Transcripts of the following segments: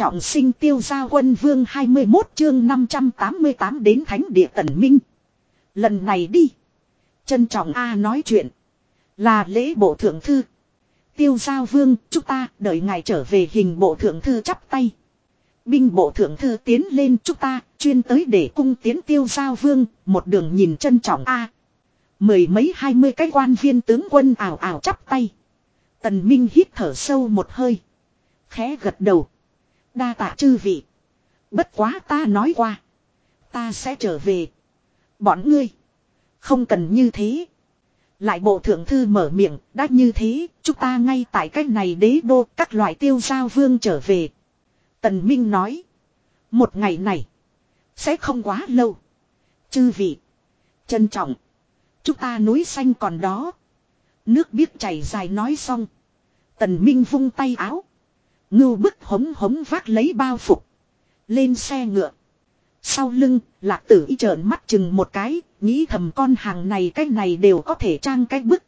trọng sinh tiêu gia quân vương 21 chương 588 đến thánh địa tần minh. Lần này đi. Trân trọng A nói chuyện. Là lễ bộ thượng thư. Tiêu giao vương, chúng ta đợi ngài trở về hình bộ thượng thư chắp tay. Binh bộ thượng thư tiến lên chúng ta, chuyên tới để cung tiến tiêu giao vương, một đường nhìn trân trọng A. Mười mấy hai mươi cái quan viên tướng quân ảo ảo chắp tay. Tần Minh hít thở sâu một hơi. Khẽ gật đầu. Đa tạ chư vị. Bất quá ta nói qua. Ta sẽ trở về. Bọn ngươi. Không cần như thế. Lại bộ thượng thư mở miệng, đã như thế, chúng ta ngay tại cách này đế đô các loại tiêu giao vương trở về. Tần Minh nói. Một ngày này. Sẽ không quá lâu. Chư vị. Trân trọng. Chúng ta núi xanh còn đó. Nước biết chảy dài nói xong. Tần Minh vung tay áo. Ngưu bức hống hống vác lấy bao phục. Lên xe ngựa. Sau lưng, lạc tử y trợn mắt chừng một cái, nghĩ thầm con hàng này cái này đều có thể trang cái bức.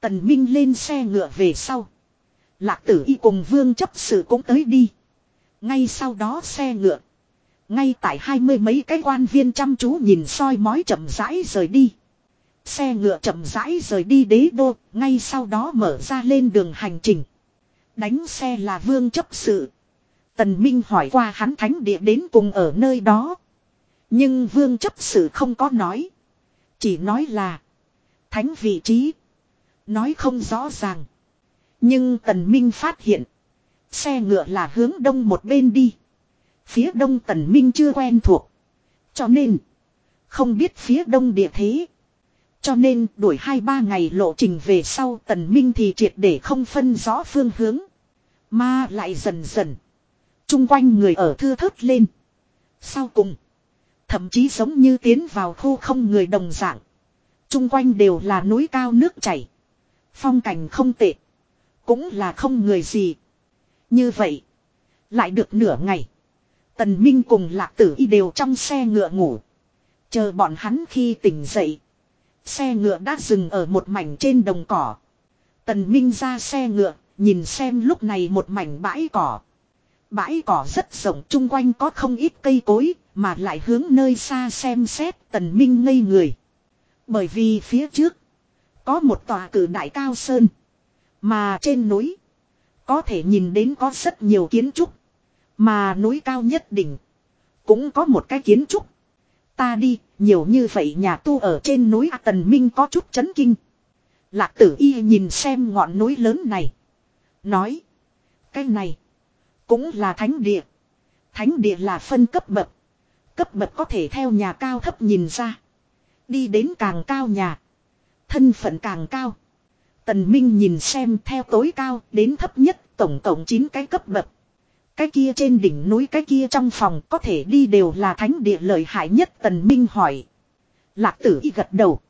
Tần Minh lên xe ngựa về sau. Lạc tử y cùng vương chấp sự cũng tới đi. Ngay sau đó xe ngựa. Ngay tại hai mươi mấy cái quan viên chăm chú nhìn soi mói chậm rãi rời đi. Xe ngựa chậm rãi rời đi đế đô, ngay sau đó mở ra lên đường hành trình. Đánh xe là vương chấp sự. Tần Minh hỏi qua hắn thánh địa đến cùng ở nơi đó. Nhưng vương chấp sự không có nói. Chỉ nói là. Thánh vị trí. Nói không rõ ràng. Nhưng tần minh phát hiện. Xe ngựa là hướng đông một bên đi. Phía đông tần minh chưa quen thuộc. Cho nên. Không biết phía đông địa thế. Cho nên đuổi hai ba ngày lộ trình về sau tần minh thì triệt để không phân rõ phương hướng. Mà lại dần dần. Trung quanh người ở thưa thớt lên. Sau cùng. Thậm chí giống như tiến vào khu không người đồng dạng. Trung quanh đều là núi cao nước chảy. Phong cảnh không tệ. Cũng là không người gì. Như vậy. Lại được nửa ngày. Tần Minh cùng lạc tử y đều trong xe ngựa ngủ. Chờ bọn hắn khi tỉnh dậy. Xe ngựa đã dừng ở một mảnh trên đồng cỏ. Tần Minh ra xe ngựa, nhìn xem lúc này một mảnh bãi cỏ. Bãi cỏ rất rộng chung quanh có không ít cây cối, mà lại hướng nơi xa xem xét tần minh ngây người. Bởi vì phía trước, có một tòa cử đại cao sơn. Mà trên núi, có thể nhìn đến có rất nhiều kiến trúc. Mà núi cao nhất đỉnh, cũng có một cái kiến trúc. Ta đi, nhiều như vậy nhà tu ở trên núi A Tần Minh có chút chấn kinh. Lạc tử y nhìn xem ngọn núi lớn này. Nói. Cái này. Cũng là thánh địa. Thánh địa là phân cấp bậc. Cấp bậc có thể theo nhà cao thấp nhìn ra. Đi đến càng cao nhà. Thân phận càng cao. Tần Minh nhìn xem theo tối cao đến thấp nhất tổng cộng 9 cái cấp bậc. Cái kia trên đỉnh núi, cái kia trong phòng, có thể đi đều là thánh địa lợi hại nhất Tần Minh hỏi. Lạc tử y gật đầu.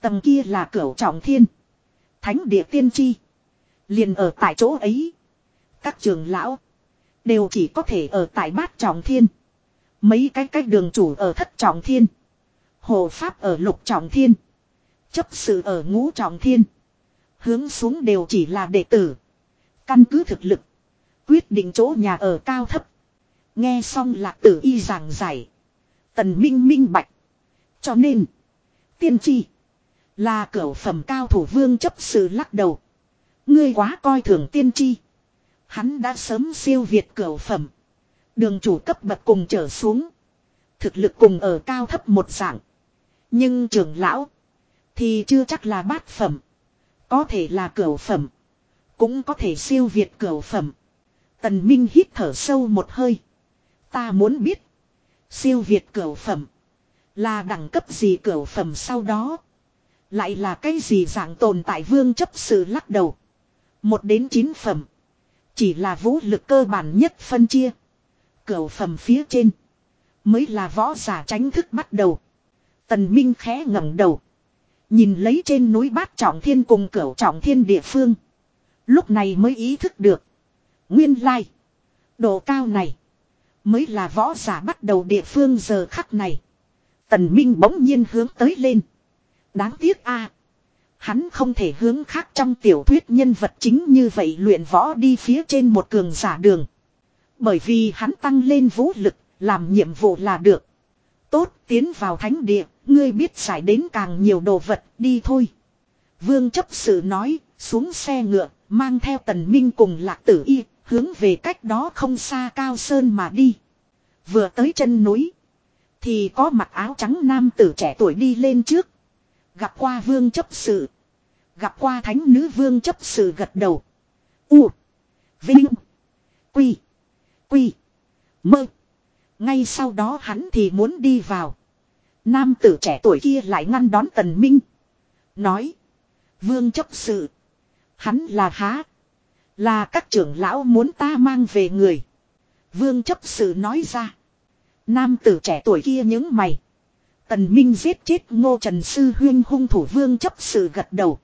Tầng kia là cửu trọng thiên. Thánh địa tiên tri. Liền ở tại chỗ ấy. Các trường lão. Đều chỉ có thể ở tại bát trọng thiên. Mấy cái cách đường chủ ở thất trọng thiên. Hồ Pháp ở lục trọng thiên. Chấp sự ở ngũ trọng thiên. Hướng xuống đều chỉ là đệ tử. Căn cứ thực lực. Quyết định chỗ nhà ở cao thấp. Nghe xong lạc tử y giảng giải. Tần minh minh bạch. Cho nên. Tiên tri. Là cửa phẩm cao thủ vương chấp sự lắc đầu. Ngươi quá coi thường tiên tri. Hắn đã sớm siêu việt cửa phẩm. Đường chủ cấp bậc cùng trở xuống. Thực lực cùng ở cao thấp một dạng. Nhưng trưởng lão. Thì chưa chắc là bát phẩm. Có thể là cửa phẩm. Cũng có thể siêu việt cửa phẩm. Tần Minh hít thở sâu một hơi. Ta muốn biết. Siêu việt cửu phẩm. Là đẳng cấp gì cửu phẩm sau đó. Lại là cái gì dạng tồn tại vương chấp sự lắc đầu. Một đến chín phẩm. Chỉ là vũ lực cơ bản nhất phân chia. Cửu phẩm phía trên. Mới là võ giả tránh thức bắt đầu. Tần Minh khẽ ngẩng đầu. Nhìn lấy trên núi bát trọng thiên cùng cửu trọng thiên địa phương. Lúc này mới ý thức được. Nguyên lai. Độ cao này. Mới là võ giả bắt đầu địa phương giờ khắc này. Tần Minh bỗng nhiên hướng tới lên. Đáng tiếc a Hắn không thể hướng khác trong tiểu thuyết nhân vật chính như vậy luyện võ đi phía trên một cường giả đường. Bởi vì hắn tăng lên vũ lực, làm nhiệm vụ là được. Tốt, tiến vào thánh địa, ngươi biết giải đến càng nhiều đồ vật, đi thôi. Vương chấp sự nói, xuống xe ngựa, mang theo tần minh cùng lạc tử y, hướng về cách đó không xa cao sơn mà đi. Vừa tới chân núi, thì có mặc áo trắng nam tử trẻ tuổi đi lên trước. Gặp qua vương chấp sự. Gặp qua thánh nữ vương chấp sự gật đầu. U. Vinh. Quy. Quy. Mơ. Ngay sau đó hắn thì muốn đi vào. Nam tử trẻ tuổi kia lại ngăn đón tần minh. Nói. Vương chấp sự. Hắn là há. Là các trưởng lão muốn ta mang về người. Vương chấp sự nói ra. Nam tử trẻ tuổi kia những mày. Tần Minh giết chết ngô trần sư huyên hung thủ vương chấp sự gật đầu.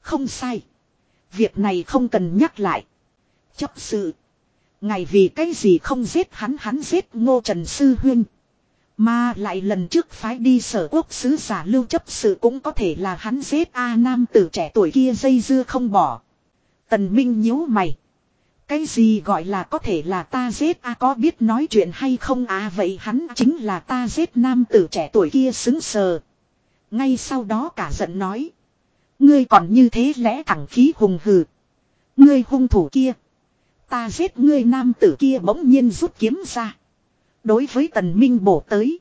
Không sai. Việc này không cần nhắc lại. Chấp sự. Ngày vì cái gì không giết hắn hắn giết ngô trần sư huyên. Mà lại lần trước phái đi sở quốc sứ giả lưu chấp sự cũng có thể là hắn giết A nam tử trẻ tuổi kia dây dưa không bỏ. Tần Minh nhíu mày. Cái gì gọi là có thể là ta giết a có biết nói chuyện hay không à vậy hắn chính là ta giết nam tử trẻ tuổi kia xứng sờ. Ngay sau đó cả giận nói. Ngươi còn như thế lẽ thẳng khí hùng hừ. Ngươi hung thủ kia. Ta giết ngươi nam tử kia bỗng nhiên rút kiếm ra. Đối với tần minh bổ tới.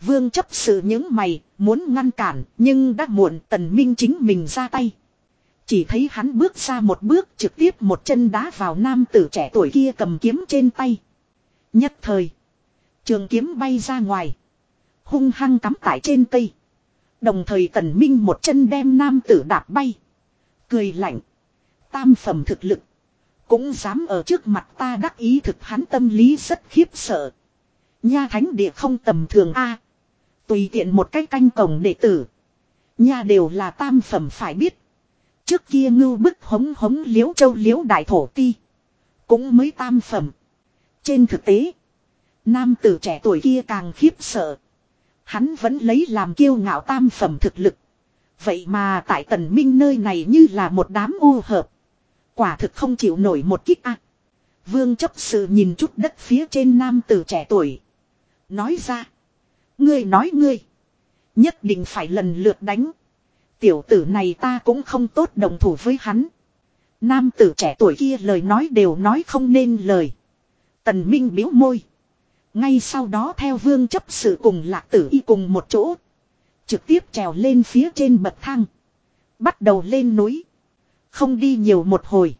Vương chấp sự những mày, muốn ngăn cản, nhưng đã muộn tần minh chính mình ra tay. Chỉ thấy hắn bước ra một bước trực tiếp một chân đá vào nam tử trẻ tuổi kia cầm kiếm trên tay. Nhất thời. Trường kiếm bay ra ngoài. Hung hăng cắm tại trên cây. Đồng thời tần minh một chân đem nam tử đạp bay. Cười lạnh. Tam phẩm thực lực. Cũng dám ở trước mặt ta đắc ý thực hắn tâm lý rất khiếp sợ. Nha thánh địa không tầm thường a Tùy tiện một cái canh cổng đệ tử. Nha đều là tam phẩm phải biết. Trước kia ngưu bức hống hống liếu châu liếu đại thổ ti. Cũng mới tam phẩm. Trên thực tế. Nam tử trẻ tuổi kia càng khiếp sợ. Hắn vẫn lấy làm kiêu ngạo tam phẩm thực lực. Vậy mà tại tần minh nơi này như là một đám u hợp. Quả thực không chịu nổi một kích ác. Vương chấp sự nhìn chút đất phía trên nam tử trẻ tuổi. Nói ra. Ngươi nói ngươi. Nhất định phải lần lượt đánh. Tiểu tử này ta cũng không tốt đồng thủ với hắn. Nam tử trẻ tuổi kia lời nói đều nói không nên lời. Tần Minh biếu môi. Ngay sau đó theo vương chấp sự cùng lạc tử y cùng một chỗ. Trực tiếp trèo lên phía trên bậc thang. Bắt đầu lên núi. Không đi nhiều một hồi.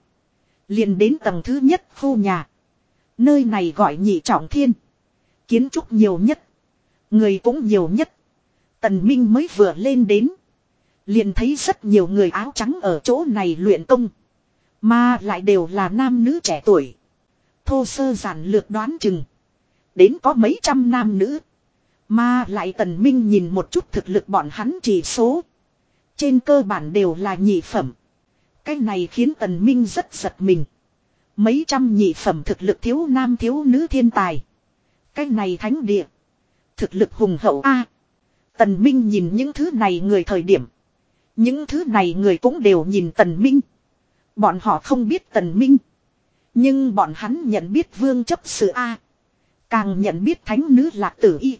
liền đến tầng thứ nhất khu nhà. Nơi này gọi nhị trọng thiên. Kiến trúc nhiều nhất. Người cũng nhiều nhất. Tần Minh mới vừa lên đến. Liền thấy rất nhiều người áo trắng ở chỗ này luyện công. Mà lại đều là nam nữ trẻ tuổi. Thô sơ giản lược đoán chừng. Đến có mấy trăm nam nữ. Mà lại tần minh nhìn một chút thực lực bọn hắn chỉ số. Trên cơ bản đều là nhị phẩm. Cái này khiến tần minh rất giật mình. Mấy trăm nhị phẩm thực lực thiếu nam thiếu nữ thiên tài. Cái này thánh địa. Thực lực hùng hậu A. tần minh nhìn những thứ này người thời điểm. Những thứ này người cũng đều nhìn Tần Minh. Bọn họ không biết Tần Minh. Nhưng bọn hắn nhận biết vương chấp sự A. Càng nhận biết thánh nữ lạc tử y.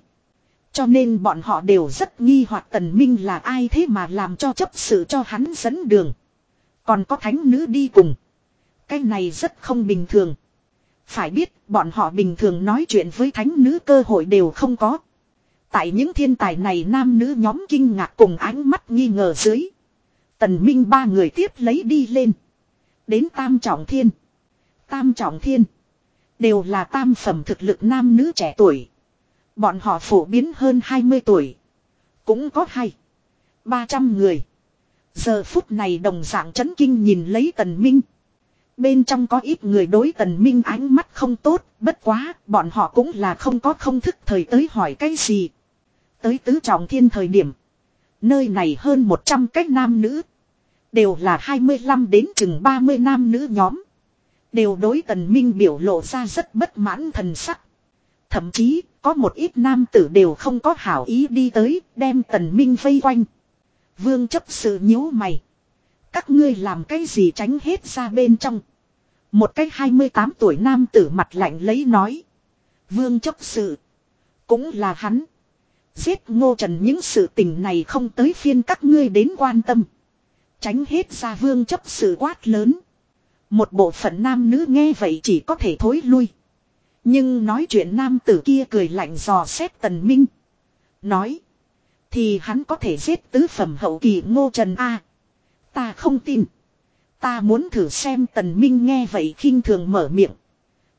Cho nên bọn họ đều rất nghi hoặc Tần Minh là ai thế mà làm cho chấp sự cho hắn dẫn đường. Còn có thánh nữ đi cùng. Cái này rất không bình thường. Phải biết, bọn họ bình thường nói chuyện với thánh nữ cơ hội đều không có. Tại những thiên tài này nam nữ nhóm kinh ngạc cùng ánh mắt nghi ngờ dưới. Tần Minh ba người tiếp lấy đi lên. Đến Tam Trọng Thiên. Tam Trọng Thiên. Đều là tam phẩm thực lực nam nữ trẻ tuổi. Bọn họ phổ biến hơn 20 tuổi. Cũng có hay. 300 người. Giờ phút này đồng dạng chấn kinh nhìn lấy Tần Minh. Bên trong có ít người đối Tần Minh ánh mắt không tốt, bất quá, bọn họ cũng là không có không thức thời tới hỏi cái gì. Tới tứ trọng thiên thời điểm. Nơi này hơn 100 cách nam nữ. Đều là 25 đến chừng 30 nam nữ nhóm. Đều đối tần minh biểu lộ ra rất bất mãn thần sắc. Thậm chí, có một ít nam tử đều không có hảo ý đi tới, đem tần minh vây quanh. Vương chấp sự nhíu mày. Các ngươi làm cái gì tránh hết ra bên trong. Một cách 28 tuổi nam tử mặt lạnh lấy nói. Vương chấp sự. Cũng là hắn. Giết ngô trần những sự tình này không tới phiên các ngươi đến quan tâm. Tránh hết ra vương chấp sự quát lớn. Một bộ phận nam nữ nghe vậy chỉ có thể thối lui. Nhưng nói chuyện nam tử kia cười lạnh dò xét tần minh. Nói. Thì hắn có thể giết tứ phẩm hậu kỳ ngô trần A. Ta không tin. Ta muốn thử xem tần minh nghe vậy khinh thường mở miệng.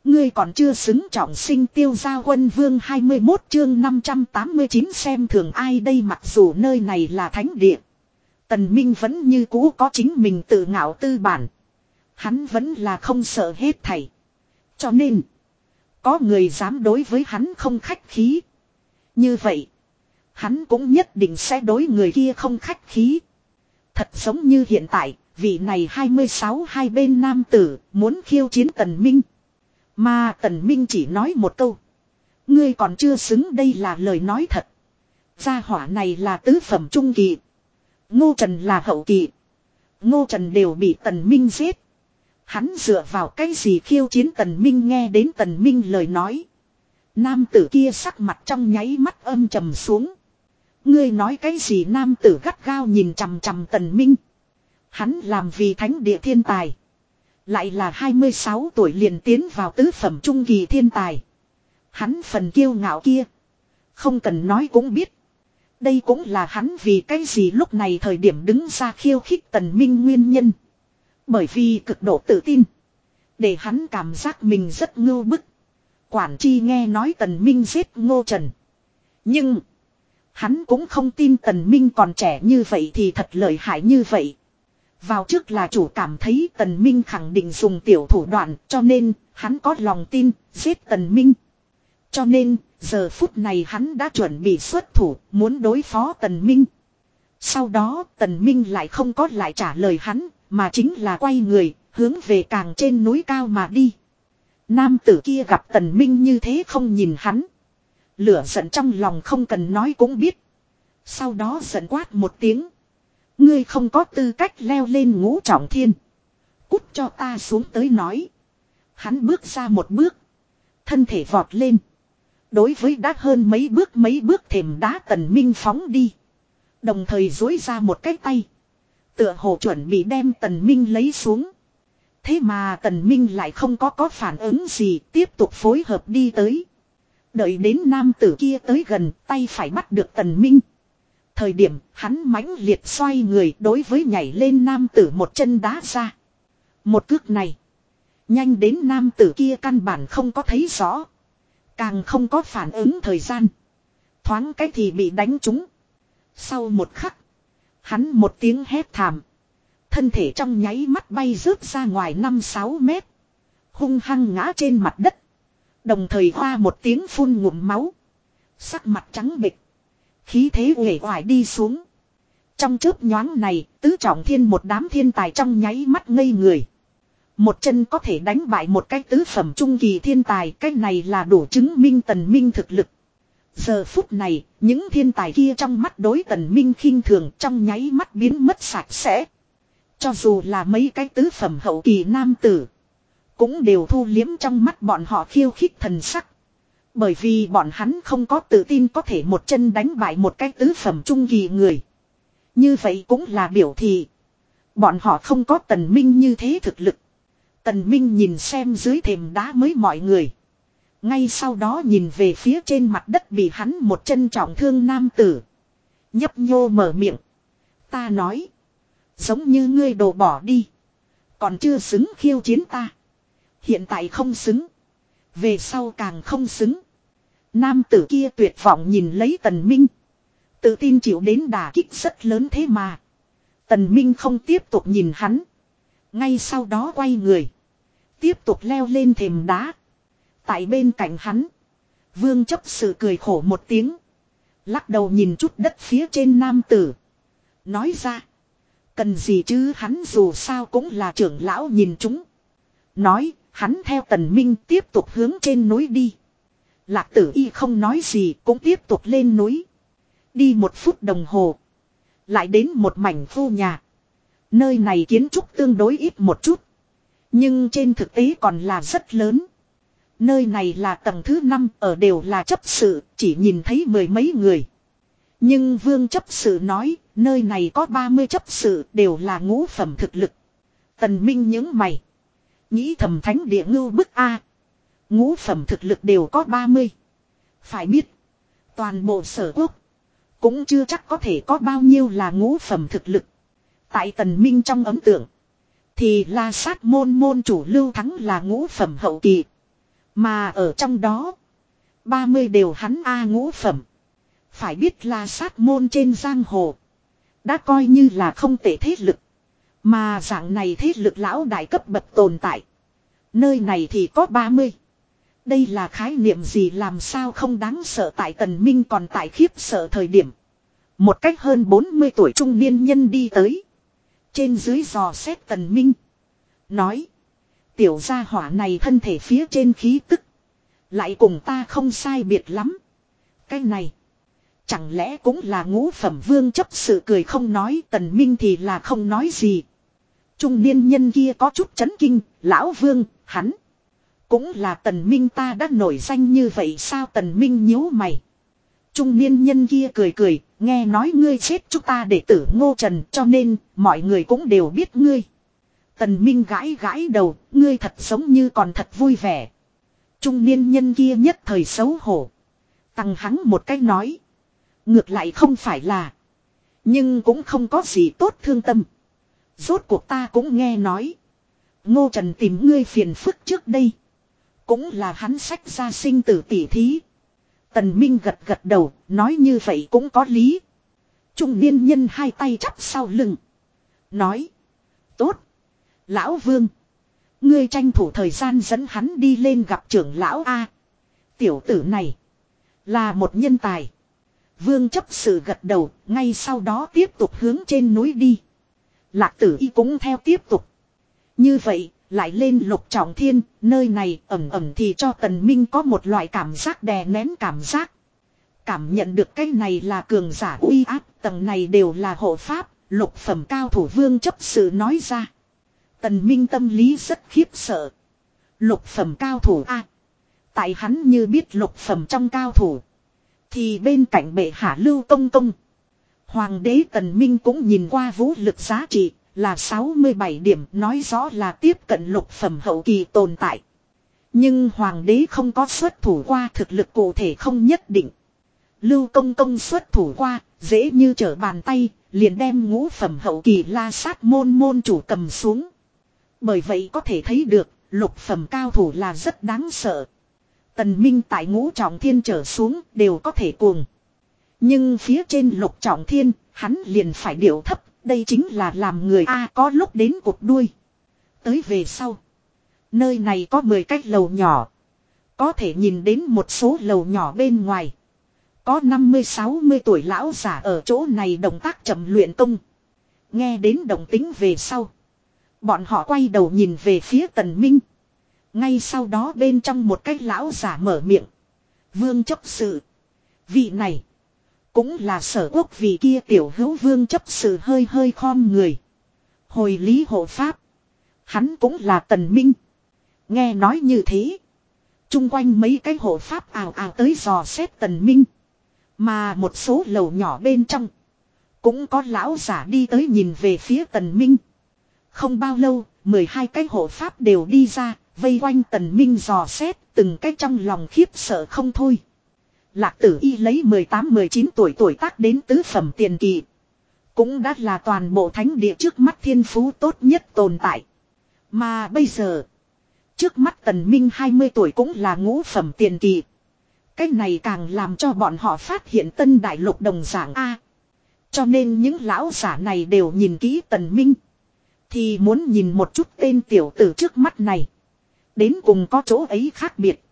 Ngươi còn chưa xứng trọng sinh tiêu gia quân vương 21 chương 589 xem thường ai đây mặc dù nơi này là thánh địa. Tần Minh vẫn như cũ có chính mình tự ngạo tư bản. Hắn vẫn là không sợ hết thảy. Cho nên, có người dám đối với hắn không khách khí. Như vậy, hắn cũng nhất định sẽ đối người kia không khách khí. Thật giống như hiện tại, vị này 26 hai bên nam tử muốn khiêu chiến Tần Minh. Mà Tần Minh chỉ nói một câu. Ngươi còn chưa xứng đây là lời nói thật. Gia hỏa này là tứ phẩm trung kỳ. Ngô Trần là hậu kỳ. Ngô Trần đều bị Tần Minh giết. Hắn dựa vào cái gì khiêu chiến Tần Minh nghe đến Tần Minh lời nói. Nam tử kia sắc mặt trong nháy mắt âm trầm xuống. Ngươi nói cái gì nam tử gắt gao nhìn chằm chằm Tần Minh. Hắn làm vì thánh địa thiên tài. Lại là 26 tuổi liền tiến vào tứ phẩm trung kỳ thiên tài. Hắn phần kiêu ngạo kia. Không cần nói cũng biết. Đây cũng là hắn vì cái gì lúc này thời điểm đứng ra khiêu khích tần minh nguyên nhân. Bởi vì cực độ tự tin. Để hắn cảm giác mình rất ngưu bức. Quản chi nghe nói tần minh giết ngô trần. Nhưng. Hắn cũng không tin tần minh còn trẻ như vậy thì thật lợi hại như vậy. Vào trước là chủ cảm thấy tần minh khẳng định dùng tiểu thủ đoạn, cho nên hắn có lòng tin, giết tần minh. Cho nên, giờ phút này hắn đã chuẩn bị xuất thủ, muốn đối phó tần minh. Sau đó, tần minh lại không có lại trả lời hắn, mà chính là quay người, hướng về càng trên núi cao mà đi. Nam tử kia gặp tần minh như thế không nhìn hắn. Lửa giận trong lòng không cần nói cũng biết. Sau đó giận quát một tiếng. Ngươi không có tư cách leo lên ngũ trọng thiên. Cút cho ta xuống tới nói. Hắn bước ra một bước. Thân thể vọt lên. Đối với đá hơn mấy bước mấy bước thềm đá tần minh phóng đi. Đồng thời dối ra một cái tay. Tựa hồ chuẩn bị đem tần minh lấy xuống. Thế mà tần minh lại không có có phản ứng gì, tiếp tục phối hợp đi tới. Đợi đến nam tử kia tới gần, tay phải bắt được tần minh. Thời điểm, hắn mãnh liệt xoay người đối với nhảy lên nam tử một chân đá ra. Một cước này. Nhanh đến nam tử kia căn bản không có thấy rõ. Càng không có phản ứng thời gian. Thoáng cái thì bị đánh trúng. Sau một khắc. Hắn một tiếng hét thảm. Thân thể trong nháy mắt bay rớt ra ngoài 5-6 mét. Hung hăng ngã trên mặt đất. Đồng thời hoa một tiếng phun ngụm máu. Sắc mặt trắng bịch. Khí thế uể oải đi xuống. Trong chớp nhoáng này, tứ trọng thiên một đám thiên tài trong nháy mắt ngây người. Một chân có thể đánh bại một cái tứ phẩm trung kỳ thiên tài, cái này là đủ chứng minh tần minh thực lực. Giờ phút này, những thiên tài kia trong mắt đối tần minh khinh thường trong nháy mắt biến mất sạch sẽ. Cho dù là mấy cái tứ phẩm hậu kỳ nam tử, cũng đều thu liếm trong mắt bọn họ khiêu khích thần sắc. Bởi vì bọn hắn không có tự tin có thể một chân đánh bại một cái tứ phẩm trung kỳ người. Như vậy cũng là biểu thị. Bọn họ không có tần minh như thế thực lực. Tần minh nhìn xem dưới thềm đá mới mọi người. Ngay sau đó nhìn về phía trên mặt đất bị hắn một chân trọng thương nam tử. Nhấp nhô mở miệng. Ta nói. Giống như ngươi đổ bỏ đi. Còn chưa xứng khiêu chiến ta. Hiện tại không xứng. Về sau càng không xứng. Nam tử kia tuyệt vọng nhìn lấy tần minh. Tự tin chịu đến đả kích rất lớn thế mà. Tần minh không tiếp tục nhìn hắn. Ngay sau đó quay người. Tiếp tục leo lên thềm đá. Tại bên cạnh hắn. Vương chấp sự cười khổ một tiếng. Lắc đầu nhìn chút đất phía trên nam tử. Nói ra. Cần gì chứ hắn dù sao cũng là trưởng lão nhìn chúng. Nói, hắn theo tần minh tiếp tục hướng trên núi đi. Lạc tử y không nói gì cũng tiếp tục lên núi. Đi một phút đồng hồ. Lại đến một mảnh khu nhà. Nơi này kiến trúc tương đối ít một chút. Nhưng trên thực tế còn là rất lớn. Nơi này là tầng thứ 5 ở đều là chấp sự, chỉ nhìn thấy mười mấy người. Nhưng vương chấp sự nói, nơi này có 30 chấp sự đều là ngũ phẩm thực lực. Tần Minh những mày. Nghĩ thầm thánh địa ngưu bức A. Ngũ phẩm thực lực đều có 30. Phải biết. Toàn bộ sở quốc. Cũng chưa chắc có thể có bao nhiêu là ngũ phẩm thực lực. Tại tần minh trong ấn tượng. Thì la sát môn môn chủ lưu thắng là ngũ phẩm hậu kỳ. Mà ở trong đó. 30 đều hắn A ngũ phẩm. Phải biết la sát môn trên giang hồ. Đã coi như là không tệ thế lực. Mà dạng này thế lực lão đại cấp bậc tồn tại. Nơi này thì có 30. Đây là khái niệm gì làm sao không đáng sợ tại tần minh còn tại khiếp sợ thời điểm. Một cách hơn 40 tuổi trung niên nhân đi tới. Trên dưới dò xét tần minh. Nói. Tiểu gia hỏa này thân thể phía trên khí tức. Lại cùng ta không sai biệt lắm. Cái này. Chẳng lẽ cũng là ngũ phẩm vương chấp sự cười không nói tần minh thì là không nói gì. Trung niên nhân kia có chút chấn kinh, lão vương, hắn. Cũng là tần minh ta đã nổi danh như vậy sao tần minh nhíu mày. Trung niên nhân kia cười cười, nghe nói ngươi chết chúng ta để tử ngô trần cho nên mọi người cũng đều biết ngươi. Tần minh gãi gãi đầu, ngươi thật giống như còn thật vui vẻ. Trung niên nhân kia nhất thời xấu hổ. Tăng hắn một cách nói. Ngược lại không phải là. Nhưng cũng không có gì tốt thương tâm. Rốt cuộc ta cũng nghe nói. Ngô Trần tìm ngươi phiền phức trước đây. Cũng là hắn sách ra sinh tử tỷ thí. Tần Minh gật gật đầu, nói như vậy cũng có lý. Trung niên nhân hai tay chắp sau lưng. Nói. Tốt. Lão Vương. Ngươi tranh thủ thời gian dẫn hắn đi lên gặp trưởng lão A. Tiểu tử này. Là một nhân tài. Vương chấp sự gật đầu, ngay sau đó tiếp tục hướng trên núi đi. Lạc tử y cũng theo tiếp tục. Như vậy, lại lên lục trọng thiên, nơi này ẩm ẩm thì cho tần minh có một loại cảm giác đè nén cảm giác. Cảm nhận được cái này là cường giả uy áp, tầng này đều là hộ pháp, lục phẩm cao thủ vương chấp sự nói ra. Tần minh tâm lý rất khiếp sợ. Lục phẩm cao thủ a Tại hắn như biết lục phẩm trong cao thủ. Thì bên cạnh bệ hạ lưu công công. Hoàng đế tần minh cũng nhìn qua vũ lực giá trị là 67 điểm nói rõ là tiếp cận lục phẩm hậu kỳ tồn tại. Nhưng hoàng đế không có xuất thủ qua thực lực cụ thể không nhất định. Lưu công công xuất thủ qua, dễ như trở bàn tay, liền đem ngũ phẩm hậu kỳ la sát môn môn chủ cầm xuống. Bởi vậy có thể thấy được, lục phẩm cao thủ là rất đáng sợ. Tần Minh tại ngũ trọng thiên trở xuống đều có thể cuồng. Nhưng phía trên lục trọng thiên, hắn liền phải điệu thấp, đây chính là làm người A có lúc đến cục đuôi. Tới về sau. Nơi này có 10 cách lầu nhỏ. Có thể nhìn đến một số lầu nhỏ bên ngoài. Có 50-60 tuổi lão giả ở chỗ này động tác chậm luyện công. Nghe đến động tính về sau. Bọn họ quay đầu nhìn về phía tần minh. Ngay sau đó bên trong một cái lão giả mở miệng. Vương chấp sự. Vị này. Cũng là sở quốc vị kia tiểu hữu vương chấp sự hơi hơi khom người. Hồi lý hộ pháp. Hắn cũng là tần minh. Nghe nói như thế. Trung quanh mấy cái hộ pháp ào ào tới dò xét tần minh. Mà một số lầu nhỏ bên trong. Cũng có lão giả đi tới nhìn về phía tần minh. Không bao lâu, 12 cái hộ pháp đều đi ra, vây quanh tần minh dò xét, từng cái trong lòng khiếp sợ không thôi. Lạc tử y lấy 18-19 tuổi tuổi tác đến tứ phẩm tiền kỳ. Cũng đã là toàn bộ thánh địa trước mắt thiên phú tốt nhất tồn tại. Mà bây giờ, trước mắt tần minh 20 tuổi cũng là ngũ phẩm tiền kỳ. Cái này càng làm cho bọn họ phát hiện tân đại lục đồng giảng A. Cho nên những lão giả này đều nhìn kỹ tần minh. Thì muốn nhìn một chút tên tiểu tử trước mắt này. Đến cùng có chỗ ấy khác biệt.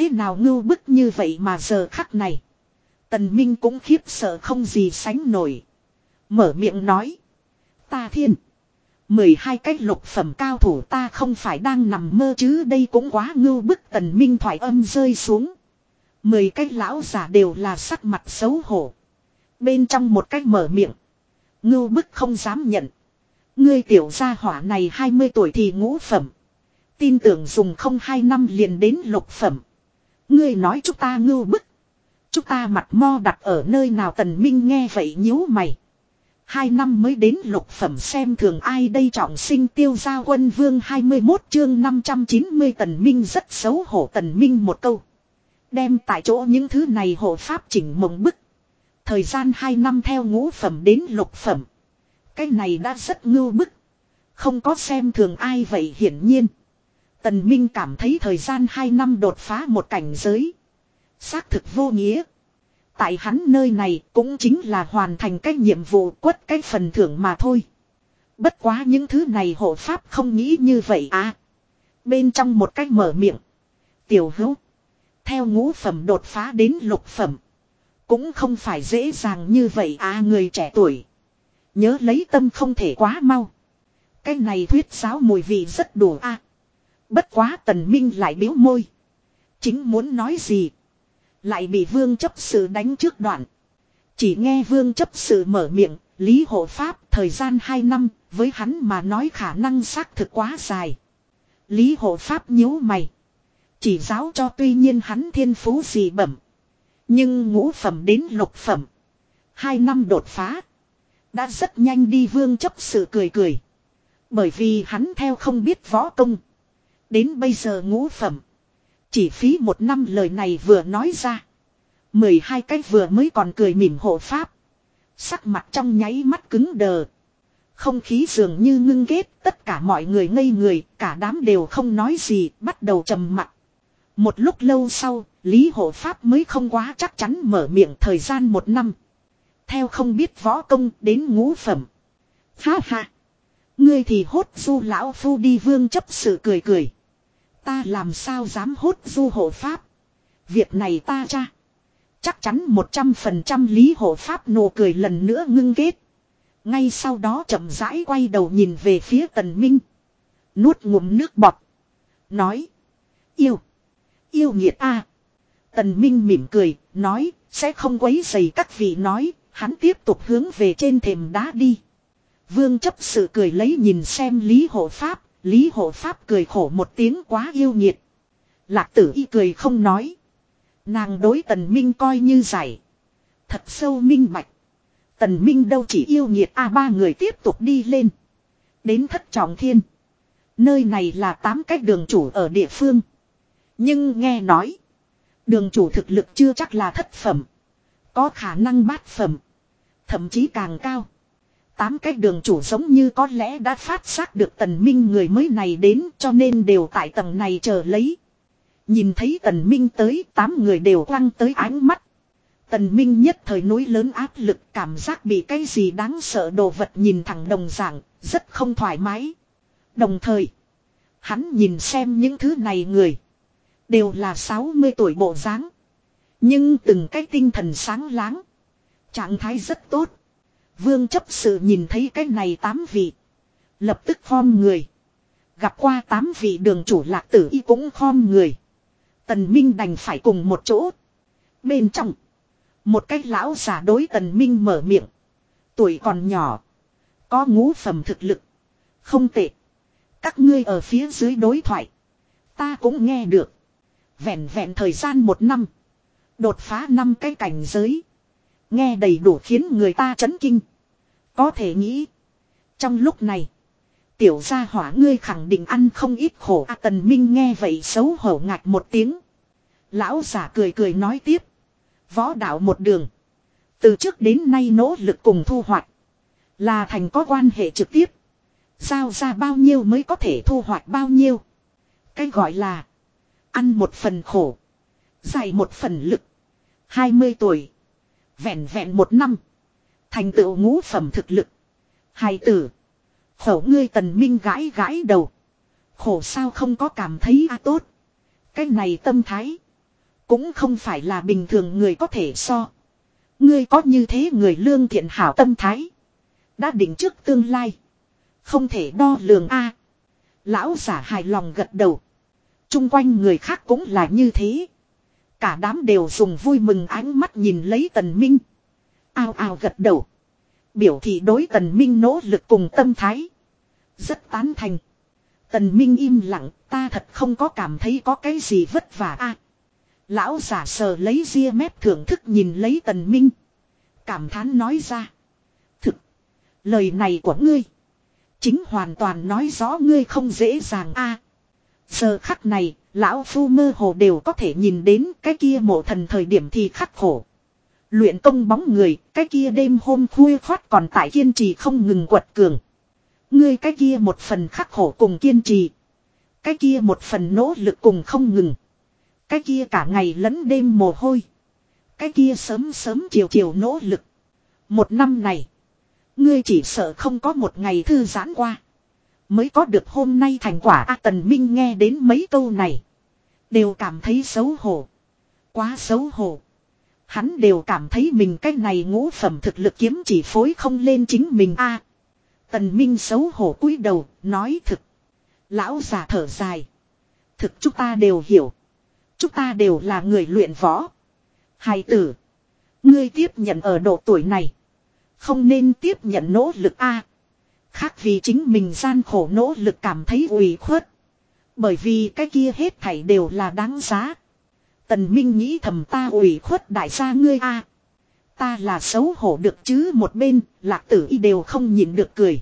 Thế nào ngưu bức như vậy mà giờ khắc này. Tần Minh cũng khiếp sợ không gì sánh nổi. Mở miệng nói. Ta thiên. mười hai cái lục phẩm cao thủ ta không phải đang nằm mơ chứ đây cũng quá ngưu bức tần minh thoại âm rơi xuống. Mười cái lão giả đều là sắc mặt xấu hổ. Bên trong một cách mở miệng. Ngưu bức không dám nhận. Ngươi tiểu gia hỏa này 20 tuổi thì ngũ phẩm. Tin tưởng dùng không hai năm liền đến lục phẩm. Ngươi nói chúng ta ngưu bức. Chúng ta mặt mo đặt ở nơi nào tần minh nghe vậy nhíu mày. Hai năm mới đến lục phẩm xem thường ai đây trọng sinh tiêu gia quân vương 21 chương 590 tần minh rất xấu hổ tần minh một câu. Đem tại chỗ những thứ này hộ pháp chỉnh mộng bức. Thời gian 2 năm theo ngũ phẩm đến lục phẩm. Cái này đã rất ngưu bức. Không có xem thường ai vậy hiển nhiên. Tần Minh cảm thấy thời gian 2 năm đột phá một cảnh giới. Xác thực vô nghĩa. Tại hắn nơi này cũng chính là hoàn thành cái nhiệm vụ quất cái phần thưởng mà thôi. Bất quá những thứ này hộ pháp không nghĩ như vậy à. Bên trong một cách mở miệng. Tiểu hữu. Theo ngũ phẩm đột phá đến lục phẩm. Cũng không phải dễ dàng như vậy à người trẻ tuổi. Nhớ lấy tâm không thể quá mau. Cái này thuyết giáo mùi vị rất đủ a. À. Bất quá tần minh lại biếu môi. Chính muốn nói gì. Lại bị vương chấp sự đánh trước đoạn. Chỉ nghe vương chấp sự mở miệng, Lý Hộ Pháp thời gian 2 năm, với hắn mà nói khả năng xác thực quá dài. Lý Hộ Pháp nhíu mày. Chỉ giáo cho tuy nhiên hắn thiên phú gì bẩm. Nhưng ngũ phẩm đến lục phẩm. Hai năm đột phá. Đã rất nhanh đi vương chấp sự cười cười. Bởi vì hắn theo không biết võ công. Đến bây giờ ngũ phẩm. Chỉ phí một năm lời này vừa nói ra. mười hai cái vừa mới còn cười mỉm hộ pháp. Sắc mặt trong nháy mắt cứng đờ. Không khí dường như ngưng ghét, tất cả mọi người ngây người, cả đám đều không nói gì, bắt đầu trầm mặc. Một lúc lâu sau, Lý Hộ Pháp mới không quá chắc chắn mở miệng thời gian một năm. Theo không biết võ công đến ngũ phẩm. Ha ha! Ngươi thì hốt du lão phu đi vương chấp sự cười cười. Ta làm sao dám hốt du hộ pháp. Việc này ta cha. Chắc chắn một trăm phần trăm lý hộ pháp nụ cười lần nữa ngưng kết. Ngay sau đó chậm rãi quay đầu nhìn về phía tần minh. Nuốt ngụm nước bọt. Nói. Yêu. Yêu nghiệt a. Tần minh mỉm cười. Nói. Sẽ không quấy dày các vị nói. Hắn tiếp tục hướng về trên thềm đá đi. Vương chấp sự cười lấy nhìn xem Lý Hộ Pháp, Lý Hộ Pháp cười khổ một tiếng quá yêu nhiệt. Lạc tử y cười không nói. Nàng đối tần minh coi như giải. Thật sâu minh bạch. Tần minh đâu chỉ yêu nhiệt a ba người tiếp tục đi lên. Đến thất trọng thiên. Nơi này là tám cách đường chủ ở địa phương. Nhưng nghe nói. Đường chủ thực lực chưa chắc là thất phẩm. Có khả năng bát phẩm. Thậm chí càng cao. Tám cái đường chủ giống như có lẽ đã phát giác được tần minh người mới này đến cho nên đều tại tầng này chờ lấy. Nhìn thấy tần minh tới tám người đều quăng tới ánh mắt. Tần minh nhất thời núi lớn áp lực cảm giác bị cái gì đáng sợ đồ vật nhìn thẳng đồng dạng, rất không thoải mái. Đồng thời, hắn nhìn xem những thứ này người. Đều là 60 tuổi bộ dáng Nhưng từng cái tinh thần sáng láng. Trạng thái rất tốt. Vương chấp sự nhìn thấy cái này tám vị. Lập tức khom người. Gặp qua tám vị đường chủ lạc tử y cũng khom người. Tần Minh đành phải cùng một chỗ. Bên trong. Một cái lão giả đối tần Minh mở miệng. Tuổi còn nhỏ. Có ngũ phẩm thực lực. Không tệ. Các ngươi ở phía dưới đối thoại. Ta cũng nghe được. Vẹn vẹn thời gian một năm. Đột phá năm cái cảnh giới. Nghe đầy đủ khiến người ta chấn kinh. Có thể nghĩ. Trong lúc này. Tiểu gia hỏa ngươi khẳng định ăn không ít khổ. À, tần Minh nghe vậy xấu hổ ngạc một tiếng. Lão giả cười cười nói tiếp. Võ đạo một đường. Từ trước đến nay nỗ lực cùng thu hoạch. Là thành có quan hệ trực tiếp. Giao ra bao nhiêu mới có thể thu hoạch bao nhiêu. Cái gọi là. Ăn một phần khổ. Dày một phần lực. 20 tuổi. Vẹn vẹn một năm. Thành tựu ngũ phẩm thực lực. Hài tử. Khổ ngươi tần minh gãi gãi đầu. Khổ sao không có cảm thấy a tốt. Cái này tâm thái. Cũng không phải là bình thường người có thể so. Ngươi có như thế người lương thiện hảo tâm thái. Đã định trước tương lai. Không thể đo lường a. Lão giả hài lòng gật đầu. Trung quanh người khác cũng là như thế. Cả đám đều dùng vui mừng ánh mắt nhìn lấy tần minh. Ao ao gật đầu. Biểu thị đối tần minh nỗ lực cùng tâm thái. Rất tán thành. Tần Minh im lặng, ta thật không có cảm thấy có cái gì vất vả a. lão giả sờ lấy ria mép thưởng thức nhìn lấy Tần Minh. Cảm thán nói ra. Thực, lời này của ngươi. Chính hoàn toàn nói rõ ngươi không dễ dàng a. giờ khắc này, lão phu mơ hồ đều có thể nhìn đến cái kia mộ thần thời điểm thì khắc khổ. Luyện công bóng người, cái kia đêm hôm khuya khoát còn tại kiên trì không ngừng quật cường. Ngươi cái kia một phần khắc khổ cùng kiên trì. Cái kia một phần nỗ lực cùng không ngừng. Cái kia cả ngày lẫn đêm mồ hôi. Cái kia sớm sớm chiều chiều nỗ lực. Một năm này. Ngươi chỉ sợ không có một ngày thư giãn qua. Mới có được hôm nay thành quả A Tần Minh nghe đến mấy câu này. Đều cảm thấy xấu hổ. Quá xấu hổ. Hắn đều cảm thấy mình cái này ngũ phẩm thực lực kiếm chỉ phối không lên chính mình a. Tần Minh xấu hổ cúi đầu, nói thực. Lão già thở dài. Thực chúng ta đều hiểu. Chúng ta đều là người luyện võ. Hài tử. Ngươi tiếp nhận ở độ tuổi này. Không nên tiếp nhận nỗ lực a. Khác vì chính mình gian khổ nỗ lực cảm thấy ủy khuất. Bởi vì cái kia hết thảy đều là đáng giá. Tần Minh nghĩ thầm ta ủy khuất đại gia ngươi a. Ta là xấu hổ được chứ một bên, lạc tử y đều không nhìn được cười.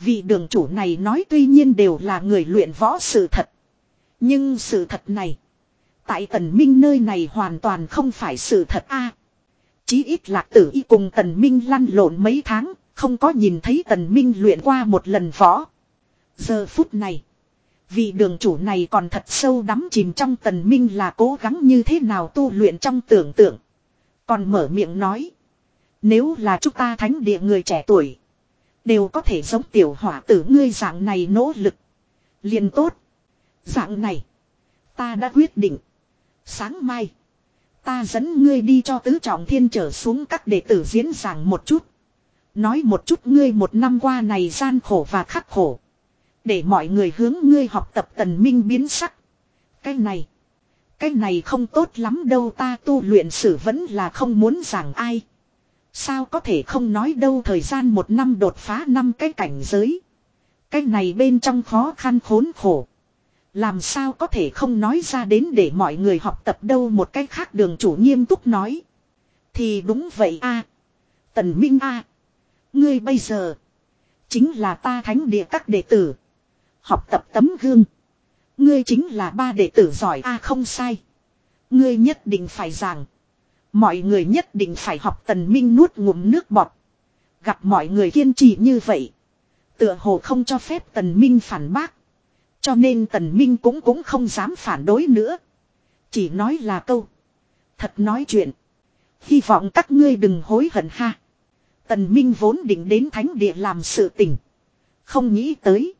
Vị đường chủ này nói tuy nhiên đều là người luyện võ sự thật. Nhưng sự thật này, tại tần minh nơi này hoàn toàn không phải sự thật a. Chí ít lạc tử y cùng tần minh lăn lộn mấy tháng, không có nhìn thấy tần minh luyện qua một lần võ. Giờ phút này, Vị đường chủ này còn thật sâu đắm chìm trong tần minh là cố gắng như thế nào tu luyện trong tưởng tượng. Còn mở miệng nói. Nếu là chúng ta thánh địa người trẻ tuổi. Đều có thể giống tiểu hỏa tử ngươi dạng này nỗ lực. liền tốt. Dạng này. Ta đã quyết định. Sáng mai. Ta dẫn ngươi đi cho tứ trọng thiên trở xuống các đệ tử diễn giảng một chút. Nói một chút ngươi một năm qua này gian khổ và khắc khổ. Để mọi người hướng ngươi học tập tần minh biến sắc. Cái này. Cái này không tốt lắm đâu ta tu luyện sử vẫn là không muốn giảng ai. Sao có thể không nói đâu thời gian một năm đột phá năm cái cảnh giới. Cái này bên trong khó khăn khốn khổ. Làm sao có thể không nói ra đến để mọi người học tập đâu một cách khác đường chủ nghiêm túc nói. Thì đúng vậy a Tần Minh a Ngươi bây giờ. Chính là ta thánh địa các đệ tử. Học tập tấm gương. Ngươi chính là ba đệ tử giỏi, a, không sai. Ngươi nhất định phải giảng. Mọi người nhất định phải học tần minh nuốt ngụm nước bọt. Gặp mọi người kiên trì như vậy. Tựa hồ không cho phép tần minh phản bác. Cho nên tần minh cũng cũng không dám phản đối nữa. Chỉ nói là câu. Thật nói chuyện. Hy vọng các ngươi đừng hối hận ha. Tần minh vốn định đến thánh địa làm sự tình. Không nghĩ tới.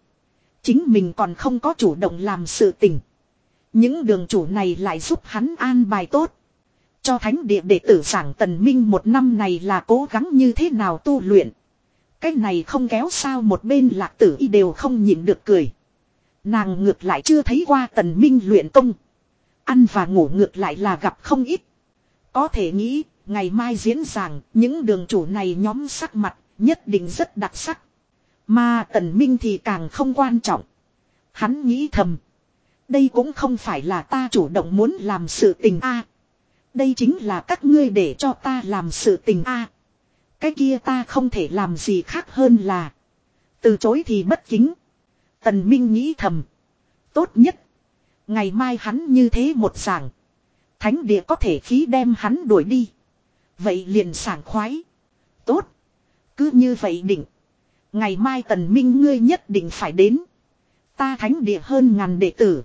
Chính mình còn không có chủ động làm sự tình. Những đường chủ này lại giúp hắn an bài tốt. Cho thánh địa đệ tử giảng tần minh một năm này là cố gắng như thế nào tu luyện. Cái này không kéo sao một bên lạc tử y đều không nhịn được cười. Nàng ngược lại chưa thấy qua tần minh luyện công. Ăn và ngủ ngược lại là gặp không ít. Có thể nghĩ, ngày mai diễn giảng, những đường chủ này nhóm sắc mặt, nhất định rất đặc sắc. Mà tần minh thì càng không quan trọng. Hắn nghĩ thầm. Đây cũng không phải là ta chủ động muốn làm sự tình a. đây chính là các ngươi để cho ta làm sự tình a. cái kia ta không thể làm gì khác hơn là. Từ chối thì bất kính. Tần Minh nghĩ thầm. Tốt nhất. Ngày mai hắn như thế một giảng. Thánh địa có thể khí đem hắn đuổi đi. Vậy liền sảng khoái. Tốt. Cứ như vậy định. Ngày mai tần minh ngươi nhất định phải đến. Ta thánh địa hơn ngàn đệ tử.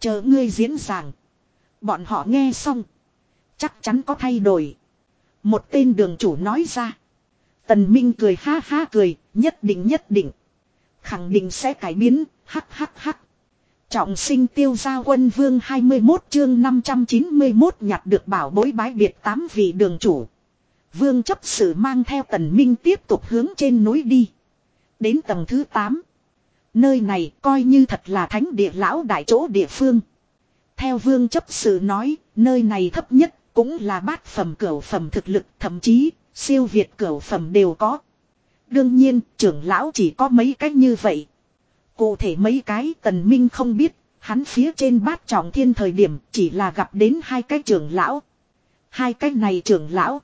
Chờ ngươi diễn giảng. Bọn họ nghe xong. Chắc chắn có thay đổi. Một tên đường chủ nói ra. Tần Minh cười ha ha cười, nhất định nhất định. Khẳng định sẽ cải biến, hắc hắc hắc. Trọng sinh tiêu gia quân vương 21 chương 591 nhặt được bảo bối bái biệt tám vị đường chủ. Vương chấp sự mang theo tần minh tiếp tục hướng trên núi đi. Đến tầng thứ 8. Nơi này coi như thật là thánh địa lão đại chỗ địa phương. Theo vương chấp sự nói, nơi này thấp nhất cũng là bát phẩm cửu phẩm thực lực, thậm chí siêu việt cửu phẩm đều có. Đương nhiên, trưởng lão chỉ có mấy cách như vậy. Cụ thể mấy cái tần minh không biết, hắn phía trên bát trọng thiên thời điểm chỉ là gặp đến hai cái trưởng lão. Hai cái này trưởng lão.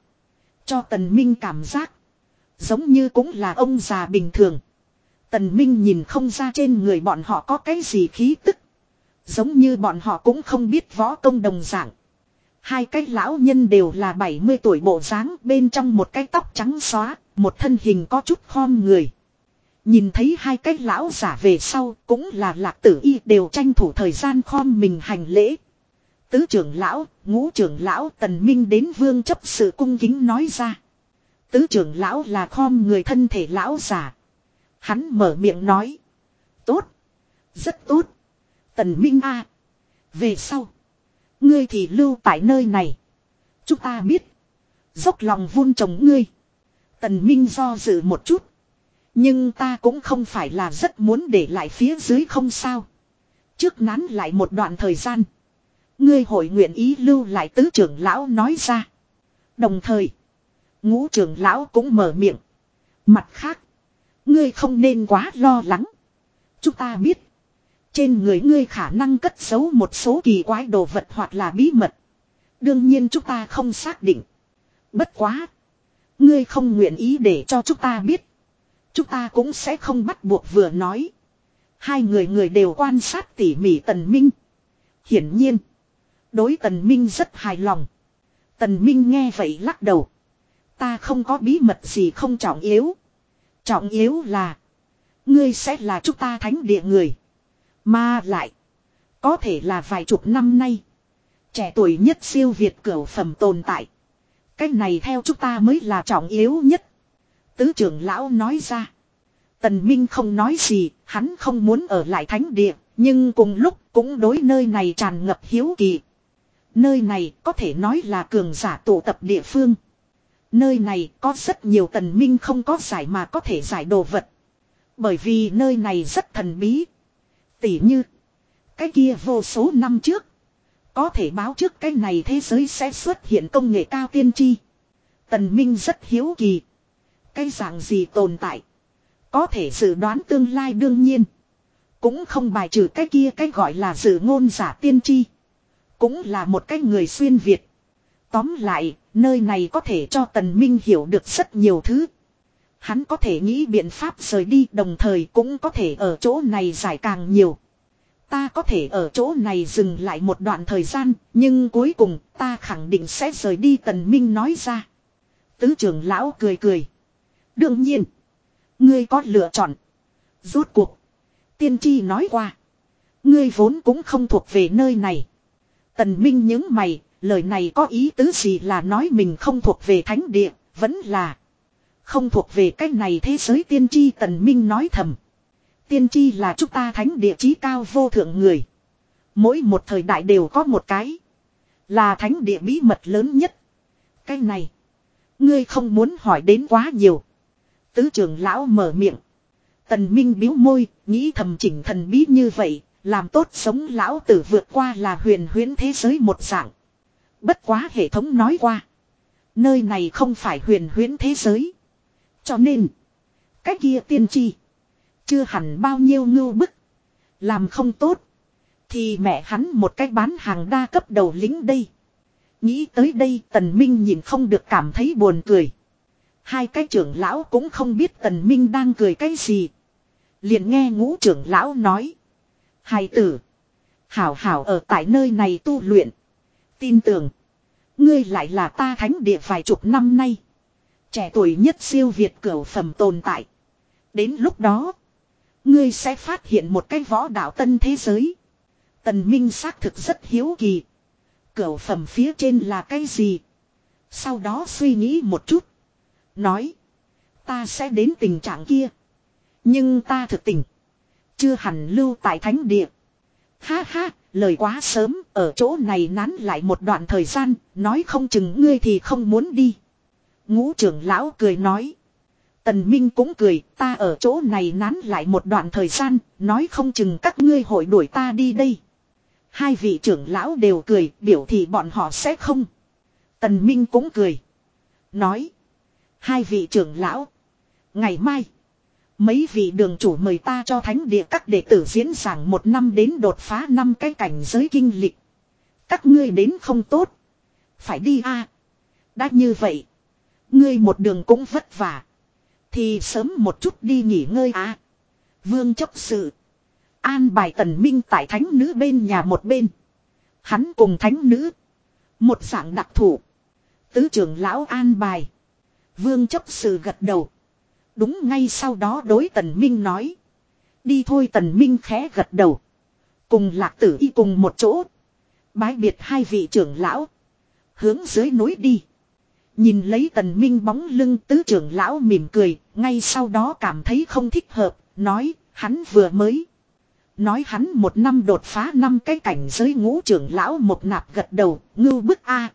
Cho tần minh cảm giác. Giống như cũng là ông già bình thường. Tần minh nhìn không ra trên người bọn họ có cái gì khí tức. Giống như bọn họ cũng không biết võ công đồng dạng. Hai cái lão nhân đều là 70 tuổi bộ dáng bên trong một cái tóc trắng xóa, một thân hình có chút khom người. Nhìn thấy hai cái lão giả về sau cũng là lạc tử y đều tranh thủ thời gian khom mình hành lễ. Tứ trưởng lão, ngũ trưởng lão tần minh đến vương chấp sự cung kính nói ra. Tứ trưởng lão là khom người thân thể lão giả. Hắn mở miệng nói. Tốt. Rất tốt. Tần minh a Về sau. Ngươi thì lưu tại nơi này. Chúng ta biết. Dốc lòng vun trồng ngươi. Tần minh do dự một chút. Nhưng ta cũng không phải là rất muốn để lại phía dưới không sao. Trước nán lại một đoạn thời gian. Ngươi hội nguyện ý lưu lại tứ trưởng lão nói ra. Đồng thời. Ngũ trưởng lão cũng mở miệng. Mặt khác. Ngươi không nên quá lo lắng. Chúng ta biết. Trên người ngươi khả năng cất giấu một số kỳ quái đồ vật hoặc là bí mật. Đương nhiên chúng ta không xác định. Bất quá. Ngươi không nguyện ý để cho chúng ta biết. Chúng ta cũng sẽ không bắt buộc vừa nói. Hai người người đều quan sát tỉ mỉ Tần Minh. Hiển nhiên. Đối Tần Minh rất hài lòng. Tần Minh nghe vậy lắc đầu. Ta không có bí mật gì không trọng yếu. Trọng yếu là. Ngươi sẽ là chúng ta thánh địa người. Mà lại. Có thể là vài chục năm nay. Trẻ tuổi nhất siêu việt cửu phẩm tồn tại. Cái này theo chúng ta mới là trọng yếu nhất. Tứ trưởng lão nói ra. Tần Minh không nói gì, hắn không muốn ở lại thánh địa, nhưng cùng lúc cũng đối nơi này tràn ngập hiếu kỳ. Nơi này có thể nói là cường giả tụ tập địa phương. Nơi này có rất nhiều tần minh không có giải mà có thể giải đồ vật. Bởi vì nơi này rất thần bí. Tỉ như, cái kia vô số năm trước. Có thể báo trước cái này thế giới sẽ xuất hiện công nghệ cao tiên tri. Tần Minh rất hiếu kỳ. Cái dạng gì tồn tại. Có thể dự đoán tương lai đương nhiên. Cũng không bài trừ cái kia cái gọi là dự ngôn giả tiên tri. Cũng là một cái người xuyên Việt. Tóm lại, nơi này có thể cho Tần Minh hiểu được rất nhiều thứ. Hắn có thể nghĩ biện pháp rời đi đồng thời cũng có thể ở chỗ này giải càng nhiều. Ta có thể ở chỗ này dừng lại một đoạn thời gian, nhưng cuối cùng ta khẳng định sẽ rời đi Tần Minh nói ra. Tứ trưởng lão cười cười. Đương nhiên, ngươi có lựa chọn. Rốt cuộc, tiên tri nói qua. Ngươi vốn cũng không thuộc về nơi này. Tần Minh những mày, lời này có ý tứ gì là nói mình không thuộc về thánh địa, vẫn là không thuộc về cái này thế giới tiên tri tần minh nói thầm. Tiên tri là chúng ta thánh địa chí cao vô thượng người. Mỗi một thời đại đều có một cái. Là thánh địa bí mật lớn nhất. Cái này. Ngươi không muốn hỏi đến quá nhiều. Tứ trưởng lão mở miệng. Tần Minh biếu môi, nghĩ thầm chỉnh thần bí như vậy, làm tốt sống lão tử vượt qua là huyền huyễn thế giới một dạng. Bất quá hệ thống nói qua. Nơi này không phải huyền huyễn thế giới. Cho nên, cái kia tiên tri, chưa hẳn bao nhiêu ngưu bức. Làm không tốt, thì mẹ hắn một cái bán hàng đa cấp đầu lính đây. Nghĩ tới đây tần minh nhìn không được cảm thấy buồn cười. Hai cái trưởng lão cũng không biết tần minh đang cười cái gì. Liền nghe ngũ trưởng lão nói. Hai tử. Hảo hảo ở tại nơi này tu luyện. Tin tưởng. Ngươi lại là ta thánh địa vài chục năm nay. Trẻ tuổi nhất siêu việt cửu phẩm tồn tại. Đến lúc đó. Ngươi sẽ phát hiện một cái võ đạo tân thế giới. Tần Minh xác thực rất hiếu kỳ. Cửu phẩm phía trên là cái gì? Sau đó suy nghĩ một chút. Nói. Ta sẽ đến tình trạng kia. Nhưng ta thực tình. Chưa hẳn lưu tại thánh địa. Ha ha, lời quá sớm, ở chỗ này nán lại một đoạn thời gian, nói không chừng ngươi thì không muốn đi. Ngũ trưởng lão cười nói. Tần Minh cũng cười, ta ở chỗ này nán lại một đoạn thời gian, nói không chừng các ngươi hội đuổi ta đi đây. Hai vị trưởng lão đều cười, biểu thị bọn họ sẽ không. Tần Minh cũng cười. Nói. Hai vị trưởng lão. Ngày mai. Mấy vị đường chủ mời ta cho thánh địa các đệ tử diễn giảng một năm đến đột phá năm cái cảnh giới kinh lịch. Các ngươi đến không tốt. Phải đi a Đã như vậy. Ngươi một đường cũng vất vả. Thì sớm một chút đi nghỉ ngơi à. Vương chấp sự. An bài tần minh tại thánh nữ bên nhà một bên. Hắn cùng thánh nữ. Một dạng đặc thủ. Tứ trưởng lão an bài. Vương chấp sự gật đầu. Đúng ngay sau đó đối tần minh nói. Đi thôi tần minh khẽ gật đầu. Cùng lạc tử y cùng một chỗ. Bái biệt hai vị trưởng lão. Hướng dưới núi đi. Nhìn lấy tần minh bóng lưng tứ trưởng lão mỉm cười. Ngay sau đó cảm thấy không thích hợp. Nói, hắn vừa mới. Nói hắn một năm đột phá năm cái cảnh giới ngũ trưởng lão một nạp gật đầu. Ngưu bức A.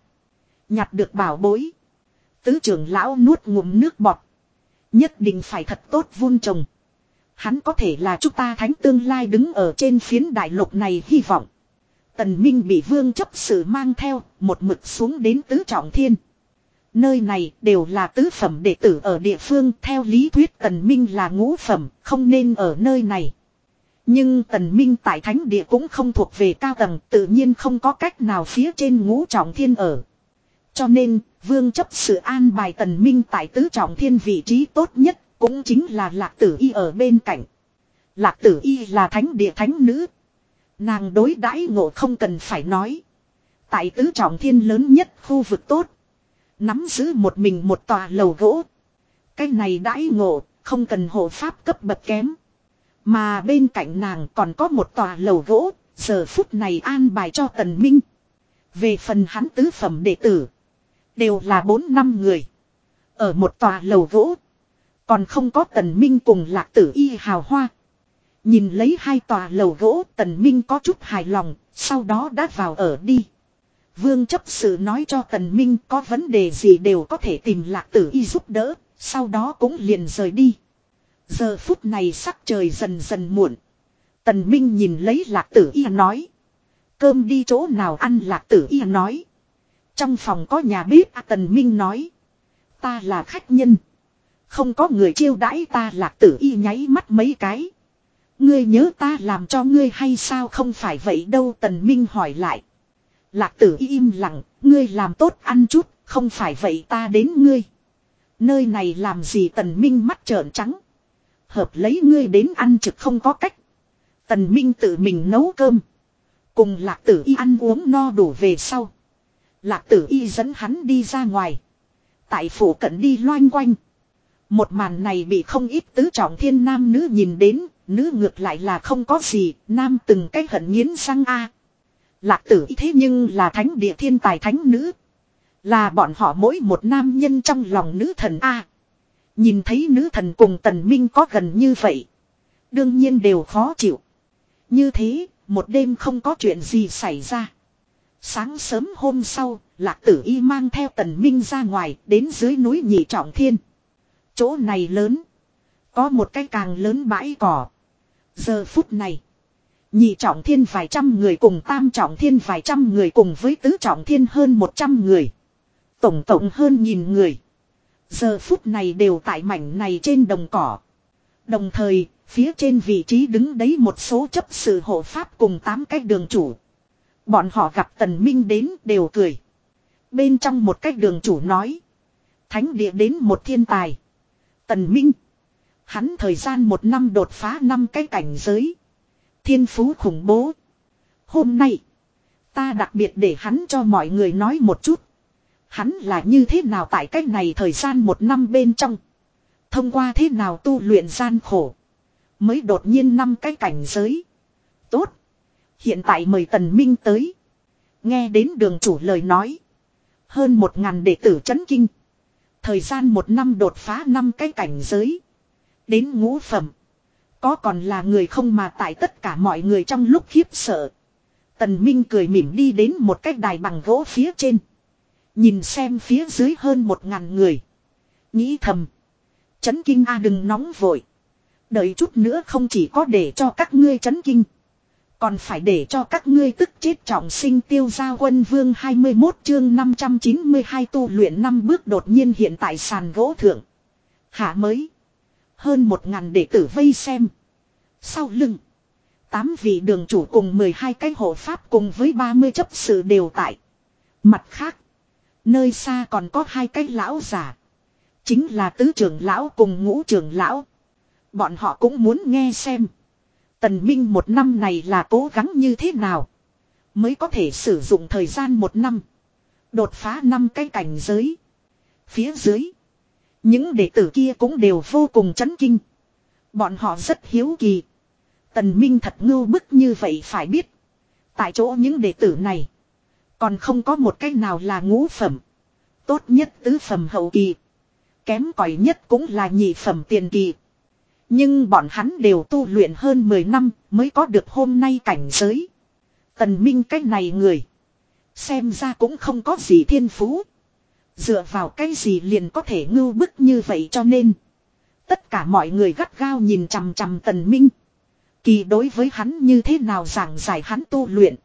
Nhặt được bảo bối. Tứ trưởng lão nuốt ngụm nước bọt. Nhất định phải thật tốt vun trồng. Hắn có thể là chúng ta thánh tương lai đứng ở trên phiến đại lục này hy vọng. Tần Minh bị vương chấp sự mang theo, một mực xuống đến tứ trọng thiên. Nơi này đều là tứ phẩm đệ tử ở địa phương, theo lý thuyết Tần Minh là ngũ phẩm, không nên ở nơi này. Nhưng Tần Minh tại thánh địa cũng không thuộc về cao tầng, tự nhiên không có cách nào phía trên ngũ trọng thiên ở. Cho nên, vương chấp sự an bài tần minh tại tứ trọng thiên vị trí tốt nhất, cũng chính là lạc tử y ở bên cạnh. Lạc tử y là thánh địa thánh nữ. Nàng đối đãi ngộ không cần phải nói. Tại tứ trọng thiên lớn nhất khu vực tốt. Nắm giữ một mình một tòa lầu gỗ. Cái này đãi ngộ, không cần hộ pháp cấp bậc kém. Mà bên cạnh nàng còn có một tòa lầu gỗ, giờ phút này an bài cho tần minh. Về phần hắn tứ phẩm đệ tử. Đều là bốn năm người. Ở một tòa lầu gỗ. Còn không có tần minh cùng lạc tử y hào hoa. Nhìn lấy hai tòa lầu gỗ, tần minh có chút hài lòng. Sau đó đã vào ở đi. Vương chấp sự nói cho tần minh có vấn đề gì đều có thể tìm lạc tử y giúp đỡ. Sau đó cũng liền rời đi. Giờ phút này sắc trời dần dần muộn. Tần Minh nhìn lấy lạc tử y nói. Cơm đi chỗ nào ăn lạc tử y nói. Trong phòng có nhà bếp à, Tần Minh nói. Ta là khách nhân. Không có người chiêu đãi ta lạc tử y nháy mắt mấy cái. Ngươi nhớ ta làm cho ngươi hay sao không phải vậy đâu Tần Minh hỏi lại. Lạc tử y im lặng, ngươi làm tốt ăn chút, không phải vậy ta đến ngươi. Nơi này làm gì Tần Minh mắt trợn trắng. Hợp lấy ngươi đến ăn trực không có cách. Tần Minh tự mình nấu cơm. Cùng lạc tử y ăn uống no đủ về sau. Lạc tử y dẫn hắn đi ra ngoài. Tại phủ cận đi loanh quanh. Một màn này bị không ít tứ trọng thiên nam nữ nhìn đến, nữ ngược lại là không có gì, nam từng cái hận nghiến sang a. Lạc tử y thế nhưng là thánh địa thiên tài thánh nữ. Là bọn họ mỗi một nam nhân trong lòng nữ thần a. Nhìn thấy nữ thần cùng tần minh có gần như vậy. Đương nhiên đều khó chịu. Như thế, một đêm không có chuyện gì xảy ra. Sáng sớm hôm sau, lạc tử y mang theo tần minh ra ngoài đến dưới núi nhị trọng thiên. Chỗ này lớn. Có một cái càng lớn bãi cỏ. Giờ phút này. Nhị trọng thiên vài trăm người cùng tam trọng thiên vài trăm người cùng với tứ trọng thiên hơn một trăm người. Tổng tổng hơn nghìn người. Giờ phút này đều tại mảnh này trên đồng cỏ. Đồng thời, phía trên vị trí đứng đấy một số chấp sự hộ pháp cùng tám cái đường chủ. Bọn họ gặp tần minh đến đều cười. Bên trong một cách đường chủ nói. Thánh địa đến một thiên tài. Tần minh. Hắn thời gian một năm đột phá năm cái cảnh giới. Thiên phú khủng bố. Hôm nay. Ta đặc biệt để hắn cho mọi người nói một chút. Hắn là như thế nào tại cách này thời gian một năm bên trong. Thông qua thế nào tu luyện gian khổ. Mới đột nhiên năm cái cảnh giới. Tốt. Hiện tại mời Tần Minh tới. Nghe đến đường chủ lời nói. Hơn một ngàn đệ tử chấn kinh. Thời gian một năm đột phá năm cái cảnh giới. Đến ngũ phẩm. Có còn là người không mà tại tất cả mọi người trong lúc khiếp sợ. Tần Minh cười mỉm đi đến một cái đài bằng gỗ phía trên. Nhìn xem phía dưới hơn một ngàn người. Nghĩ thầm. Chấn kinh a à đừng nóng vội. Đợi chút nữa không chỉ có để cho các ngươi chấn kinh. Còn phải để cho các ngươi tức chết trọng sinh tiêu gia quân vương 21 chương 592 tu luyện năm bước đột nhiên hiện tại sàn gỗ thượng. Hạ mới. Hơn một ngàn đệ tử vây xem. Sau lưng. Tám vị đường chủ cùng 12 cái hộ pháp cùng với 30 chấp sự đều tại. Mặt khác. Nơi xa còn có hai cái lão giả. Chính là tứ trưởng lão cùng ngũ trưởng lão. Bọn họ cũng muốn nghe xem. Tần Minh một năm này là cố gắng như thế nào. Mới có thể sử dụng thời gian một năm. Đột phá năm cái cảnh giới. Phía dưới. Những đệ tử kia cũng đều vô cùng chấn kinh. Bọn họ rất hiếu kỳ. Tần Minh thật ngưu bức như vậy phải biết. Tại chỗ những đệ tử này. Còn không có một cách nào là ngũ phẩm. Tốt nhất tứ phẩm hậu kỳ. Kém cỏi nhất cũng là nhị phẩm tiền kỳ. Nhưng bọn hắn đều tu luyện hơn 10 năm mới có được hôm nay cảnh giới. Tần Minh cái này người. Xem ra cũng không có gì thiên phú. Dựa vào cái gì liền có thể ngưu bức như vậy cho nên. Tất cả mọi người gắt gao nhìn chằm chằm Tần Minh. Kỳ đối với hắn như thế nào giảng giải hắn tu luyện.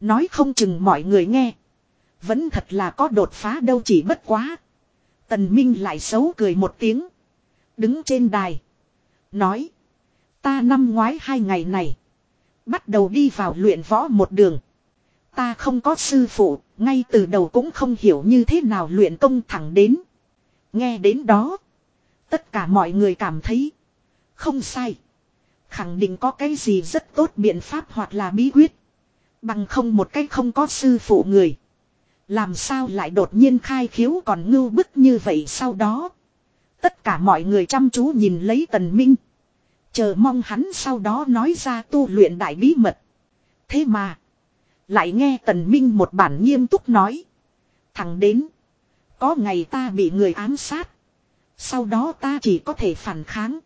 Nói không chừng mọi người nghe. Vẫn thật là có đột phá đâu chỉ bất quá. Tần Minh lại xấu cười một tiếng. Đứng trên đài. Nói. Ta năm ngoái hai ngày này. Bắt đầu đi vào luyện võ một đường. Ta không có sư phụ, ngay từ đầu cũng không hiểu như thế nào luyện công thẳng đến. Nghe đến đó. Tất cả mọi người cảm thấy. Không sai. Khẳng định có cái gì rất tốt biện pháp hoặc là bí quyết. Bằng không một cách không có sư phụ người. Làm sao lại đột nhiên khai khiếu còn ngưu bức như vậy sau đó. Tất cả mọi người chăm chú nhìn lấy tần minh. Chờ mong hắn sau đó nói ra tu luyện đại bí mật. Thế mà. Lại nghe tần minh một bản nghiêm túc nói. Thẳng đến. Có ngày ta bị người ám sát. Sau đó ta chỉ có thể phản kháng.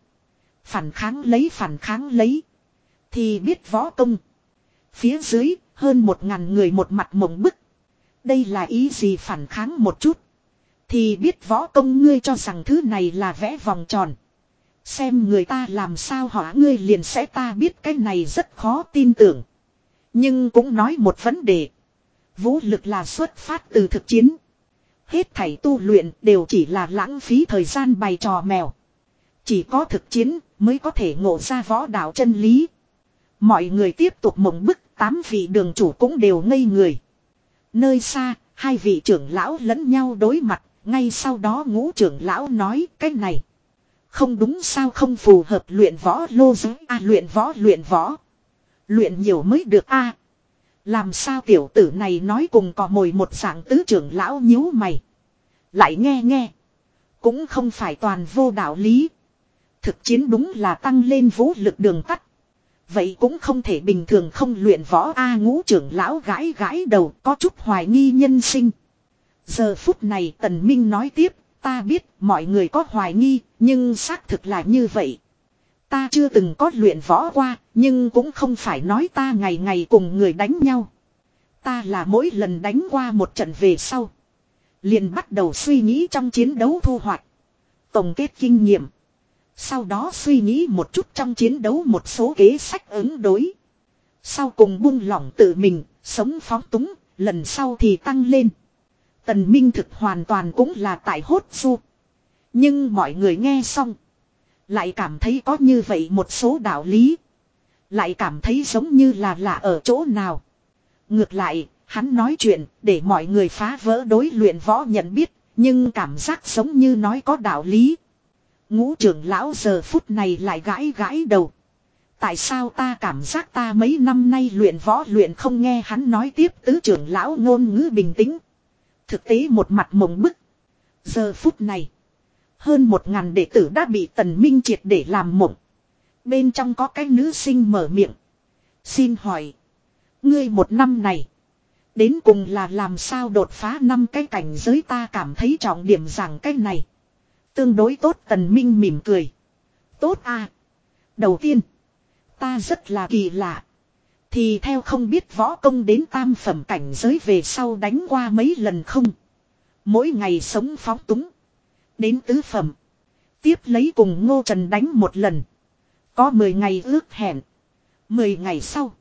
Phản kháng lấy, phản kháng lấy. Thì biết võ công. Phía dưới, hơn một ngàn người một mặt mộng bức. Đây là ý gì phản kháng một chút. Thì biết võ công ngươi cho rằng thứ này là vẽ vòng tròn. Xem người ta làm sao hỏa ngươi liền sẽ ta biết cái này rất khó tin tưởng. Nhưng cũng nói một vấn đề. Vũ lực là xuất phát từ thực chiến. Hết thảy tu luyện đều chỉ là lãng phí thời gian bày trò mèo. Chỉ có thực chiến mới có thể ngộ ra võ đạo chân lý. Mọi người tiếp tục mộng bức, tám vị đường chủ cũng đều ngây người. Nơi xa, hai vị trưởng lão lẫn nhau đối mặt, ngay sau đó ngũ trưởng lão nói, cái này. Không đúng sao không phù hợp luyện võ lô giới a, luyện võ luyện võ. Luyện nhiều mới được a Làm sao tiểu tử này nói cùng có mồi một dạng tứ trưởng lão nhíu mày. Lại nghe nghe. Cũng không phải toàn vô đạo lý. Thực chiến đúng là tăng lên vũ lực đường tắt. Vậy cũng không thể bình thường không luyện võ A ngũ trưởng lão gãi gãi đầu, có chút hoài nghi nhân sinh. Giờ phút này tần minh nói tiếp, ta biết mọi người có hoài nghi, nhưng xác thực là như vậy. Ta chưa từng có luyện võ qua, nhưng cũng không phải nói ta ngày ngày cùng người đánh nhau. Ta là mỗi lần đánh qua một trận về sau. Liền bắt đầu suy nghĩ trong chiến đấu thu hoạch. Tổng kết kinh nghiệm. Sau đó suy nghĩ một chút trong chiến đấu một số kế sách ứng đối. Sau cùng buông lỏng tự mình, sống phóng túng, lần sau thì tăng lên. Tần Minh thực hoàn toàn cũng là tại hốt du. Nhưng mọi người nghe xong. Lại cảm thấy có như vậy một số đạo lý. Lại cảm thấy giống như là lạ ở chỗ nào. Ngược lại, hắn nói chuyện để mọi người phá vỡ đối luyện võ nhận biết. Nhưng cảm giác giống như nói có đạo lý. Ngũ trưởng lão giờ phút này lại gãi gãi đầu. Tại sao ta cảm giác ta mấy năm nay luyện võ luyện không nghe hắn nói tiếp tứ trưởng lão ngôn ngữ bình tĩnh. Thực tế một mặt mộng bức. Giờ phút này. Hơn một ngàn đệ tử đã bị tần minh triệt để làm mộng. Bên trong có cái nữ sinh mở miệng. Xin hỏi. Ngươi một năm này. Đến cùng là làm sao đột phá năm cái cảnh giới ta cảm thấy trọng điểm rằng cái này. Tương đối tốt, tần minh mỉm cười. Tốt à. Đầu tiên. Ta rất là kỳ lạ. Thì theo không biết võ công đến tam phẩm cảnh giới về sau đánh qua mấy lần không. Mỗi ngày sống phóng túng. Đến tứ phẩm. Tiếp lấy cùng Ngô Trần đánh một lần. Có 10 ngày ước hẹn. 10 ngày sau.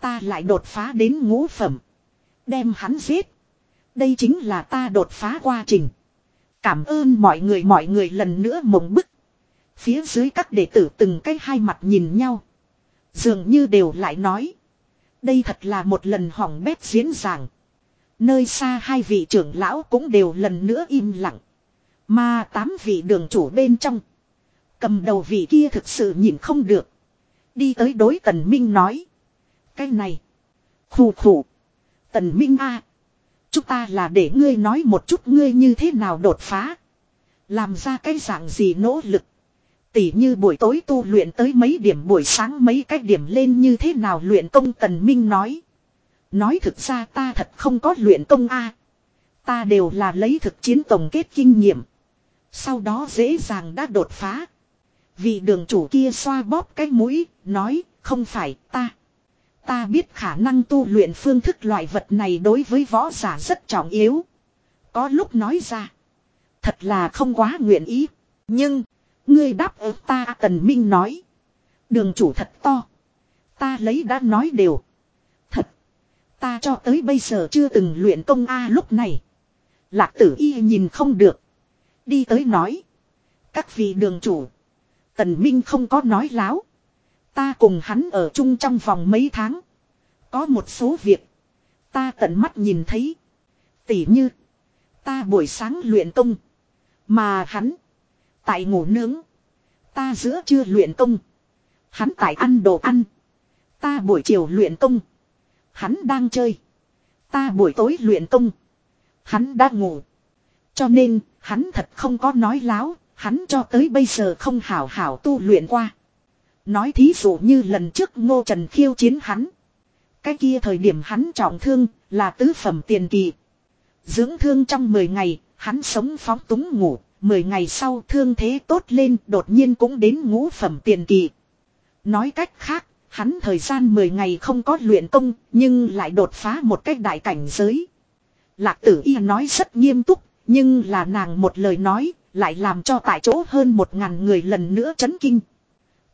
Ta lại đột phá đến ngũ phẩm. Đem hắn giết. Đây chính là ta đột phá quá trình. Cảm ơn mọi người mọi người lần nữa mộng bức. Phía dưới các đệ tử từng cái hai mặt nhìn nhau. Dường như đều lại nói. Đây thật là một lần hỏng bét diễn giảng. Nơi xa hai vị trưởng lão cũng đều lần nữa im lặng. Mà tám vị đường chủ bên trong. Cầm đầu vị kia thực sự nhìn không được. Đi tới đối tần minh nói. Cái này. Khủ khủ. Tần minh a Chúng ta là để ngươi nói một chút ngươi như thế nào đột phá. Làm ra cái dạng gì nỗ lực. Tỉ như buổi tối tu luyện tới mấy điểm buổi sáng mấy cách điểm lên như thế nào luyện công tần minh nói. Nói thực ra ta thật không có luyện công a Ta đều là lấy thực chiến tổng kết kinh nghiệm. Sau đó dễ dàng đã đột phá. Vị đường chủ kia xoa bóp cái mũi, nói, không phải ta. Ta biết khả năng tu luyện phương thức loại vật này đối với võ giả rất trọng yếu. Có lúc nói ra. Thật là không quá nguyện ý. Nhưng, ngươi đáp ứng ta tần minh nói. Đường chủ thật to. Ta lấy đã nói đều. Thật. Ta cho tới bây giờ chưa từng luyện công A lúc này. Lạc tử y nhìn không được. Đi tới nói. Các vị đường chủ. Tần Minh không có nói láo. Ta cùng hắn ở chung trong vòng mấy tháng. Có một số việc. Ta tận mắt nhìn thấy. Tỉ như. Ta buổi sáng luyện công. Mà hắn. Tại ngủ nướng. Ta giữa chưa luyện công. Hắn tại ăn đồ ăn. Ta buổi chiều luyện công. Hắn đang chơi. Ta buổi tối luyện công. Hắn đã ngủ. Cho nên, hắn thật không có nói láo, hắn cho tới bây giờ không hảo hảo tu luyện qua. Nói thí dụ như lần trước Ngô Trần khiêu chiến hắn. Cái kia thời điểm hắn trọng thương, là tứ phẩm tiền kỳ. Dưỡng thương trong 10 ngày, hắn sống phóng túng ngủ, 10 ngày sau thương thế tốt lên đột nhiên cũng đến ngũ phẩm tiền kỳ. Nói cách khác, hắn thời gian 10 ngày không có luyện công, nhưng lại đột phá một cách đại cảnh giới. Lạc tử y nói rất nghiêm túc, nhưng là nàng một lời nói, lại làm cho tại chỗ hơn một ngàn người lần nữa chấn kinh.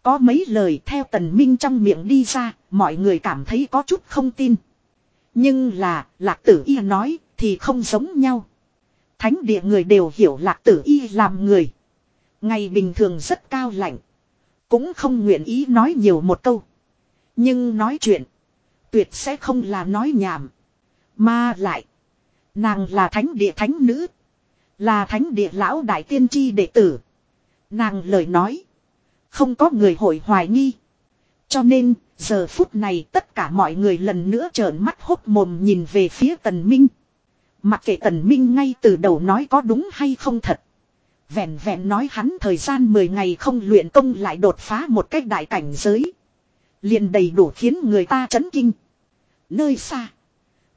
Có mấy lời theo tần minh trong miệng đi ra, mọi người cảm thấy có chút không tin. Nhưng là, lạc tử y nói, thì không giống nhau. Thánh địa người đều hiểu lạc tử y làm người. Ngày bình thường rất cao lạnh. Cũng không nguyện ý nói nhiều một câu. Nhưng nói chuyện. Tuyệt sẽ không là nói nhảm. Mà lại. Nàng là thánh địa thánh nữ. Là thánh địa lão đại tiên tri đệ tử. Nàng lời nói. Không có người hội hoài nghi. Cho nên, giờ phút này tất cả mọi người lần nữa trợn mắt hốt mồm nhìn về phía tần minh. Mặc kệ tần minh ngay từ đầu nói có đúng hay không thật. Vẹn vẹn nói hắn thời gian 10 ngày không luyện công lại đột phá một cách đại cảnh giới. liền đầy đủ khiến người ta chấn kinh. Nơi xa.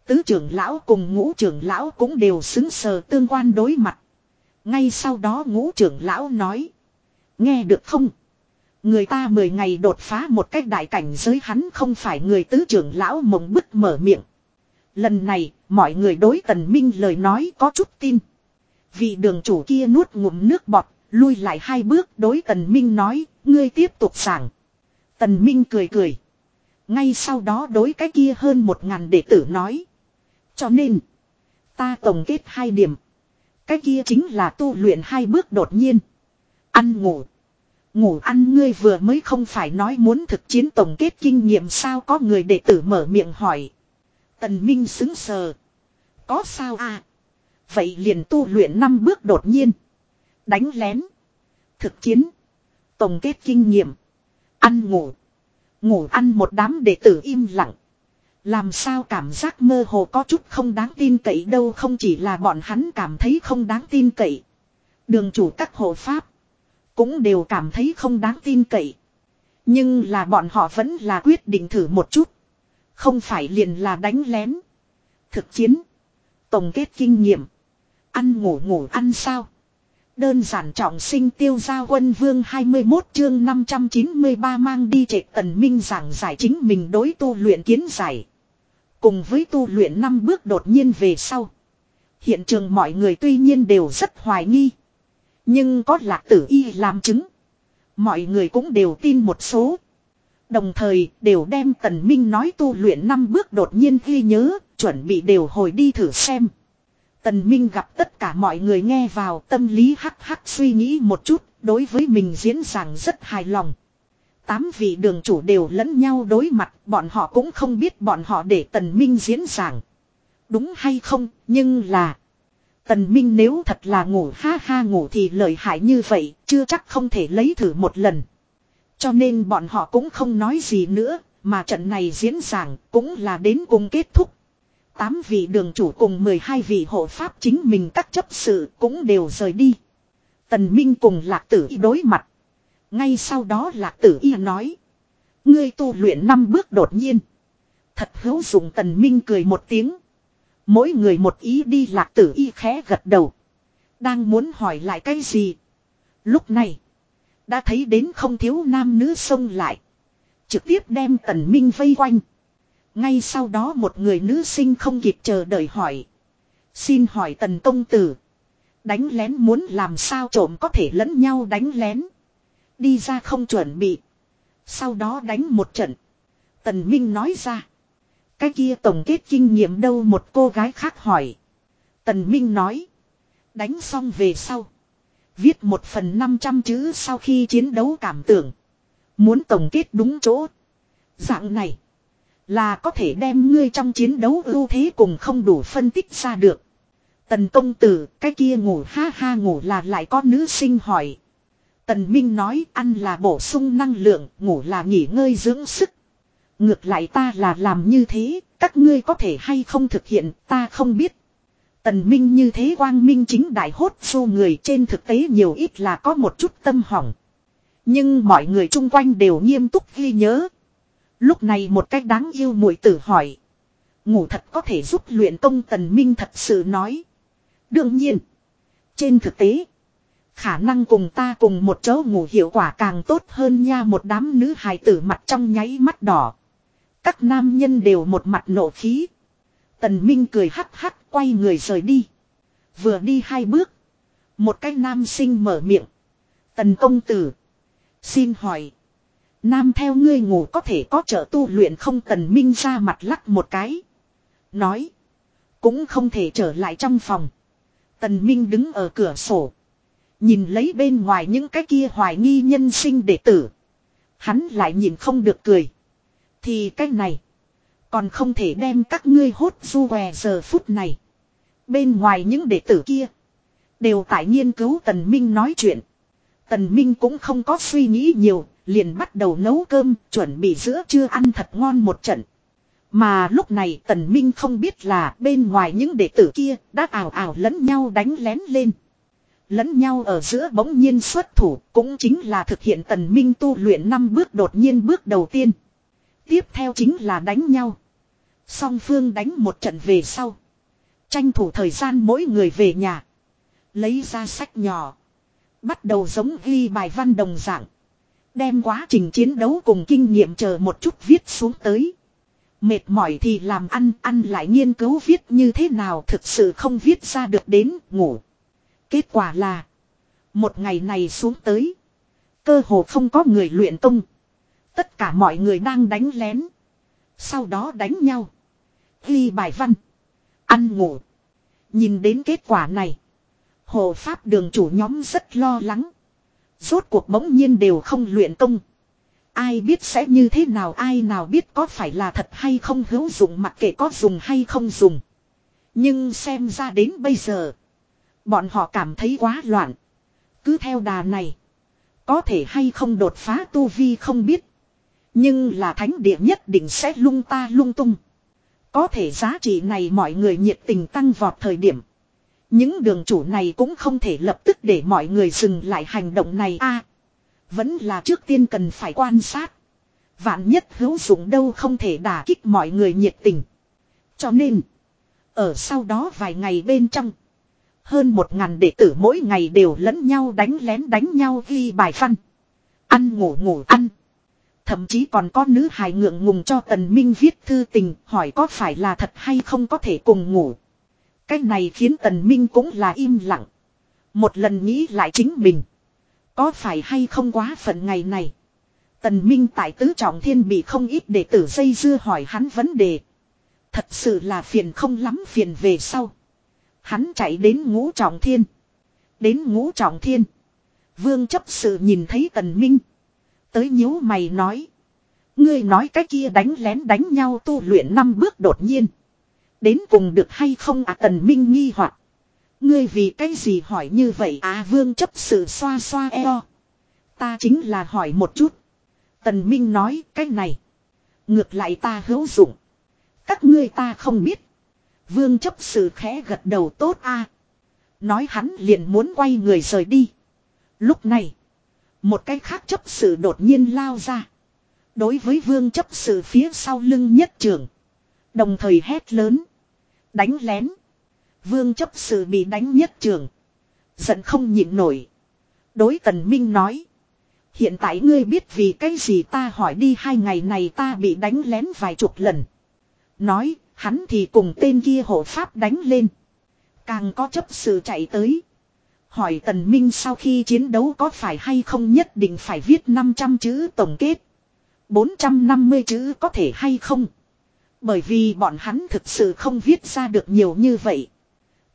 Tứ trưởng lão cùng ngũ trưởng lão cũng đều xứng sờ tương quan đối mặt. Ngay sau đó ngũ trưởng lão nói. Nghe được không? Người ta mười ngày đột phá một cách đại cảnh giới hắn không phải người tứ trưởng lão mộng bức mở miệng. Lần này, mọi người đối tần minh lời nói có chút tin. Vị đường chủ kia nuốt ngụm nước bọt, lui lại hai bước đối tần minh nói, ngươi tiếp tục giảng. Tần minh cười cười. Ngay sau đó đối cái kia hơn một ngàn đệ tử nói. Cho nên, ta tổng kết hai điểm. Cái kia chính là tu luyện hai bước đột nhiên. Ăn ngủ. Ngủ ăn ngươi vừa mới không phải nói muốn thực chiến tổng kết kinh nghiệm sao có người đệ tử mở miệng hỏi. Tần Minh xứng sờ. Có sao à? Vậy liền tu luyện năm bước đột nhiên. Đánh lén. Thực chiến. Tổng kết kinh nghiệm. Ăn ngủ. Ngủ ăn một đám đệ tử im lặng. Làm sao cảm giác mơ hồ có chút không đáng tin cậy đâu không chỉ là bọn hắn cảm thấy không đáng tin cậy. Đường chủ các hộ pháp. Cũng đều cảm thấy không đáng tin cậy. Nhưng là bọn họ vẫn là quyết định thử một chút. Không phải liền là đánh lén. Thực chiến. Tổng kết kinh nghiệm. Ăn ngủ ngủ ăn sao. Đơn giản trọng sinh tiêu gia quân vương 21 chương 593 mang đi trệ tần minh giảng giải chính mình đối tu luyện kiến giải. Cùng với tu luyện năm bước đột nhiên về sau. Hiện trường mọi người tuy nhiên đều rất hoài nghi. Nhưng có lạc tử y làm chứng. Mọi người cũng đều tin một số. Đồng thời đều đem tần minh nói tu luyện năm bước đột nhiên ghi nhớ, chuẩn bị đều hồi đi thử xem. Tần minh gặp tất cả mọi người nghe vào tâm lý hắc hắc suy nghĩ một chút, Đối với mình diễn giảng rất hài lòng. Tám vị đường chủ đều lẫn nhau đối mặt, bọn họ cũng không biết bọn họ để tần minh diễn giảng. Đúng hay không, nhưng là... Tần Minh nếu thật là ngủ ha ha ngủ thì lợi hại như vậy, chưa chắc không thể lấy thử một lần. Cho nên bọn họ cũng không nói gì nữa, mà trận này diễn giảng cũng là đến cùng kết thúc. Tám vị đường chủ cùng 12 vị hộ pháp chính mình các chấp sự cũng đều rời đi. Tần Minh cùng lạc tử y đối mặt. Ngay sau đó lạc tử y nói. Ngươi tu luyện năm bước đột nhiên. Thật hữu dụng tần Minh cười một tiếng. Mỗi người một ý đi lạc tử y khẽ gật đầu. Đang muốn hỏi lại cái gì. Lúc này. Đã thấy đến không thiếu nam nữ xông lại. Trực tiếp đem tần minh vây quanh. Ngay sau đó một người nữ sinh không kịp chờ đợi hỏi. Xin hỏi tần công tử. Đánh lén muốn làm sao trộm có thể lẫn nhau đánh lén. Đi ra không chuẩn bị. Sau đó đánh một trận. Tần Minh nói ra. Cái kia tổng kết kinh nghiệm đâu một cô gái khác hỏi. Tần Minh nói. Đánh xong về sau. Viết một phần 500 chữ sau khi chiến đấu cảm tưởng. Muốn tổng kết đúng chỗ. Dạng này. Là có thể đem ngươi trong chiến đấu ưu thế cùng không đủ phân tích ra được. Tần công tử, cái kia ngủ ha ha ngủ là lại có nữ sinh hỏi. Tần Minh nói ăn là bổ sung năng lượng, ngủ là nghỉ ngơi dưỡng sức. Ngược lại ta là làm như thế, các ngươi có thể hay không thực hiện, ta không biết. Tần Minh như thế quang minh chính đại hốt xô người trên thực tế nhiều ít là có một chút tâm hỏng. Nhưng mọi người chung quanh đều nghiêm túc ghi nhớ. Lúc này một cách đáng yêu muội tử hỏi. Ngủ thật có thể giúp luyện công Tần Minh thật sự nói. Đương nhiên. Trên thực tế. Khả năng cùng ta cùng một chỗ ngủ hiệu quả càng tốt hơn nha một đám nữ hài tử mặt trong nháy mắt đỏ. Các nam nhân đều một mặt nộ khí. Tần Minh cười hắc hắc quay người rời đi. Vừa đi hai bước. Một cái nam sinh mở miệng. Tần công tử. Xin hỏi. Nam theo ngươi ngủ có thể có trợ tu luyện không tần minh ra mặt lắc một cái. Nói. Cũng không thể trở lại trong phòng. Tần minh đứng ở cửa sổ. Nhìn lấy bên ngoài những cái kia hoài nghi nhân sinh đệ tử. Hắn lại nhìn không được cười. Thì cái này. Còn không thể đem các ngươi hốt du què giờ phút này. Bên ngoài những đệ tử kia. Đều tại nghiên cứu Tần Minh nói chuyện. Tần Minh cũng không có suy nghĩ nhiều. Liền bắt đầu nấu cơm. Chuẩn bị giữa trưa ăn thật ngon một trận. Mà lúc này Tần Minh không biết là bên ngoài những đệ tử kia đã ảo ảo lẫn nhau đánh lén lên. Lẫn nhau ở giữa bỗng nhiên xuất thủ, cũng chính là thực hiện Tần Minh tu luyện năm bước đột nhiên bước đầu tiên. Tiếp theo chính là đánh nhau. Song phương đánh một trận về sau. Tranh thủ thời gian mỗi người về nhà. Lấy ra sách nhỏ. Bắt đầu giống ghi bài văn đồng dạng. Đem quá trình chiến đấu cùng kinh nghiệm chờ một chút viết xuống tới. Mệt mỏi thì làm ăn, ăn lại nghiên cứu viết như thế nào thực sự không viết ra được đến ngủ. Kết quả là. Một ngày này xuống tới. Cơ hồ không có người luyện tung Tất cả mọi người đang đánh lén. Sau đó đánh nhau. Ghi bài văn. Ăn ngủ. Nhìn đến kết quả này. Hồ Pháp đường chủ nhóm rất lo lắng. Rốt cuộc bỗng nhiên đều không luyện công. Ai biết sẽ như thế nào, ai nào biết có phải là thật hay không, hữu dụng mặc kệ có dùng hay không dùng. Nhưng xem ra đến bây giờ. Bọn họ cảm thấy quá loạn. Cứ theo đà này. Có thể hay không đột phá tu vi không biết. Nhưng là thánh địa nhất định sẽ lung ta lung tung. Có thể giá trị này mọi người nhiệt tình tăng vọt thời điểm. Những đường chủ này cũng không thể lập tức để mọi người dừng lại hành động này a Vẫn là trước tiên cần phải quan sát. Vạn nhất hữu dụng đâu không thể đả kích mọi người nhiệt tình. Cho nên, ở sau đó vài ngày bên trong, hơn một ngàn đệ tử mỗi ngày đều lẫn nhau đánh lén đánh nhau ghi bài văn. Ăn ngủ ngủ ăn. Thậm chí còn có nữ hài ngượng ngùng cho Tần Minh viết thư tình, hỏi có phải là thật hay không có thể cùng ngủ. Cái này khiến Tần Minh cũng là im lặng. Một lần nghĩ lại chính mình. Có phải hay không quá phận ngày này. Tần Minh tại tứ trọng thiên bị không ít đệ tử dây dưa hỏi hắn vấn đề. Thật sự là phiền không lắm phiền về sau. Hắn chạy đến ngũ trọng thiên. Đến ngũ trọng thiên. Vương chấp sự nhìn thấy tần minh. Tới nhíu mày nói. Ngươi nói cái kia đánh lén đánh nhau tu luyện năm bước đột nhiên. Đến cùng được hay không à tần minh nghi hoặc Ngươi vì cái gì hỏi như vậy à vương chấp sự xoa xoa eo. Ta chính là hỏi một chút. Tần minh nói cái này. Ngược lại ta hữu dụng. Các ngươi ta không biết. Vương chấp sự khẽ gật đầu tốt a. Nói hắn liền muốn quay người rời đi. Lúc này. Một cái khác chấp sự đột nhiên lao ra. Đối với vương chấp sự phía sau lưng nhất trưởng Đồng thời hét lớn. Đánh lén. Vương chấp sự bị đánh nhất trưởng Giận không nhịn nổi. Đối tần minh nói. Hiện tại ngươi biết vì cái gì ta hỏi đi hai ngày này ta bị đánh lén vài chục lần. Nói, hắn thì cùng tên kia hộ pháp đánh lên. Càng có chấp sự chạy tới. Hỏi tần minh sau khi chiến đấu có phải hay không nhất định phải viết 500 chữ tổng kết. 450 chữ có thể hay không. Bởi vì bọn hắn thực sự không viết ra được nhiều như vậy.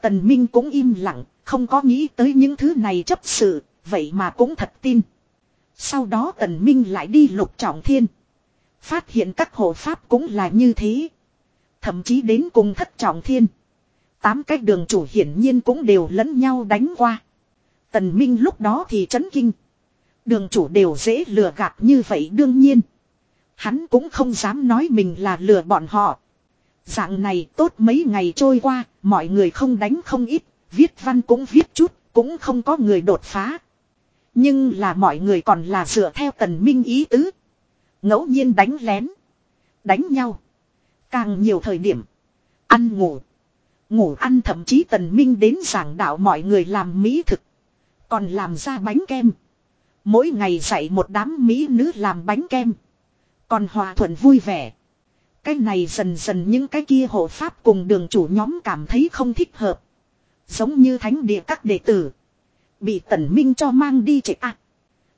Tần Minh cũng im lặng, không có nghĩ tới những thứ này chấp sự, vậy mà cũng thật tin. Sau đó Tần Minh lại đi lục trọng thiên. Phát hiện các hộ pháp cũng là như thế. Thậm chí đến cùng thất trọng thiên. Tám cái đường chủ hiển nhiên cũng đều lẫn nhau đánh qua. Tần Minh lúc đó thì chấn kinh. Đường chủ đều dễ lừa gạt như vậy đương nhiên. Hắn cũng không dám nói mình là lừa bọn họ. Dạng này tốt mấy ngày trôi qua, mọi người không đánh không ít, viết văn cũng viết chút, cũng không có người đột phá. Nhưng là mọi người còn là dựa theo tần minh ý tứ. ngẫu nhiên đánh lén. Đánh nhau. Càng nhiều thời điểm. Ăn ngủ. Ngủ ăn thậm chí tần minh đến giảng đạo mọi người làm mỹ thực. Còn làm ra bánh kem. Mỗi ngày dạy một đám mỹ nữ làm bánh kem. Còn hòa thuận vui vẻ. Cái này dần dần những cái kia hộ pháp cùng đường chủ nhóm cảm thấy không thích hợp. Giống như thánh địa các đệ tử. Bị tần minh cho mang đi chạy ạ.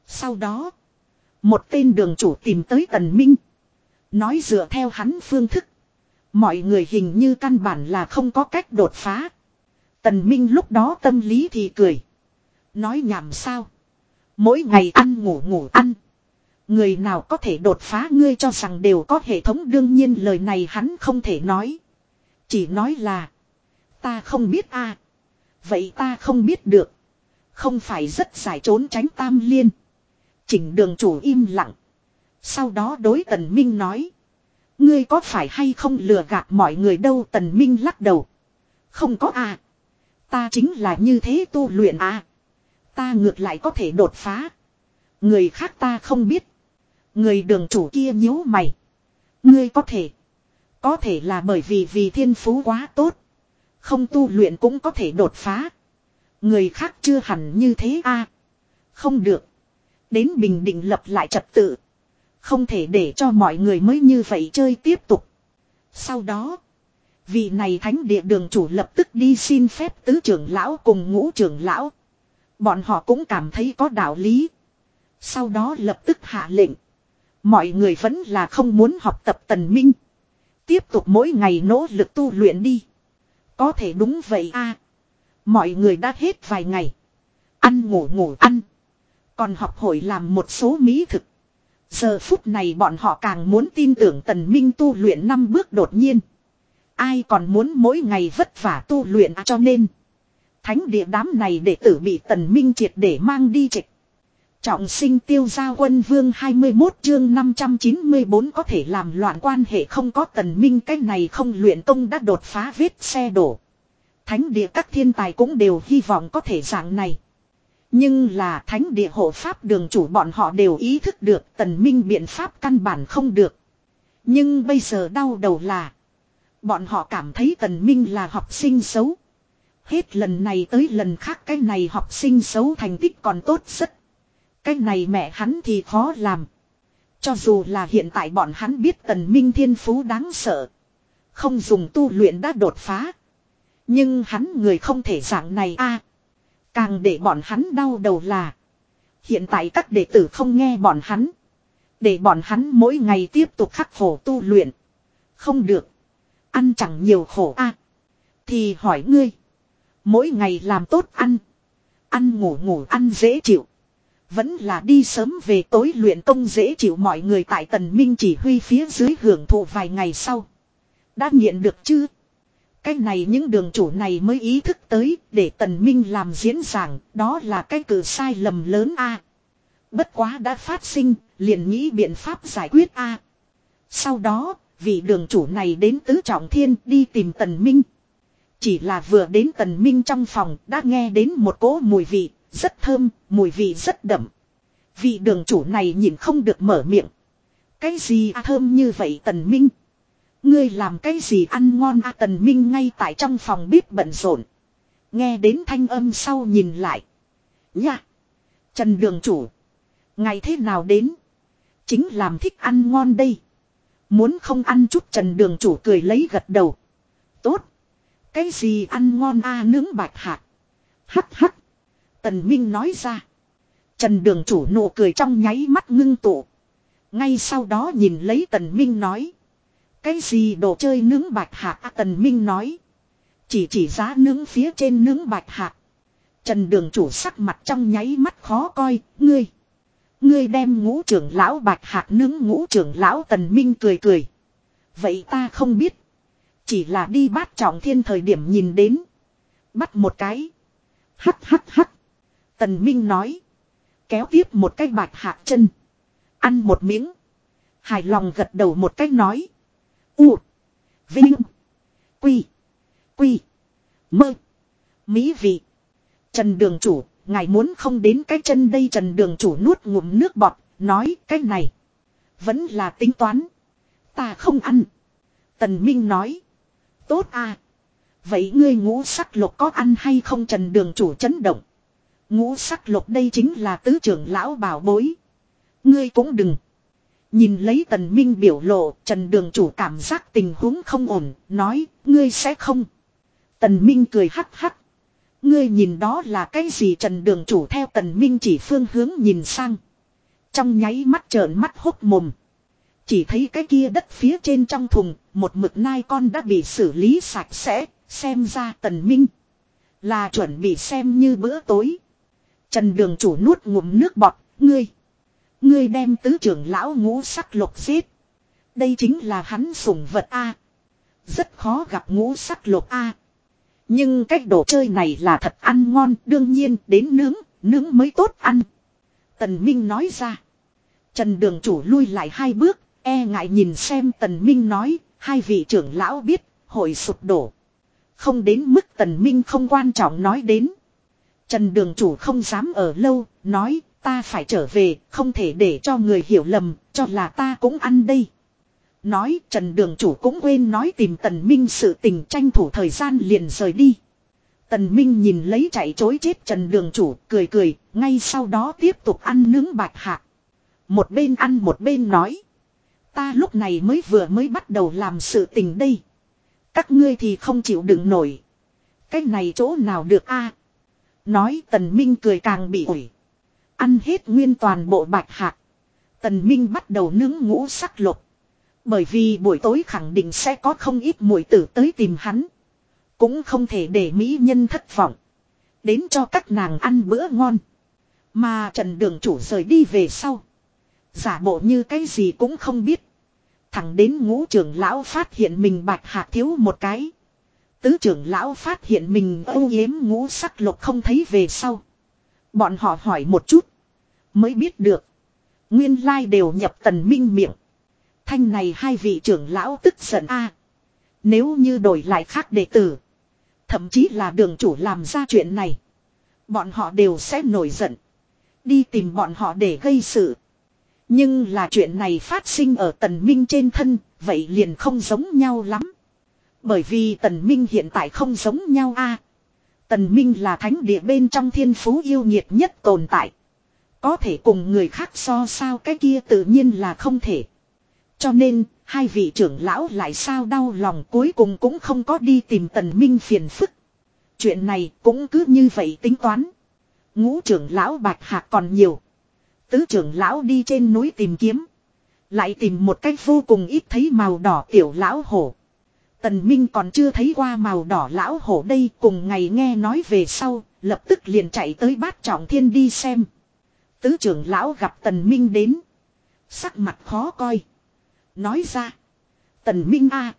Sau đó. Một tên đường chủ tìm tới tần minh. Nói dựa theo hắn phương thức. Mọi người hình như căn bản là không có cách đột phá. Tần minh lúc đó tâm lý thì cười. Nói nhảm sao. Mỗi ngày ăn ngủ ngủ ăn. Người nào có thể đột phá ngươi cho rằng đều có hệ thống đương nhiên lời này hắn không thể nói. Chỉ nói là. Ta không biết a Vậy ta không biết được. Không phải rất giải trốn tránh tam liên. Chỉnh đường chủ im lặng. Sau đó đối tần minh nói. Ngươi có phải hay không lừa gạt mọi người đâu tần minh lắc đầu. Không có a Ta chính là như thế tu luyện a Ta ngược lại có thể đột phá. Người khác ta không biết. Người đường chủ kia nhíu mày. Ngươi có thể. Có thể là bởi vì vì thiên phú quá tốt. Không tu luyện cũng có thể đột phá. Người khác chưa hẳn như thế a Không được. Đến Bình Định lập lại trật tự. Không thể để cho mọi người mới như vậy chơi tiếp tục. Sau đó. Vị này thánh địa đường chủ lập tức đi xin phép tứ trưởng lão cùng ngũ trưởng lão. Bọn họ cũng cảm thấy có đạo lý. Sau đó lập tức hạ lệnh. Mọi người vẫn là không muốn học tập tần minh. Tiếp tục mỗi ngày nỗ lực tu luyện đi. Có thể đúng vậy a Mọi người đã hết vài ngày. Ăn ngủ ngủ ăn. Còn học hội làm một số mỹ thực. Giờ phút này bọn họ càng muốn tin tưởng tần minh tu luyện năm bước đột nhiên. Ai còn muốn mỗi ngày vất vả tu luyện cho nên. Thánh địa đám này đệ tử bị tần minh triệt để mang đi trịch. Trọng sinh tiêu gia quân vương 21 chương 594 có thể làm loạn quan hệ không có tần minh, cái này không luyện công đã đột phá vết xe đổ. Thánh địa các thiên tài cũng đều hy vọng có thể dạng này. Nhưng là thánh địa hộ pháp đường chủ bọn họ đều ý thức được tần minh biện pháp căn bản không được. Nhưng bây giờ đau đầu là. Bọn họ cảm thấy tần minh là học sinh xấu. Hết lần này tới lần khác cái này học sinh xấu thành tích còn tốt rất. Cái này mẹ hắn thì khó làm. Cho dù là hiện tại bọn hắn biết tần minh thiên phú đáng sợ. Không dùng tu luyện đã đột phá. Nhưng hắn người không thể dạng này a Càng để bọn hắn đau đầu là. Hiện tại các đệ tử không nghe bọn hắn. Để bọn hắn mỗi ngày tiếp tục khắc khổ tu luyện. Không được. Ăn chẳng nhiều khổ a Thì hỏi ngươi. Mỗi ngày làm tốt ăn. Ăn ngủ ngủ ăn dễ chịu. Vẫn là đi sớm về tối luyện công dễ chịu mọi người tại tần minh chỉ huy phía dưới hưởng thụ vài ngày sau. Đã nghiện được chứ? Cái này những đường chủ này mới ý thức tới để tần minh làm diễn giảng, đó là cái cử sai lầm lớn a. Bất quá đã phát sinh, liền nghĩ biện pháp giải quyết a. Sau đó, vị đường chủ này đến tứ trọng thiên đi tìm tần minh. Chỉ là vừa đến tần minh trong phòng đã nghe đến một cỗ mùi vị, rất thơm, mùi vị rất đậm. Vị đường chủ này nhìn không được mở miệng. Cái gì à thơm như vậy tần minh? Ngươi làm cái gì ăn ngon à tần minh ngay tại trong phòng bếp bận rộn. Nghe đến thanh âm sau nhìn lại. Nha! Trần đường chủ. Ngày thế nào đến? Chính làm thích ăn ngon đây. Muốn không ăn chút trần đường chủ cười lấy gật đầu. Tốt. Cái gì ăn ngon a à, nướng bạch hạt. Hắc hắc. Tần Minh nói ra. Trần đường chủ nụ cười trong nháy mắt ngưng tụ. Ngay sau đó nhìn lấy Tần Minh nói. Cái gì đồ chơi nướng bạch hạt à, Tần Minh nói. Chỉ chỉ giá nướng phía trên nướng bạch hạt. Trần đường chủ sắc mặt trong nháy mắt khó coi, ngươi. Ngươi đem ngũ trưởng lão bạch hạt nướng ngũ trưởng lão Tần Minh cười cười. Vậy ta không biết. Chỉ là đi bát trọng thiên thời điểm nhìn đến. Bắt một cái. hắt hắt hắt Tần Minh nói. Kéo tiếp một cái bạch hạ chân. Ăn một miếng. Hài lòng gật đầu một cái nói. U. Vinh. Quy. Quy. Mơ. Mỹ vị. Trần đường chủ, ngài muốn không đến cái chân đây trần đường chủ nuốt ngụm nước bọt, nói cái này. Vẫn là tính toán. Ta không ăn. Tần Minh nói. Tốt à. Vậy ngươi ngũ sắc lục có ăn hay không trần đường chủ chấn động. Ngũ sắc lục đây chính là tứ trưởng lão bảo bối. Ngươi cũng đừng. Nhìn lấy tần minh biểu lộ, trần đường chủ cảm giác tình huống không ổn, nói, ngươi sẽ không. Tần minh cười hắc hắc. Ngươi nhìn đó là cái gì trần đường chủ theo tần minh chỉ phương hướng nhìn sang. Trong nháy mắt trợn mắt hốt mồm. Chỉ thấy cái kia đất phía trên trong thùng, một mực nai con đã bị xử lý sạch sẽ, xem ra tần minh. Là chuẩn bị xem như bữa tối. Trần đường chủ nuốt ngụm nước bọt, ngươi. Ngươi đem tứ trưởng lão ngũ sắc lục giết. Đây chính là hắn sủng vật A. Rất khó gặp ngũ sắc lục A. Nhưng cách đồ chơi này là thật ăn ngon, đương nhiên đến nướng, nướng mới tốt ăn. Tần Minh nói ra. Trần đường chủ lui lại hai bước, e ngại nhìn xem Tần Minh nói, hai vị trưởng lão biết, hội sụp đổ. Không đến mức Tần Minh không quan trọng nói đến. Trần đường chủ không dám ở lâu, nói ta phải trở về, không thể để cho người hiểu lầm, cho là ta cũng ăn đây. Nói Trần đường chủ cũng quên nói tìm Tần Minh sự tình tranh thủ thời gian liền rời đi. Tần Minh nhìn lấy chạy chối chết Trần đường chủ, cười cười, ngay sau đó tiếp tục ăn nướng bạch hạ Một bên ăn một bên nói. Ta lúc này mới vừa mới bắt đầu làm sự tình đây. Các ngươi thì không chịu đựng nổi. Cái này chỗ nào được a? Nói tần minh cười càng bị ủi. Ăn hết nguyên toàn bộ bạch hạt. Tần minh bắt đầu nướng ngũ sắc lục. Bởi vì buổi tối khẳng định sẽ có không ít muội tử tới tìm hắn. Cũng không thể để mỹ nhân thất vọng. Đến cho các nàng ăn bữa ngon. Mà trần đường chủ rời đi về sau. Giả bộ như cái gì cũng không biết. Thẳng đến ngũ trưởng lão phát hiện mình bạch hạt thiếu một cái. Tứ trưởng lão phát hiện mình âu yếm ngũ sắc lục không thấy về sau. Bọn họ hỏi một chút. Mới biết được. Nguyên lai đều nhập tần minh miệng. Thanh này hai vị trưởng lão tức giận a. nếu như đổi lại khác đệ tử. Thậm chí là đường chủ làm ra chuyện này. Bọn họ đều sẽ nổi giận. Đi tìm bọn họ để gây sự. Nhưng là chuyện này phát sinh ở tần minh trên thân, vậy liền không giống nhau lắm. Bởi vì tần minh hiện tại không giống nhau a. Tần minh là thánh địa bên trong thiên phú yêu nhiệt nhất tồn tại. Có thể cùng người khác so sao cái kia tự nhiên là không thể. Cho nên, hai vị trưởng lão lại sao đau lòng cuối cùng cũng không có đi tìm tần minh phiền phức. Chuyện này cũng cứ như vậy tính toán. Ngũ trưởng lão bạch hạc còn nhiều. Tứ trưởng lão đi trên núi tìm kiếm. Lại tìm một cách vô cùng ít thấy màu đỏ tiểu lão hổ. Tần Minh còn chưa thấy qua màu đỏ lão hổ đây cùng ngày nghe nói về sau, lập tức liền chạy tới bát trọng thiên đi xem. Tứ trưởng lão gặp tần minh đến. Sắc mặt khó coi. Nói ra. Tần minh a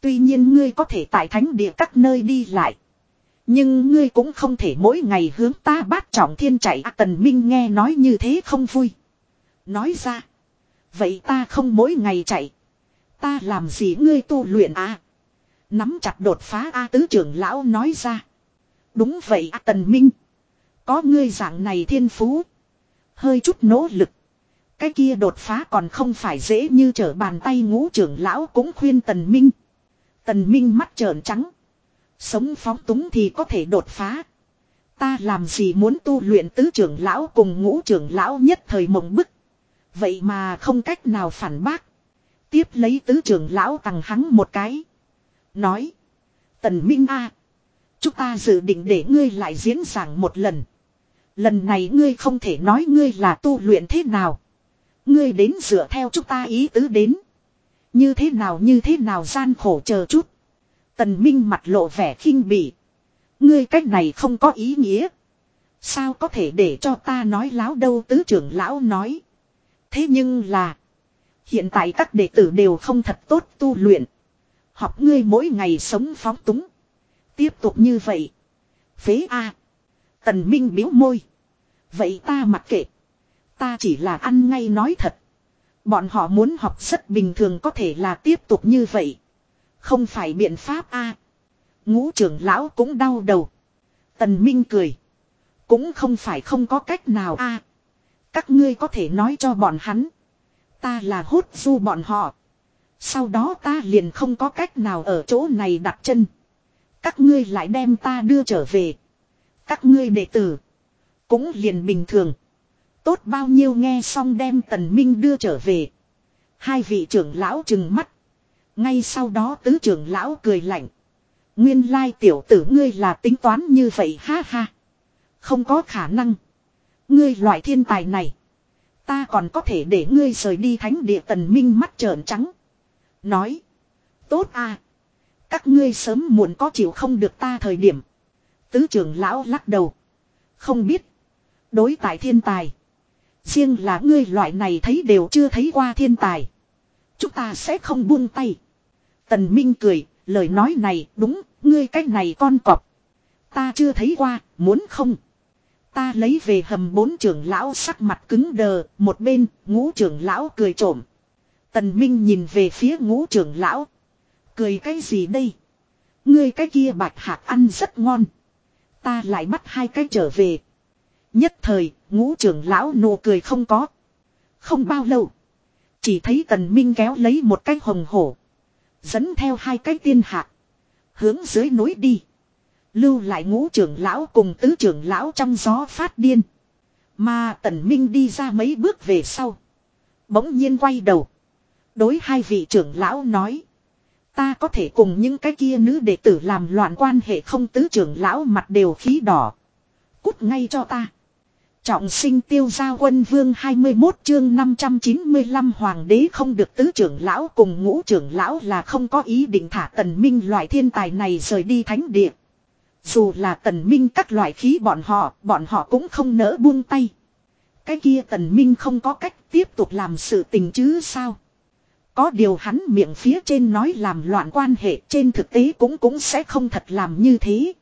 Tuy nhiên ngươi có thể tại thánh địa các nơi đi lại. Nhưng ngươi cũng không thể mỗi ngày hướng ta bát trọng thiên chạy. À, tần minh nghe nói như thế không vui. Nói ra. Vậy ta không mỗi ngày chạy. Ta làm gì ngươi tu luyện à? Nắm chặt đột phá A tứ trưởng lão nói ra. Đúng vậy A tần minh. Có ngươi dạng này thiên phú. Hơi chút nỗ lực. Cái kia đột phá còn không phải dễ như trở bàn tay ngũ trưởng lão cũng khuyên tần minh. Tần minh mắt trợn trắng. Sống phóng túng thì có thể đột phá. Ta làm gì muốn tu luyện tứ trưởng lão cùng ngũ trưởng lão nhất thời mộng bức. Vậy mà không cách nào phản bác. Tiếp lấy tứ trưởng lão tặng hắn một cái. Nói. Tần Minh A. chúng ta dự định để ngươi lại diễn giảng một lần. Lần này ngươi không thể nói ngươi là tu luyện thế nào. Ngươi đến dựa theo chúng ta ý tứ đến. Như thế nào như thế nào gian khổ chờ chút. Tần Minh mặt lộ vẻ khinh bỉ. Ngươi cách này không có ý nghĩa. Sao có thể để cho ta nói láo đâu tứ trưởng lão nói. Thế nhưng là. Hiện tại các đệ tử đều không thật tốt tu luyện. Học ngươi mỗi ngày sống phóng túng. Tiếp tục như vậy. Phế A. Tần Minh biếu môi. Vậy ta mặc kệ. Ta chỉ là ăn ngay nói thật. Bọn họ muốn học rất bình thường có thể là tiếp tục như vậy. Không phải biện pháp a. Ngũ trưởng lão cũng đau đầu. Tần Minh cười. Cũng không phải không có cách nào a. các ngươi có thể nói cho bọn hắn. Ta là hốt du bọn họ. Sau đó ta liền không có cách nào ở chỗ này đặt chân. Các ngươi lại đem ta đưa trở về. Các ngươi đệ tử. Cũng liền bình thường. Tốt bao nhiêu nghe xong đem tần minh đưa trở về. Hai vị trưởng lão trừng mắt. Ngay sau đó tứ trưởng lão cười lạnh. Nguyên lai tiểu tử ngươi là tính toán như vậy ha ha. Không có khả năng. Ngươi loại thiên tài này. Ta còn có thể để ngươi rời đi thánh địa tần minh mắt trợn trắng. Nói. Tốt à. Các ngươi sớm muộn có chịu không được ta thời điểm. Tứ trưởng lão lắc đầu. Không biết. Đối tại thiên tài. Riêng là ngươi loại này thấy đều chưa thấy qua thiên tài. Chúng ta sẽ không buông tay. Tần Minh cười, lời nói này đúng, ngươi cách này con cọp. Ta chưa thấy qua, muốn không? Ta lấy về hầm bốn trưởng lão sắc mặt cứng đờ, một bên, ngũ trưởng lão cười trộm. Tần Minh nhìn về phía ngũ trưởng lão. Cười cái gì đây? Ngươi cái kia bạch hạt ăn rất ngon. Ta lại bắt hai cái trở về. Nhất thời, ngũ trưởng lão nụ cười không có. Không bao lâu. Chỉ thấy tần minh kéo lấy một cái hồng hổ. Dẫn theo hai cái tiên hạ Hướng dưới núi đi. Lưu lại ngũ trưởng lão cùng tứ trưởng lão trong gió phát điên. Mà tần minh đi ra mấy bước về sau. Bỗng nhiên quay đầu. Đối hai vị trưởng lão nói. Ta có thể cùng những cái kia nữ đệ tử làm loạn quan hệ không tứ trưởng lão mặt đều khí đỏ. Cút ngay cho ta. Trọng sinh tiêu gia quân vương 21 chương 595 hoàng đế không được tứ trưởng lão cùng ngũ trưởng lão là không có ý định thả tần minh loại thiên tài này rời đi thánh địa. Dù là tần minh các loại khí bọn họ, bọn họ cũng không nỡ buông tay. Cái kia tần minh không có cách tiếp tục làm sự tình chứ sao. Có điều hắn miệng phía trên nói làm loạn quan hệ trên thực tế cũng cũng sẽ không thật làm như thế.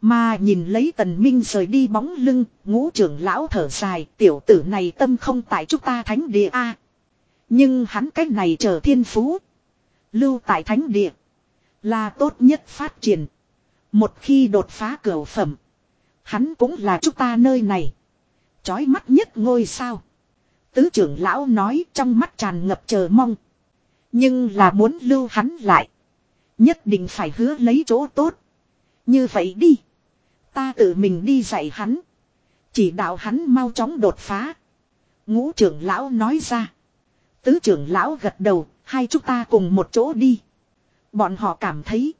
Mà nhìn lấy tần minh rời đi bóng lưng, ngũ trưởng lão thở dài, tiểu tử này tâm không tại chúng ta thánh địa a. nhưng hắn cách này chờ thiên phú. Lưu tại thánh địa. Là tốt nhất phát triển. Một khi đột phá cửa phẩm. Hắn cũng là chúng ta nơi này. Chói mắt nhất ngôi sao. Tứ trưởng lão nói trong mắt tràn ngập chờ mong. Nhưng là muốn lưu hắn lại. Nhất định phải hứa lấy chỗ tốt. Như vậy đi. Ta tự mình đi dạy hắn. Chỉ đạo hắn mau chóng đột phá. Ngũ trưởng lão nói ra. Tứ trưởng lão gật đầu, hai chúng ta cùng một chỗ đi. Bọn họ cảm thấy.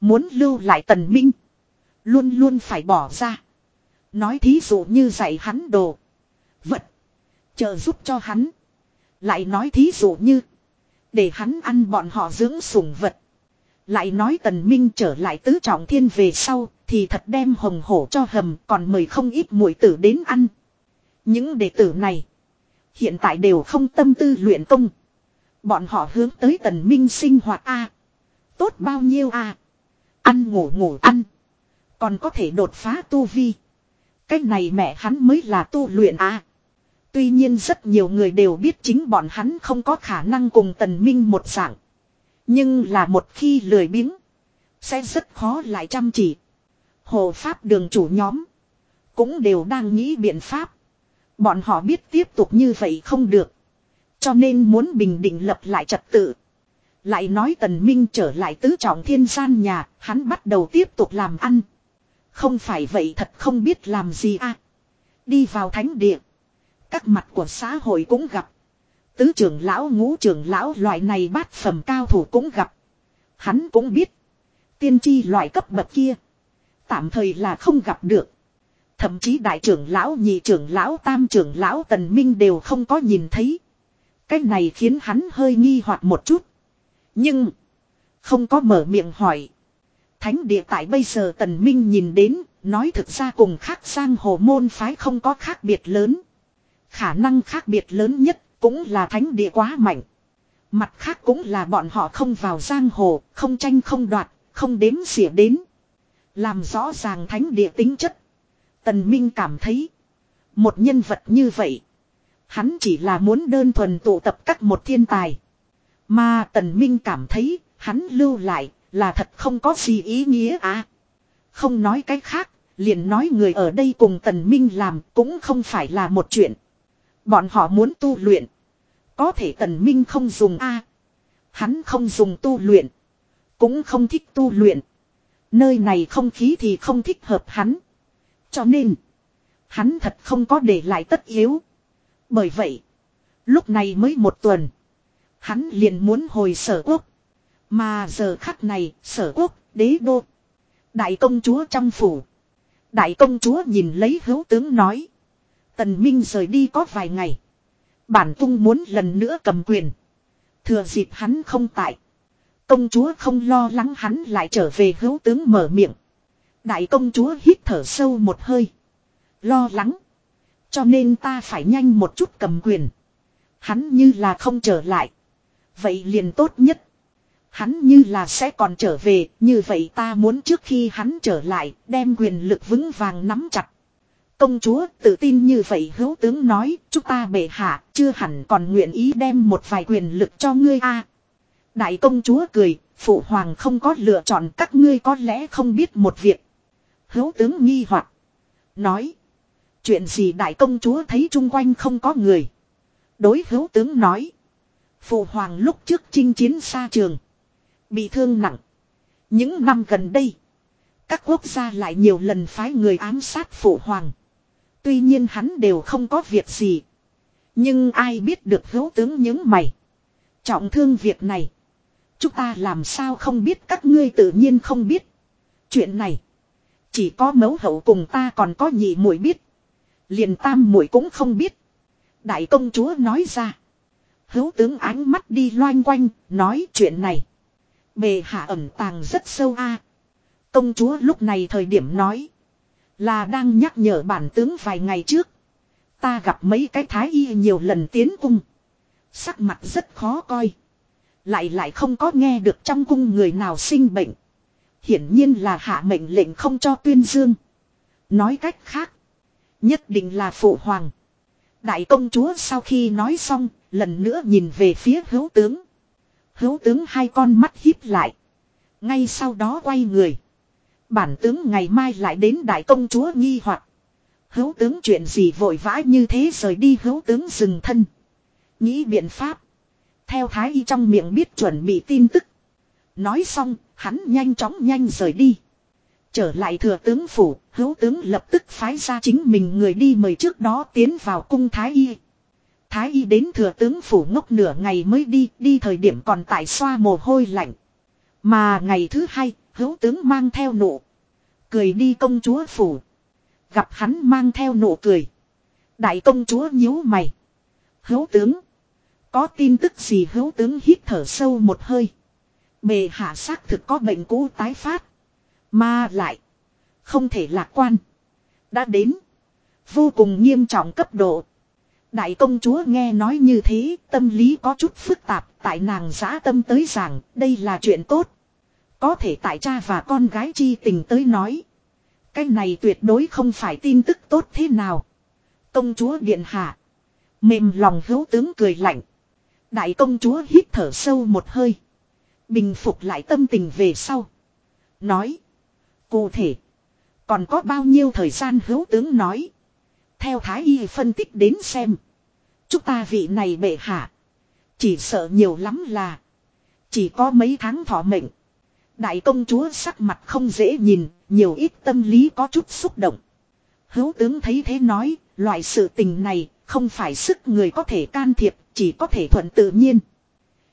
Muốn lưu lại tần minh. Luôn luôn phải bỏ ra. Nói thí dụ như dạy hắn đồ. Vật. Trợ giúp cho hắn. Lại nói thí dụ như. Để hắn ăn bọn họ dưỡng sủng vật. Lại nói tần minh trở lại tứ trọng thiên về sau, thì thật đem hồng hổ cho hầm, còn mời không ít muội tử đến ăn. Những đệ tử này. Hiện tại đều không tâm tư luyện công. Bọn họ hướng tới tần minh sinh hoạt A. Tốt bao nhiêu A. Ăn ngủ ngủ ăn. Còn có thể đột phá tu vi. Cái này mẹ hắn mới là tu luyện A. Tuy nhiên rất nhiều người đều biết chính bọn hắn không có khả năng cùng tần minh một dạng. Nhưng là một khi lười biếng. Sẽ rất khó lại chăm chỉ. Hồ Pháp đường chủ nhóm. Cũng đều đang nghĩ biện pháp. Bọn họ biết tiếp tục như vậy không được. Cho nên muốn bình định lập lại trật tự. Lại nói tần minh trở lại tứ trọng thiên gian nhà, hắn bắt đầu tiếp tục làm ăn. Không phải vậy thật không biết làm gì à. Đi vào thánh địa. Các mặt của xã hội cũng gặp. Tứ trưởng lão ngũ trưởng lão loại này bát phẩm cao thủ cũng gặp. Hắn cũng biết. Tiên tri loại cấp bậc kia. Tạm thời là không gặp được. Thậm chí đại trưởng lão nhị trưởng lão tam trưởng lão tần minh đều không có nhìn thấy. Cái này khiến hắn hơi nghi hoặc một chút. Nhưng. Không có mở miệng hỏi. Thánh địa tại bây giờ tần minh nhìn đến. Nói thực ra cùng khác sang hồ môn phái không có khác biệt lớn. Khả năng khác biệt lớn nhất cũng là thánh địa quá mạnh. Mặt khác cũng là bọn họ không vào giang hồ, không tranh không đoạt, không đếm xỉa đến. Làm rõ ràng thánh địa tính chất. Tần Minh cảm thấy. Một nhân vật như vậy. Hắn chỉ là muốn đơn thuần tụ tập các một thiên tài. Mà Tần Minh cảm thấy. Hắn lưu lại. Là thật không có gì ý nghĩa à. Không nói cách khác. Liền nói người ở đây cùng Tần Minh làm. Cũng không phải là một chuyện. Bọn họ muốn tu luyện. Có thể Tần Minh không dùng a Hắn không dùng tu luyện. Cũng không thích tu luyện. Nơi này không khí thì không thích hợp hắn. Cho nên. Hắn thật không có để lại tất yếu. Bởi vậy. Lúc này mới một tuần. Hắn liền muốn hồi sở quốc. Mà giờ khắc này, sở quốc, đế đô. Đại công chúa trong phủ. Đại công chúa nhìn lấy hữu tướng nói. Tần Minh rời đi có vài ngày. Bản cung muốn lần nữa cầm quyền. Thừa dịp hắn không tại. Công chúa không lo lắng hắn lại trở về hữu tướng mở miệng. Đại công chúa hít thở sâu một hơi. Lo lắng. Cho nên ta phải nhanh một chút cầm quyền. Hắn như là không trở lại. Vậy liền tốt nhất. Hắn như là sẽ còn trở về, như vậy ta muốn trước khi hắn trở lại, đem quyền lực vững vàng nắm chặt. Công chúa tự tin như vậy hữu tướng nói, chúng ta bệ hạ, chưa hẳn còn nguyện ý đem một vài quyền lực cho ngươi a. Đại công chúa cười, phụ hoàng không có lựa chọn các ngươi có lẽ không biết một việc. Hữu tướng nghi hoặc Nói. Chuyện gì đại công chúa thấy chung quanh không có người. Đối hữu tướng nói. Phụ hoàng lúc trước chinh chiến xa trường. Bị thương nặng. Những năm gần đây. Các quốc gia lại nhiều lần phái người ám sát phụ hoàng. Tuy nhiên hắn đều không có việc gì. Nhưng ai biết được hữu tướng những mày. Trọng thương việc này. Chúng ta làm sao không biết các ngươi tự nhiên không biết. Chuyện này. Chỉ có mấu hậu cùng ta còn có nhị muội biết. Liền tam muội cũng không biết. Đại công chúa nói ra. Hữu tướng ánh mắt đi loanh quanh, nói chuyện này. Bề hạ ẩn tàng rất sâu a. Công chúa lúc này thời điểm nói. Là đang nhắc nhở bản tướng vài ngày trước. Ta gặp mấy cái thái y nhiều lần tiến cung. Sắc mặt rất khó coi. Lại lại không có nghe được trong cung người nào sinh bệnh. Hiển nhiên là hạ mệnh lệnh không cho tuyên dương. Nói cách khác. Nhất định là phụ hoàng. Đại công chúa sau khi nói xong, lần nữa nhìn về phía hữu tướng. Hữu tướng hai con mắt híp lại. Ngay sau đó quay người. Bản tướng ngày mai lại đến đại công chúa nghi hoặc Hữu tướng chuyện gì vội vã như thế rời đi hữu tướng dừng thân. Nghĩ biện pháp. Theo thái y trong miệng biết chuẩn bị tin tức. Nói xong, hắn nhanh chóng nhanh rời đi. Trở lại thừa tướng phủ, hữu tướng lập tức phái ra chính mình người đi mời trước đó tiến vào cung thái y. Thái y đến thừa tướng phủ ngốc nửa ngày mới đi, đi thời điểm còn tại xoa mồ hôi lạnh. Mà ngày thứ hai, hữu tướng mang theo nụ. Cười đi công chúa phủ. Gặp hắn mang theo nụ cười. Đại công chúa nhíu mày. Hữu tướng. Có tin tức gì hữu tướng hít thở sâu một hơi. Bề hạ xác thực có bệnh cũ tái phát. Mà lại. Không thể lạc quan. Đã đến. Vô cùng nghiêm trọng cấp độ. Đại công chúa nghe nói như thế, tâm lý có chút phức tạp, tại nàng giã tâm tới rằng, đây là chuyện tốt. Có thể tại cha và con gái chi tình tới nói. Cái này tuyệt đối không phải tin tức tốt thế nào. Công chúa điện hạ. Mềm lòng hữu tướng cười lạnh. Đại công chúa hít thở sâu một hơi. Bình phục lại tâm tình về sau. Nói. Cụ thể. Còn có bao nhiêu thời gian hữu tướng nói. Theo Thái Y phân tích đến xem. Chúng ta vị này bệ hạ. Chỉ sợ nhiều lắm là. Chỉ có mấy tháng thọ mệnh. Đại công chúa sắc mặt không dễ nhìn. Nhiều ít tâm lý có chút xúc động. Hữu tướng thấy thế nói. Loại sự tình này không phải sức người có thể can thiệp. Chỉ có thể thuận tự nhiên.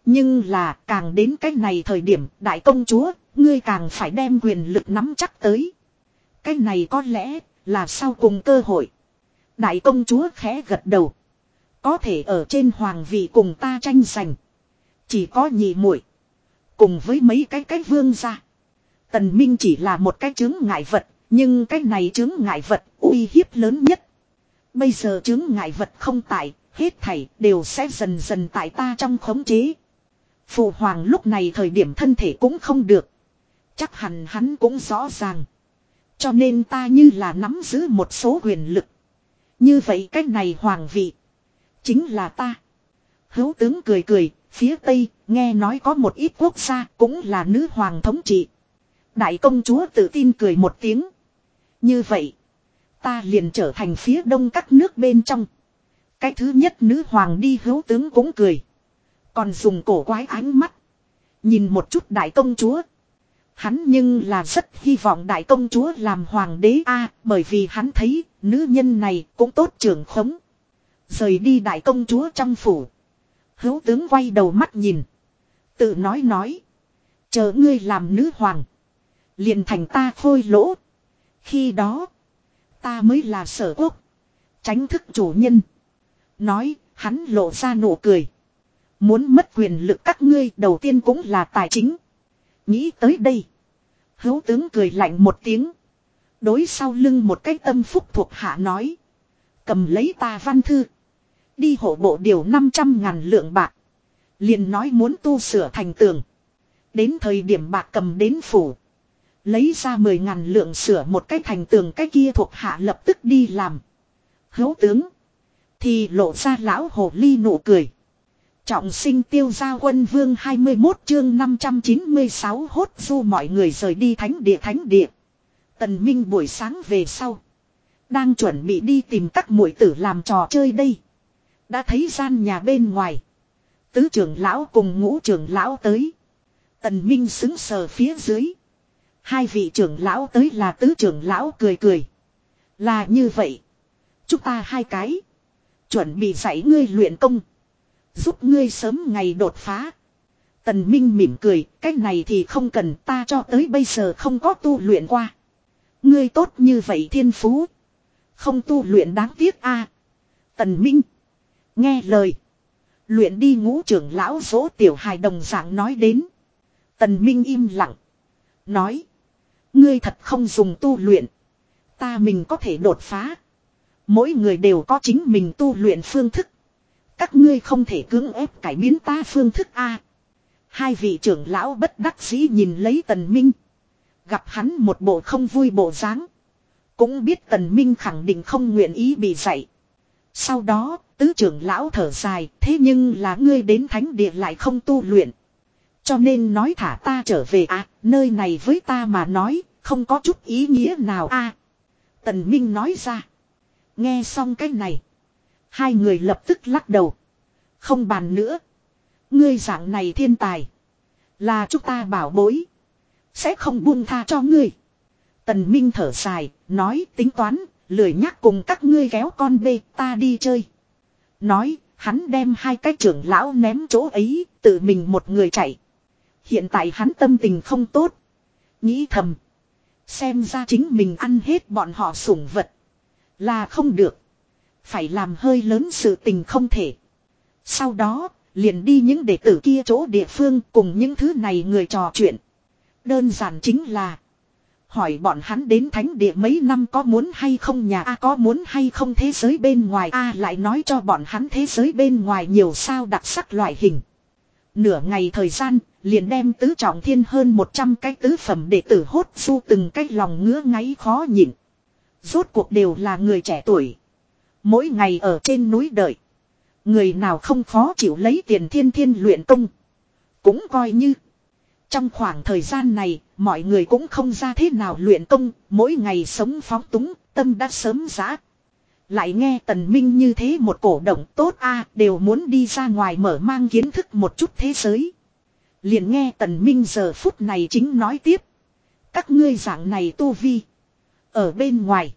Nhưng là càng đến cái này thời điểm đại công chúa, ngươi càng phải đem quyền lực nắm chắc tới. Cái này có lẽ là sau cùng cơ hội. Đại công chúa khẽ gật đầu. Có thể ở trên hoàng vị cùng ta tranh giành. Chỉ có nhị muội Cùng với mấy cái cái vương gia. Tần Minh chỉ là một cái chứng ngại vật. Nhưng cái này chứng ngại vật uy hiếp lớn nhất. Bây giờ chứng ngại vật không tại. Hết thảy đều sẽ dần dần tại ta trong khống chế. Phụ hoàng lúc này thời điểm thân thể cũng không được. Chắc hẳn hắn cũng rõ ràng. Cho nên ta như là nắm giữ một số quyền lực. Như vậy cách này hoàng vị. Chính là ta. Hữu tướng cười cười, phía Tây, nghe nói có một ít quốc gia cũng là nữ hoàng thống trị. Đại công chúa tự tin cười một tiếng. Như vậy, ta liền trở thành phía đông các nước bên trong. Cái thứ nhất nữ hoàng đi hữu tướng cũng cười. Còn dùng cổ quái ánh mắt. Nhìn một chút đại công chúa. Hắn nhưng là rất hy vọng đại công chúa làm hoàng đế a, bởi vì hắn thấy nữ nhân này cũng tốt trưởng khống. Rời đi đại công chúa trong phủ. Hữu tướng quay đầu mắt nhìn. Tự nói nói. Chờ ngươi làm nữ hoàng. Liền thành ta khôi lỗ. Khi đó. Ta mới là sở quốc. Tránh thức chủ nhân. Nói, hắn lộ ra nụ cười. Muốn mất quyền lực các ngươi đầu tiên cũng là tài chính. Nghĩ tới đây. Hữu tướng cười lạnh một tiếng. Đối sau lưng một cái tâm phúc thuộc hạ nói. Cầm lấy ta văn thư. Đi hộ bộ điều 500 ngàn lượng bạc. Liền nói muốn tu sửa thành tường. Đến thời điểm bạc cầm đến phủ. Lấy ra 10 ngàn lượng sửa một cái thành tường cái kia thuộc hạ lập tức đi làm. hấu tướng. Thì lộ ra lão hồ ly nụ cười. Trọng sinh tiêu gia quân vương 21 chương 596 hốt du mọi người rời đi thánh địa thánh địa. Tần Minh buổi sáng về sau. Đang chuẩn bị đi tìm các muội tử làm trò chơi đây. Đã thấy gian nhà bên ngoài. Tứ trưởng lão cùng ngũ trưởng lão tới. Tần Minh xứng sờ phía dưới. Hai vị trưởng lão tới là tứ trưởng lão cười cười. Là như vậy. Chúng ta hai cái. Chuẩn bị dạy ngươi luyện công. Giúp ngươi sớm ngày đột phá. Tần Minh mỉm cười, cái này thì không cần ta cho tới bây giờ không có tu luyện qua. Ngươi tốt như vậy thiên phú. Không tu luyện đáng tiếc a. Tần Minh. Nghe lời. Luyện đi ngũ trưởng lão dỗ tiểu hài đồng dạng nói đến. Tần Minh im lặng. Nói. Ngươi thật không dùng tu luyện. Ta mình có thể đột phá. Mỗi người đều có chính mình tu luyện phương thức. Các ngươi không thể cưỡng ép cải biến ta phương thức A. Hai vị trưởng lão bất đắc dĩ nhìn lấy tần minh. Gặp hắn một bộ không vui bộ dáng. Cũng biết tần minh khẳng định không nguyện ý bị dạy. Sau đó, tứ trưởng lão thở dài, thế nhưng là ngươi đến thánh địa lại không tu luyện. Cho nên nói thả ta trở về à, nơi này với ta mà nói, không có chút ý nghĩa nào a. Tần Minh nói ra. Nghe xong cái này. Hai người lập tức lắc đầu. Không bàn nữa. Ngươi dạng này thiên tài. Là chúng ta bảo bối. Sẽ không buông tha cho ngươi. Tần Minh thở dài, nói tính toán, lười nhắc cùng các ngươi kéo con bê, ta đi chơi. Nói, hắn đem hai cái trưởng lão ném chỗ ấy, tự mình một người chạy. Hiện tại hắn tâm tình không tốt. Nghĩ thầm. Xem ra chính mình ăn hết bọn họ sủng vật. Là không được. Phải làm hơi lớn sự tình không thể. Sau đó, liền đi những đệ tử kia chỗ địa phương cùng những thứ này người trò chuyện. Đơn giản chính là. Hỏi bọn hắn đến thánh địa mấy năm có muốn hay không nhà A có muốn hay không thế giới bên ngoài A lại nói cho bọn hắn thế giới bên ngoài nhiều sao đặc sắc loại hình. Nửa ngày thời gian, liền đem tứ trọng thiên hơn 100 cái tứ phẩm để tử hốt su từng cái lòng ngứa ngáy khó nhịn. Rốt cuộc đều là người trẻ tuổi. Mỗi ngày ở trên núi đợi. Người nào không khó chịu lấy tiền thiên thiên luyện công. Cũng coi như. Trong khoảng thời gian này, mọi người cũng không ra thế nào luyện công, mỗi ngày sống phóng túng, tâm đã sớm giã. Lại nghe tần minh như thế một cổ động tốt a đều muốn đi ra ngoài mở mang kiến thức một chút thế giới. Liền nghe tần minh giờ phút này chính nói tiếp. Các ngươi dạng này tu vi. Ở bên ngoài.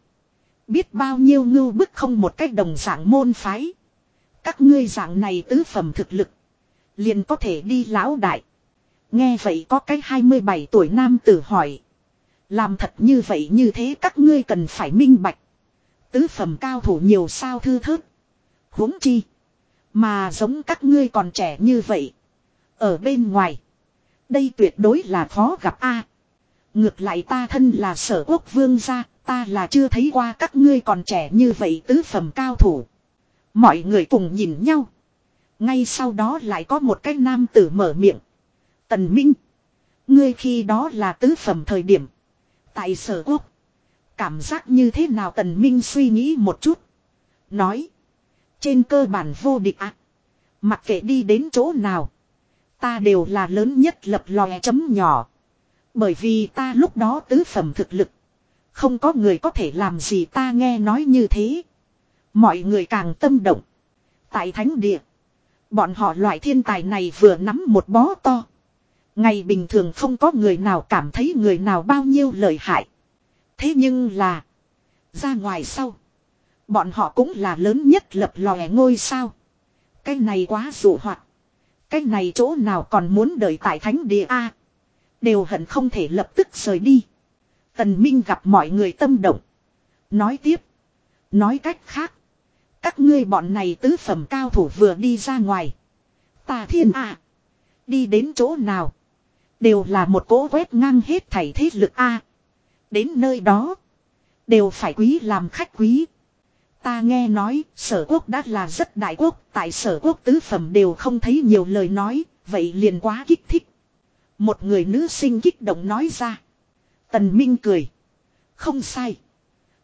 Biết bao nhiêu ngưu bức không một cách đồng dạng môn phái. Các ngươi dạng này tứ phẩm thực lực. Liền có thể đi lão đại. Nghe vậy có cái 27 tuổi nam tử hỏi. Làm thật như vậy như thế các ngươi cần phải minh bạch. Tứ phẩm cao thủ nhiều sao thư thớt. huống chi. Mà giống các ngươi còn trẻ như vậy. Ở bên ngoài. Đây tuyệt đối là khó gặp a. Ngược lại ta thân là sở quốc vương gia, ta là chưa thấy qua các ngươi còn trẻ như vậy tứ phẩm cao thủ. Mọi người cùng nhìn nhau. Ngay sau đó lại có một cái nam tử mở miệng. Tần Minh. Ngươi khi đó là tứ phẩm thời điểm. Tại sở quốc. Cảm giác như thế nào Tần Minh suy nghĩ một chút. Nói. Trên cơ bản vô địch ạ. À. Mặc kệ đi đến chỗ nào. Ta đều là lớn nhất lập lòe chấm nhỏ. Bởi vì ta lúc đó tứ phẩm thực lực. Không có người có thể làm gì ta nghe nói như thế. Mọi người càng tâm động. Tại thánh địa. Bọn họ loại thiên tài này vừa nắm một bó to. Ngày bình thường không có người nào cảm thấy người nào bao nhiêu lợi hại. Thế nhưng là. Ra ngoài sau. Bọn họ cũng là lớn nhất lập lòe ngôi sao. Cái này quá dụ hoạt. Cái này chỗ nào còn muốn đợi tại thánh địa A. Đều hận không thể lập tức rời đi. Tần Minh gặp mọi người tâm động. Nói tiếp. Nói cách khác. Các ngươi bọn này tứ phẩm cao thủ vừa đi ra ngoài. Tà thiên à Đi đến chỗ nào. Đều là một cỗ quét ngang hết thảy thế lực A. Đến nơi đó. Đều phải quý làm khách quý. Ta nghe nói, sở quốc đã là rất đại quốc. Tại sở quốc tứ phẩm đều không thấy nhiều lời nói. Vậy liền quá kích thích. Một người nữ sinh kích động nói ra. Tần Minh cười. Không sai.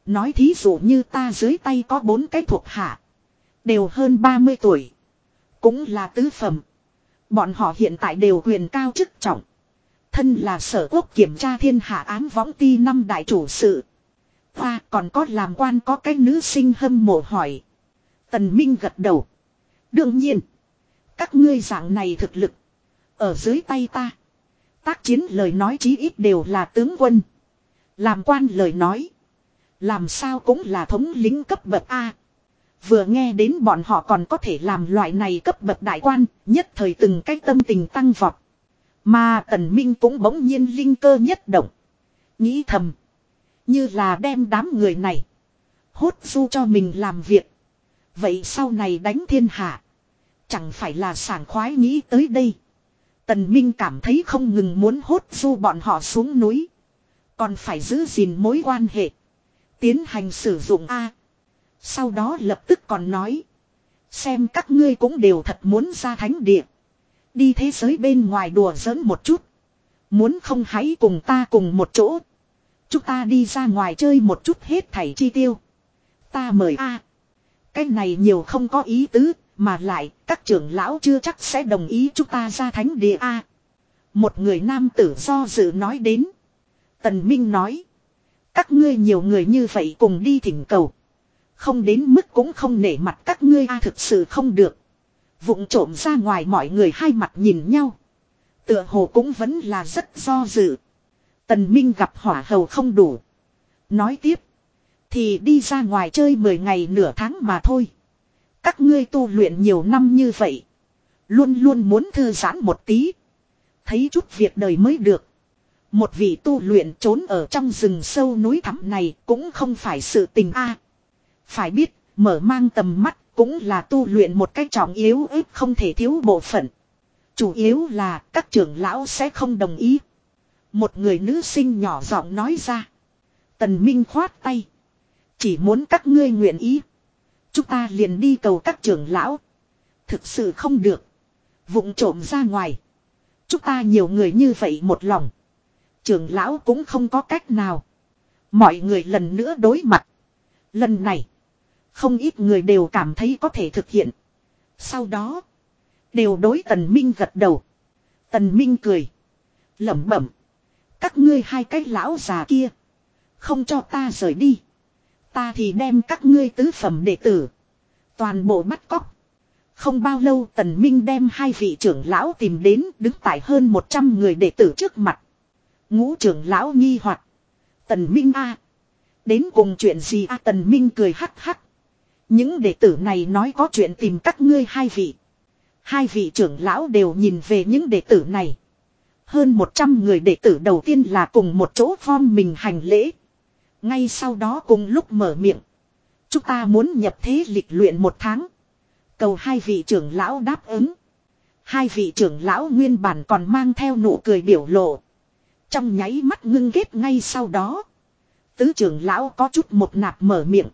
Nói thí dụ như ta dưới tay có bốn cái thuộc hạ. Đều hơn 30 tuổi. Cũng là tứ phẩm. Bọn họ hiện tại đều quyền cao chức trọng. Thân là sở quốc kiểm tra thiên hạ án võng ti năm đại chủ sự. Hoa còn có làm quan có cái nữ sinh hâm mộ hỏi. Tần Minh gật đầu. Đương nhiên. Các ngươi dạng này thực lực. Ở dưới tay ta. Tác chiến lời nói chí ít đều là tướng quân. Làm quan lời nói. Làm sao cũng là thống lính cấp bậc A. Vừa nghe đến bọn họ còn có thể làm loại này cấp bậc đại quan, nhất thời từng cái tâm tình tăng vọt. Mà tần minh cũng bỗng nhiên linh cơ nhất động. Nghĩ thầm. Như là đem đám người này. Hốt du cho mình làm việc. Vậy sau này đánh thiên hạ. Chẳng phải là sảng khoái nghĩ tới đây. Tần Minh cảm thấy không ngừng muốn hốt du bọn họ xuống núi. Còn phải giữ gìn mối quan hệ. Tiến hành sử dụng A. Sau đó lập tức còn nói. Xem các ngươi cũng đều thật muốn ra thánh địa. Đi thế giới bên ngoài đùa giỡn một chút. Muốn không hãy cùng ta cùng một chỗ. Chúng ta đi ra ngoài chơi một chút hết thảy chi tiêu. Ta mời a. cái này nhiều không có ý tứ, mà lại các trưởng lão chưa chắc sẽ đồng ý chúng ta ra thánh địa a. Một người nam tử do dự nói đến. Tần Minh nói. Các ngươi nhiều người như vậy cùng đi thỉnh cầu. Không đến mức cũng không nể mặt các ngươi a thực sự không được. vụng trộm ra ngoài mọi người hai mặt nhìn nhau. Tựa hồ cũng vẫn là rất do dự. Tần Minh gặp hỏa hầu không đủ. Nói tiếp. Thì đi ra ngoài chơi 10 ngày nửa tháng mà thôi. Các ngươi tu luyện nhiều năm như vậy. Luôn luôn muốn thư giãn một tí. Thấy chút việc đời mới được. Một vị tu luyện trốn ở trong rừng sâu núi thẳm này cũng không phải sự tình a. phải biết, mở mang tầm mắt cũng là tu luyện một cách trọng yếu ít không thể thiếu bộ phận. Chủ yếu là các trưởng lão sẽ không đồng ý. Một người nữ sinh nhỏ giọng nói ra. Tần Minh khoát tay. Chỉ muốn các ngươi nguyện ý. Chúng ta liền đi cầu các trưởng lão. Thực sự không được. vụng trộm ra ngoài. Chúng ta nhiều người như vậy một lòng. Trưởng lão cũng không có cách nào. Mọi người lần nữa đối mặt. Lần này. Không ít người đều cảm thấy có thể thực hiện. Sau đó. Đều đối tần minh gật đầu. Tần minh cười. lẩm bẩm. Các ngươi hai cái lão già kia. Không cho ta rời đi. Ta thì đem các ngươi tứ phẩm đệ tử. Toàn bộ bắt cóc. Không bao lâu tần minh đem hai vị trưởng lão tìm đến, đứng tại hơn 100 người đệ tử trước mặt. Ngũ trưởng lão nghi hoặc Tần minh a Đến cùng chuyện gì a tần minh cười hắc hắc. Những đệ tử này nói có chuyện tìm các ngươi hai vị. Hai vị trưởng lão đều nhìn về những đệ tử này. Hơn 100 người đệ tử đầu tiên là cùng một chỗ form mình hành lễ. Ngay sau đó cùng lúc mở miệng. Chúng ta muốn nhập thế lịch luyện một tháng. Cầu hai vị trưởng lão đáp ứng. Hai vị trưởng lão nguyên bản còn mang theo nụ cười biểu lộ. Trong nháy mắt ngưng kết ngay sau đó. Tứ trưởng lão có chút một nạp mở miệng.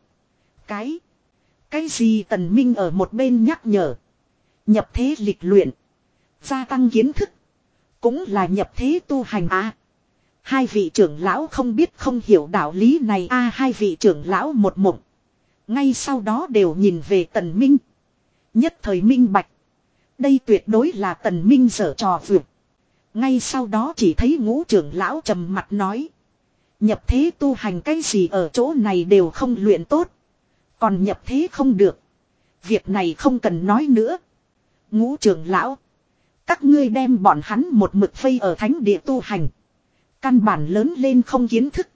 Cái. Cái gì tần minh ở một bên nhắc nhở. Nhập thế lịch luyện. Gia tăng kiến thức. Cũng là nhập thế tu hành à. Hai vị trưởng lão không biết không hiểu đạo lý này a à, hai vị trưởng lão một mộng. Ngay sau đó đều nhìn về tần minh. Nhất thời minh bạch. Đây tuyệt đối là tần minh dở trò vượt. Ngay sau đó chỉ thấy ngũ trưởng lão trầm mặt nói. Nhập thế tu hành cái gì ở chỗ này đều không luyện tốt. Còn nhập thế không được. Việc này không cần nói nữa. Ngũ trưởng lão. Các ngươi đem bọn hắn một mực phây ở thánh địa tu hành. Căn bản lớn lên không kiến thức.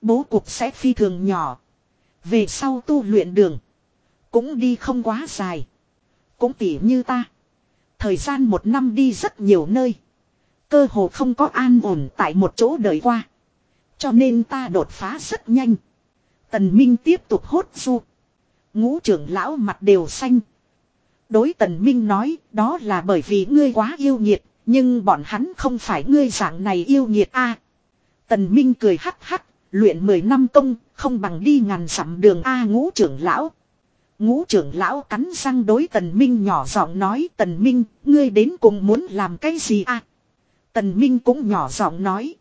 Bố cục sẽ phi thường nhỏ. Về sau tu luyện đường. Cũng đi không quá dài. Cũng tỉ như ta. Thời gian một năm đi rất nhiều nơi. Cơ hồ không có an ổn tại một chỗ đời qua. Cho nên ta đột phá rất nhanh. Tần Minh tiếp tục hốt du. Ngũ trưởng lão mặt đều xanh. Đối Tần Minh nói đó là bởi vì ngươi quá yêu nghiệt. Nhưng bọn hắn không phải ngươi dạng này yêu nghiệt a. Tần Minh cười hắc hắc. Luyện 10 năm công không bằng đi ngàn dặm đường A ngũ trưởng lão. Ngũ trưởng lão cắn răng đối tần minh nhỏ giọng nói tần minh, ngươi đến cùng muốn làm cái gì à? Tần minh cũng nhỏ giọng nói.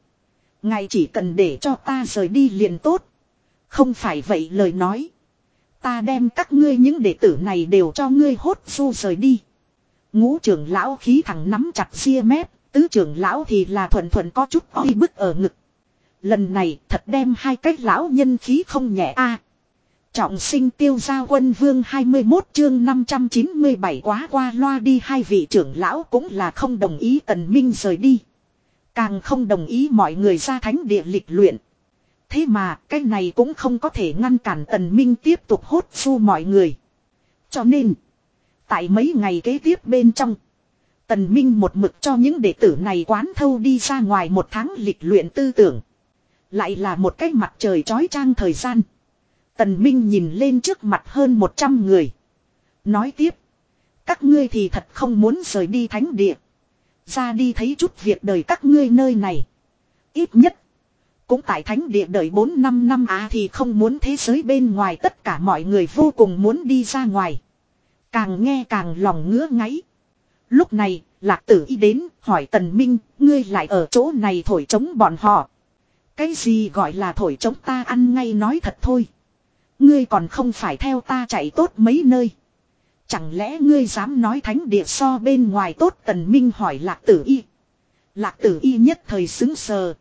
Ngài chỉ cần để cho ta rời đi liền tốt. Không phải vậy lời nói. Ta đem các ngươi những đệ tử này đều cho ngươi hốt du rời đi. Ngũ trưởng lão khí thẳng nắm chặt xia mép, tứ trưởng lão thì là thuận thuận có chút oi bức ở ngực. Lần này thật đem hai cách lão nhân khí không nhẹ a. Trọng sinh tiêu gia quân vương 21 chương 597 quá qua loa đi hai vị trưởng lão cũng là không đồng ý tần minh rời đi. Càng không đồng ý mọi người ra thánh địa lịch luyện. Thế mà cái này cũng không có thể ngăn cản tần minh tiếp tục hốt su mọi người. Cho nên, tại mấy ngày kế tiếp bên trong, tần minh một mực cho những đệ tử này quán thâu đi ra ngoài một tháng lịch luyện tư tưởng. Lại là một cái mặt trời trói trang thời gian. Tần Minh nhìn lên trước mặt hơn 100 người. Nói tiếp. Các ngươi thì thật không muốn rời đi thánh địa. Ra đi thấy chút việc đời các ngươi nơi này. Ít nhất. Cũng tại thánh địa đợi 4-5 năm à thì không muốn thế giới bên ngoài tất cả mọi người vô cùng muốn đi ra ngoài. Càng nghe càng lòng ngứa ngáy. Lúc này, lạc tử y đến, hỏi tần minh, ngươi lại ở chỗ này thổi chống bọn họ. Cái gì gọi là thổi chống ta ăn ngay nói thật thôi. Ngươi còn không phải theo ta chạy tốt mấy nơi. Chẳng lẽ ngươi dám nói thánh địa so bên ngoài tốt tần minh hỏi lạc tử y. Lạc tử y nhất thời xứng sờ.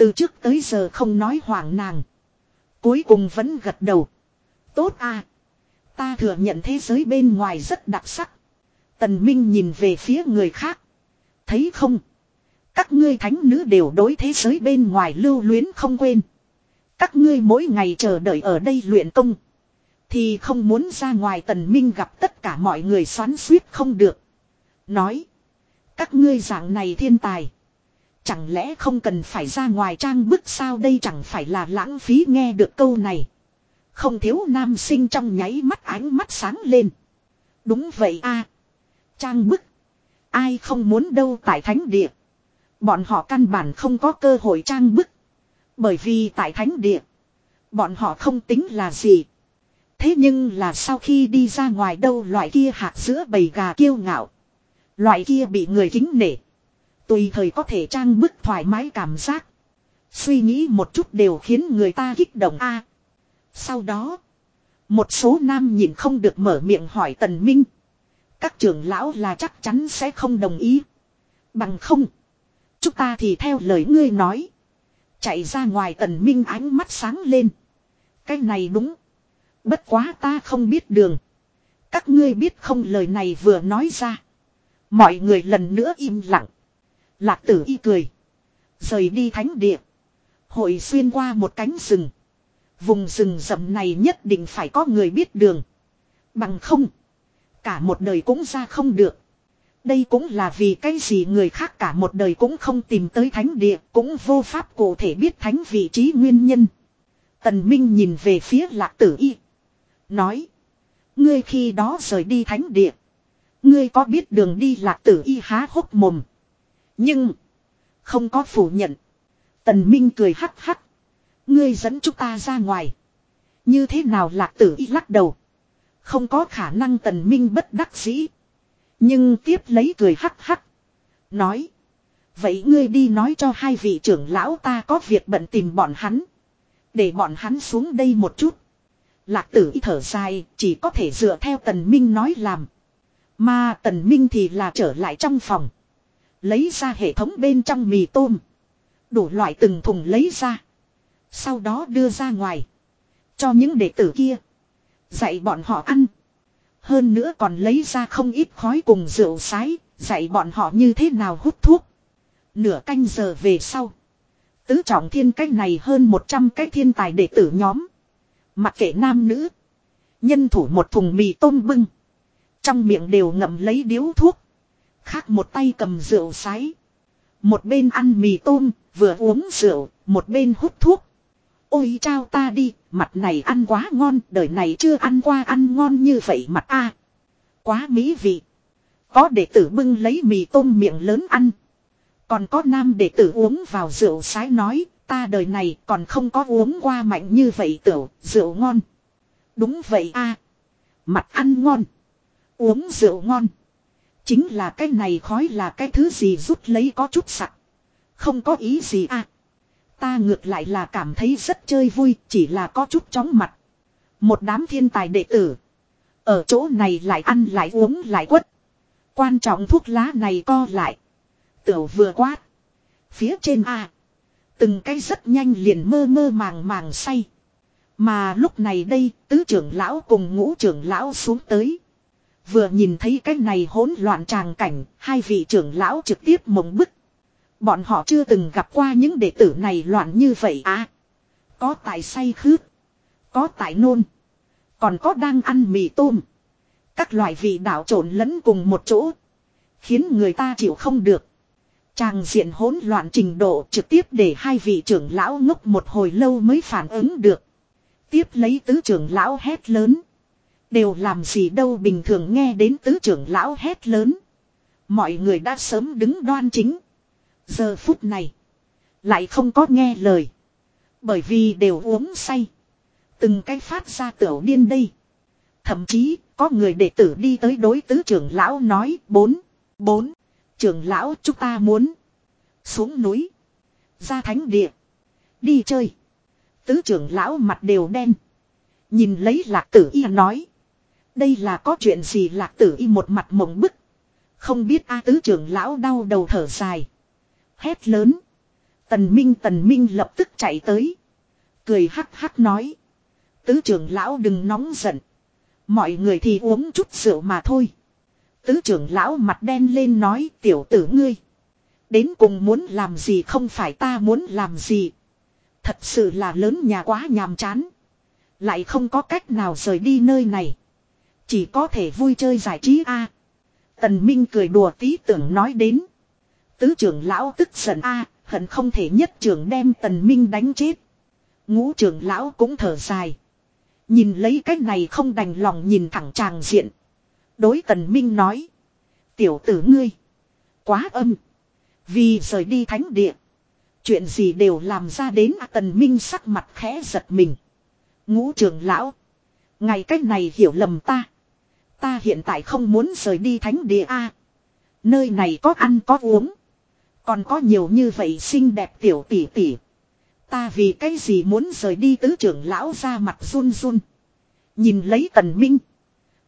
Từ trước tới giờ không nói hoảng nàng. Cuối cùng vẫn gật đầu. Tốt à. Ta thừa nhận thế giới bên ngoài rất đặc sắc. Tần Minh nhìn về phía người khác. Thấy không? Các ngươi thánh nữ đều đối thế giới bên ngoài lưu luyến không quên. Các ngươi mỗi ngày chờ đợi ở đây luyện công. Thì không muốn ra ngoài tần minh gặp tất cả mọi người xoắn suýt không được. Nói. Các ngươi dạng này thiên tài. Chẳng lẽ không cần phải ra ngoài trang bức sao đây chẳng phải là lãng phí nghe được câu này. Không thiếu nam sinh trong nháy mắt ánh mắt sáng lên. Đúng vậy a Trang bức. Ai không muốn đâu tại thánh địa. Bọn họ căn bản không có cơ hội trang bức. Bởi vì tại thánh địa. Bọn họ không tính là gì. Thế nhưng là sau khi đi ra ngoài đâu loại kia hạt giữa bầy gà kiêu ngạo. Loại kia bị người kính nể. Tùy thời có thể trang bức thoải mái cảm giác. Suy nghĩ một chút đều khiến người ta kích động a. sau đó. Một số nam nhìn không được mở miệng hỏi tần minh. Các trưởng lão là chắc chắn sẽ không đồng ý. Bằng không. Chúng ta thì theo lời ngươi nói. Chạy ra ngoài tần minh ánh mắt sáng lên. Cái này đúng. Bất quá ta không biết đường. Các ngươi biết không lời này vừa nói ra. Mọi người lần nữa im lặng. Lạc tử y cười. Rời đi thánh địa. Hội xuyên qua một cánh rừng. Vùng rừng rậm này nhất định phải có người biết đường. Bằng không. Cả một đời cũng ra không được. Đây cũng là vì cái gì người khác cả một đời cũng không tìm tới thánh địa, cũng vô pháp cụ thể biết thánh vị trí nguyên nhân. Tần Minh nhìn về phía lạc tử y. Nói. Ngươi khi đó rời đi thánh địa. Ngươi có biết đường đi lạc tử y há hốc mồm. Nhưng. Không có phủ nhận. Tần Minh cười hắc hắc. Ngươi dẫn chúng ta ra ngoài. Như thế nào lạc tử y lắc đầu. Không có khả năng tần minh bất đắc dĩ. Nhưng tiếp lấy cười hắc hắc. Nói. Vậy ngươi đi nói cho hai vị trưởng lão ta có việc bận tìm bọn hắn. Để bọn hắn xuống đây một chút. Lạc tử thở dài, chỉ có thể dựa theo tần minh nói làm. Mà tần minh thì là trở lại trong phòng. Lấy ra hệ thống bên trong mì tôm. Đủ loại từng thùng lấy ra. Sau đó đưa ra ngoài. Cho những đệ tử kia. Dạy bọn họ ăn. Hơn nữa còn lấy ra không ít khói cùng rượu sái. Dạy bọn họ như thế nào hút thuốc. Nửa canh giờ về sau. Tứ trọng thiên cách này hơn 100 cái thiên tài đệ tử nhóm. Mặc kệ nam nữ. Nhân thủ một thùng mì tôm bưng. Trong miệng đều ngậm lấy điếu thuốc. Khác một tay cầm rượu sái. Một bên ăn mì tôm, vừa uống rượu, một bên hút thuốc. Ôi trao ta đi, mặt này ăn quá ngon, đời này chưa ăn qua ăn ngon như vậy mặt a Quá mỹ vị. Có đệ tử bưng lấy mì tôm miệng lớn ăn. Còn có nam đệ tử uống vào rượu sái nói, ta đời này còn không có uống qua mạnh như vậy tiểu, rượu ngon. Đúng vậy a Mặt ăn ngon. Uống rượu ngon. Chính là cái này khói là cái thứ gì rút lấy có chút sặc. Không có ý gì à. Ta ngược lại là cảm thấy rất chơi vui, chỉ là có chút chóng mặt. Một đám thiên tài đệ tử. Ở chỗ này lại ăn lại uống lại quất. Quan trọng thuốc lá này co lại. Tiểu vừa quát. Phía trên A. Từng cái rất nhanh liền mơ mơ màng màng say. Mà lúc này đây, tứ trưởng lão cùng ngũ trưởng lão xuống tới. Vừa nhìn thấy cái này hỗn loạn tràng cảnh, hai vị trưởng lão trực tiếp mộng bức. Bọn họ chưa từng gặp qua những đệ tử này loạn như vậy à. Có tại say khướt. Có tại nôn. Còn có đang ăn mì tôm. Các loại vị đảo trộn lẫn cùng một chỗ. Khiến người ta chịu không được. Tràng diện hỗn loạn trình độ trực tiếp để hai vị trưởng lão ngốc một hồi lâu mới phản ứng được. Tiếp lấy tứ trưởng lão hét lớn. Đều làm gì đâu bình thường nghe đến tứ trưởng lão hét lớn. Mọi người đã sớm đứng đoan chính. Giờ phút này. Lại không có nghe lời. Bởi vì đều uống say. Từng cái phát ra tiểu điên đây. Thậm chí, có người đệ tử đi tới đối tứ trưởng lão nói, bốn. Bốn. Trưởng lão chúng ta muốn. Xuống núi. Ra thánh địa. Đi chơi. Tứ trưởng lão mặt đều đen. Nhìn lấy lạc tử y nói. Đây là có chuyện gì lạc tử y một mặt mộng bức. Không biết A tứ trưởng lão đau đầu thở dài. Hét lớn. Tần Minh Tần Minh lập tức chạy tới. Cười hắc hắc nói. Tứ trưởng lão đừng nóng giận. Mọi người thì uống chút rượu mà thôi. Tứ trưởng lão mặt đen lên nói, tiểu tử ngươi. Đến cùng muốn làm gì không phải ta muốn làm gì. Thật sự là lớn nhà quá nhàm chán. Lại không có cách nào rời đi nơi này. Chỉ có thể vui chơi giải trí a. Tần Minh cười đùa tí tưởng nói đến. Tứ trưởng lão tức giận a, hận không thể nhất trưởng đem Tần Minh đánh chết. Ngũ trưởng lão cũng thở dài. Nhìn lấy cách này không đành lòng nhìn thẳng tràng diện. Đối Tần Minh nói. Tiểu tử ngươi. Quá âm. Vì rời đi thánh địa. Chuyện gì đều làm ra đến à, tần minh sắc mặt khẽ giật mình. Ngũ trưởng lão. Ngày cách này hiểu lầm ta. Ta hiện tại không muốn rời đi thánh địa A. nơi này có ăn có uống. Còn có nhiều như vậy xinh đẹp tiểu tỷ tỷ. Ta vì cái gì muốn rời đi tứ trưởng lão ra mặt run run. Nhìn lấy tần minh.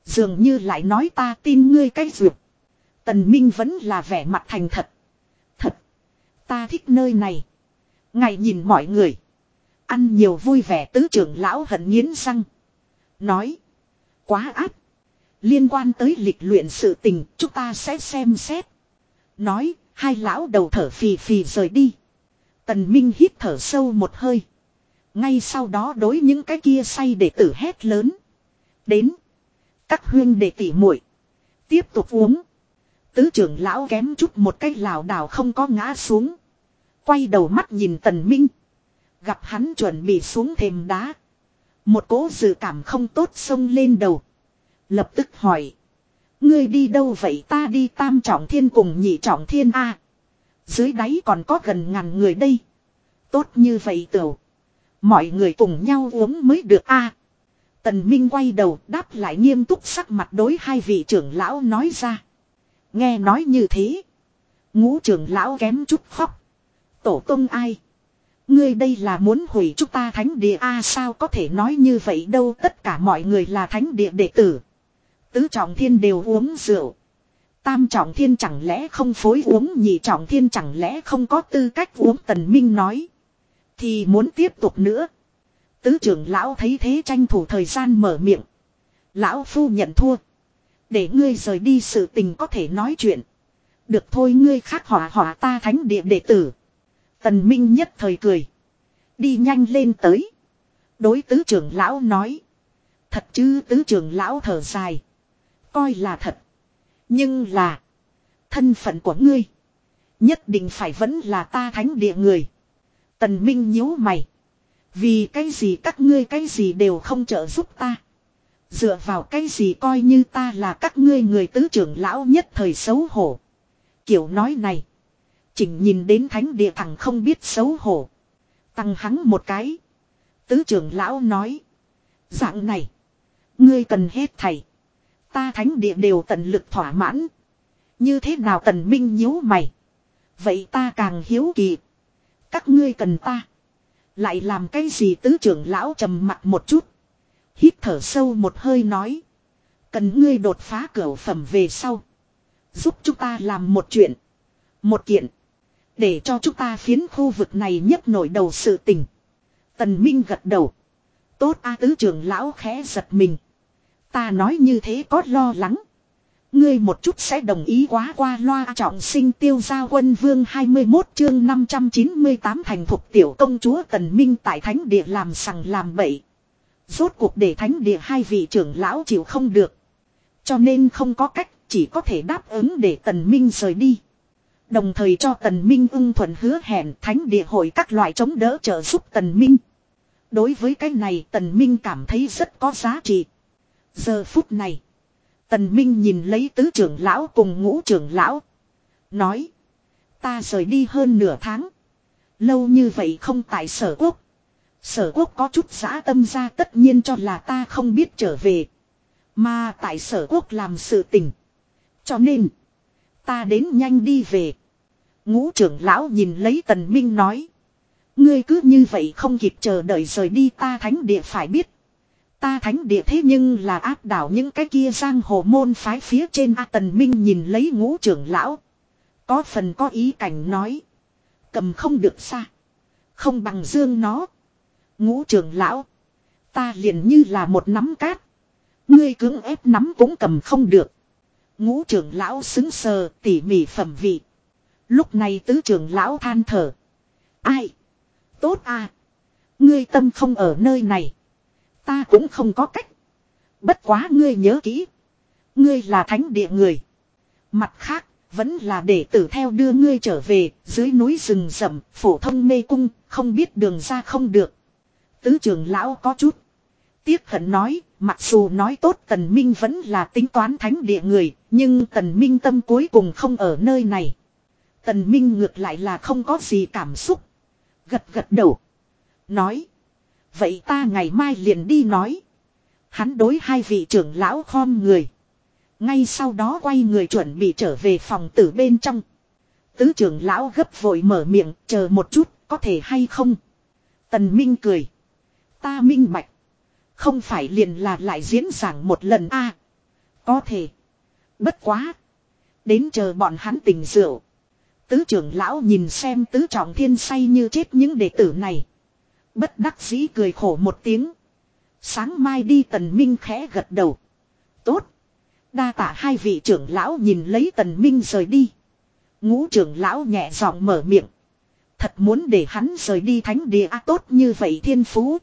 Dường như lại nói ta tin ngươi cái duyệt. Tần minh vẫn là vẻ mặt thành thật. Thật. Ta thích nơi này. Ngày nhìn mọi người. Ăn nhiều vui vẻ tứ trưởng lão hận nghiến răng. Nói. Quá áp. Liên quan tới lịch luyện sự tình, chúng ta sẽ xem xét. Nói. Hai lão đầu thở phì phì rời đi. Tần Minh hít thở sâu một hơi. Ngay sau đó đối những cái kia say để tử hét lớn. Đến. Các huyên để tỉ muội Tiếp tục uống. Tứ trưởng lão kém chút một cái lảo đảo không có ngã xuống. Quay đầu mắt nhìn tần minh. Gặp hắn chuẩn bị xuống thềm đá. Một cố dự cảm không tốt xông lên đầu. Lập tức hỏi. Ngươi đi đâu vậy ta đi tam trọng thiên cùng nhị trọng thiên A. Dưới đáy còn có gần ngàn người đây. Tốt như vậy tửu. Mọi người cùng nhau uống mới được A. Tần Minh quay đầu đáp lại nghiêm túc sắc mặt đối hai vị trưởng lão nói ra. Nghe nói như thế. Ngũ trưởng lão kém chút khóc. Tổ tông ai? Ngươi đây là muốn hủy chúng ta thánh địa a sao có thể nói như vậy đâu tất cả mọi người là thánh địa đệ tử. Tứ trọng thiên đều uống rượu. Tam trọng thiên chẳng lẽ không phối uống, nhị trọng thiên chẳng lẽ không có tư cách uống, tần minh nói. Thì muốn tiếp tục nữa. Tứ trưởng lão thấy thế tranh thủ thời gian mở miệng. Lão phu nhận thua. Để ngươi rời đi sự tình có thể nói chuyện. Được thôi ngươi khác hỏa hỏa ta thánh địa đệ tử. Tần Minh nhất thời cười. Đi nhanh lên tới. Đối tứ trưởng lão nói. Thật chứ tứ trưởng lão thở dài. Coi là thật. Nhưng là. Thân phận của ngươi. Nhất định phải vẫn là ta thánh địa người. Tần Minh nhíu mày. Vì cái gì các ngươi cái gì đều không trợ giúp ta. Dựa vào cái gì coi như ta là các ngươi người tứ trưởng lão nhất thời xấu hổ. Kiểu nói này. Chỉnh nhìn đến thánh địa thằng không biết xấu hổ. Tăng hắn một cái. Tứ trưởng lão nói. Dạng này. Ngươi cần hết thầy. Ta thánh địa đều tận lực thỏa mãn. Như thế nào tần minh nhíu mày. Vậy ta càng hiếu kỳ. Các ngươi cần ta. Lại làm cái gì tứ trưởng lão trầm mặt một chút. Hít thở sâu một hơi nói. Cần ngươi đột phá cửa phẩm về sau. Giúp chúng ta làm một chuyện. Một kiện. Để cho chúng ta phiến khu vực này nhấp nổi đầu sự tình. Tần Minh gật đầu. Tốt A tứ trưởng lão khẽ giật mình. Ta nói như thế có lo lắng. Ngươi một chút sẽ đồng ý quá qua loa trọng sinh tiêu gia quân vương 21 chương 598 thành thục tiểu công chúa Tần Minh tại thánh địa làm sằng làm bậy. Rốt cuộc để thánh địa hai vị trưởng lão chịu không được. Cho nên không có cách, chỉ có thể đáp ứng để Tần Minh rời đi. Đồng thời cho Tần Minh ưng thuận hứa hẹn thánh địa hội các loại chống đỡ trợ giúp Tần Minh. Đối với cái này, Tần Minh cảm thấy rất có giá trị. Giờ phút này. Tần Minh nhìn lấy tứ trưởng lão cùng ngũ trưởng lão. Nói. Ta rời đi hơn nửa tháng. Lâu như vậy không tại sở quốc. Sở quốc có chút giã tâm ra tất nhiên cho là ta không biết trở về. Mà tại sở quốc làm sự tình. Cho nên. Ta đến nhanh đi về. Ngũ trưởng lão nhìn lấy tần minh nói. Ngươi cứ như vậy không kịp chờ đợi rời đi ta thánh địa phải biết. Ta thánh địa thế nhưng là áp đảo những cái kia giang hồ môn phái phía trên A tần minh nhìn lấy ngũ trưởng lão. Có phần có ý cảnh nói. Cầm không được xa. Không bằng dương nó. Ngũ trưởng lão. Ta liền như là một nắm cát. Ngươi cưỡng ép nắm cũng cầm không được. Ngũ trưởng lão xứng sờ tỉ mỉ phẩm vị. Lúc này tứ trưởng lão than thở. Ai? Tốt à. Ngươi tâm không ở nơi này. Ta cũng không có cách. Bất quá ngươi nhớ kỹ. Ngươi là thánh địa người. Mặt khác, vẫn là để tử theo đưa ngươi trở về, dưới núi rừng rậm, phổ thông mê cung, không biết đường ra không được. Tứ trưởng lão có chút. Tiếc hận nói, mặc dù nói tốt tần minh vẫn là tính toán thánh địa người, nhưng tần minh tâm cuối cùng không ở nơi này. Tần Minh ngược lại là không có gì cảm xúc. Gật gật đầu. Nói. Vậy ta ngày mai liền đi nói. Hắn đối hai vị trưởng lão khom người. Ngay sau đó quay người chuẩn bị trở về phòng tử bên trong. Tứ trưởng lão gấp vội mở miệng, chờ một chút, có thể hay không. Tần Minh cười. Ta minh bạch. Không phải liền là lại diễn giảng một lần a Có thể. Bất quá. Đến chờ bọn hắn tỉnh rượu. Tứ trưởng lão nhìn xem tứ trọng thiên say như chết những đệ tử này. Bất đắc dĩ cười khổ một tiếng. Sáng mai đi tần minh khẽ gật đầu. Tốt. Đa tạ hai vị trưởng lão nhìn lấy tần minh rời đi. Ngũ trưởng lão nhẹ giọng mở miệng. Thật muốn để hắn rời đi thánh địa à, tốt như vậy thiên phú.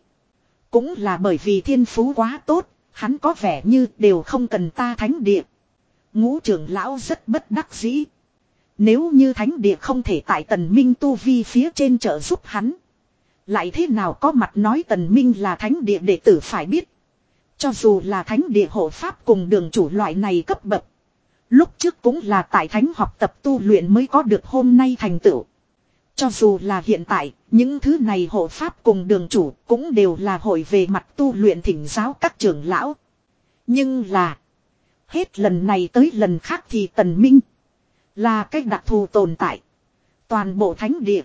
Cũng là bởi vì thiên phú quá tốt, hắn có vẻ như đều không cần ta thánh địa. Ngũ trưởng lão rất bất đắc dĩ. Nếu như thánh địa không thể tại tần minh tu vi phía trên trợ giúp hắn. Lại thế nào có mặt nói tần minh là thánh địa đệ tử phải biết. Cho dù là thánh địa hộ pháp cùng đường chủ loại này cấp bậc. Lúc trước cũng là tại thánh học tập tu luyện mới có được hôm nay thành tựu. Cho dù là hiện tại, những thứ này hộ pháp cùng đường chủ cũng đều là hội về mặt tu luyện thỉnh giáo các trưởng lão. Nhưng là, hết lần này tới lần khác thì tần minh là cách đặc thù tồn tại. Toàn bộ thánh địa,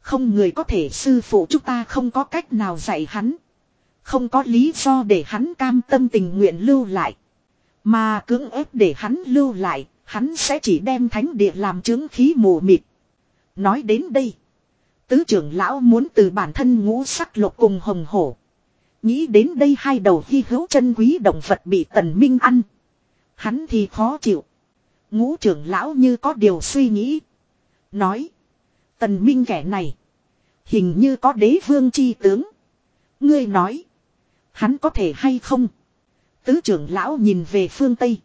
không người có thể sư phụ chúng ta không có cách nào dạy hắn. Không có lý do để hắn cam tâm tình nguyện lưu lại. Mà cưỡng ép để hắn lưu lại, hắn sẽ chỉ đem thánh địa làm chứng khí mù mịt. Nói đến đây. Tứ trưởng lão muốn từ bản thân ngũ sắc lục cùng hồng hổ. Nghĩ đến đây hai đầu hy hữu chân quý động vật bị tần minh ăn. Hắn thì khó chịu. Ngũ trưởng lão như có điều suy nghĩ. Nói. Tần minh kẻ này. Hình như có đế vương chi tướng. Ngươi nói. Hắn có thể hay không? Tứ trưởng lão nhìn về phương Tây.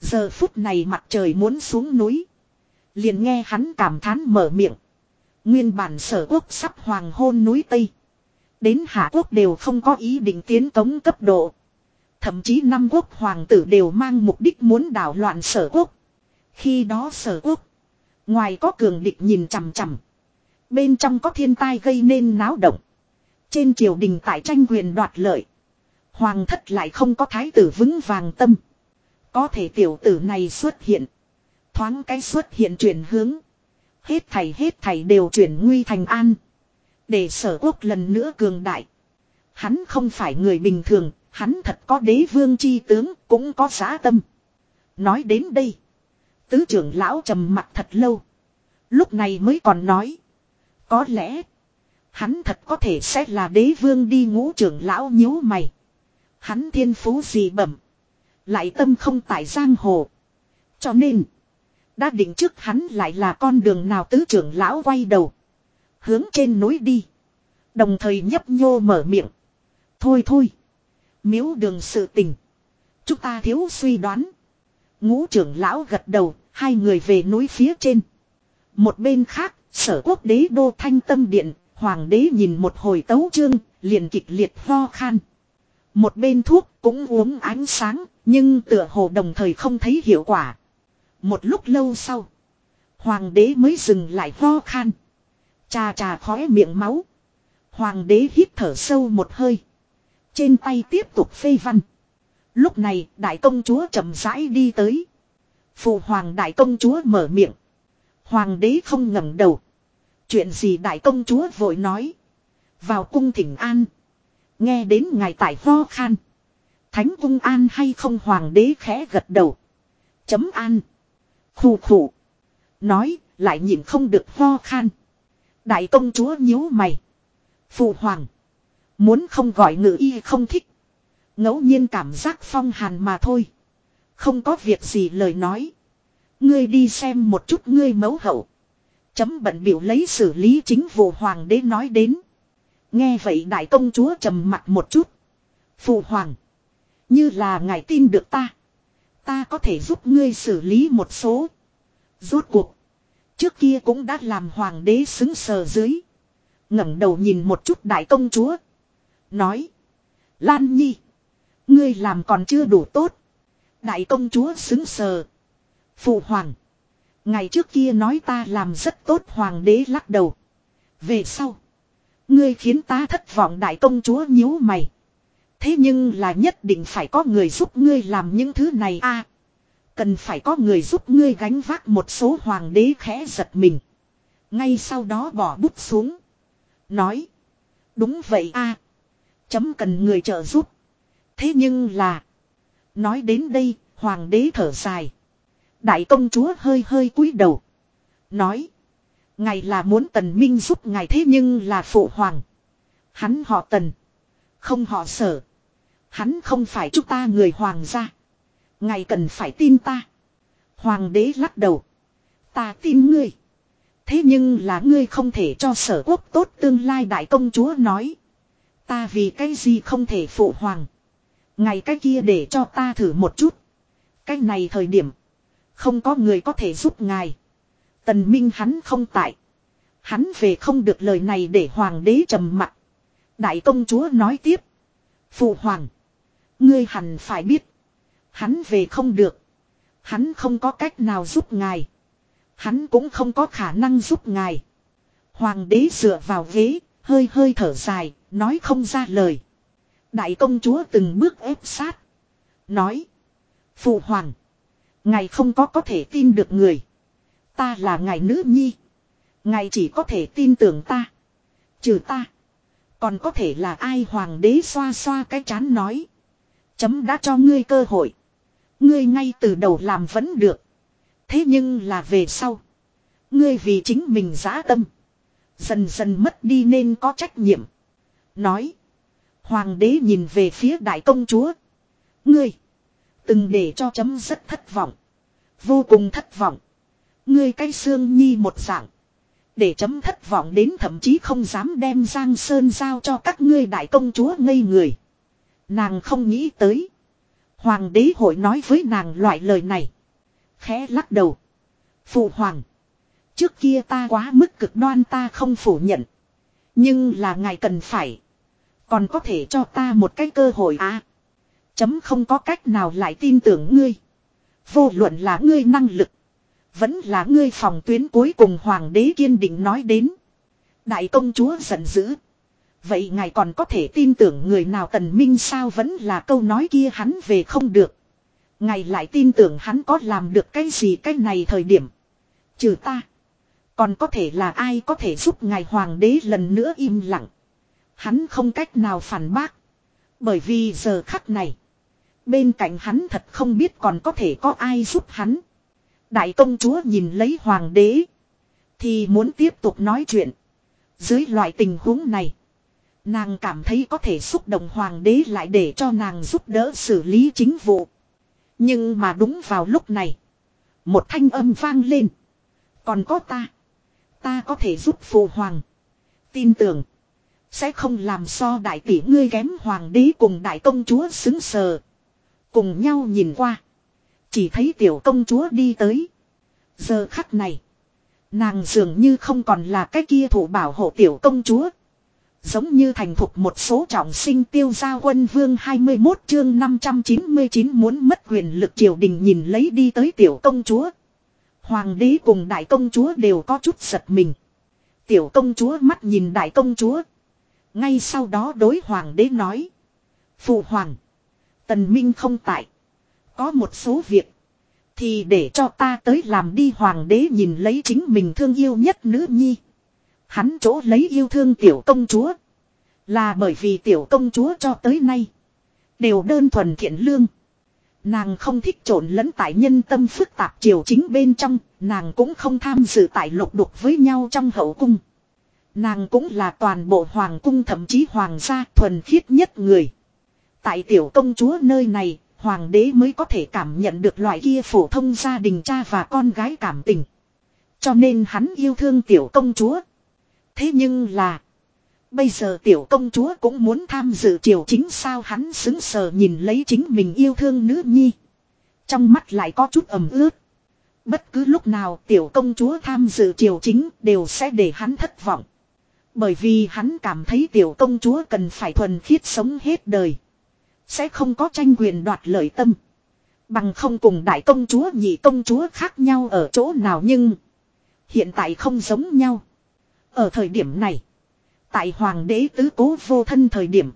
Giờ phút này mặt trời muốn xuống núi. Liền nghe hắn cảm thán mở miệng. Nguyên bản sở quốc sắp hoàng hôn núi Tây. Đến Hạ Quốc đều không có ý định tiến tống cấp độ. Thậm chí năm quốc hoàng tử đều mang mục đích muốn đảo loạn sở quốc. Khi đó sở quốc. Ngoài có cường địch nhìn chằm chằm. Bên trong có thiên tai gây nên náo động. Trên triều đình tại tranh quyền đoạt lợi. Hoàng thất lại không có thái tử vững vàng tâm. Có thể tiểu tử này xuất hiện. Thoáng cái xuất hiện chuyển hướng. Hết thầy hết thầy đều chuyển nguy thành an. Để sở quốc lần nữa cường đại. Hắn không phải người bình thường, hắn thật có đế vương chi tướng, cũng có giá tâm. Nói đến đây. Tứ trưởng lão trầm mặt thật lâu. Lúc này mới còn nói. Có lẽ. Hắn thật có thể sẽ là đế vương đi ngũ trưởng lão nhíu mày. Hắn thiên phú gì bẩm. Lại tâm không tại giang hồ. Cho nên. Đã định trước hắn lại là con đường nào tứ trưởng lão quay đầu. Hướng trên núi đi. Đồng thời nhấp nhô mở miệng. Thôi thôi. Miếu đường sự tình. Chúng ta thiếu suy đoán. Ngũ trưởng lão gật đầu. Hai người về núi phía trên. Một bên khác. Sở quốc đế đô thanh tâm điện. Hoàng đế nhìn một hồi tấu chương. Liền kịch liệt ho khan. Một bên thuốc cũng uống ánh sáng. Nhưng tựa hồ đồng thời không thấy hiệu quả. Một lúc lâu sau. Hoàng đế mới dừng lại ho khan. chà chà khóe miệng máu. Hoàng đế hít thở sâu một hơi. Trên tay tiếp tục phê văn. Lúc này, đại công chúa chậm rãi đi tới. Phụ hoàng đại công chúa mở miệng. Hoàng đế không ngẩng đầu. Chuyện gì đại công chúa vội nói. Vào cung thỉnh an. Nghe đến ngài tại ho khan. Thánh cung an hay không hoàng đế khẽ gật đầu. Chấm an. Khủ khủ. Nói, lại nhìn không được ho khan. Đại công chúa nhíu mày. Phụ hoàng. Muốn không gọi ngự y không thích. ngẫu nhiên cảm giác phong hàn mà thôi. Không có việc gì lời nói. Ngươi đi xem một chút ngươi mấu hậu. Chấm bận biểu lấy xử lý chính vụ hoàng đế nói đến. Nghe vậy đại công chúa trầm mặt một chút. Phụ hoàng. Như là ngài tin được ta. Ta có thể giúp ngươi xử lý một số. Rốt cuộc. Trước kia cũng đã làm hoàng đế xứng sờ dưới. ngẩng đầu nhìn một chút đại công chúa. Nói. Lan Nhi. Ngươi làm còn chưa đủ tốt. Đại công chúa xứng sờ. Phụ hoàng. Ngày trước kia nói ta làm rất tốt hoàng đế lắc đầu. Về sau. Ngươi khiến ta thất vọng đại công chúa nhíu mày. Thế nhưng là nhất định phải có người giúp ngươi làm những thứ này a. cần phải có người giúp ngươi gánh vác một số hoàng đế khẽ giật mình. Ngay sau đó bỏ bút xuống. Nói. Đúng vậy a. Chấm cần người trợ giúp. Thế nhưng là. Nói đến đây, hoàng đế thở dài. Đại công chúa hơi hơi cúi đầu. Nói. Ngài là muốn tần minh giúp ngài thế nhưng là phụ hoàng. Hắn họ tần. Không họ sở. Hắn không phải chúng ta người hoàng gia. Ngài cần phải tin ta. Hoàng đế lắc đầu. Ta tin ngươi. Thế nhưng là ngươi không thể cho sở quốc tốt tương lai đại công chúa nói. Ta vì cái gì không thể phụ hoàng. Ngày cái kia để cho ta thử một chút. Cái này thời điểm. Không có người có thể giúp ngài. Tần Minh hắn không tại. Hắn về không được lời này để hoàng đế trầm mặt. Đại công chúa nói tiếp. Phụ hoàng. Ngươi hẳn phải biết. Hắn về không được. Hắn không có cách nào giúp ngài. Hắn cũng không có khả năng giúp ngài. Hoàng đế dựa vào ghế, hơi hơi thở dài, nói không ra lời. Đại công chúa từng bước ép sát. Nói. Phụ hoàng. Ngài không có có thể tin được người. Ta là ngài nữ nhi. Ngài chỉ có thể tin tưởng ta. Trừ ta. Còn có thể là ai hoàng đế xoa xoa cái chán nói. Chấm đã cho ngươi cơ hội. Ngươi ngay từ đầu làm vẫn được. Thế nhưng là về sau. Ngươi vì chính mình giã tâm. Dần dần mất đi nên có trách nhiệm. Nói. Hoàng đế nhìn về phía đại công chúa. Ngươi. Từng để cho chấm rất thất vọng. Vô cùng thất vọng. Ngươi cái xương nhi một dạng. Để chấm thất vọng đến thậm chí không dám đem Giang Sơn giao cho các ngươi đại công chúa ngây người. Nàng không nghĩ tới. Hoàng đế hội nói với nàng loại lời này. Khẽ lắc đầu. Phụ hoàng. Trước kia ta quá mức cực đoan ta không phủ nhận. Nhưng là ngài cần phải. Còn có thể cho ta một cái cơ hội à. Chấm không có cách nào lại tin tưởng ngươi. Vô luận là ngươi năng lực. Vẫn là ngươi phòng tuyến cuối cùng hoàng đế kiên định nói đến. Đại công chúa giận dữ. Vậy ngài còn có thể tin tưởng người nào tần minh sao vẫn là câu nói kia hắn về không được. Ngài lại tin tưởng hắn có làm được cái gì cái này thời điểm. Trừ ta. Còn có thể là ai có thể giúp ngài hoàng đế lần nữa im lặng. Hắn không cách nào phản bác. Bởi vì giờ khắc này. Bên cạnh hắn thật không biết còn có thể có ai giúp hắn. Đại công chúa nhìn lấy hoàng đế. Thì muốn tiếp tục nói chuyện. Dưới loại tình huống này. Nàng cảm thấy có thể xúc động hoàng đế lại để cho nàng giúp đỡ xử lý chính vụ. Nhưng mà đúng vào lúc này. Một thanh âm vang lên. Còn có ta. Ta có thể giúp phụ hoàng. Tin tưởng. Sẽ không làm so đại tỷ ngươi kém hoàng đế cùng đại công chúa xứng sờ. Cùng nhau nhìn qua. Chỉ thấy tiểu công chúa đi tới. Giờ khắc này. Nàng dường như không còn là cái kia thủ bảo hộ tiểu công chúa. Giống như thành thục một số trọng sinh tiêu gia quân vương 21 chương 599 muốn mất quyền lực triều đình nhìn lấy đi tới tiểu công chúa. Hoàng đế cùng đại công chúa đều có chút giật mình. Tiểu công chúa mắt nhìn đại công chúa. Ngay sau đó đối hoàng đế nói. Phụ hoàng. Tần Minh không tại. Có một số việc. Thì để cho ta tới làm đi hoàng đế nhìn lấy chính mình thương yêu nhất nữ nhi. Hắn chỗ lấy yêu thương tiểu công chúa. Là bởi vì tiểu công chúa cho tới nay. Đều đơn thuần thiện lương. Nàng không thích trộn lẫn tại nhân tâm phức tạp triều chính bên trong. Nàng cũng không tham dự tại lục đục với nhau trong hậu cung. Nàng cũng là toàn bộ hoàng cung thậm chí hoàng gia thuần khiết nhất người. Tại tiểu công chúa nơi này, hoàng đế mới có thể cảm nhận được loại kia phổ thông gia đình cha và con gái cảm tình. Cho nên hắn yêu thương tiểu công chúa. Thế nhưng là, bây giờ tiểu công chúa cũng muốn tham dự triều chính sao hắn xứng sờ nhìn lấy chính mình yêu thương nữ nhi. Trong mắt lại có chút ẩm ướt. Bất cứ lúc nào tiểu công chúa tham dự triều chính đều sẽ để hắn thất vọng. Bởi vì hắn cảm thấy tiểu công chúa cần phải thuần khiết sống hết đời. Sẽ không có tranh quyền đoạt lợi tâm. Bằng không cùng đại công chúa nhị công chúa khác nhau ở chỗ nào nhưng. Hiện tại không giống nhau. Ở thời điểm này. Tại hoàng đế tứ cố vô thân thời điểm.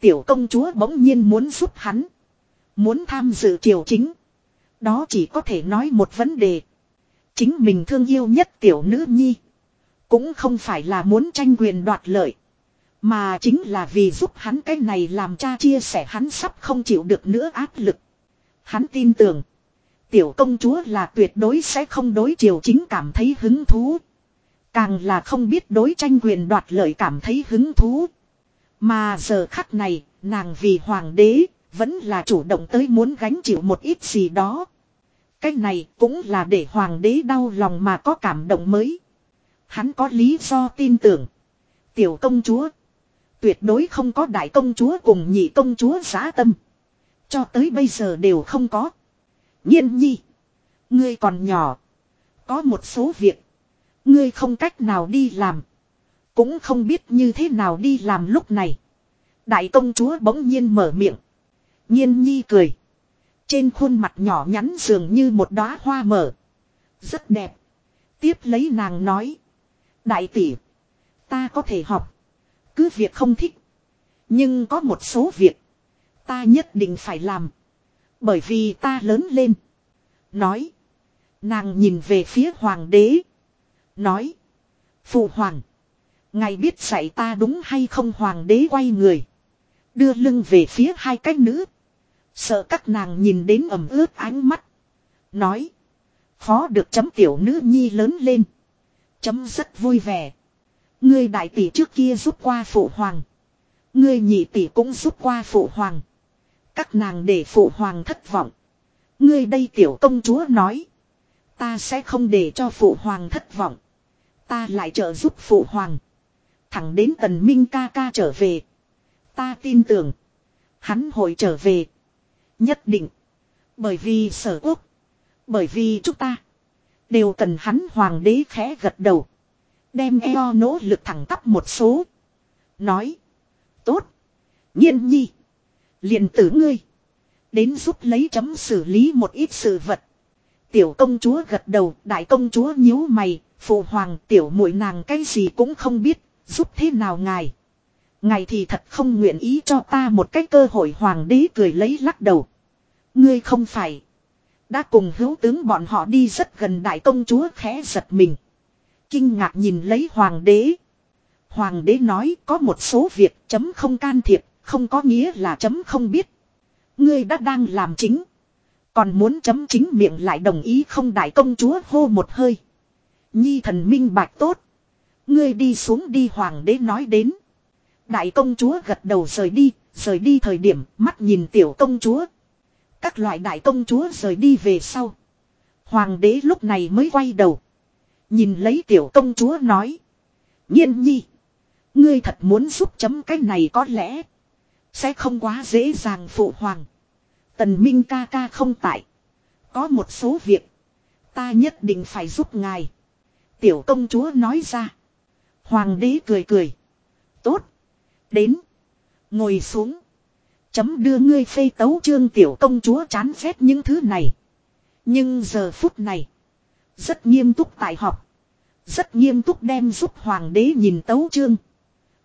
Tiểu công chúa bỗng nhiên muốn giúp hắn. Muốn tham dự triều chính. Đó chỉ có thể nói một vấn đề. Chính mình thương yêu nhất tiểu nữ nhi. Cũng không phải là muốn tranh quyền đoạt lợi. Mà chính là vì giúp hắn cái này làm cha chia sẻ hắn sắp không chịu được nữa áp lực. Hắn tin tưởng. Tiểu công chúa là tuyệt đối sẽ không đối chiều chính cảm thấy hứng thú. Càng là không biết đối tranh quyền đoạt lợi cảm thấy hứng thú. Mà giờ khắc này, nàng vì hoàng đế, vẫn là chủ động tới muốn gánh chịu một ít gì đó. Cái này cũng là để hoàng đế đau lòng mà có cảm động mới. Hắn có lý do tin tưởng. Tiểu công chúa. Tuyệt đối không có đại công chúa cùng nhị công chúa giá tâm. Cho tới bây giờ đều không có. Nhiên nhi. Ngươi còn nhỏ. Có một số việc. Ngươi không cách nào đi làm. Cũng không biết như thế nào đi làm lúc này. Đại công chúa bỗng nhiên mở miệng. Nhiên nhi cười. Trên khuôn mặt nhỏ nhắn dường như một đóa hoa mở. Rất đẹp. Tiếp lấy nàng nói. Đại tỷ. Ta có thể học. Cứ việc không thích. Nhưng có một số việc. Ta nhất định phải làm. Bởi vì ta lớn lên. Nói. Nàng nhìn về phía hoàng đế. Nói. Phụ hoàng. Ngài biết dạy ta đúng hay không hoàng đế quay người. Đưa lưng về phía hai cái nữ. Sợ các nàng nhìn đến ẩm ướt ánh mắt. Nói. Khó được chấm tiểu nữ nhi lớn lên. Chấm rất vui vẻ. Ngươi đại tỷ trước kia giúp qua phụ hoàng. Ngươi nhị tỷ cũng giúp qua phụ hoàng. Các nàng để phụ hoàng thất vọng. Ngươi đây tiểu công chúa nói. Ta sẽ không để cho phụ hoàng thất vọng. Ta lại trợ giúp phụ hoàng. Thẳng đến tần minh ca ca trở về. Ta tin tưởng. Hắn hồi trở về. Nhất định. Bởi vì sở quốc. Bởi vì chúng ta. Đều cần hắn hoàng đế khẽ gật đầu. Đem eo nỗ lực thẳng tắp một số. Nói. Tốt. Nhiên nhi. liền tử ngươi. Đến giúp lấy chấm xử lý một ít sự vật. Tiểu công chúa gật đầu, đại công chúa nhíu mày, phụ hoàng tiểu muội nàng cái gì cũng không biết, giúp thế nào ngài. Ngài thì thật không nguyện ý cho ta một cái cơ hội hoàng đế cười lấy lắc đầu. Ngươi không phải. Đã cùng hữu tướng bọn họ đi rất gần đại công chúa khẽ giật mình. Kinh ngạc nhìn lấy hoàng đế. Hoàng đế nói có một số việc chấm không can thiệp, không có nghĩa là chấm không biết. Ngươi đã đang làm chính. Còn muốn chấm chính miệng lại đồng ý không đại công chúa hô một hơi. Nhi thần minh bạch tốt. Ngươi đi xuống đi hoàng đế nói đến. Đại công chúa gật đầu rời đi, rời đi thời điểm mắt nhìn tiểu công chúa. Các loại đại công chúa rời đi về sau. Hoàng đế lúc này mới quay đầu. Nhìn lấy tiểu công chúa nói. Nhiên nhi. Ngươi thật muốn giúp chấm cái này có lẽ. Sẽ không quá dễ dàng phụ hoàng. Tần Minh ca ca không tại. Có một số việc. Ta nhất định phải giúp ngài. Tiểu công chúa nói ra. Hoàng đế cười cười. Tốt. Đến. Ngồi xuống. Chấm đưa ngươi phê tấu trương tiểu công chúa chán ghét những thứ này. Nhưng giờ phút này. Rất nghiêm túc tại họp. Rất nghiêm túc đem giúp hoàng đế nhìn tấu trương.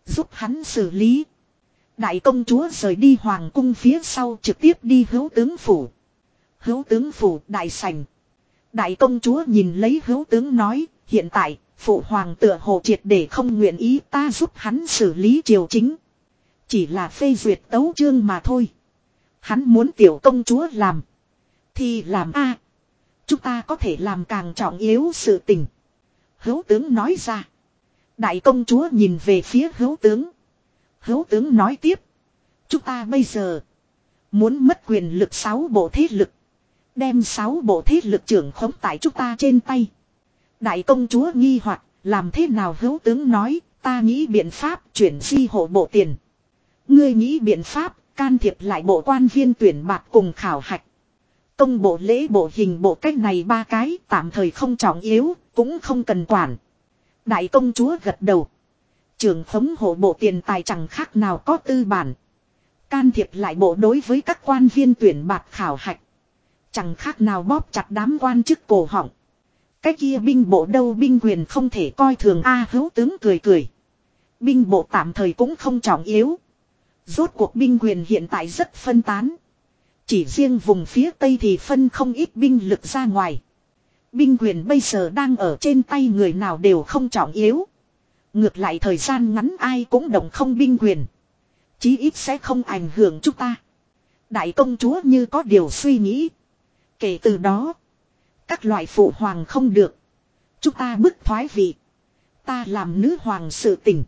Giúp hắn xử lý. Đại công chúa rời đi hoàng cung phía sau trực tiếp đi hữu tướng phủ. Hữu tướng phủ đại sành. Đại công chúa nhìn lấy hữu tướng nói, hiện tại, phụ hoàng tựa hồ triệt để không nguyện ý ta giúp hắn xử lý triều chính. Chỉ là phê duyệt tấu chương mà thôi. Hắn muốn tiểu công chúa làm. Thì làm a Chúng ta có thể làm càng trọng yếu sự tình. Hữu tướng nói ra. Đại công chúa nhìn về phía hữu tướng. Hữu tướng nói tiếp. Chúng ta bây giờ. Muốn mất quyền lực sáu bộ thế lực. Đem sáu bộ thế lực trưởng khống tại chúng ta trên tay. Đại công chúa nghi hoặc, làm thế nào hữu tướng nói. Ta nghĩ biện pháp chuyển di hộ bộ tiền. Ngươi nghĩ biện pháp can thiệp lại bộ quan viên tuyển bạc cùng khảo hạch. Công bộ lễ bộ hình bộ cách này ba cái tạm thời không trọng yếu, cũng không cần quản. Đại công chúa gật đầu. Trường thống hộ bộ tiền tài chẳng khác nào có tư bản. Can thiệp lại bộ đối với các quan viên tuyển bạc khảo hạch. Chẳng khác nào bóp chặt đám quan chức cổ họng. Cái kia binh bộ đâu binh quyền không thể coi thường A hữu tướng cười cười. Binh bộ tạm thời cũng không trọng yếu. Rốt cuộc binh quyền hiện tại rất phân tán. Chỉ riêng vùng phía Tây thì phân không ít binh lực ra ngoài. Binh quyền bây giờ đang ở trên tay người nào đều không trọng yếu. Ngược lại thời gian ngắn ai cũng đồng không binh quyền. Chí ít sẽ không ảnh hưởng chúng ta. Đại công chúa như có điều suy nghĩ. Kể từ đó. Các loại phụ hoàng không được. Chúng ta bức thoái vị. Ta làm nữ hoàng sự tình.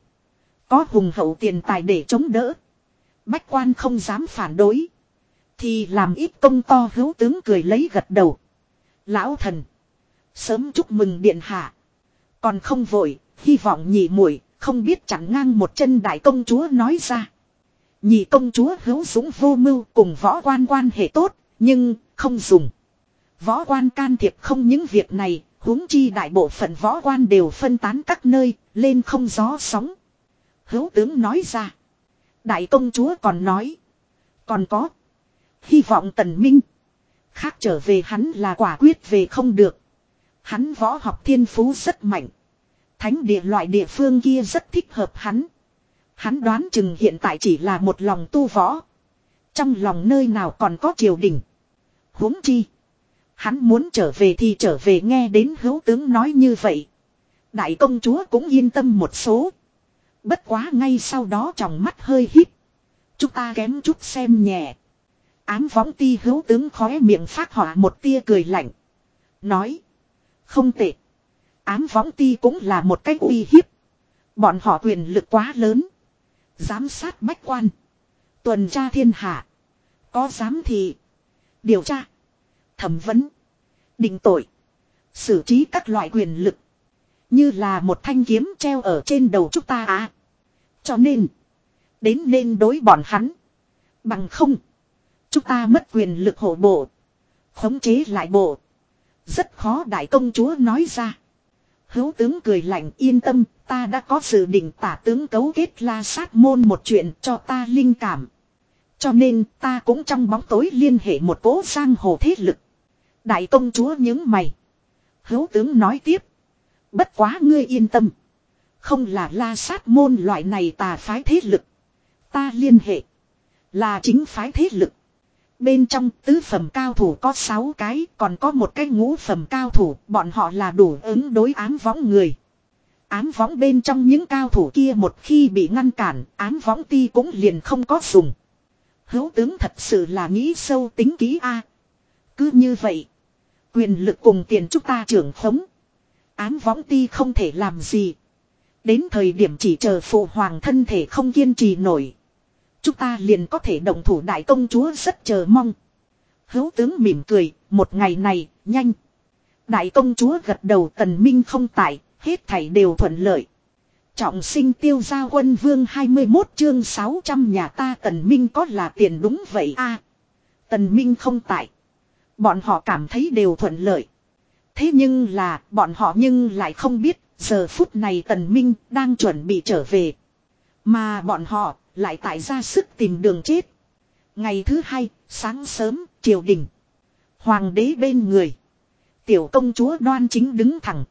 Có hùng hậu tiền tài để chống đỡ. Bách quan không dám phản đối. Thì làm ít công to hữu tướng cười lấy gật đầu. Lão thần. Sớm chúc mừng điện hạ. Còn không vội, hy vọng nhị muội không biết chặn ngang một chân đại công chúa nói ra. Nhị công chúa hữu dũng vô mưu cùng võ quan quan hệ tốt, nhưng không dùng. Võ quan can thiệp không những việc này, huống chi đại bộ phận võ quan đều phân tán các nơi, lên không gió sóng. Hữu tướng nói ra. Đại công chúa còn nói. Còn có. Hy vọng tần minh. Khác trở về hắn là quả quyết về không được. Hắn võ học thiên phú rất mạnh. Thánh địa loại địa phương kia rất thích hợp hắn. Hắn đoán chừng hiện tại chỉ là một lòng tu võ. Trong lòng nơi nào còn có triều đình. huống chi. Hắn muốn trở về thì trở về nghe đến hữu tướng nói như vậy. Đại công chúa cũng yên tâm một số. Bất quá ngay sau đó trong mắt hơi hít. Chúng ta kém chút xem nhẹ. Ám võng ti hữu tướng khóe miệng phát hỏa một tia cười lạnh. Nói. Không tệ. Ám võng ti cũng là một cách uy hiếp. Bọn họ quyền lực quá lớn. Giám sát bách quan. Tuần tra thiên hạ. Có giám thị. Điều tra. Thẩm vấn. Định tội. Xử trí các loại quyền lực. Như là một thanh kiếm treo ở trên đầu chúng ta à. Cho nên. Đến nên đối bọn hắn. Bằng không. Chúng ta mất quyền lực hộ bộ. Khống chế lại bộ. Rất khó đại công chúa nói ra. Hữu tướng cười lạnh yên tâm, ta đã có dự định tả tướng cấu kết la sát môn một chuyện cho ta linh cảm. Cho nên ta cũng trong bóng tối liên hệ một cố giang hồ thế lực. Đại công chúa những mày. Hữu tướng nói tiếp. Bất quá ngươi yên tâm. Không là la sát môn loại này tà phái thế lực. Ta liên hệ. Là chính phái thế lực. Bên trong tứ phẩm cao thủ có 6 cái, còn có một cái ngũ phẩm cao thủ, bọn họ là đủ ứng đối ám võng người. Ám võng bên trong những cao thủ kia một khi bị ngăn cản, ám võng ti cũng liền không có dùng. Hữu tướng thật sự là nghĩ sâu tính kỹ A. Cứ như vậy, quyền lực cùng tiền chúng ta trưởng khống. Ám võng ti không thể làm gì. Đến thời điểm chỉ chờ phụ hoàng thân thể không kiên trì nổi. Chúng ta liền có thể động thủ đại công chúa rất chờ mong. Hữu tướng mỉm cười, một ngày này, nhanh. Đại công chúa gật đầu tần minh không tại, hết thảy đều thuận lợi. Trọng sinh tiêu gia quân vương 21 chương 600 nhà ta tần minh có là tiền đúng vậy a Tần minh không tại. Bọn họ cảm thấy đều thuận lợi. Thế nhưng là bọn họ nhưng lại không biết giờ phút này tần minh đang chuẩn bị trở về. Mà bọn họ lại tại ra sức tìm đường chết. Ngày thứ hai, sáng sớm, triều đình. Hoàng đế bên người. Tiểu công chúa đoan chính đứng thẳng.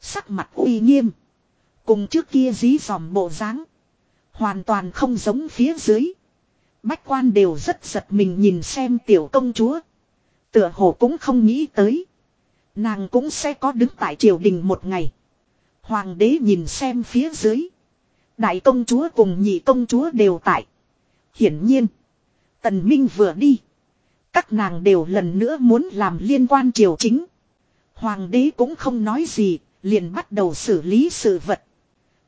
Sắc mặt uy nghiêm. Cùng trước kia dí dòm bộ dáng Hoàn toàn không giống phía dưới. Bách quan đều rất giật mình nhìn xem tiểu công chúa. Tựa hồ cũng không nghĩ tới. Nàng cũng sẽ có đứng tại triều đình một ngày. Hoàng đế nhìn xem phía dưới. Đại công chúa cùng nhị công chúa đều tại. Hiển nhiên. Tần Minh vừa đi. Các nàng đều lần nữa muốn làm liên quan triều chính. Hoàng đế cũng không nói gì, liền bắt đầu xử lý sự vật.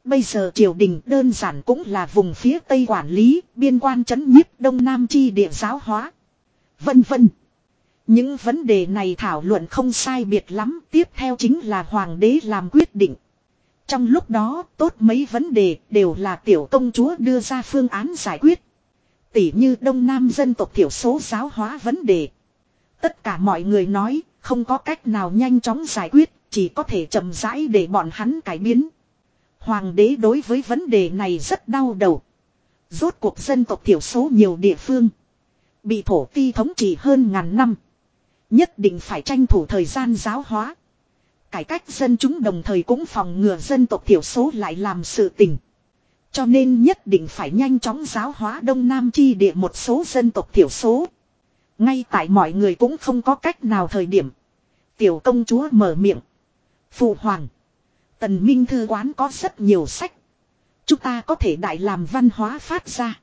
Bây giờ triều đình đơn giản cũng là vùng phía Tây quản lý, biên quan chấn nhiếp Đông Nam chi địa giáo hóa. Vân vân. Những vấn đề này thảo luận không sai biệt lắm, tiếp theo chính là hoàng đế làm quyết định. Trong lúc đó, tốt mấy vấn đề đều là tiểu công chúa đưa ra phương án giải quyết. Tỷ như Đông Nam dân tộc thiểu số giáo hóa vấn đề. Tất cả mọi người nói, không có cách nào nhanh chóng giải quyết, chỉ có thể chậm rãi để bọn hắn cải biến. Hoàng đế đối với vấn đề này rất đau đầu. Rốt cuộc dân tộc thiểu số nhiều địa phương. Bị thổ ti thống trị hơn ngàn năm. Nhất định phải tranh thủ thời gian giáo hóa. Cải cách dân chúng đồng thời cũng phòng ngừa dân tộc thiểu số lại làm sự tình. Cho nên nhất định phải nhanh chóng giáo hóa Đông Nam chi địa một số dân tộc thiểu số. Ngay tại mọi người cũng không có cách nào thời điểm. Tiểu công chúa mở miệng. Phụ hoàng. Tần Minh Thư Quán có rất nhiều sách. Chúng ta có thể đại làm văn hóa phát ra.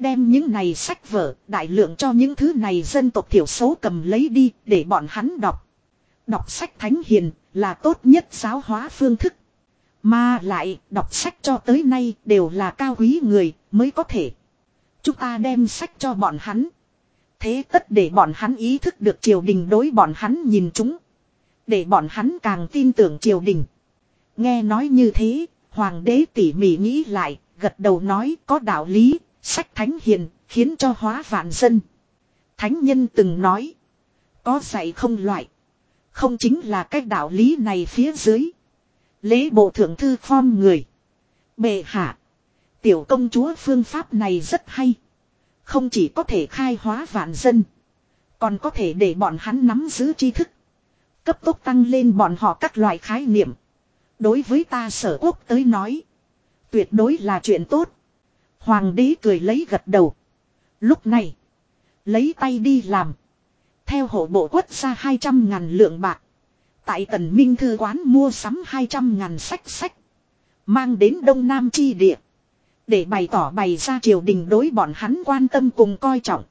Đem những này sách vở đại lượng cho những thứ này dân tộc thiểu số cầm lấy đi để bọn hắn đọc. Đọc sách thánh hiền là tốt nhất giáo hóa phương thức. Mà lại đọc sách cho tới nay đều là cao quý người mới có thể. Chúng ta đem sách cho bọn hắn. Thế tất để bọn hắn ý thức được triều đình đối bọn hắn nhìn chúng. Để bọn hắn càng tin tưởng triều đình. Nghe nói như thế, hoàng đế tỉ mỉ nghĩ lại, gật đầu nói có đạo lý, sách thánh hiền, khiến cho hóa vạn dân. Thánh nhân từng nói, có dạy không loại. Không chính là cách đạo lý này phía dưới. Lễ bộ thượng thư phong người. Bệ hạ. Tiểu công chúa phương pháp này rất hay. Không chỉ có thể khai hóa vạn dân. Còn có thể để bọn hắn nắm giữ tri thức. Cấp tốc tăng lên bọn họ các loại khái niệm. Đối với ta sở quốc tới nói. Tuyệt đối là chuyện tốt. Hoàng đế cười lấy gật đầu. Lúc này. Lấy tay đi làm. Theo hộ bộ quất ra 200 ngàn lượng bạc. Tại tần minh thư quán mua sắm 200 ngàn sách sách. Mang đến Đông Nam chi địa. Để bày tỏ bày ra triều đình đối bọn hắn quan tâm cùng coi trọng.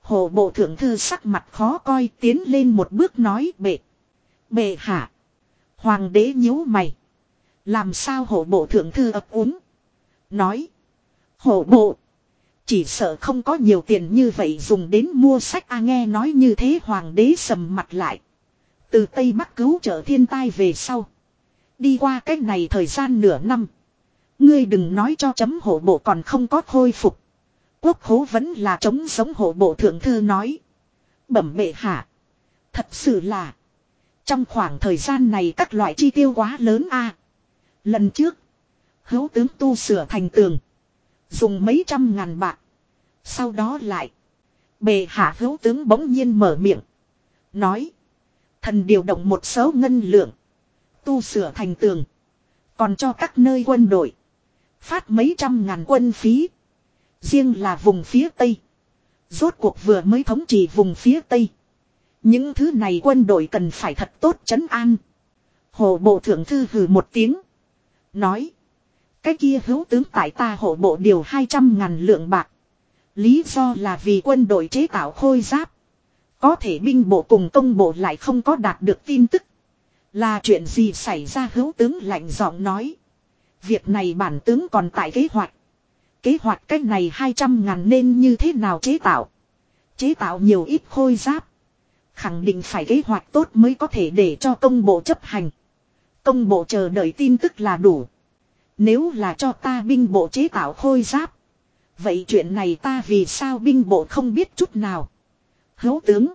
Hồ bộ thượng thư sắc mặt khó coi tiến lên một bước nói, bệ. Bệ hạ. Hoàng đế nhíu mày. Làm sao hổ bộ thượng thư ấp úng. Nói. Hổ bộ. Chỉ sợ không có nhiều tiền như vậy dùng đến mua sách a nghe nói như thế, hoàng đế sầm mặt lại. Từ Tây Bắc cứu trợ thiên tai về sau. Đi qua cách này thời gian nửa năm. Ngươi đừng nói cho chấm hộ bộ còn không có khôi phục. Quốc hố vẫn là chống sống hộ bộ thượng thư nói. Bẩm bệ hạ. Thật sự là. Trong khoảng thời gian này các loại chi tiêu quá lớn a. Lần trước. Hữu tướng tu sửa thành tường. Dùng mấy trăm ngàn bạc. Sau đó lại. Bề hạ hữu tướng bỗng nhiên mở miệng. Nói. Thần điều động một số ngân lượng. Tu sửa thành tường. Còn cho các nơi quân đội. Phát mấy trăm ngàn quân phí. Riêng là vùng phía Tây. Rốt cuộc vừa mới thống trị vùng phía Tây. Những thứ này quân đội cần phải thật tốt chấn an. Hồ bộ thượng thư hừ một tiếng. Nói. Cái kia hữu tướng tại ta hộ bộ điều 200 ngàn lượng bạc. Lý do là vì quân đội chế tạo khôi giáp. Có thể binh bộ cùng công bộ lại không có đạt được tin tức. Là chuyện gì xảy ra hữu tướng lạnh giọng nói. Việc này bản tướng còn tại kế hoạch. Kế hoạch cách này 200 ngàn nên như thế nào chế tạo. Chế tạo nhiều ít khôi giáp. Khẳng định phải kế hoạch tốt mới có thể để cho công bộ chấp hành. Công bộ chờ đợi tin tức là đủ. Nếu là cho ta binh bộ chế tạo khôi giáp. Vậy chuyện này ta vì sao binh bộ không biết chút nào. Hấu tướng.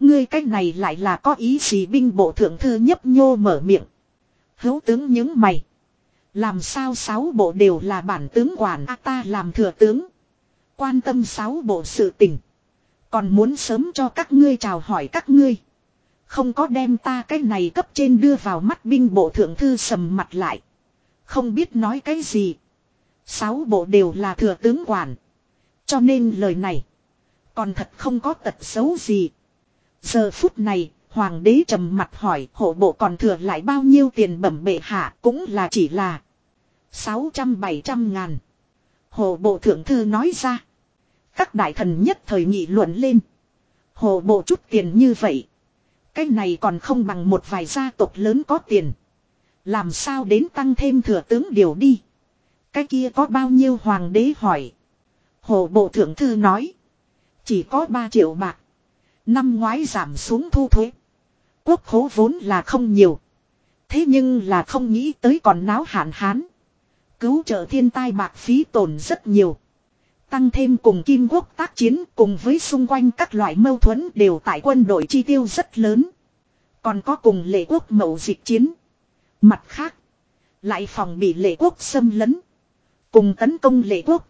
Ngươi cách này lại là có ý gì binh bộ thượng thư nhấp nhô mở miệng. Hấu tướng những mày. Làm sao sáu bộ đều là bản tướng quản a ta làm thừa tướng. Quan tâm sáu bộ sự tình. Còn muốn sớm cho các ngươi chào hỏi các ngươi. Không có đem ta cái này cấp trên đưa vào mắt binh bộ thượng thư sầm mặt lại. Không biết nói cái gì. Sáu bộ đều là thừa tướng quản. Cho nên lời này. Còn thật không có tật xấu gì. Giờ phút này, hoàng đế trầm mặt hỏi hộ bộ còn thừa lại bao nhiêu tiền bẩm bệ hạ cũng là chỉ là. Sáu trăm bảy trăm ngàn. Hộ bộ thượng thư nói ra. Các đại thần nhất thời nghị luận lên. Hộ bộ chút tiền như vậy. Cái này còn không bằng một vài gia tộc lớn có tiền. Làm sao đến tăng thêm thừa tướng điều đi. Cái kia có bao nhiêu hoàng đế hỏi. Hồ bộ thượng thư nói. Chỉ có 3 triệu bạc. Năm ngoái giảm xuống thu thuế. Quốc khố vốn là không nhiều. Thế nhưng là không nghĩ tới còn náo hạn hán. Cứu trợ thiên tai bạc phí tổn rất nhiều. Tăng thêm cùng Kim Quốc tác chiến cùng với xung quanh các loại mâu thuẫn đều tại quân đội chi tiêu rất lớn. Còn có cùng lệ quốc mậu dịch chiến. Mặt khác. Lại phòng bị lệ quốc xâm lấn. Cùng tấn công lệ quốc.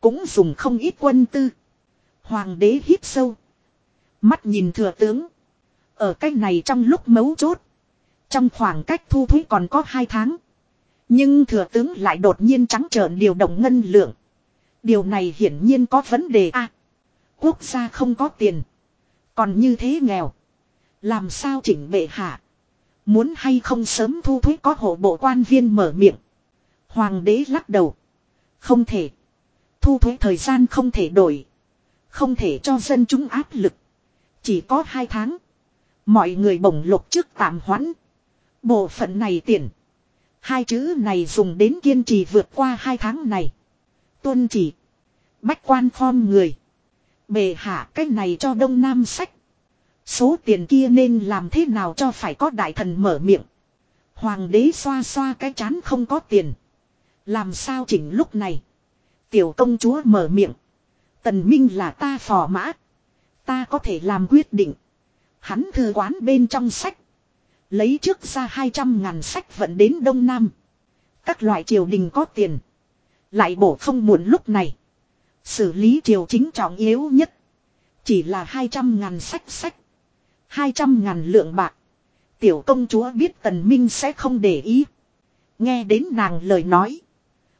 Cũng dùng không ít quân tư. Hoàng đế hít sâu. Mắt nhìn thừa tướng. Ở cái này trong lúc mấu chốt. Trong khoảng cách thu thuế còn có 2 tháng. Nhưng thừa tướng lại đột nhiên trắng trợn điều động ngân lượng. Điều này hiển nhiên có vấn đề a. quốc gia không có tiền. Còn như thế nghèo. Làm sao chỉnh bệ hạ. Muốn hay không sớm thu thuế có hộ bộ quan viên mở miệng. Hoàng đế lắc đầu. Không thể. Thu thuế thời gian không thể đổi. Không thể cho dân chúng áp lực. Chỉ có hai tháng. Mọi người bổng lục trước tạm hoãn. Bộ phận này tiền. Hai chữ này dùng đến kiên trì vượt qua hai tháng này. Tuân chỉ. Bách quan khom người. Bề hạ, cái này cho đông nam sách. Số tiền kia nên làm thế nào cho phải có đại thần mở miệng. Hoàng đế xoa xoa cái chán không có tiền. Làm sao chỉnh lúc này. Tiểu công chúa mở miệng. Tần Minh là ta phò mã. Ta có thể làm quyết định. Hắn thư quán bên trong sách. Lấy trước ra 200 ngàn sách vận đến Đông Nam. Các loại triều đình có tiền. Lại bổ không muộn lúc này. Xử lý triều chính trọng yếu nhất. Chỉ là 200 ngàn sách sách. 200 ngàn lượng bạc. Tiểu công chúa biết tần minh sẽ không để ý. Nghe đến nàng lời nói.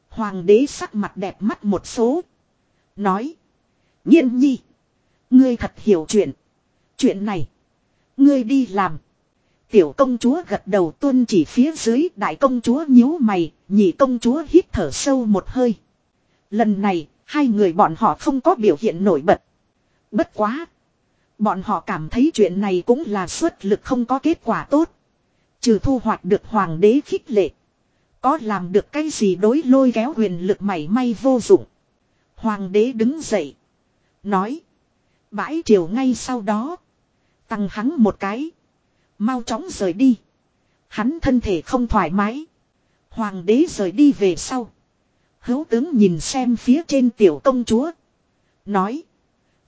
Hoàng đế sắc mặt đẹp mắt một số. Nói. Nhiên nhi. Ngươi thật hiểu chuyện. Chuyện này. Ngươi đi làm. Tiểu công chúa gật đầu tuân chỉ phía dưới đại công chúa nhíu mày, nhị công chúa hít thở sâu một hơi. Lần này, hai người bọn họ không có biểu hiện nổi bật. Bất quá. Bọn họ cảm thấy chuyện này cũng là suất lực không có kết quả tốt. Trừ thu hoạch được hoàng đế khích lệ. Có làm được cái gì đối lôi kéo quyền lực mảy may vô dụng. Hoàng đế đứng dậy. Nói. Bãi triều ngay sau đó. Tăng hắn một cái. Mau chóng rời đi. Hắn thân thể không thoải mái. Hoàng đế rời đi về sau. Hữu tướng nhìn xem phía trên tiểu công chúa. Nói.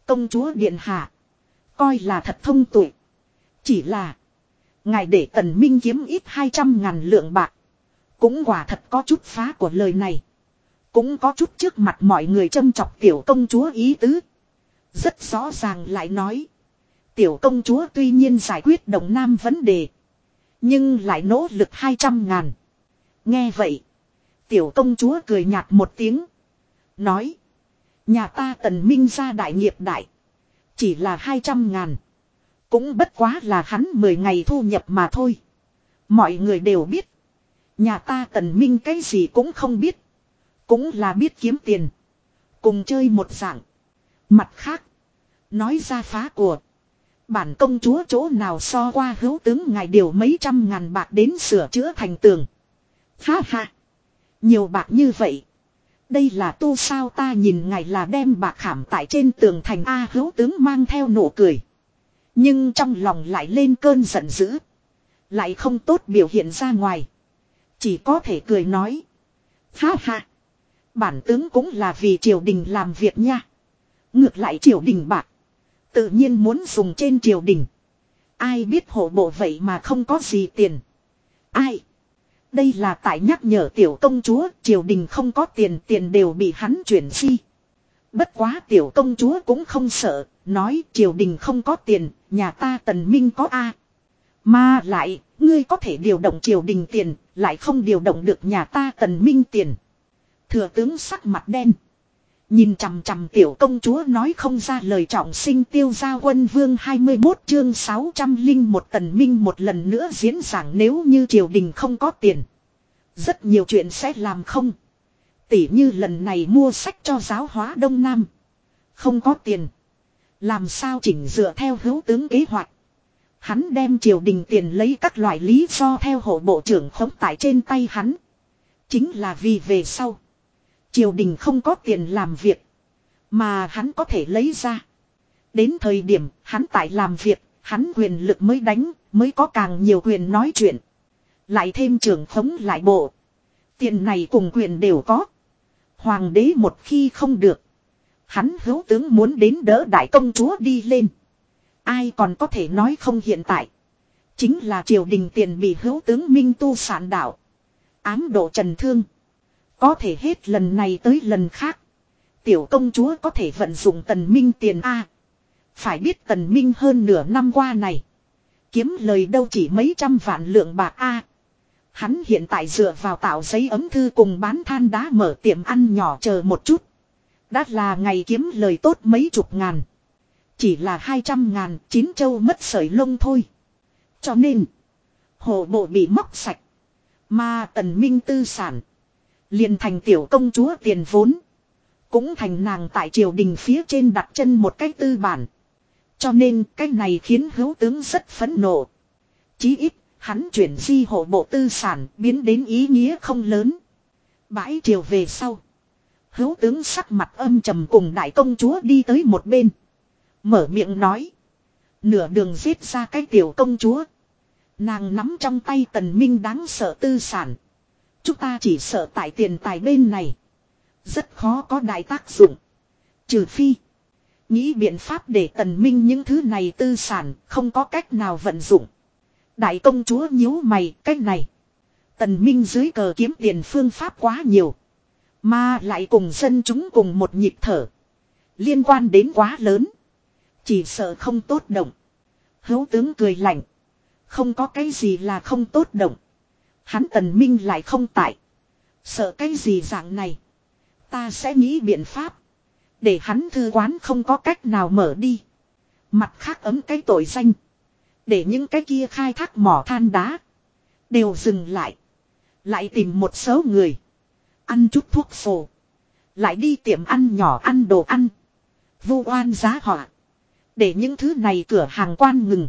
Công chúa điện hạ. Coi là thật thông tuệ. Chỉ là. Ngài để tần minh kiếm ít 200 ngàn lượng bạc. Cũng quả thật có chút phá của lời này. Cũng có chút trước mặt mọi người châm chọc tiểu công chúa ý tứ. Rất rõ ràng lại nói. Tiểu công chúa tuy nhiên giải quyết đồng nam vấn đề. Nhưng lại nỗ lực 200 ngàn. Nghe vậy. Tiểu công chúa cười nhạt một tiếng. Nói. Nhà ta tần minh ra đại nghiệp đại. Chỉ là 200 ngàn. Cũng bất quá là hắn 10 ngày thu nhập mà thôi. Mọi người đều biết. Nhà ta tần minh cái gì cũng không biết. Cũng là biết kiếm tiền. Cùng chơi một dạng. Mặt khác. Nói ra phá của. Bản công chúa chỗ nào so qua hữu tướng ngài điều mấy trăm ngàn bạc đến sửa chữa thành tường. Ha ha. Nhiều bạc như vậy. Đây là tu sao ta nhìn ngài là đem bạc khảm tại trên tường thành A hữu tướng mang theo nụ cười. Nhưng trong lòng lại lên cơn giận dữ. Lại không tốt biểu hiện ra ngoài. Chỉ có thể cười nói. Ha ha. Bản tướng cũng là vì triều đình làm việc nha. Ngược lại triều đình bạc. Tự nhiên muốn dùng trên triều đình. Ai biết hộ bộ vậy mà không có gì tiền. Ai? Đây là tại nhắc nhở tiểu công chúa triều đình không có tiền tiền đều bị hắn chuyển si. Bất quá tiểu công chúa cũng không sợ, nói triều đình không có tiền, nhà ta tần minh có A. Mà lại, ngươi có thể điều động triều đình tiền, lại không điều động được nhà ta tần minh tiền. Thừa tướng sắc mặt đen. Nhìn chằm chằm tiểu công chúa nói không ra lời trọng sinh tiêu gia quân vương 21 chương 600 linh một tần minh một lần nữa diễn giảng nếu như triều đình không có tiền. Rất nhiều chuyện sẽ làm không. Tỷ như lần này mua sách cho giáo hóa Đông Nam. Không có tiền. Làm sao chỉnh dựa theo hữu tướng kế hoạch. Hắn đem triều đình tiền lấy các loại lý do theo hộ bộ trưởng khống tại trên tay hắn. Chính là vì về sau. Triều đình không có tiền làm việc. Mà hắn có thể lấy ra. Đến thời điểm hắn tại làm việc, hắn quyền lực mới đánh, mới có càng nhiều quyền nói chuyện. Lại thêm trưởng khống lại bộ. Tiền này cùng quyền đều có. Hoàng đế một khi không được. Hắn hữu tướng muốn đến đỡ đại công chúa đi lên. Ai còn có thể nói không hiện tại. Chính là triều đình tiền bị hữu tướng Minh Tu sản đạo. Ám độ trần thương. Có thể hết lần này tới lần khác. Tiểu công chúa có thể vận dụng tần minh tiền A. Phải biết tần minh hơn nửa năm qua này. Kiếm lời đâu chỉ mấy trăm vạn lượng bạc a Hắn hiện tại dựa vào tạo giấy ấm thư cùng bán than đá mở tiệm ăn nhỏ chờ một chút. Đã là ngày kiếm lời tốt mấy chục ngàn. Chỉ là hai trăm ngàn, chín châu mất sợi lông thôi. Cho nên, hồ bộ bị móc sạch. Mà tần minh tư sản liền thành tiểu công chúa tiền vốn. Cũng thành nàng tại triều đình phía trên đặt chân một cách tư bản. Cho nên cái này khiến hữu tướng rất phẫn nộ. Chí ít, hắn chuyển di hộ bộ tư sản biến đến ý nghĩa không lớn. Bãi triều về sau. Hữu tướng sắc mặt âm trầm cùng đại công chúa đi tới một bên. Mở miệng nói. Nửa đường giết ra cái tiểu công chúa. Nàng nắm trong tay tần minh đáng sợ tư sản. Chúng ta chỉ sợ tại tiền tài bên này. Rất khó có đại tác dụng. Trừ phi. Nghĩ biện pháp để tần minh những thứ này tư sản không có cách nào vận dụng. Đại công chúa nhíu mày, cách này. Tần minh dưới cờ kiếm tiền phương pháp quá nhiều. Mà lại cùng dân chúng cùng một nhịp thở. Liên quan đến quá lớn. Chỉ sợ không tốt động. Hấu tướng cười lạnh. Không có cái gì là không tốt động. Hắn tần minh lại không tại. Sợ cái gì dạng này. Ta sẽ nghĩ biện pháp. Để hắn thư quán không có cách nào mở đi. Mặt khác ấm cái tội danh. Để những cái kia khai thác mỏ than đá. Đều dừng lại. Lại tìm một số người. Ăn chút thuốc phổ. Lại đi tiệm ăn nhỏ ăn đồ ăn. Vu oan giá họa. Để những thứ này cửa hàng quan ngừng.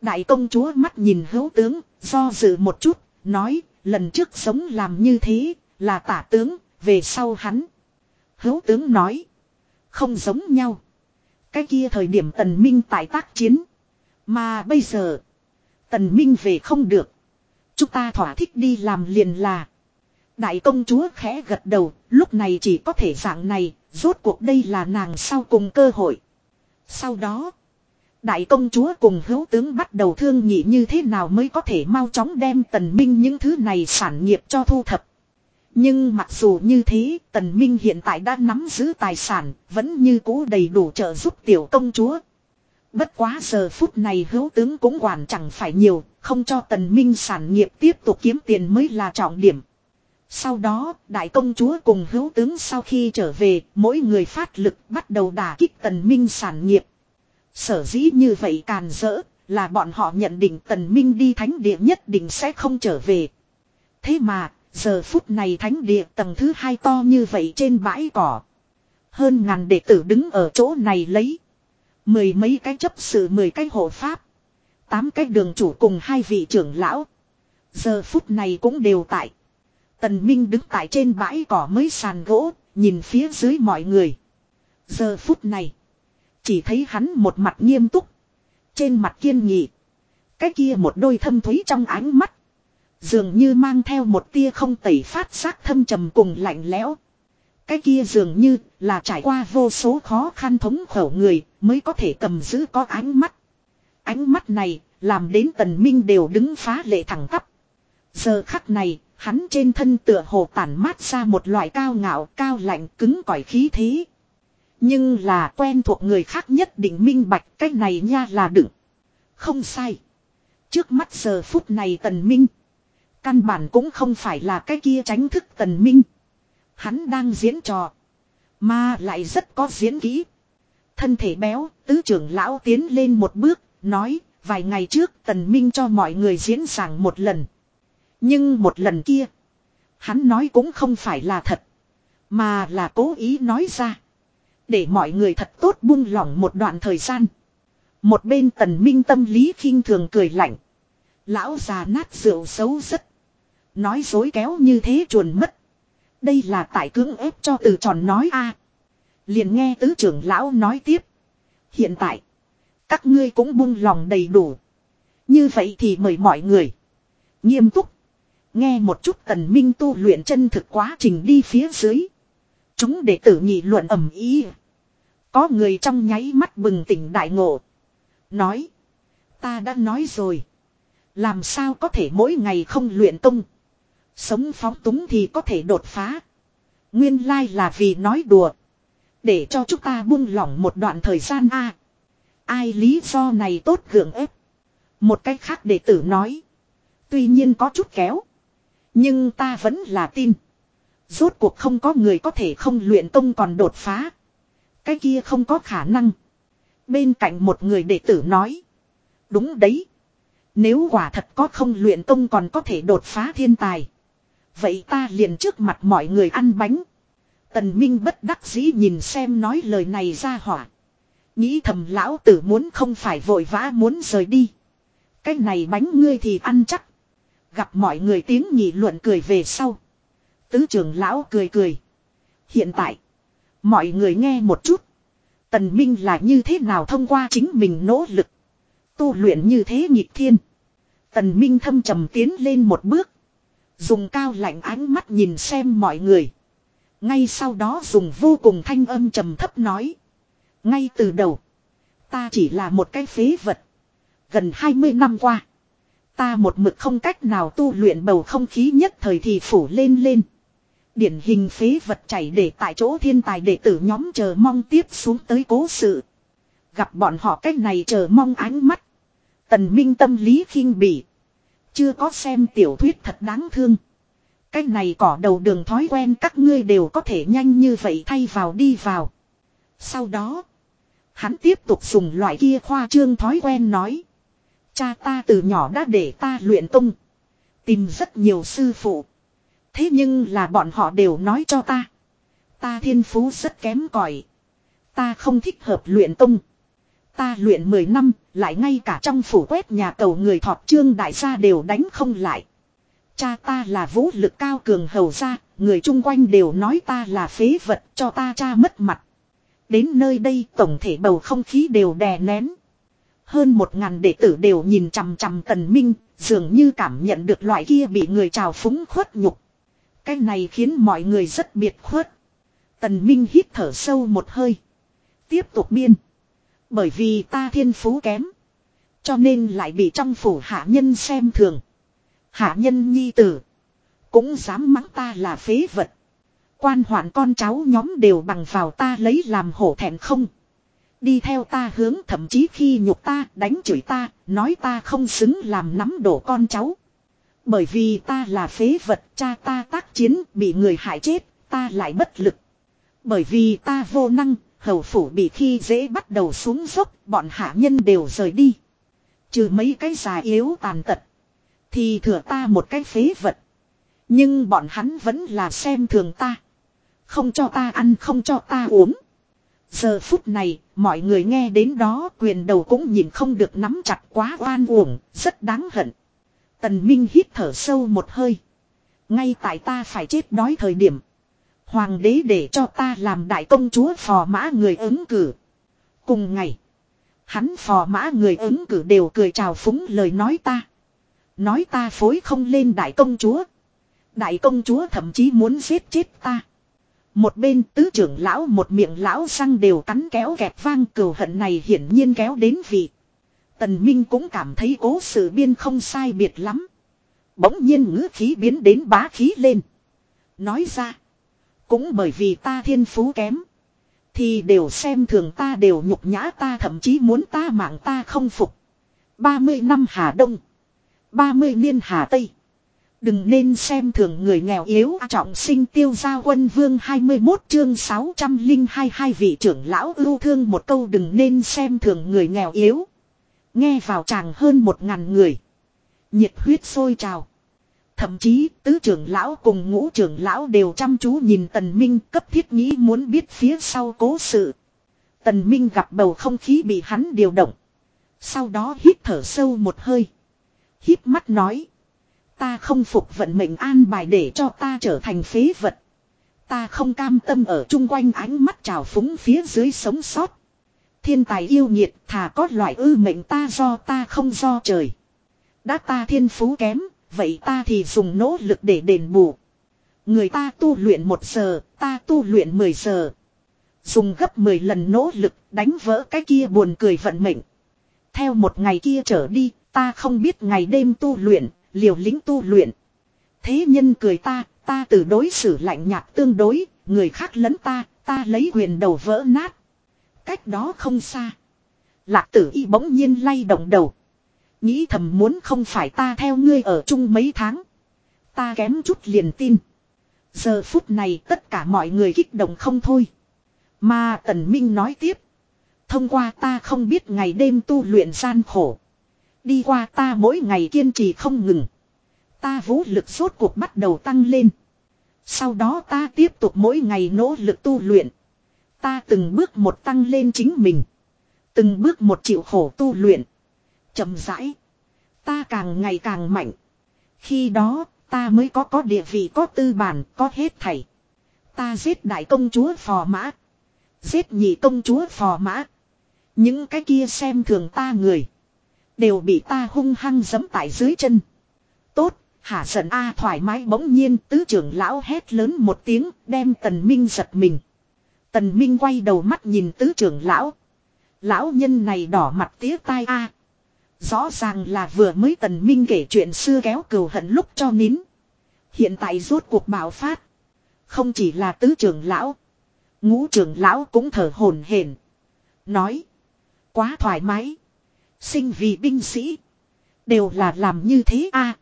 Đại công chúa mắt nhìn hữu tướng, do dự một chút, nói, lần trước sống làm như thế, là tả tướng, về sau hắn. Hữu tướng nói, không giống nhau. Cái kia thời điểm tần minh tại tác chiến. Mà bây giờ, tần minh về không được. Chúng ta thỏa thích đi làm liền là. Đại công chúa khẽ gật đầu, lúc này chỉ có thể dạng này, rốt cuộc đây là nàng sau cùng cơ hội. Sau đó, đại công chúa cùng hữu tướng bắt đầu thương nghị như thế nào mới có thể mau chóng đem tần minh những thứ này sản nghiệp cho thu thập. Nhưng mặc dù như thế, tần minh hiện tại đã nắm giữ tài sản, vẫn như cũ đầy đủ trợ giúp tiểu công chúa. Bất quá giờ phút này hữu tướng cũng quản chẳng phải nhiều, không cho tần minh sản nghiệp tiếp tục kiếm tiền mới là trọng điểm. Sau đó, đại công chúa cùng hữu tướng sau khi trở về, mỗi người phát lực bắt đầu đả kích tần minh sản nghiệp. Sở dĩ như vậy càn rỡ, là bọn họ nhận định tần minh đi thánh địa nhất định sẽ không trở về. Thế mà, giờ phút này thánh địa tầng thứ hai to như vậy trên bãi cỏ. Hơn ngàn đệ tử đứng ở chỗ này lấy. Mười mấy cái chấp sự mười cái hộ pháp. Tám cái đường chủ cùng hai vị trưởng lão. Giờ phút này cũng đều tại. Tần Minh đứng tại trên bãi cỏ mới sàn gỗ, nhìn phía dưới mọi người. Giờ phút này, chỉ thấy hắn một mặt nghiêm túc, trên mặt kiên nghị. Cái kia một đôi thâm thúy trong ánh mắt, dường như mang theo một tia không tẩy phát giác thâm trầm cùng lạnh lẽo. Cái kia dường như là trải qua vô số khó khăn thống khổ người mới có thể cầm giữ có ánh mắt. Ánh mắt này làm đến tần minh đều đứng phá lệ thẳng tắp. Giờ khắc này Hắn trên thân tựa hồ tản mát ra một loại cao ngạo, cao lạnh, cứng cỏi khí thế. Nhưng là quen thuộc người khác nhất định minh bạch cái này nha là đựng. Không sai. Trước mắt giờ phút này tần minh. Căn bản cũng không phải là cái kia tránh thức tần minh. Hắn đang diễn trò. Mà lại rất có diễn kỹ. Thân thể béo, tứ trưởng lão tiến lên một bước, nói, vài ngày trước tần minh cho mọi người diễn giảng một lần. Nhưng một lần kia. Hắn nói cũng không phải là thật. Mà là cố ý nói ra. Để mọi người thật tốt buông lỏng một đoạn thời gian. Một bên tần minh tâm lý khinh thường cười lạnh. Lão già nát rượu xấu rất. Nói dối kéo như thế chuồn mất. Đây là tại cưỡng ép cho từ tròn nói a. Liền nghe tứ trưởng lão nói tiếp. Hiện tại. Các ngươi cũng buông lòng đầy đủ. Như vậy thì mời mọi người. Nghiêm túc. Nghe một chút tần minh tu luyện chân thực quá trình đi phía dưới. Chúng đệ tử nghị luận ầm ý. Có người trong nháy mắt bừng tỉnh đại ngộ. Nói. Ta đã nói rồi. Làm sao có thể mỗi ngày không luyện tung, Sống phóng túng thì có thể đột phá. Nguyên lai là vì nói đùa. Để cho chúng ta buông lỏng một đoạn thời gian a. ai lý do này tốt gượng ép. Một cách khác đệ tử nói. Tuy nhiên có chút kéo. Nhưng ta vẫn là tin. Rốt cuộc không có người có thể không luyện công còn đột phá. Cái kia không có khả năng. Bên cạnh một người đệ tử nói. Đúng đấy. Nếu quả thật có không luyện công còn có thể đột phá thiên tài. Vậy ta liền trước mặt mọi người ăn bánh. Tần Minh bất đắc dĩ nhìn xem nói lời này ra hỏa. Nghĩ thầm lão tử muốn không phải vội vã muốn rời đi. Cái này bánh ngươi thì ăn chắc. Gặp mọi người tiếng nhị luận cười về sau. Tứ trưởng lão cười cười. Hiện tại. Mọi người nghe một chút. Tần Minh là như thế nào thông qua chính mình nỗ lực. Tu luyện như thế nhịp thiên. Tần Minh thâm trầm tiến lên một bước. Dùng cao lạnh ánh mắt nhìn xem mọi người. Ngay sau đó dùng vô cùng thanh âm trầm thấp nói. Ngay từ đầu. Ta chỉ là một cái phế vật. Gần 20 năm qua. Ta một mực không cách nào tu luyện bầu không khí nhất thời thì phủ lên lên. Điển hình phế vật chảy để tại chỗ thiên tài đệ tử nhóm chờ mong tiếp xuống tới cố sự. Gặp bọn họ cách này chờ mong ánh mắt. Tần Minh tâm lý khinh bỉ. Chưa có xem tiểu thuyết thật đáng thương. cách này cỏ đầu đường thói quen các ngươi đều có thể nhanh như vậy thay vào đi vào. Sau đó. Hắn tiếp tục dùng loại kia khoa trương thói quen nói. Cha ta từ nhỏ đã để ta luyện tung. Tìm rất nhiều sư phụ. Thế nhưng là bọn họ đều nói cho ta. Ta thiên phú rất kém cỏi Ta không thích hợp luyện tung. Ta luyện 10 năm, lại ngay cả trong phủ quét nhà cầu người thọt trương đại gia đều đánh không lại. Cha ta là vũ lực cao cường hầu gia, người chung quanh đều nói ta là phế vật cho ta cha mất mặt. Đến nơi đây tổng thể bầu không khí đều đè nén. Hơn một ngàn đệ tử đều nhìn chằm chằm tần minh, dường như cảm nhận được loại kia bị người trào phúng khuất nhục. Cái này khiến mọi người rất biệt khuất. Tần minh hít thở sâu một hơi. Tiếp tục biên. Bởi vì ta thiên phú kém. Cho nên lại bị trong phủ hạ nhân xem thường. Hạ nhân nhi tử. Cũng dám mắng ta là phế vật. Quan hoạn con cháu nhóm đều bằng vào ta lấy làm hổ thẹn không. Đi theo ta hướng thậm chí khi nhục ta đánh chửi ta, nói ta không xứng làm nắm đổ con cháu. Bởi vì ta là phế vật, cha ta tác chiến bị người hại chết, ta lại bất lực. Bởi vì ta vô năng, hầu phủ bị khi dễ bắt đầu xuống dốc, bọn hạ nhân đều rời đi. Trừ mấy cái già yếu tàn tật. Thì thừa ta một cái phế vật. Nhưng bọn hắn vẫn là xem thường ta. Không cho ta ăn không cho ta uống. Giờ phút này, mọi người nghe đến đó quyền đầu cũng nhìn không được nắm chặt quá oan uổng, rất đáng hận. Tần Minh hít thở sâu một hơi. Ngay tại ta phải chết đói thời điểm. Hoàng đế để cho ta làm đại công chúa phò mã người ứng cử. Cùng ngày. Hắn phò mã người ứng cử đều cười chào phúng lời nói ta. Nói ta phối không lên đại công chúa. Đại công chúa thậm chí muốn giết chết ta. Một bên tứ trưởng lão một miệng lão răng đều cắn kéo kẹp vang cừu hận này hiển nhiên kéo đến vị. Tần Minh cũng cảm thấy cố sự biên không sai biệt lắm. Bỗng nhiên ngữ khí biến đến bá khí lên. Nói ra. Cũng bởi vì ta thiên phú kém. Thì đều xem thường ta đều nhục nhã ta thậm chí muốn ta mạng ta không phục. 30 năm Hà Đông. 30 niên Hà Tây. Đừng nên xem thường người nghèo yếu trọng sinh tiêu gia quân vương 21 chương 602 hai vị trưởng lão ưu thương một câu đừng nên xem thường người nghèo yếu. Nghe vào chàng hơn một ngàn người. Nhiệt huyết sôi trào. Thậm chí, tứ trưởng lão cùng ngũ trưởng lão đều chăm chú nhìn tần minh, cấp thiết nghĩ muốn biết phía sau cố sự. Tần minh gặp bầu không khí bị hắn điều động. Sau đó hít thở sâu một hơi. Hít mắt nói. Ta không phục vận mệnh an bài để cho ta trở thành phế vật. Ta không cam tâm ở chung quanh ánh mắt trào phúng phía dưới sống sót. Thiên tài yêu nhiệt thà có loại ư mệnh ta do ta không do trời. Đã ta thiên phú kém, vậy ta thì dùng nỗ lực để đền bù. Người ta tu luyện một giờ, ta tu luyện mười giờ. Dùng gấp mười lần nỗ lực đánh vỡ cái kia buồn cười vận mệnh. Theo một ngày kia trở đi, ta không biết ngày đêm tu luyện, liều lĩnh tu luyện. Thế nhân cười ta, ta từ đối xử lạnh nhạt tương đối, người khác lấn ta, ta lấy quyền đầu vỡ nát. Cách đó không xa. Lạc tử y bỗng nhiên lay động đầu. Nghĩ thầm muốn không phải ta theo ngươi ở chung mấy tháng. Ta kém chút liền tin. Giờ phút này tất cả mọi người kích động không thôi. Mà Tần Minh nói tiếp. Thông qua ta không biết ngày đêm tu luyện gian khổ. Đi qua ta mỗi ngày kiên trì không ngừng. Ta vũ lực rốt cuộc bắt đầu tăng lên. Sau đó ta tiếp tục mỗi ngày nỗ lực tu luyện. Ta từng bước một tăng lên chính mình. Từng bước một chịu khổ tu luyện. chậm rãi. Ta càng ngày càng mạnh. Khi đó, ta mới có có địa vị có tư bản, có hết thảy. Ta giết đại công chúa phò mã. Giết nhị công chúa phò mã. Những cái kia xem thường ta người. Đều bị ta hung hăng giẫm tại dưới chân. Tốt, hả giận A thoải mái bỗng nhiên tứ trưởng lão hét lớn một tiếng đem tần minh giật mình. Tần minh quay đầu mắt nhìn tứ trưởng lão. Lão nhân này đỏ mặt tía tai A. Rõ ràng là vừa mới tần minh kể chuyện xưa kéo cừu hận lúc cho nín. Hiện tại rốt cuộc bạo phát. Không chỉ là tứ trưởng lão. Ngũ trưởng lão cũng thở hổn hển. Nói. Quá thoải mái. Sinh vì binh sĩ. Đều là làm như thế a.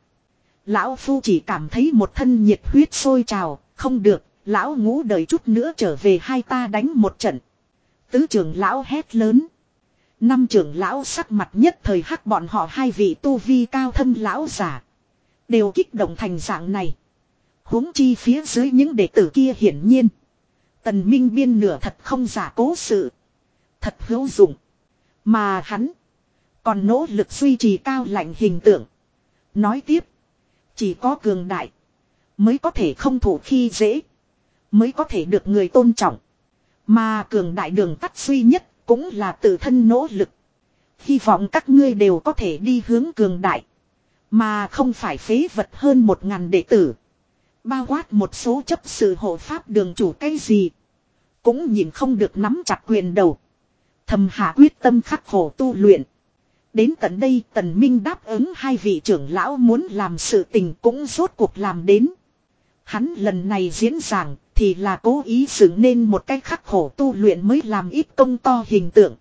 Lão Phu chỉ cảm thấy một thân nhiệt huyết sôi trào. Không được. Lão ngũ đợi chút nữa trở về hai ta đánh một trận. Tứ trưởng lão hét lớn. Năm trưởng lão sắc mặt nhất thời hắc bọn họ hai vị tu vi cao thâm lão giả. Đều kích động thành dạng này. huống chi phía dưới những đệ tử kia hiển nhiên. Tần Minh biên nửa thật không giả cố sự. Thật hữu dụng. Mà hắn. Còn nỗ lực duy trì cao lạnh hình tượng. Nói tiếp. Chỉ có cường đại. Mới có thể không thủ khi dễ. Mới có thể được người tôn trọng. Mà cường đại đường tắt duy nhất cũng là tự thân nỗ lực. Hy vọng các ngươi đều có thể đi hướng cường đại. Mà không phải phế vật hơn một ngàn đệ tử. Bao quát một số chấp sự hộ pháp đường chủ cái gì. Cũng nhìn không được nắm chặt quyền đầu. Thầm hạ quyết tâm khắc khổ tu luyện. Đến tận đây tần minh đáp ứng hai vị trưởng lão muốn làm sự tình cũng rốt cuộc làm đến. Hắn lần này diễn giảng thì là cố ý dựng nên một cách khắc khổ tu luyện mới làm ít công to hình tượng.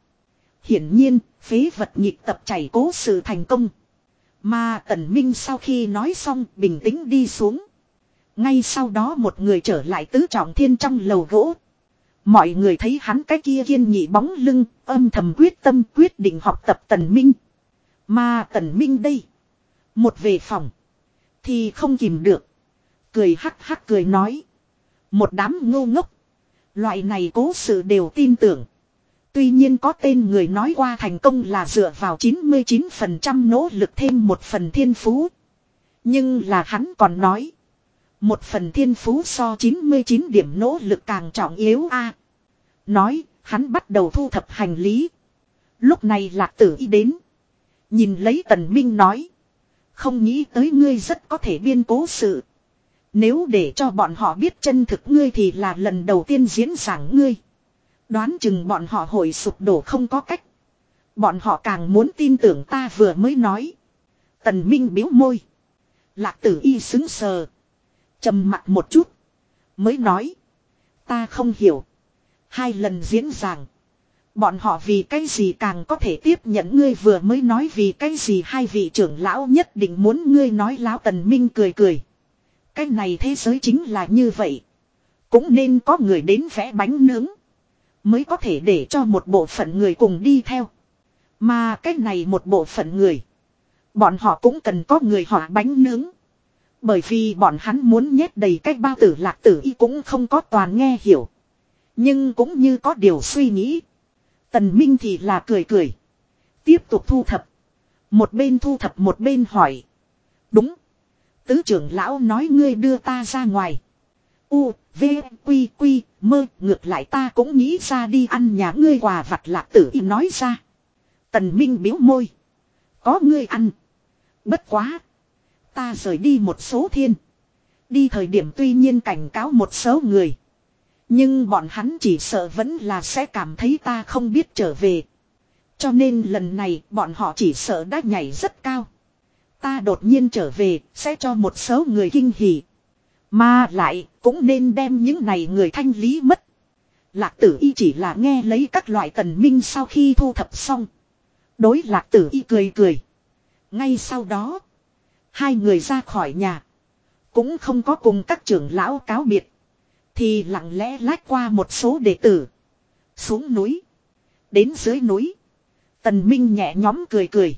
Hiển nhiên, phế vật nhịp tập chảy cố sự thành công. Mà tần minh sau khi nói xong bình tĩnh đi xuống. Ngay sau đó một người trở lại tứ trọng thiên trong lầu gỗ. Mọi người thấy hắn cái kia kiên nhị bóng lưng, âm thầm quyết tâm quyết định học tập tần minh. Mà tần minh đây. Một về phòng. Thì không kìm được. Cười hắc hắc cười nói. Một đám ngu ngốc. Loại này cố sự đều tin tưởng. Tuy nhiên có tên người nói qua thành công là dựa vào 99% nỗ lực thêm một phần thiên phú. Nhưng là hắn còn nói. Một phần thiên phú so 99 điểm nỗ lực càng trọng yếu a Nói, hắn bắt đầu thu thập hành lý. Lúc này lạc tử y đến. Nhìn lấy tần minh nói. Không nghĩ tới ngươi rất có thể biên cố sự. Nếu để cho bọn họ biết chân thực ngươi thì là lần đầu tiên diễn giảng ngươi. Đoán chừng bọn họ hồi sụp đổ không có cách. Bọn họ càng muốn tin tưởng ta vừa mới nói. Tần Minh biếu môi. Lạc tử y xứng sờ. trầm mặt một chút. Mới nói. Ta không hiểu. Hai lần diễn giảng. Bọn họ vì cái gì càng có thể tiếp nhận ngươi vừa mới nói vì cái gì hai vị trưởng lão nhất định muốn ngươi nói lão tần minh cười cười. Cái này thế giới chính là như vậy. Cũng nên có người đến vẽ bánh nướng. Mới có thể để cho một bộ phận người cùng đi theo. Mà cái này một bộ phận người. Bọn họ cũng cần có người họ bánh nướng. Bởi vì bọn hắn muốn nhét đầy cách bao tử lạc tử y cũng không có toàn nghe hiểu. Nhưng cũng như có điều suy nghĩ. Tần Minh thì là cười cười. Tiếp tục thu thập. Một bên thu thập một bên hỏi. Đúng. Tứ trưởng lão nói ngươi đưa ta ra ngoài. U, V, Quy, Quy, mơ, ngược lại ta cũng nghĩ ra đi ăn nhà ngươi quà vặt lạc tử y nói ra. Tần Minh biếu môi. Có ngươi ăn. Bất quá. Ta rời đi một số thiên. Đi thời điểm tuy nhiên cảnh cáo một số người. Nhưng bọn hắn chỉ sợ vẫn là sẽ cảm thấy ta không biết trở về. Cho nên lần này bọn họ chỉ sợ đã nhảy rất cao. Ta đột nhiên trở về, sẽ cho một số người kinh hỉ. Mà lại, cũng nên đem những này người thanh lý mất. Lạc tử y chỉ là nghe lấy các loại tần minh sau khi thu thập xong. Đối lạc tử y cười cười. Ngay sau đó. Hai người ra khỏi nhà. Cũng không có cùng các trưởng lão cáo biệt. Thì lặng lẽ lách qua một số đệ tử. Xuống núi. Đến dưới núi. Tần Minh nhẹ nhóm cười cười.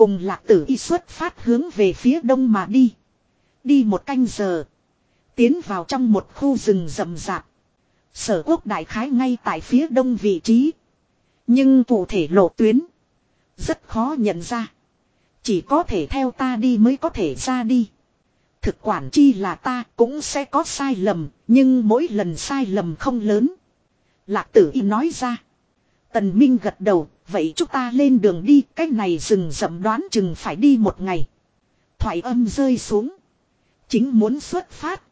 Cùng lạc tử y xuất phát hướng về phía đông mà đi. Đi một canh giờ. Tiến vào trong một khu rừng rậm rạp. Sở quốc đại khái ngay tại phía đông vị trí. Nhưng cụ thể lộ tuyến. Rất khó nhận ra. Chỉ có thể theo ta đi mới có thể ra đi. Thực quản chi là ta cũng sẽ có sai lầm. Nhưng mỗi lần sai lầm không lớn. Lạc tử y nói ra. Tần Minh gật đầu. Vậy chúng ta lên đường đi. Cái này rừng rậm đoán chừng phải đi một ngày. Thoại âm rơi xuống. Chính muốn xuất phát.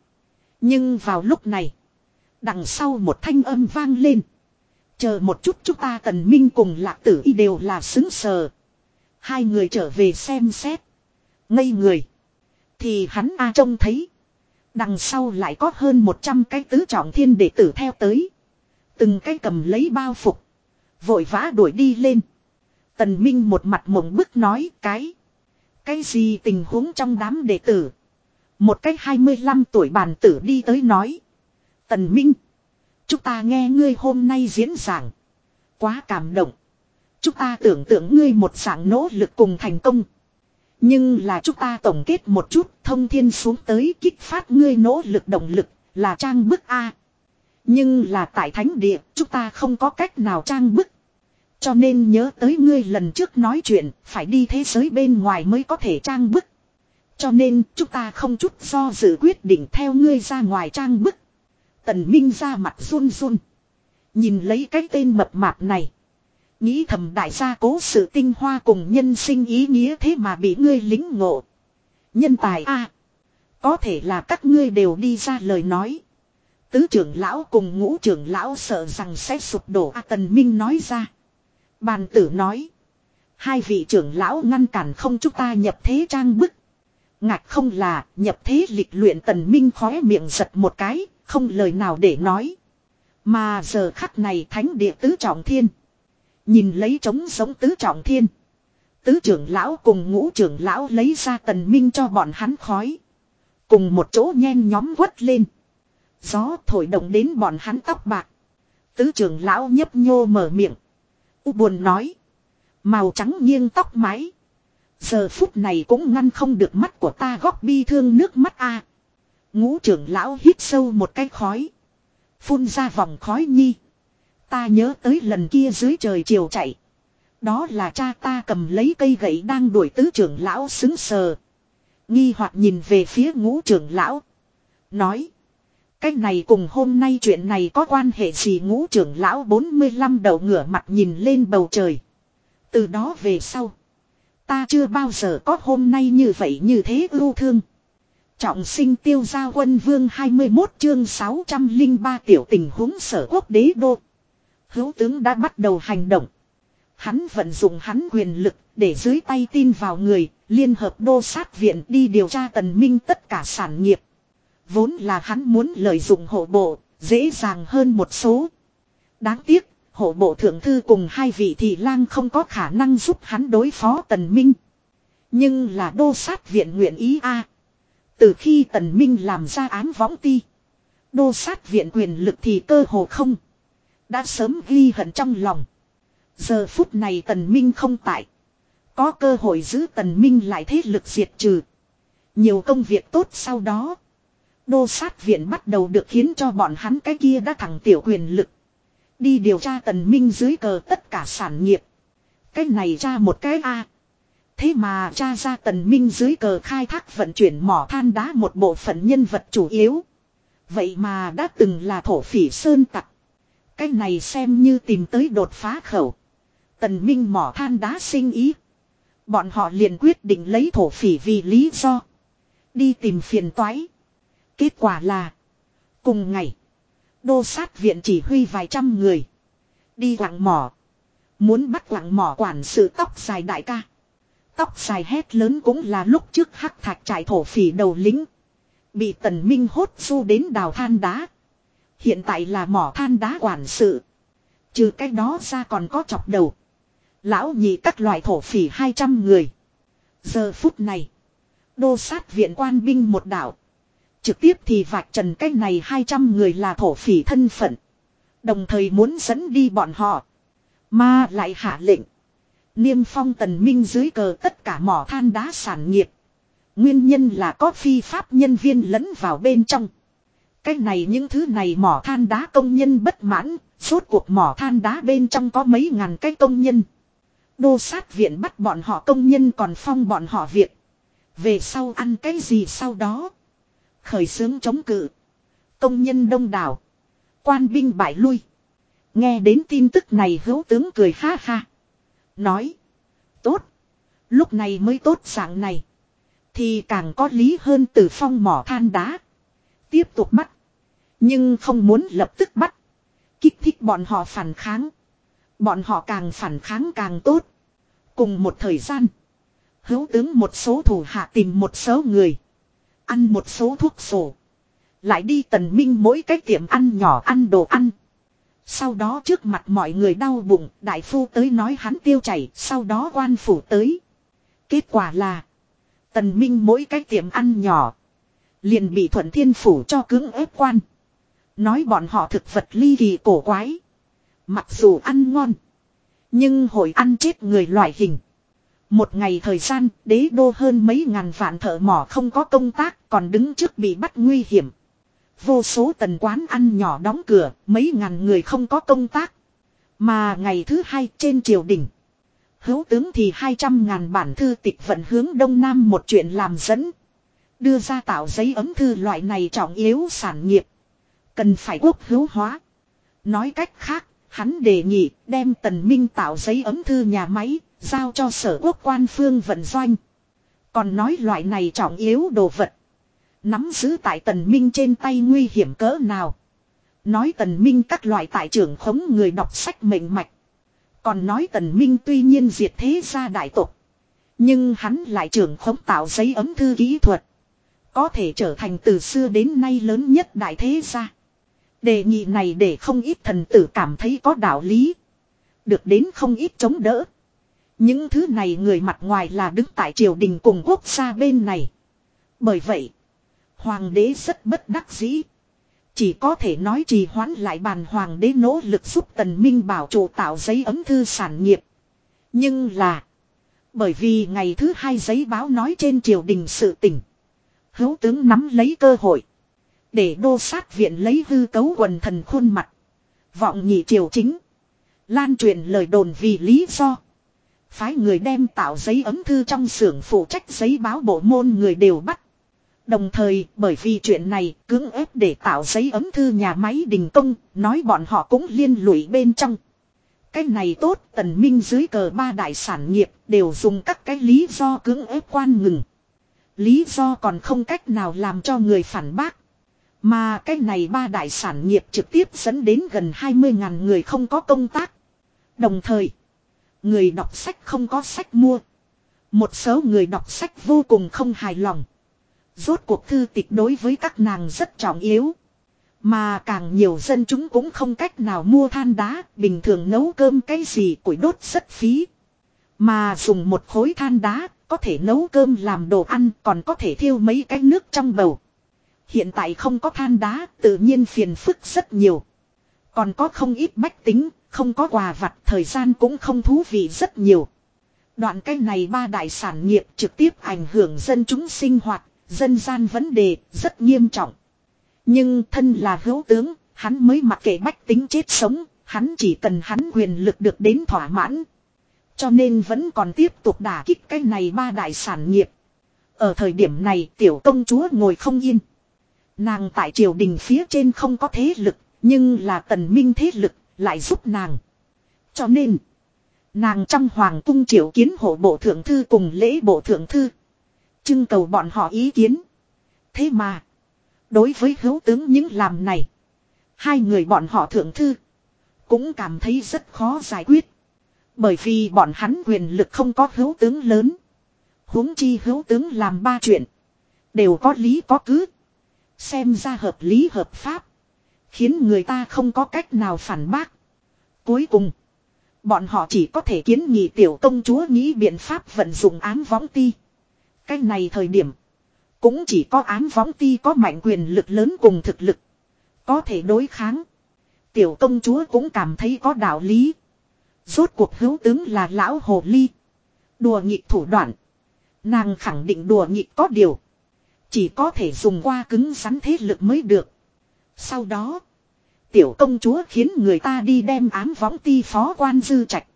Nhưng vào lúc này. Đằng sau một thanh âm vang lên. Chờ một chút chúng ta tần minh cùng lạc tử y đều là xứng sờ. Hai người trở về xem xét. Ngây người. Thì hắn A trông thấy. Đằng sau lại có hơn 100 cái tứ trọng thiên đệ tử theo tới. Từng cái cầm lấy bao phục. Vội vã đuổi đi lên. Tần Minh một mặt mộng bức nói, cái. Cái gì tình huống trong đám đệ tử. Một cái 25 tuổi bàn tử đi tới nói. Tần Minh. Chúng ta nghe ngươi hôm nay diễn giảng. Quá cảm động. Chúng ta tưởng tượng ngươi một dạng nỗ lực cùng thành công. Nhưng là chúng ta tổng kết một chút, thông thiên xuống tới kích phát ngươi nỗ lực động lực, là trang bức A. Nhưng là tại thánh địa, chúng ta không có cách nào trang bức. Cho nên nhớ tới ngươi lần trước nói chuyện, phải đi thế giới bên ngoài mới có thể trang bức. Cho nên, chúng ta không chút do dự quyết định theo ngươi ra ngoài trang bức. Tần Minh ra mặt run run. Nhìn lấy cái tên mập mạp này. Nghĩ thầm đại gia cố sự tinh hoa cùng nhân sinh ý nghĩa thế mà bị ngươi lính ngộ. Nhân tài a Có thể là các ngươi đều đi ra lời nói. Tứ trưởng lão cùng ngũ trưởng lão sợ rằng sẽ sụp đổ a Tần Minh nói ra. Bàn tử nói. Hai vị trưởng lão ngăn cản không chúng ta nhập thế trang bức. Ngạc không là nhập thế lịch luyện tần minh khóe miệng giật một cái, không lời nào để nói. Mà giờ khắc này thánh địa tứ trọng thiên. Nhìn lấy trống sống tứ trọng thiên. Tứ trưởng lão cùng ngũ trưởng lão lấy ra tần minh cho bọn hắn khói. Cùng một chỗ nhen nhóm quất lên. Gió thổi động đến bọn hắn tóc bạc. Tứ trưởng lão nhấp nhô mở miệng. U buồn nói. Màu trắng nghiêng tóc mái. Giờ phút này cũng ngăn không được mắt của ta góc bi thương nước mắt a. Ngũ trưởng lão hít sâu một cái khói. Phun ra vòng khói nhi. Ta nhớ tới lần kia dưới trời chiều chạy. Đó là cha ta cầm lấy cây gậy đang đuổi tứ trưởng lão xứng sờ. Nghi hoặc nhìn về phía ngũ trưởng lão. Nói. Cái này cùng hôm nay chuyện này có quan hệ gì ngũ trưởng lão 45 đầu ngửa mặt nhìn lên bầu trời. Từ đó về sau. Ta chưa bao giờ có hôm nay như vậy như thế ưu thương. Trọng sinh tiêu gia quân vương 21 chương 603 tiểu tình huống sở quốc đế đô. Hữu tướng đã bắt đầu hành động. Hắn vận dụng hắn quyền lực để dưới tay tin vào người, liên hợp đô sát viện đi điều tra tần minh tất cả sản nghiệp. Vốn là hắn muốn lợi dụng hộ bộ, dễ dàng hơn một số. Đáng tiếc, hộ bộ thượng thư cùng hai vị thị lang không có khả năng giúp hắn đối phó tần minh. Nhưng là đô sát viện nguyện ý a. Từ khi tần minh làm ra án võng ti. Đô sát viện quyền lực thì cơ hồ không. Đã sớm ghi hận trong lòng. Giờ phút này tần minh không tại. Có cơ hội giữ tần minh lại thế lực diệt trừ. Nhiều công việc tốt sau đó. Đô sát viện bắt đầu được khiến cho bọn hắn cái kia đã thẳng tiểu quyền lực. Đi điều tra tần minh dưới cờ tất cả sản nghiệp. Cái này tra một cái A. Thế mà tra ra tần minh dưới cờ khai thác vận chuyển mỏ than đá một bộ phận nhân vật chủ yếu. Vậy mà đã từng là thổ phỉ sơn tặc. Cái này xem như tìm tới đột phá khẩu. Tần minh mỏ than đá sinh ý. Bọn họ liền quyết định lấy thổ phỉ vì lý do. Đi tìm phiền toái. Kết quả là. Cùng ngày. Đô sát viện chỉ huy vài trăm người. Đi quặng mỏ. Muốn bắt quặng mỏ quản sự tóc dài đại ca. Tóc dài hét lớn cũng là lúc trước hắc thạch trải thổ phỉ đầu lính. Bị tần minh hốt su đến đào than đá. Hiện tại là mỏ than đá quản sự. Trừ cái đó ra còn có chọc đầu. Lão nhị các loại thổ phỉ 200 người. Giờ phút này. Đô sát viện quan binh một đảo. Trực tiếp thì vạch trần cách này 200 người là thổ phỉ thân phận. Đồng thời muốn dẫn đi bọn họ. Mà lại hạ lệnh. Niêm phong tần minh dưới cờ tất cả mỏ than đá sản nghiệp. Nguyên nhân là có phi pháp nhân viên lẫn vào bên trong. Cái này những thứ này mỏ than đá công nhân bất mãn, suốt cuộc mỏ than đá bên trong có mấy ngàn cái công nhân. Đô sát viện bắt bọn họ công nhân còn phong bọn họ việc. Về sau ăn cái gì sau đó. Khởi xướng chống cự. Công nhân đông đảo. Quan binh bại lui. Nghe đến tin tức này hữu tướng cười ha ha. Nói. Tốt. Lúc này mới tốt dạng này. Thì càng có lý hơn từ phong mỏ than đá. Tiếp tục bắt. Nhưng không muốn lập tức bắt. Kích thích bọn họ phản kháng. Bọn họ càng phản kháng càng tốt. Cùng một thời gian. Hữu tướng một số thủ hạ tìm một số người. Ăn một số thuốc sổ. Lại đi tần minh mỗi cái tiệm ăn nhỏ ăn đồ ăn. Sau đó trước mặt mọi người đau bụng, đại phu tới nói hắn tiêu chảy, sau đó quan phủ tới. Kết quả là, tần minh mỗi cái tiệm ăn nhỏ, liền bị thuận thiên phủ cho cưỡng ép quan. Nói bọn họ thực vật ly kỳ cổ quái. Mặc dù ăn ngon, nhưng hồi ăn chết người loại hình. Một ngày thời gian, đế đô hơn mấy ngàn vạn thợ mỏ không có công tác, còn đứng trước bị bắt nguy hiểm. Vô số tần quán ăn nhỏ đóng cửa, mấy ngàn người không có công tác. Mà ngày thứ hai trên triều đình. Hữu tướng thì 200 ngàn bản thư tịch vận hướng đông nam một chuyện làm dẫn. Đưa ra tạo giấy ấm thư loại này trọng yếu sản nghiệp. Cần phải quốc hữu hóa. Nói cách khác, hắn đề nghị đem tần minh tạo giấy ấm thư nhà máy, giao cho sở quốc quan phương vận doanh. Còn nói loại này trọng yếu đồ vật. Nắm giữ tại tần minh trên tay nguy hiểm cỡ nào. Nói tần minh các loại tại trưởng khống người đọc sách mệnh mạch. Còn nói tần minh tuy nhiên diệt thế gia đại tộc. Nhưng hắn lại trưởng khống tạo giấy ấm thư kỹ thuật. Có thể trở thành từ xưa đến nay lớn nhất đại thế gia. Đề nghị này để không ít thần tử cảm thấy có đạo lý. Được đến không ít chống đỡ. Những thứ này người mặt ngoài là đứng tại triều đình cùng quốc gia bên này. Bởi vậy, Hoàng đế rất bất đắc dĩ. Chỉ có thể nói trì hoãn lại bàn hoàng đế nỗ lực giúp tần minh bảo chủ tạo giấy ấm thư sản nghiệp. Nhưng là. Bởi vì ngày thứ hai giấy báo nói trên triều đình sự tỉnh. Hữu tướng nắm lấy cơ hội. Để đô sát viện lấy hư cấu quần thần khuôn mặt. Vọng nhị triều chính. Lan truyền lời đồn vì lý do. Phái người đem tạo giấy ấm thư trong xưởng phụ trách giấy báo bộ môn người đều bắt. Đồng thời, bởi vì chuyện này, cưỡng ép để tạo giấy ấm thư nhà máy đình công, nói bọn họ cũng liên lụy bên trong. Cái này tốt, tần minh dưới cờ ba đại sản nghiệp, đều dùng các cái lý do cưỡng ép quan ngừng. Lý do còn không cách nào làm cho người phản bác. Mà cái này ba đại sản nghiệp trực tiếp dẫn đến gần 20.000 người không có công tác. Đồng thời, người đọc sách không có sách mua. Một số người đọc sách vô cùng không hài lòng. Rốt cuộc thư tịch đối với các nàng rất trọng yếu. Mà càng nhiều dân chúng cũng không cách nào mua than đá, bình thường nấu cơm cái gì củi đốt rất phí. Mà dùng một khối than đá, có thể nấu cơm làm đồ ăn, còn có thể thiêu mấy cái nước trong bầu. Hiện tại không có than đá, tự nhiên phiền phức rất nhiều. Còn có không ít bách tính, không có quà vặt, thời gian cũng không thú vị rất nhiều. Đoạn cái này ba đại sản nghiệp trực tiếp ảnh hưởng dân chúng sinh hoạt, Dân gian vấn đề rất nghiêm trọng. Nhưng thân là hữu tướng, hắn mới mặc kệ bách tính chết sống, hắn chỉ cần hắn quyền lực được đến thỏa mãn. Cho nên vẫn còn tiếp tục đả kích cái này ba đại sản nghiệp. Ở thời điểm này tiểu công chúa ngồi không yên. Nàng tại triều đình phía trên không có thế lực, nhưng là tần minh thế lực, lại giúp nàng. Cho nên, nàng trong hoàng cung triệu kiến hộ bộ thượng thư cùng lễ bộ thượng thư. Trưng cầu bọn họ ý kiến. Thế mà. Đối với hữu tướng những làm này. Hai người bọn họ thượng thư. Cũng cảm thấy rất khó giải quyết. Bởi vì bọn hắn quyền lực không có hữu tướng lớn. huống chi hữu tướng làm ba chuyện. Đều có lý có cứ. Xem ra hợp lý hợp pháp. Khiến người ta không có cách nào phản bác. Cuối cùng. Bọn họ chỉ có thể kiến nghị tiểu công chúa nghĩ biện pháp vận dụng ám võng ti. Cái này thời điểm. Cũng chỉ có ám võng ti có mạnh quyền lực lớn cùng thực lực. Có thể đối kháng. Tiểu công chúa cũng cảm thấy có đạo lý. Rốt cuộc hữu tướng là lão hồ ly. Đùa nghịch thủ đoạn. Nàng khẳng định đùa nghịch có điều. Chỉ có thể dùng qua cứng rắn thế lực mới được. Sau đó. Tiểu công chúa khiến người ta đi đem ám võng ti phó quan dư trạch.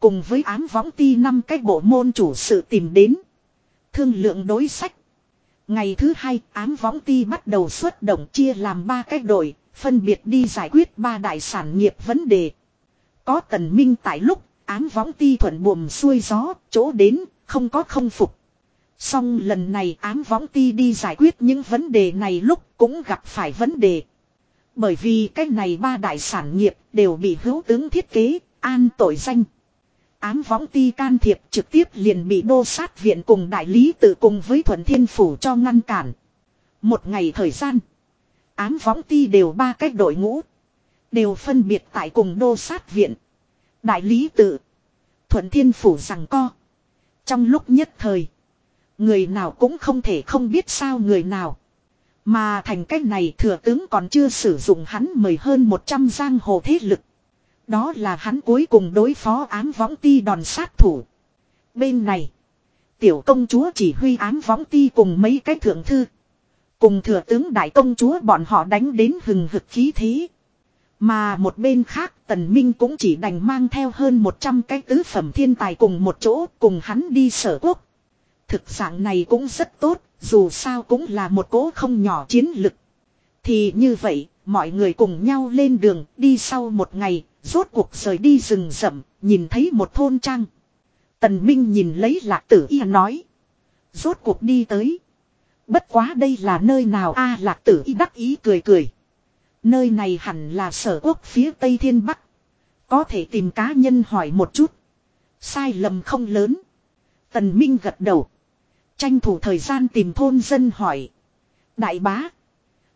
Cùng với ám võng ti năm cái bộ môn chủ sự tìm đến. Thương lượng đối sách. Ngày thứ hai, ám võng ti bắt đầu xuất động chia làm ba cái đội. Phân biệt đi giải quyết ba đại sản nghiệp vấn đề. Có tần minh tại lúc, ám võng ti thuận buồm xuôi gió, chỗ đến, không có không phục xong lần này ám võng ti đi giải quyết những vấn đề này lúc cũng gặp phải vấn đề. Bởi vì cái này ba đại sản nghiệp đều bị hữu tướng thiết kế, an tội danh. Ám võng ti can thiệp trực tiếp liền bị đô sát viện cùng đại lý tự cùng với thuận thiên phủ cho ngăn cản. Một ngày thời gian, ám võng ti đều ba cách đội ngũ. Đều phân biệt tại cùng đô sát viện, đại lý tự, thuận thiên phủ rằng co. Trong lúc nhất thời, người nào cũng không thể không biết sao người nào. Mà thành cách này thừa tướng còn chưa sử dụng hắn mời hơn 100 giang hồ thế lực. Đó là hắn cuối cùng đối phó ám võng ti đòn sát thủ. Bên này, tiểu công chúa chỉ huy ám võng ti cùng mấy cái thượng thư. Cùng thừa tướng đại công chúa bọn họ đánh đến hừng hực khí thế. Mà một bên khác tần minh cũng chỉ đành mang theo hơn 100 cái tứ phẩm thiên tài cùng một chỗ cùng hắn đi sở quốc. Thực dạng này cũng rất tốt, dù sao cũng là một cố không nhỏ chiến lực. Thì như vậy, mọi người cùng nhau lên đường, đi sau một ngày, rốt cuộc rời đi rừng rậm, nhìn thấy một thôn trang. Tần Minh nhìn lấy lạc tử y nói. Rốt cuộc đi tới. Bất quá đây là nơi nào a lạc tử y đắc ý cười cười. Nơi này hẳn là sở quốc phía tây thiên bắc. Có thể tìm cá nhân hỏi một chút. Sai lầm không lớn. Tần Minh gật đầu. Tranh thủ thời gian tìm thôn dân hỏi. Đại bá.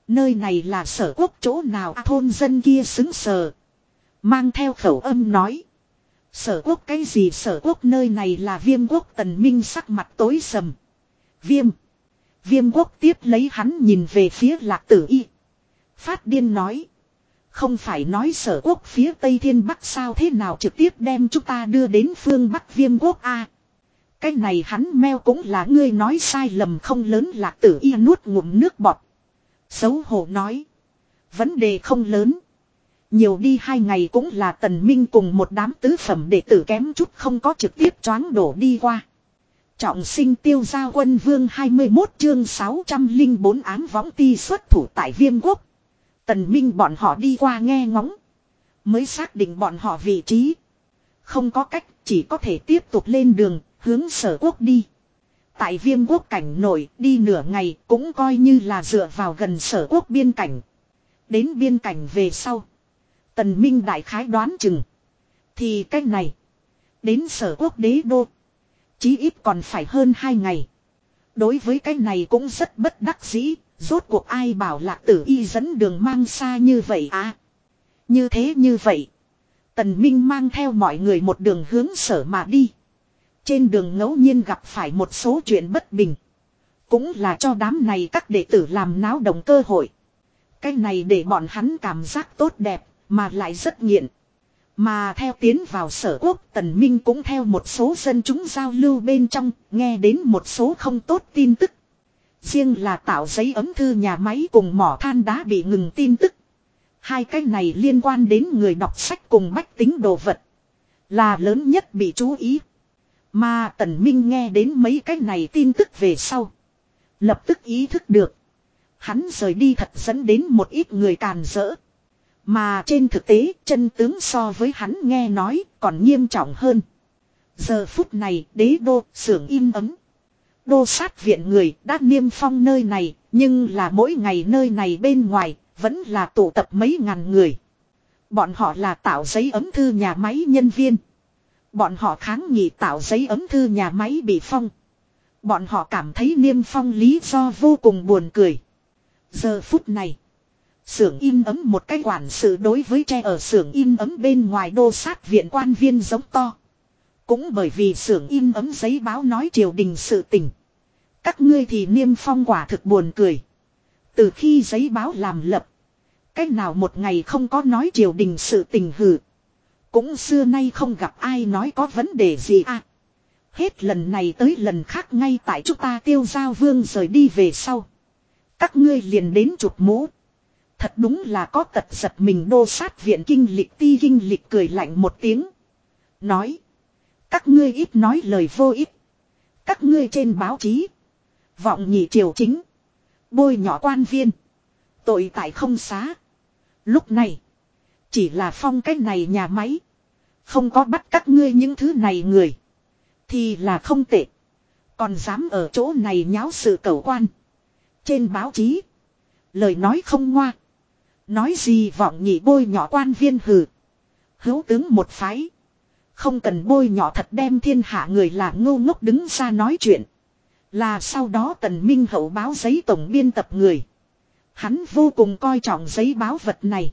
Nơi này là sở quốc chỗ nào à, thôn dân kia xứng sờ. Mang theo khẩu âm nói. Sở quốc cái gì sở quốc nơi này là viêm quốc tần minh sắc mặt tối sầm. Viêm. Viêm quốc tiếp lấy hắn nhìn về phía lạc tử y. Phát điên nói. Không phải nói sở quốc phía tây thiên bắc sao thế nào trực tiếp đem chúng ta đưa đến phương bắc viêm quốc a cái này hắn meo cũng là ngươi nói sai lầm không lớn lạc tử y nuốt ngụm nước bọt. Xấu hổ nói. Vấn đề không lớn. Nhiều đi hai ngày cũng là tần minh cùng một đám tứ phẩm đệ tử kém chút không có trực tiếp choáng đổ đi qua. Trọng sinh tiêu gia quân vương 21 chương 604 ám võng ti xuất thủ tại viêm quốc. Tần minh bọn họ đi qua nghe ngóng. Mới xác định bọn họ vị trí. Không có cách, chỉ có thể tiếp tục lên đường hướng sở quốc đi. Tại viêm quốc cảnh nổi đi nửa ngày cũng coi như là dựa vào gần sở quốc biên cảnh. Đến biên cảnh về sau. Tần Minh đại khái đoán chừng. Thì cách này. Đến sở quốc đế đô. Chí ít còn phải hơn hai ngày. Đối với cái này cũng rất bất đắc dĩ. Rốt cuộc ai bảo lạc tử y dẫn đường mang xa như vậy à. Như thế như vậy. Tần Minh mang theo mọi người một đường hướng sở mà đi. Trên đường ngẫu nhiên gặp phải một số chuyện bất bình. Cũng là cho đám này các đệ tử làm náo động cơ hội. Cái này để bọn hắn cảm giác tốt đẹp, mà lại rất nghiện. Mà theo tiến vào sở quốc tần minh cũng theo một số dân chúng giao lưu bên trong, nghe đến một số không tốt tin tức. Riêng là tạo giấy ấm thư nhà máy cùng mỏ than đá bị ngừng tin tức. Hai cái này liên quan đến người đọc sách cùng bách tính đồ vật. Là lớn nhất bị chú ý. Mà Tần Minh nghe đến mấy cái này tin tức về sau. Lập tức ý thức được. Hắn rời đi thật dẫn đến một ít người càn rỡ. Mà trên thực tế, chân tướng so với hắn nghe nói còn nghiêm trọng hơn. Giờ phút này, đế đô sưởng im ấm. Đô sát viện người đã niêm phong nơi này, nhưng là mỗi ngày nơi này bên ngoài, vẫn là tụ tập mấy ngàn người. Bọn họ là tạo giấy ấm thư nhà máy nhân viên. Bọn họ kháng nghị tạo giấy ấm thư nhà máy bị phong. Bọn họ cảm thấy niêm phong lý do vô cùng buồn cười. Giờ phút này. Xưởng in ấm một cái quản sự đối với tre ở xưởng in ấm bên ngoài đô sát viện quan viên giống to. Cũng bởi vì xưởng in ấm giấy báo nói triều đình sự tình. Các ngươi thì niêm phong quả thực buồn cười. Từ khi giấy báo làm lập. Cách nào một ngày không có nói triều đình sự tình hử. Cũng xưa nay không gặp ai nói có vấn đề gì à. Hết lần này tới lần khác ngay tại chúng ta tiêu giao vương rời đi về sau. Các ngươi liền đến chụp mũ. Thật đúng là có tật giật mình đô sát viện kinh lịch ti kinh lịch cười lạnh một tiếng. Nói. Các ngươi ít nói lời vô ích. Các ngươi trên báo chí. Vọng nhị triều chính. Bôi nhỏ quan viên. Tội tại không xá. Lúc này. Chỉ là phong cách này nhà máy. Không có bắt các ngươi những thứ này người. Thì là không tệ. Còn dám ở chỗ này nháo sự cầu quan. Trên báo chí. Lời nói không ngoa. Nói gì vọng nhị bôi nhỏ quan viên hừ. Hữu tướng một phái. Không cần bôi nhỏ thật đem thiên hạ người là ngô ngốc đứng ra nói chuyện. Là sau đó tần minh hậu báo giấy tổng biên tập người. Hắn vô cùng coi trọng giấy báo vật này.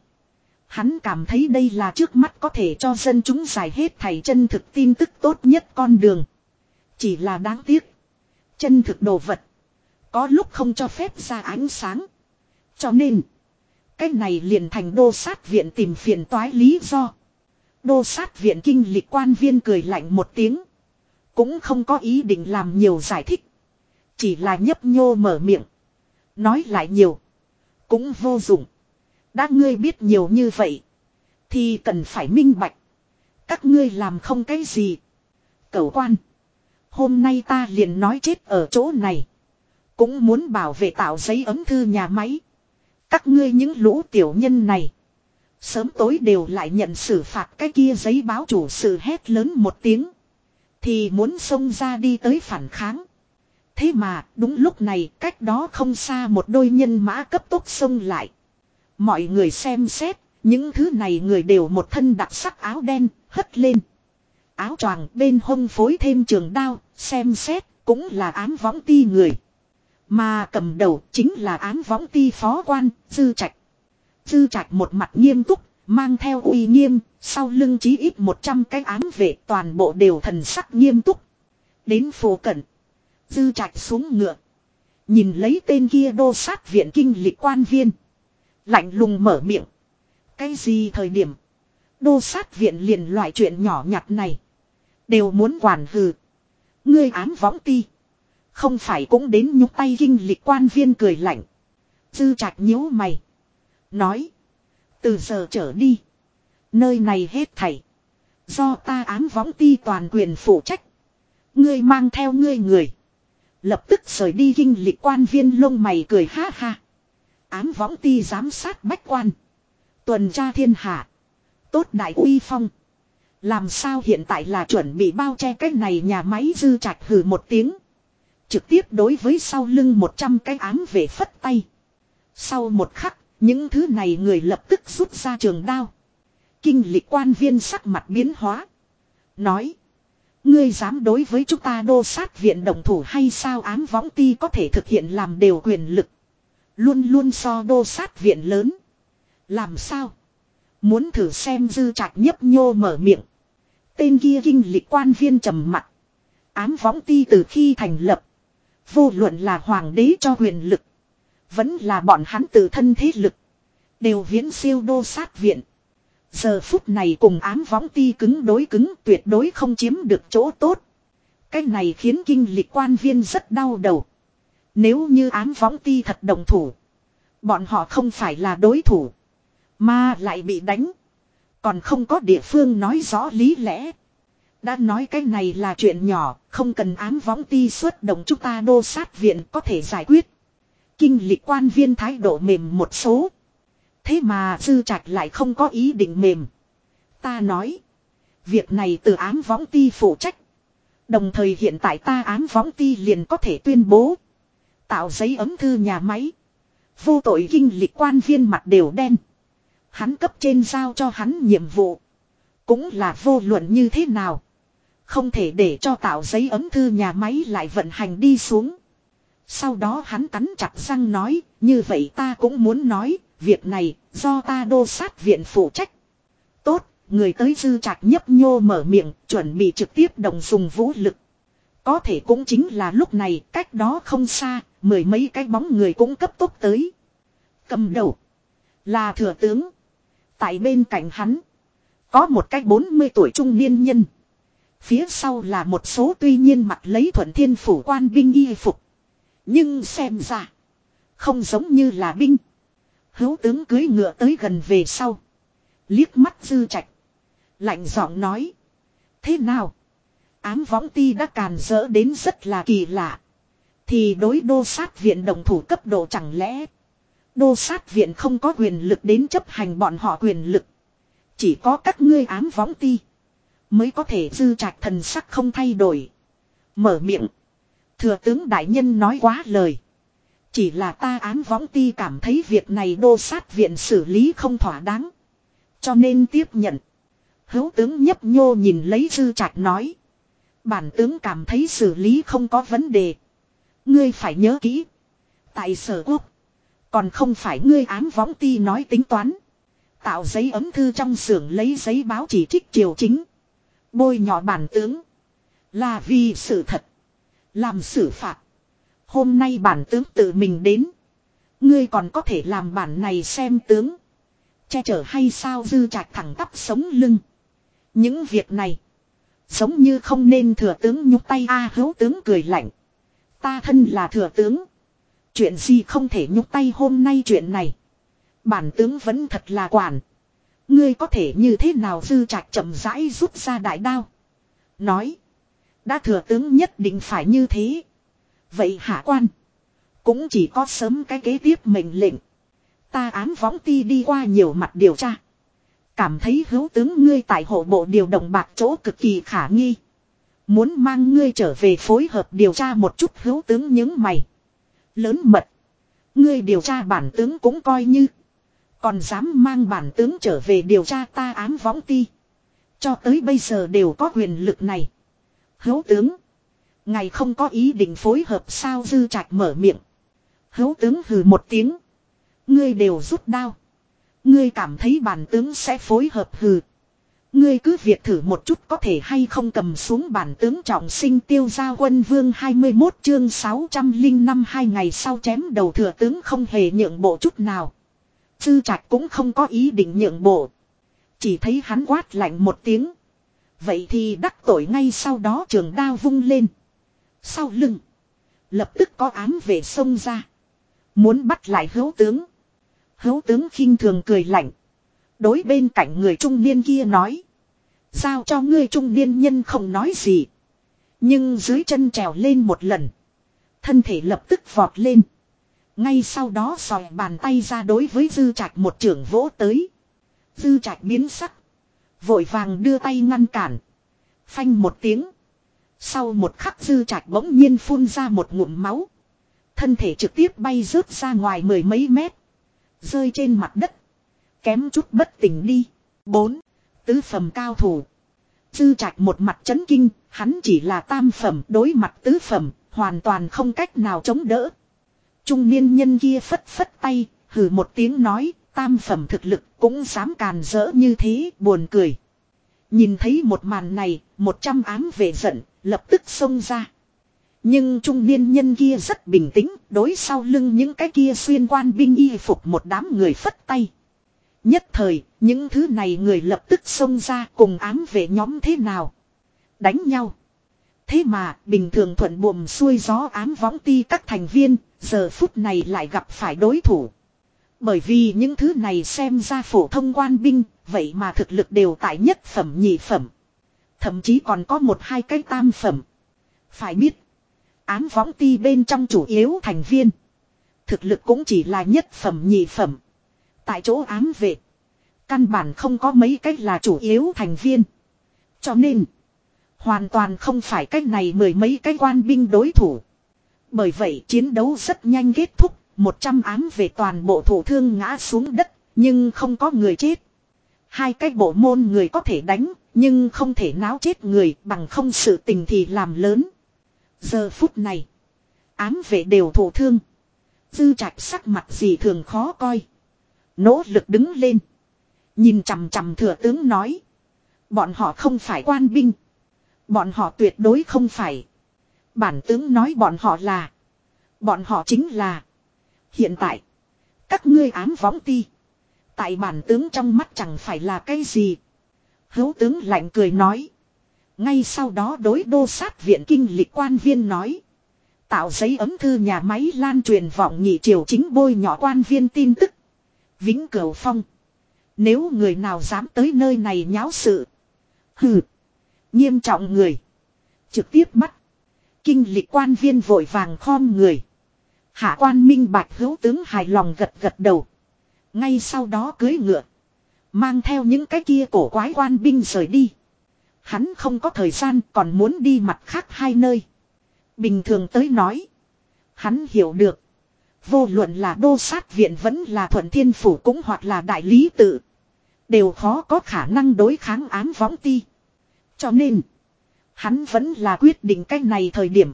Hắn cảm thấy đây là trước mắt có thể cho dân chúng giải hết thảy chân thực tin tức tốt nhất con đường. Chỉ là đáng tiếc. Chân thực đồ vật. Có lúc không cho phép ra ánh sáng. Cho nên. Cái này liền thành đô sát viện tìm phiền toái lý do. Đô sát viện kinh lịch quan viên cười lạnh một tiếng. Cũng không có ý định làm nhiều giải thích. Chỉ là nhấp nhô mở miệng. Nói lại nhiều. Cũng vô dụng. Đã ngươi biết nhiều như vậy. Thì cần phải minh bạch. Các ngươi làm không cái gì. cẩu quan. Hôm nay ta liền nói chết ở chỗ này. Cũng muốn bảo vệ tạo giấy ấm thư nhà máy. Các ngươi những lũ tiểu nhân này. Sớm tối đều lại nhận xử phạt cái kia giấy báo chủ sự hét lớn một tiếng. Thì muốn xông ra đi tới phản kháng. Thế mà, đúng lúc này, cách đó không xa một đôi nhân mã cấp tốc xông lại. Mọi người xem xét, những thứ này người đều một thân đặc sắc áo đen, hất lên. Áo choàng bên hông phối thêm trường đao, xem xét, cũng là ám võng ti người. Mà cầm đầu chính là ám võng ti phó quan, dư trạch. Dư trạch một mặt nghiêm túc, mang theo uy nghiêm, sau lưng chí ít 100 cái ám vệ toàn bộ đều thần sắc nghiêm túc. Đến phố cận. Dư trạch xuống ngựa. Nhìn lấy tên kia đô sát viện kinh lịch quan viên. Lạnh lùng mở miệng. Cái gì thời điểm. Đô sát viện liền loại chuyện nhỏ nhặt này. Đều muốn quản hừ. Ngươi ám võng ti. Không phải cũng đến nhúc tay kinh lịch quan viên cười lạnh. Dư trạch nhíu mày. Nói. Từ giờ trở đi. Nơi này hết thảy. Do ta ám võng ti toàn quyền phụ trách. Ngươi mang theo ngươi người. Lập tức rời đi kinh lịch quan viên lông mày cười ha ha. Ám võng ti giám sát bách quan. Tuần tra thiên hạ. Tốt đại uy phong. Làm sao hiện tại là chuẩn bị bao che cái này nhà máy dư trạch hừ một tiếng. Trực tiếp đối với sau lưng 100 cái ám về phất tay. Sau một khắc, những thứ này người lập tức rút ra trường đao. Kinh lịch quan viên sắc mặt biến hóa. Nói. Ngươi dám đối với chúng ta đô sát viện đồng thủ hay sao ám võng ti có thể thực hiện làm đều quyền lực. Luôn luôn so đô sát viện lớn. Làm sao? Muốn thử xem dư trạch nhấp nhô mở miệng. Tên kia kinh lịch quan viên trầm mặt. Ám võng ti từ khi thành lập. Vô luận là hoàng đế cho quyền lực. Vẫn là bọn hắn tự thân thế lực. Đều viễn siêu đô sát viện. Giờ phút này cùng ám võng ti cứng đối cứng tuyệt đối không chiếm được chỗ tốt. Cái này khiến kinh lịch quan viên rất đau đầu. Nếu như ám võng ti thật đồng thủ. Bọn họ không phải là đối thủ. Mà lại bị đánh. Còn không có địa phương nói rõ lý lẽ. Đã nói cái này là chuyện nhỏ, không cần ám võng ti xuất động chúng ta đô sát viện có thể giải quyết. Kinh lịch quan viên thái độ mềm một số. Thế mà dư trạch lại không có ý định mềm. Ta nói. Việc này từ ám võng ti phụ trách. Đồng thời hiện tại ta ám võng ti liền có thể tuyên bố. Tạo giấy ấm thư nhà máy. Vô tội kinh lịch quan viên mặt đều đen. Hắn cấp trên giao cho hắn nhiệm vụ. Cũng là vô luận như thế nào. Không thể để cho tạo giấy ấm thư nhà máy lại vận hành đi xuống. Sau đó hắn cắn chặt răng nói, như vậy ta cũng muốn nói, việc này, do ta đô sát viện phụ trách. Tốt, người tới dư chặt nhấp nhô mở miệng, chuẩn bị trực tiếp đồng dùng vũ lực. Có thể cũng chính là lúc này cách đó không xa, mười mấy cái bóng người cũng cấp tốc tới. Cầm đầu. Là thừa tướng. Tại bên cạnh hắn. Có một cái 40 tuổi trung niên nhân. Phía sau là một số tuy nhiên mặc lấy thuận thiên phủ quan binh y phục. Nhưng xem ra. Không giống như là binh. Hữu tướng cưới ngựa tới gần về sau. Liếc mắt dư trạch. Lạnh giọng nói. Thế nào? Ám võng ti đã càn rỡ đến rất là kỳ lạ. Thì đối đô sát viện đồng thủ cấp độ chẳng lẽ. Đô sát viện không có quyền lực đến chấp hành bọn họ quyền lực. Chỉ có các ngươi ám võng ti. Mới có thể dư trạch thần sắc không thay đổi. Mở miệng. Thừa tướng đại nhân nói quá lời. Chỉ là ta ám võng ti cảm thấy việc này đô sát viện xử lý không thỏa đáng. Cho nên tiếp nhận. Hữu tướng nhấp nhô nhìn lấy dư trạch nói. Bản tướng cảm thấy xử lý không có vấn đề. Ngươi phải nhớ kỹ. Tại sở quốc. Còn không phải ngươi ám võng ti nói tính toán. Tạo giấy ấm thư trong xưởng lấy giấy báo chỉ trích triều chính. Bôi nhỏ bản tướng. Là vì sự thật. Làm xử phạt. Hôm nay bản tướng tự mình đến. Ngươi còn có thể làm bản này xem tướng. Che chở hay sao dư trạch thẳng tắp sống lưng. Những việc này. Giống như không nên thừa tướng nhúc tay a à, hữu tướng cười lạnh. Ta thân là thừa tướng. Chuyện gì không thể nhúc tay hôm nay chuyện này. Bản tướng vẫn thật là quản. Ngươi có thể như thế nào dư trạch chậm rãi rút ra đại đao. Nói. Đã thừa tướng nhất định phải như thế. Vậy hạ quan. Cũng chỉ có sớm cái kế tiếp mệnh lệnh. Ta ám võng ti đi qua nhiều mặt điều tra. Cảm thấy hữu tướng ngươi tại hộ bộ điều động bạc chỗ cực kỳ khả nghi. Muốn mang ngươi trở về phối hợp điều tra một chút hữu tướng những mày. Lớn mật. Ngươi điều tra bản tướng cũng coi như. Còn dám mang bản tướng trở về điều tra ta ám võng ti. Cho tới bây giờ đều có quyền lực này. Hữu tướng. Ngài không có ý định phối hợp sao dư trạch mở miệng. Hữu tướng hừ một tiếng. Ngươi đều rút đao. Ngươi cảm thấy bản tướng sẽ phối hợp hừ. Ngươi cứ việc thử một chút có thể hay không cầm xuống bản tướng trọng sinh tiêu gia quân vương 21 chương 605 hai ngày sau chém đầu thừa tướng không hề nhượng bộ chút nào. Sư trạch cũng không có ý định nhượng bộ. Chỉ thấy hắn quát lạnh một tiếng. Vậy thì đắc tội ngay sau đó trường đao vung lên. Sau lưng. Lập tức có ám về sông ra. Muốn bắt lại hữu tướng. Hữu tướng khinh thường cười lạnh. Đối bên cạnh người trung niên kia nói. sao cho ngươi trung niên nhân không nói gì. Nhưng dưới chân trèo lên một lần. Thân thể lập tức vọt lên. Ngay sau đó sòi bàn tay ra đối với dư trạch một trưởng vỗ tới. Dư trạch biến sắc. Vội vàng đưa tay ngăn cản. Phanh một tiếng. Sau một khắc dư trạch bỗng nhiên phun ra một ngụm máu. Thân thể trực tiếp bay rớt ra ngoài mười mấy mét. Rơi trên mặt đất. Kém chút bất tỉnh đi. bốn Tứ phẩm cao thủ. Dư trạch một mặt chấn kinh, hắn chỉ là tam phẩm đối mặt tứ phẩm, hoàn toàn không cách nào chống đỡ. Trung niên nhân kia phất phất tay, hừ một tiếng nói, tam phẩm thực lực cũng dám càn rỡ như thế, buồn cười. Nhìn thấy một màn này, một trăm ám về giận, lập tức xông ra. Nhưng trung niên nhân kia rất bình tĩnh, đối sau lưng những cái kia xuyên quan binh y phục một đám người phất tay. Nhất thời, những thứ này người lập tức xông ra cùng ám về nhóm thế nào. Đánh nhau. Thế mà, bình thường thuận buồm xuôi gió ám võng ti các thành viên, giờ phút này lại gặp phải đối thủ. Bởi vì những thứ này xem ra phổ thông quan binh, vậy mà thực lực đều tại nhất phẩm nhị phẩm. Thậm chí còn có một hai cái tam phẩm. Phải biết, ám võng ti bên trong chủ yếu thành viên. Thực lực cũng chỉ là nhất phẩm nhị phẩm. Tại chỗ ám vệ. Căn bản không có mấy cách là chủ yếu thành viên. Cho nên. Hoàn toàn không phải cách này mười mấy cái quan binh đối thủ. Bởi vậy chiến đấu rất nhanh kết thúc. Một trăm ám về toàn bộ thủ thương ngã xuống đất. Nhưng không có người chết. Hai cái bộ môn người có thể đánh. Nhưng không thể náo chết người, bằng không sự tình thì làm lớn. Giờ phút này. Ám vệ đều thủ thương. Dư trạch sắc mặt gì thường khó coi. Nỗ lực đứng lên. Nhìn chằm chằm thừa tướng nói. Bọn họ không phải quan binh. Bọn họ tuyệt đối không phải. Bản tướng nói bọn họ là. Bọn họ chính là. Hiện tại. Các ngươi ám võng ti. Tại bản tướng trong mắt chẳng phải là cái gì. Hữu tướng lạnh cười nói. Ngay sau đó đối đô sát viện kinh lịch quan viên nói. Tạo giấy ấm thư nhà máy lan truyền vọng nhị triều chính bôi nhỏ quan viên tin tức. Vĩnh Cửu Phong. Nếu người nào dám tới nơi này nháo sự. Hừ. Nghiêm trọng người. Trực tiếp bắt. Kinh lịch quan viên vội vàng khom người. Hạ quan minh bạch hữu tướng hài lòng gật gật đầu. Ngay sau đó cưới ngựa. Mang theo những cái kia cổ quái quan binh rời đi. Hắn không có thời gian còn muốn đi mặt khác hai nơi. Bình thường tới nói. Hắn hiểu được. Vô luận là đô sát viện vẫn là thuận thiên phủ cũng hoặc là đại lý tự. Đều khó có khả năng đối kháng án võng ti. Cho nên. Hắn vẫn là quyết định cách này thời điểm.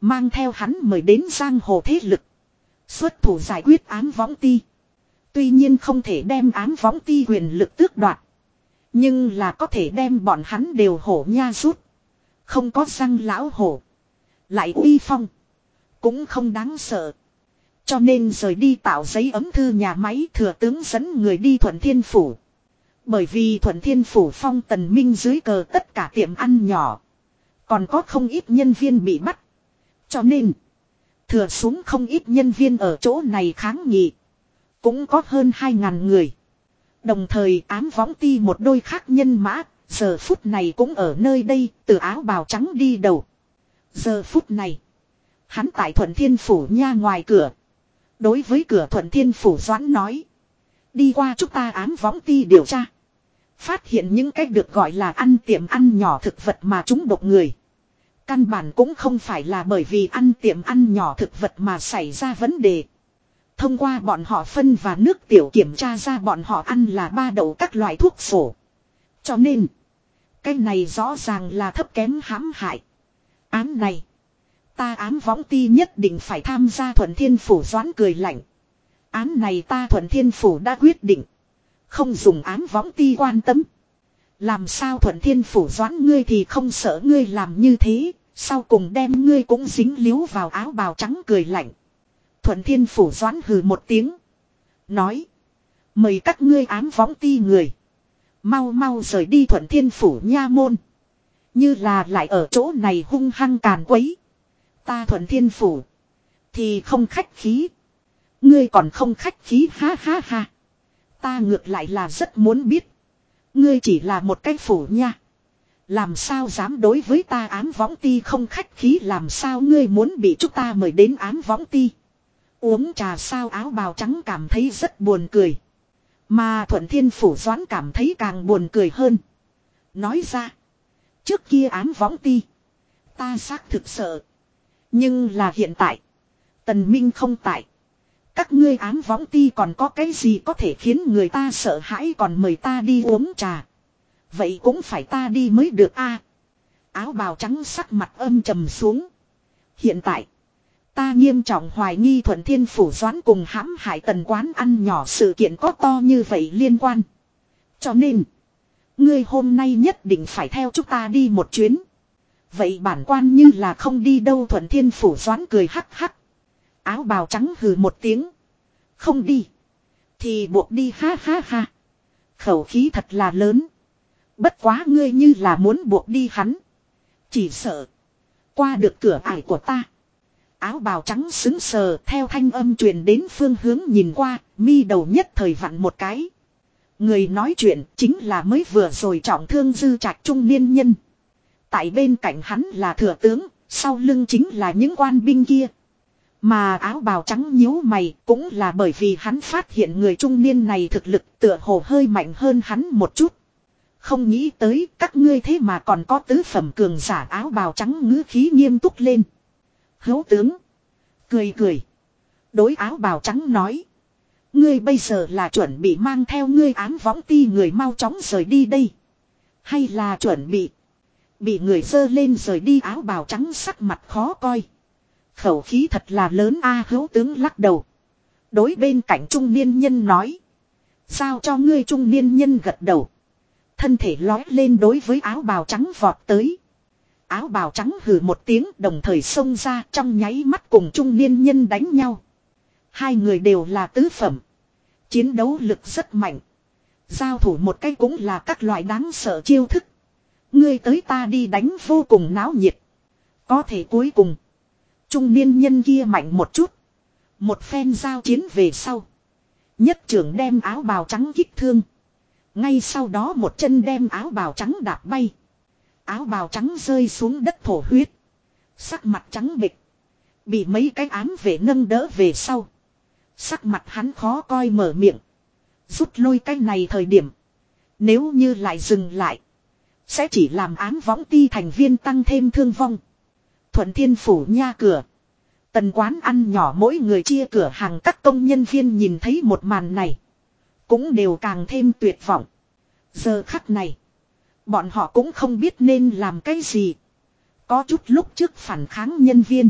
Mang theo hắn mời đến giang hồ thế lực. Xuất thủ giải quyết án võng ti. Tuy nhiên không thể đem án võng ti quyền lực tước đoạt. Nhưng là có thể đem bọn hắn đều hổ nha rút. Không có răng lão hổ. Lại uy phong. Cũng không đáng sợ. Cho nên rời đi tạo giấy ấm thư nhà máy thừa tướng dẫn người đi thuận thiên phủ. Bởi vì thuận thiên phủ phong tần minh dưới cờ tất cả tiệm ăn nhỏ. Còn có không ít nhân viên bị bắt. Cho nên. Thừa xuống không ít nhân viên ở chỗ này kháng nghị. Cũng có hơn 2.000 người. Đồng thời ám võng ti một đôi khác nhân mã. Giờ phút này cũng ở nơi đây, từ áo bào trắng đi đầu. Giờ phút này. Hắn tại thuận thiên phủ nha ngoài cửa. Đối với cửa thuận thiên phủ doãn nói. Đi qua chúng ta ám võng ti điều tra. Phát hiện những cách được gọi là ăn tiệm ăn nhỏ thực vật mà chúng độc người. Căn bản cũng không phải là bởi vì ăn tiệm ăn nhỏ thực vật mà xảy ra vấn đề. Thông qua bọn họ phân và nước tiểu kiểm tra ra bọn họ ăn là ba đậu các loại thuốc sổ. Cho nên, cái này rõ ràng là thấp kém hãm hại. Án này, ta ám võng ti nhất định phải tham gia thuận thiên phủ doãn cười lạnh. Án này ta thuận thiên phủ đã quyết định. Không dùng ám võng ti quan tâm. Làm sao thuận thiên phủ doãn ngươi thì không sợ ngươi làm như thế, sau cùng đem ngươi cũng dính líu vào áo bào trắng cười lạnh. Thuận thiên phủ doãn hừ một tiếng. Nói. Mời các ngươi ám võng ti người. Mau mau rời đi thuận thiên phủ nha môn. Như là lại ở chỗ này hung hăng càn quấy. Ta thuận thiên phủ. Thì không khách khí. Ngươi còn không khách khí, ha ha ha. Ta ngược lại là rất muốn biết. Ngươi chỉ là một cái phủ nha. Làm sao dám đối với ta ám võng ti không khách khí, làm sao ngươi muốn bị chúng ta mời đến ám võng ti. Uống trà sao áo bào trắng cảm thấy rất buồn cười. Mà thuận thiên phủ doãn cảm thấy càng buồn cười hơn. Nói ra. Trước kia ám võng ti. Ta xác thực sợ. Nhưng là hiện tại. Tần Minh không tại. Các ngươi ám võng ti còn có cái gì có thể khiến người ta sợ hãi còn mời ta đi uống trà. Vậy cũng phải ta đi mới được a. áo bào trắng sắc mặt âm trầm xuống. Hiện tại. Ta nghiêm trọng hoài nghi thuận thiên phủ doán cùng hãm hại tần quán ăn nhỏ sự kiện có to như vậy liên quan. Cho nên. Ngươi hôm nay nhất định phải theo chúng ta đi một chuyến. Vậy bản quan như là không đi đâu thuận thiên phủ doán cười hắc hắc. Áo bào trắng hừ một tiếng. Không đi. Thì buộc đi ha ha ha. Khẩu khí thật là lớn. Bất quá ngươi như là muốn buộc đi hắn. Chỉ sợ. Qua được cửa ải của ta. Áo bào trắng xứng sờ theo thanh âm truyền đến phương hướng nhìn qua, mi đầu nhất thời vặn một cái. Người nói chuyện chính là mới vừa rồi trọng thương dư trạch trung niên nhân. Tại bên cạnh hắn là thừa tướng, sau lưng chính là những quan binh kia. Mà áo bào trắng nhíu mày cũng là bởi vì hắn phát hiện người trung niên này thực lực tựa hồ hơi mạnh hơn hắn một chút. Không nghĩ tới các ngươi thế mà còn có tứ phẩm cường giả áo bào trắng ngữ khí nghiêm túc lên. Hấu tướng. Cười cười. Đối áo bào trắng nói. Ngươi bây giờ là chuẩn bị mang theo ngươi ám võng ti người mau chóng rời đi đây. Hay là chuẩn bị. Bị người dơ lên rời đi áo bào trắng sắc mặt khó coi. Khẩu khí thật là lớn a hữu tướng lắc đầu. Đối bên cạnh trung niên nhân nói. Sao cho ngươi trung niên nhân gật đầu. Thân thể lói lên đối với áo bào trắng vọt tới. Áo bào trắng hừ một tiếng đồng thời xông ra trong nháy mắt cùng trung niên nhân đánh nhau. Hai người đều là tứ phẩm. Chiến đấu lực rất mạnh. Giao thủ một cái cũng là các loại đáng sợ chiêu thức. Ngươi tới ta đi đánh vô cùng náo nhiệt. Có thể cuối cùng. Trung niên nhân kia mạnh một chút. Một phen giao chiến về sau. Nhất trưởng đem áo bào trắng kích thương. Ngay sau đó một chân đem áo bào trắng đạp bay. Áo bào trắng rơi xuống đất thổ huyết. Sắc mặt trắng bịch. Bị mấy cái ám vệ nâng đỡ về sau. Sắc mặt hắn khó coi mở miệng. Rút lôi cái này thời điểm. Nếu như lại dừng lại. Sẽ chỉ làm ám võng ti thành viên tăng thêm thương vong. Thuận thiên phủ nha cửa. Tần quán ăn nhỏ mỗi người chia cửa hàng các công nhân viên nhìn thấy một màn này. Cũng đều càng thêm tuyệt vọng. Giờ khắc này. Bọn họ cũng không biết nên làm cái gì. Có chút lúc trước phản kháng nhân viên.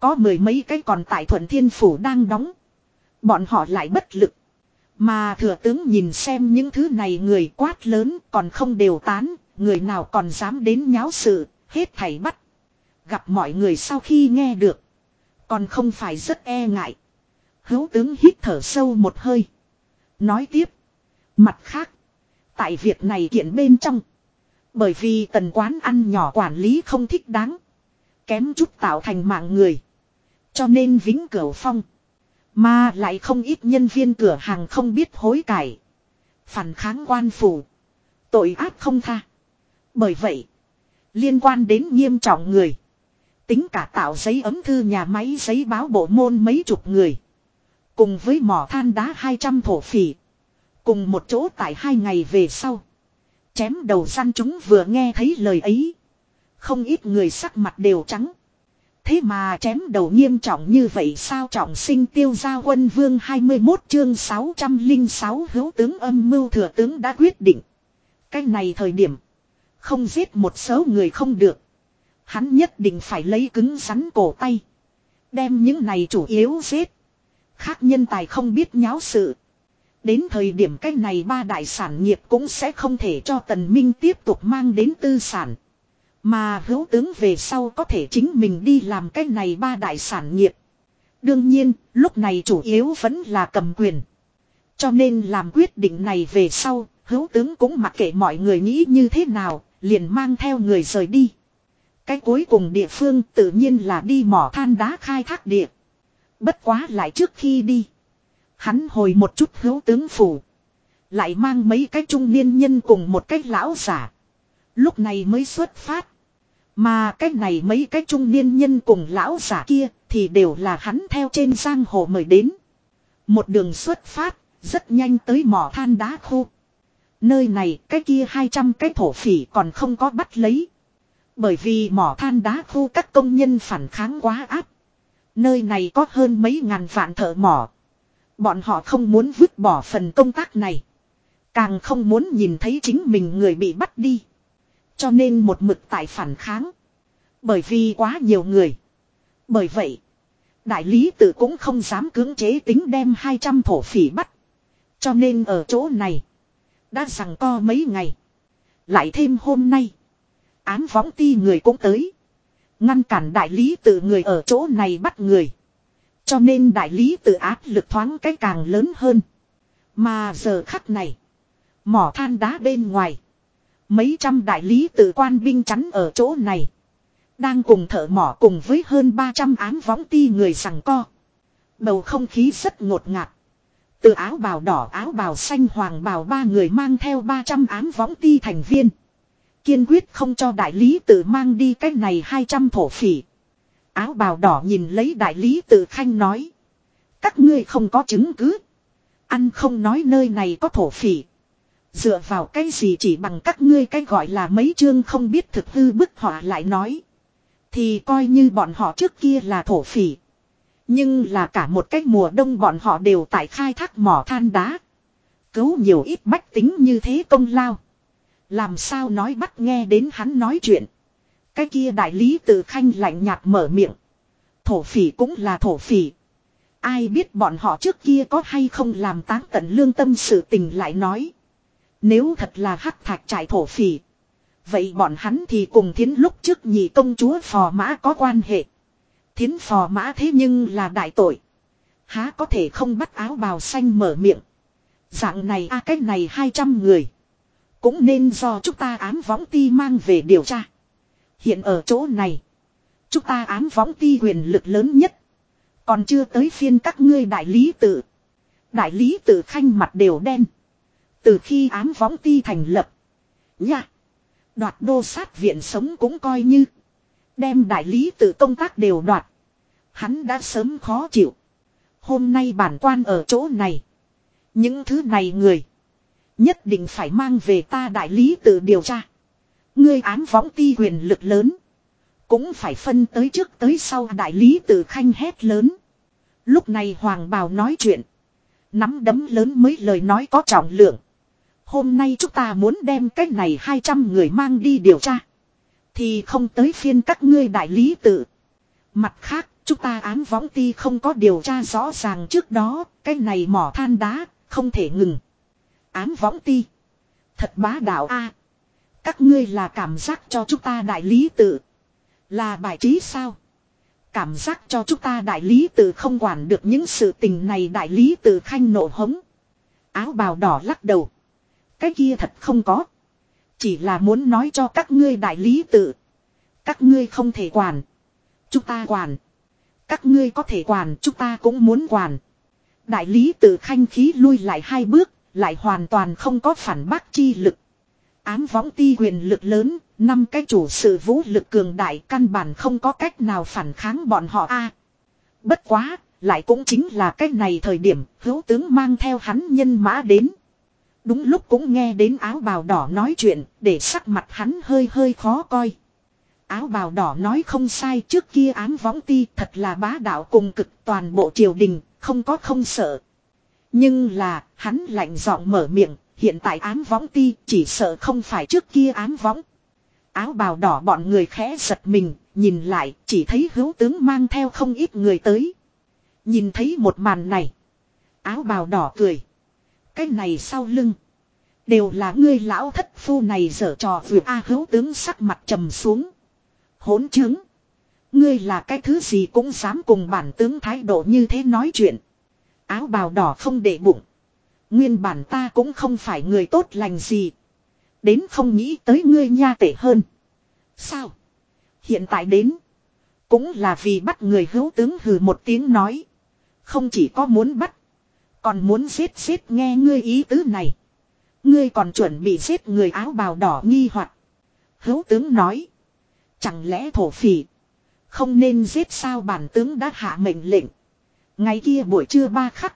Có mười mấy cái còn tại thuận thiên phủ đang đóng. Bọn họ lại bất lực. Mà thừa tướng nhìn xem những thứ này người quát lớn còn không đều tán. Người nào còn dám đến nháo sự, hết thảy bắt. Gặp mọi người sau khi nghe được. Còn không phải rất e ngại. Hữu tướng hít thở sâu một hơi. Nói tiếp. Mặt khác. Tại việc này kiện bên trong. Bởi vì tần quán ăn nhỏ quản lý không thích đáng. Kém chút tạo thành mạng người. Cho nên vĩnh cửu phong. Mà lại không ít nhân viên cửa hàng không biết hối cải. Phản kháng quan phủ. Tội ác không tha. Bởi vậy. Liên quan đến nghiêm trọng người. Tính cả tạo giấy ấm thư nhà máy giấy báo bộ môn mấy chục người. Cùng với mỏ than đá 200 thổ phỉ. Cùng một chỗ tại hai ngày về sau. Chém đầu săn chúng vừa nghe thấy lời ấy. Không ít người sắc mặt đều trắng. Thế mà chém đầu nghiêm trọng như vậy sao trọng sinh tiêu gia quân vương 21 chương 606 hữu tướng âm mưu thừa tướng đã quyết định. cách này thời điểm. Không giết một số người không được. Hắn nhất định phải lấy cứng rắn cổ tay. Đem những này chủ yếu giết. Khác nhân tài không biết nháo sự. Đến thời điểm cách này ba đại sản nghiệp cũng sẽ không thể cho tần minh tiếp tục mang đến tư sản. Mà hữu tướng về sau có thể chính mình đi làm cách này ba đại sản nghiệp. Đương nhiên, lúc này chủ yếu vẫn là cầm quyền. Cho nên làm quyết định này về sau, hữu tướng cũng mặc kệ mọi người nghĩ như thế nào, liền mang theo người rời đi. Cái cuối cùng địa phương tự nhiên là đi mỏ than đá khai thác địa. Bất quá lại trước khi đi. Hắn hồi một chút hữu tướng phủ. Lại mang mấy cái trung niên nhân cùng một cái lão giả. Lúc này mới xuất phát. Mà cái này mấy cái trung niên nhân cùng lão giả kia thì đều là hắn theo trên giang hồ mời đến. Một đường xuất phát, rất nhanh tới mỏ than đá khu. Nơi này, cái kia 200 cái thổ phỉ còn không có bắt lấy. Bởi vì mỏ than đá khu các công nhân phản kháng quá áp. Nơi này có hơn mấy ngàn vạn thợ mỏ. Bọn họ không muốn vứt bỏ phần công tác này. Càng không muốn nhìn thấy chính mình người bị bắt đi. Cho nên một mực tại phản kháng. Bởi vì quá nhiều người. Bởi vậy. Đại lý tự cũng không dám cưỡng chế tính đem 200 thổ phỉ bắt. Cho nên ở chỗ này. Đã rằng co mấy ngày. Lại thêm hôm nay. Ám võng ti người cũng tới. Ngăn cản đại lý tự người ở chỗ này bắt người. Cho nên đại lý tự áp lực thoáng cái càng lớn hơn. Mà giờ khắc này. Mỏ than đá bên ngoài. Mấy trăm đại lý tự quan binh chắn ở chỗ này. Đang cùng thợ mỏ cùng với hơn 300 ám võng ti người rằng co. Bầu không khí rất ngột ngạt. Từ áo bào đỏ, áo bào xanh, hoàng bào ba người mang theo 300 ám võng ti thành viên. Kiên quyết không cho đại lý tự mang đi cách này 200 thổ phỉ. Áo bào đỏ nhìn lấy đại lý tự khanh nói. Các ngươi không có chứng cứ. Ăn không nói nơi này có thổ phỉ. Dựa vào cái gì chỉ bằng các ngươi cái gọi là mấy chương không biết thực hư bức họa lại nói. Thì coi như bọn họ trước kia là thổ phỉ. Nhưng là cả một cách mùa đông bọn họ đều tại khai thác mỏ than đá. Cứu nhiều ít bách tính như thế công lao. Làm sao nói bắt nghe đến hắn nói chuyện. Cái kia đại lý từ khanh lạnh nhạt mở miệng. Thổ phỉ cũng là thổ phỉ. Ai biết bọn họ trước kia có hay không làm táng tận lương tâm sự tình lại nói. Nếu thật là hắc thạch trải thổ phỉ. Vậy bọn hắn thì cùng thiến lúc trước nhị công chúa phò mã có quan hệ. Thiến phò mã thế nhưng là đại tội. Há có thể không bắt áo bào xanh mở miệng. Dạng này a à, cách này 200 người. Cũng nên do chúng ta ám võng ti mang về điều tra. Hiện ở chỗ này. Chúng ta ám võng ti quyền lực lớn nhất. Còn chưa tới phiên các ngươi đại lý tự. Đại lý tự khanh mặt đều đen. Từ khi ám võng ti thành lập. Nha. Đoạt đô sát viện sống cũng coi như. Đem đại lý tự công tác đều đoạt. Hắn đã sớm khó chịu. Hôm nay bản quan ở chỗ này. Những thứ này người. Nhất định phải mang về ta đại lý tự điều tra. Ngươi ám võng ti quyền lực lớn. Cũng phải phân tới trước tới sau đại lý tự khanh hét lớn. Lúc này Hoàng Bào nói chuyện. Nắm đấm lớn mới lời nói có trọng lượng. Hôm nay chúng ta muốn đem cái này 200 người mang đi điều tra. Thì không tới phiên các ngươi đại lý tự. Mặt khác, chúng ta án võng ti không có điều tra rõ ràng trước đó, cái này mỏ than đá, không thể ngừng. Án võng ti. Thật bá đạo a Các ngươi là cảm giác cho chúng ta đại lý tự. Là bài trí sao? Cảm giác cho chúng ta đại lý tự không quản được những sự tình này đại lý tự khanh nộ hống. Áo bào đỏ lắc đầu. Cái kia thật không có. Chỉ là muốn nói cho các ngươi đại lý tự. Các ngươi không thể quản. Chúng ta quản. Các ngươi có thể quản chúng ta cũng muốn quản. Đại lý tự khanh khí lui lại hai bước. Lại hoàn toàn không có phản bác chi lực. Ám võng ti quyền lực lớn. Năm cái chủ sự vũ lực cường đại căn bản không có cách nào phản kháng bọn họ a. bất quá, lại cũng chính là cái này thời điểm hữu tướng mang theo hắn nhân mã đến. Đúng lúc cũng nghe đến áo bào đỏ nói chuyện, để sắc mặt hắn hơi hơi khó coi. Áo bào đỏ nói không sai trước kia ám võng ti thật là bá đạo cùng cực toàn bộ triều đình, không có không sợ. Nhưng là, hắn lạnh giọng mở miệng, hiện tại ám võng ti chỉ sợ không phải trước kia ám võng. Áo bào đỏ bọn người khẽ giật mình, nhìn lại, chỉ thấy hữu tướng mang theo không ít người tới. Nhìn thấy một màn này. Áo bào đỏ cười. Cái này sau lưng. Đều là ngươi lão thất phu này dở trò vừa A hữu tướng sắc mặt trầm xuống. Hỗn chứng. Ngươi là cái thứ gì cũng dám cùng bản tướng thái độ như thế nói chuyện. Áo bào đỏ không để bụng. Nguyên bản ta cũng không phải người tốt lành gì. Đến không nghĩ tới ngươi nha tệ hơn. Sao? Hiện tại đến. Cũng là vì bắt người hữu tướng hừ một tiếng nói. Không chỉ có muốn bắt. Còn muốn giết giết nghe ngươi ý tứ này. Ngươi còn chuẩn bị giết người áo bào đỏ nghi hoặc Hữu tướng nói. Chẳng lẽ thổ phỉ. Không nên giết sao bản tướng đã hạ mệnh lệnh. Ngày kia buổi trưa ba khắc.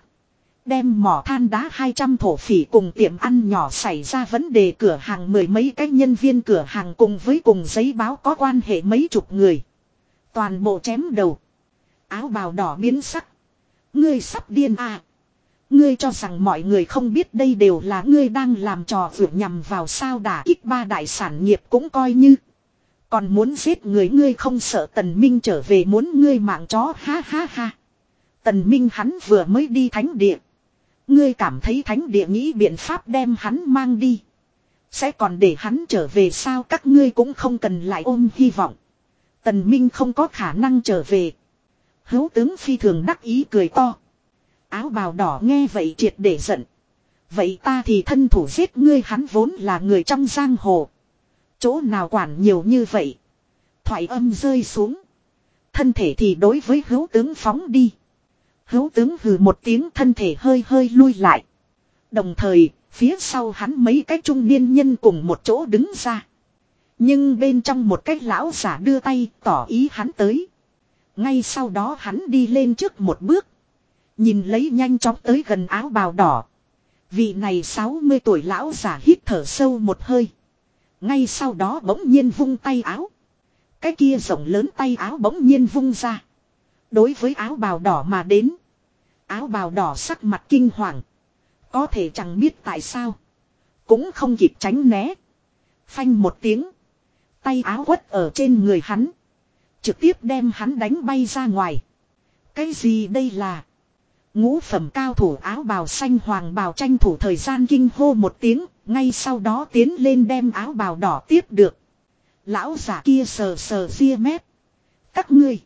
Đem mỏ than đá 200 thổ phỉ cùng tiệm ăn nhỏ xảy ra vấn đề cửa hàng mười mấy cái nhân viên cửa hàng cùng với cùng giấy báo có quan hệ mấy chục người. Toàn bộ chém đầu. Áo bào đỏ biến sắc. Ngươi sắp điên à. Ngươi cho rằng mọi người không biết đây đều là ngươi đang làm trò vượt nhằm vào sao đả kích ba đại sản nghiệp cũng coi như. Còn muốn giết người ngươi không sợ tần minh trở về muốn ngươi mạng chó, ha ha ha. Tần minh hắn vừa mới đi thánh địa. Ngươi cảm thấy thánh địa nghĩ biện pháp đem hắn mang đi. Sẽ còn để hắn trở về sao các ngươi cũng không cần lại ôm hy vọng. Tần Minh không có khả năng trở về. hấu tướng phi thường đắc ý cười to. Áo bào đỏ nghe vậy triệt để giận. Vậy ta thì thân thủ giết ngươi, hắn vốn là người trong giang hồ. Chỗ nào quản nhiều như vậy. Thoại âm rơi xuống. Thân thể thì đối với hữu tướng phóng đi. Hữu tướng hừ một tiếng thân thể hơi hơi lui lại. Đồng thời, phía sau hắn mấy cái trung niên nhân cùng một chỗ đứng ra. Nhưng bên trong một cái lão giả đưa tay tỏ ý hắn tới. Ngay sau đó hắn đi lên trước một bước. Nhìn lấy nhanh chóng tới gần áo bào đỏ. Vị này 60 tuổi lão giả hít thở sâu một hơi. Ngay sau đó bỗng nhiên vung tay áo. Cái kia rộng lớn tay áo bỗng nhiên vung ra. Đối với áo bào đỏ mà đến. Áo bào đỏ sắc mặt kinh hoàng. Có thể chẳng biết tại sao. Cũng không kịp tránh né. Phanh một tiếng. Tay áo quất ở trên người hắn. Trực tiếp đem hắn đánh bay ra ngoài. Cái gì đây là? Ngũ phẩm cao thủ áo bào xanh hoàng bào tranh thủ thời gian kinh hô một tiếng. Ngay sau đó tiến lên đem áo bào đỏ tiếp được. Lão giả kia sờ sờ ria mép. Các ngươi.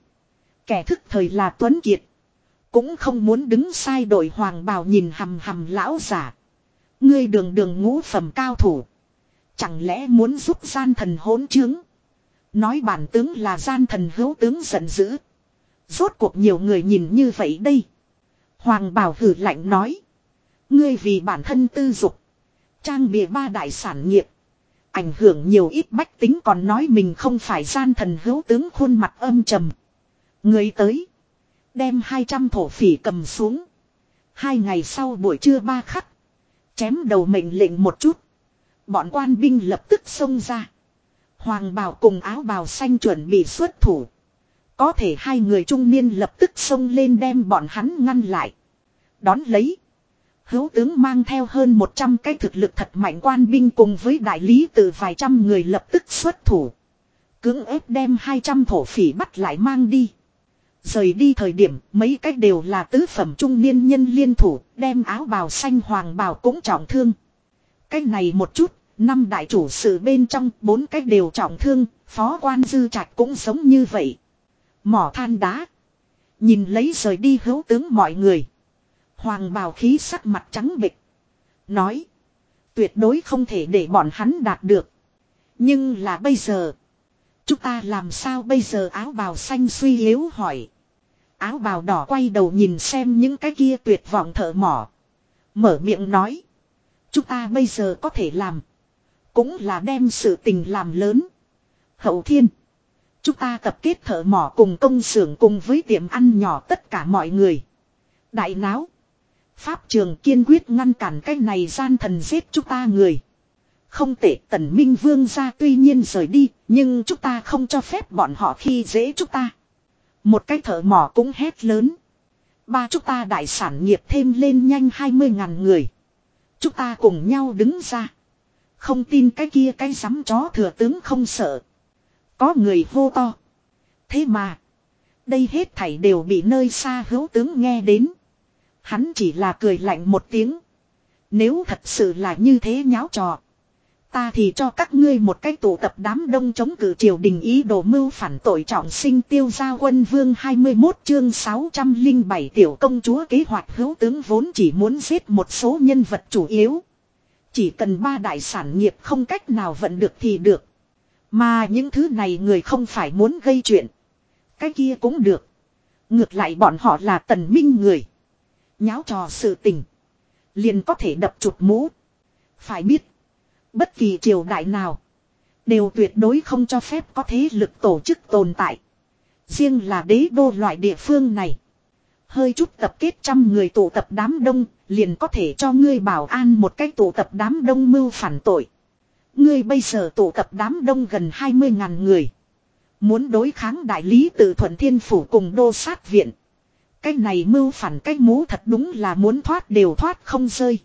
Kẻ thức thời là Tuấn Kiệt. Cũng không muốn đứng sai đội hoàng bào nhìn hầm hầm lão giả. Ngươi đường đường ngũ phẩm cao thủ. Chẳng lẽ muốn giúp gian thần hỗn chứng. Nói bản tướng là gian thần hữu tướng giận dữ. Rốt cuộc nhiều người nhìn như vậy đây. Hoàng bảo hử lạnh nói. Ngươi vì bản thân tư dục. Trang bìa ba đại sản nghiệp. Ảnh hưởng nhiều ít bách tính còn nói mình không phải gian thần hữu tướng khuôn mặt âm trầm. Ngươi tới. Đem 200 thổ phỉ cầm xuống. Hai ngày sau buổi trưa ba khắc. Chém đầu mệnh lệnh một chút. Bọn quan binh lập tức xông ra. Hoàng bào cùng áo bào xanh chuẩn bị xuất thủ. Có thể hai người trung niên lập tức xông lên đem bọn hắn ngăn lại. Đón lấy. Hữu tướng mang theo hơn 100 cái thực lực thật mạnh quan binh cùng với đại lý từ vài trăm người lập tức xuất thủ. Cưỡng ép đem 200 thổ phỉ bắt lại mang đi. Rời đi thời điểm mấy cách đều là tứ phẩm trung niên nhân liên thủ đem áo bào xanh hoàng bào cũng trọng thương. Cách này một chút, năm đại chủ sự bên trong bốn cách đều trọng thương, phó quan dư trạch cũng giống như vậy. Mỏ than đá. Nhìn lấy rời đi hữu tướng mọi người. Hoàng bào khí sắc mặt trắng bịch. Nói. Tuyệt đối không thể để bọn hắn đạt được. Nhưng là bây giờ. Chúng ta làm sao bây giờ áo bào xanh suy yếu hỏi. Áo bào đỏ quay đầu nhìn xem những cái kia tuyệt vọng thợ mỏ. Mở miệng nói. Chúng ta bây giờ có thể làm. Cũng là đem sự tình làm lớn. Hậu thiên. Chúng ta tập kết thợ mỏ cùng công xưởng cùng với tiệm ăn nhỏ tất cả mọi người. Đại náo. Pháp trường kiên quyết ngăn cản cái này gian thần giết chúng ta người. Không tệ tần minh vương ra tuy nhiên rời đi, nhưng chúng ta không cho phép bọn họ khi dễ chúng ta. Một cái thợ mỏ cũng hét lớn. Ba chúng ta đại sản nghiệp thêm lên nhanh 20 ngàn người. Chúng ta cùng nhau đứng ra. Không tin cái kia cái sắm chó thừa tướng không sợ. Có người hô to. Thế mà. Đây hết thảy đều bị nơi xa hữu tướng nghe đến. Hắn chỉ là cười lạnh một tiếng. Nếu thật sự là như thế nháo trò. Ta thì cho các ngươi một cái tụ tập đám đông chống cử triều đình ý đồ mưu phản tội trọng sinh tiêu gia quân vương 21 chương 607 tiểu công chúa kế hoạch hữu tướng vốn chỉ muốn giết một số nhân vật chủ yếu. Chỉ cần ba đại sản nghiệp không cách nào vận được thì được. Mà những thứ này người không phải muốn gây chuyện. Cái kia cũng được. Ngược lại bọn họ là tần minh người. Nháo trò sự tình. Liền có thể đập chụp mũ. Phải biết. Bất kỳ triều đại nào. Đều tuyệt đối không cho phép có thế lực tổ chức tồn tại. Riêng là đế đô loại địa phương này. Hơi chút tập kết trăm người tụ tập đám đông. Liền có thể cho ngươi bảo an một cách tụ tập đám đông mưu phản tội. Ngươi bây giờ tụ tập đám đông gần 20.000 người. Muốn đối kháng đại lý từ thuận thiên phủ cùng đô sát viện. Cái này mưu phản cái mũ thật đúng là muốn thoát đều thoát không rơi.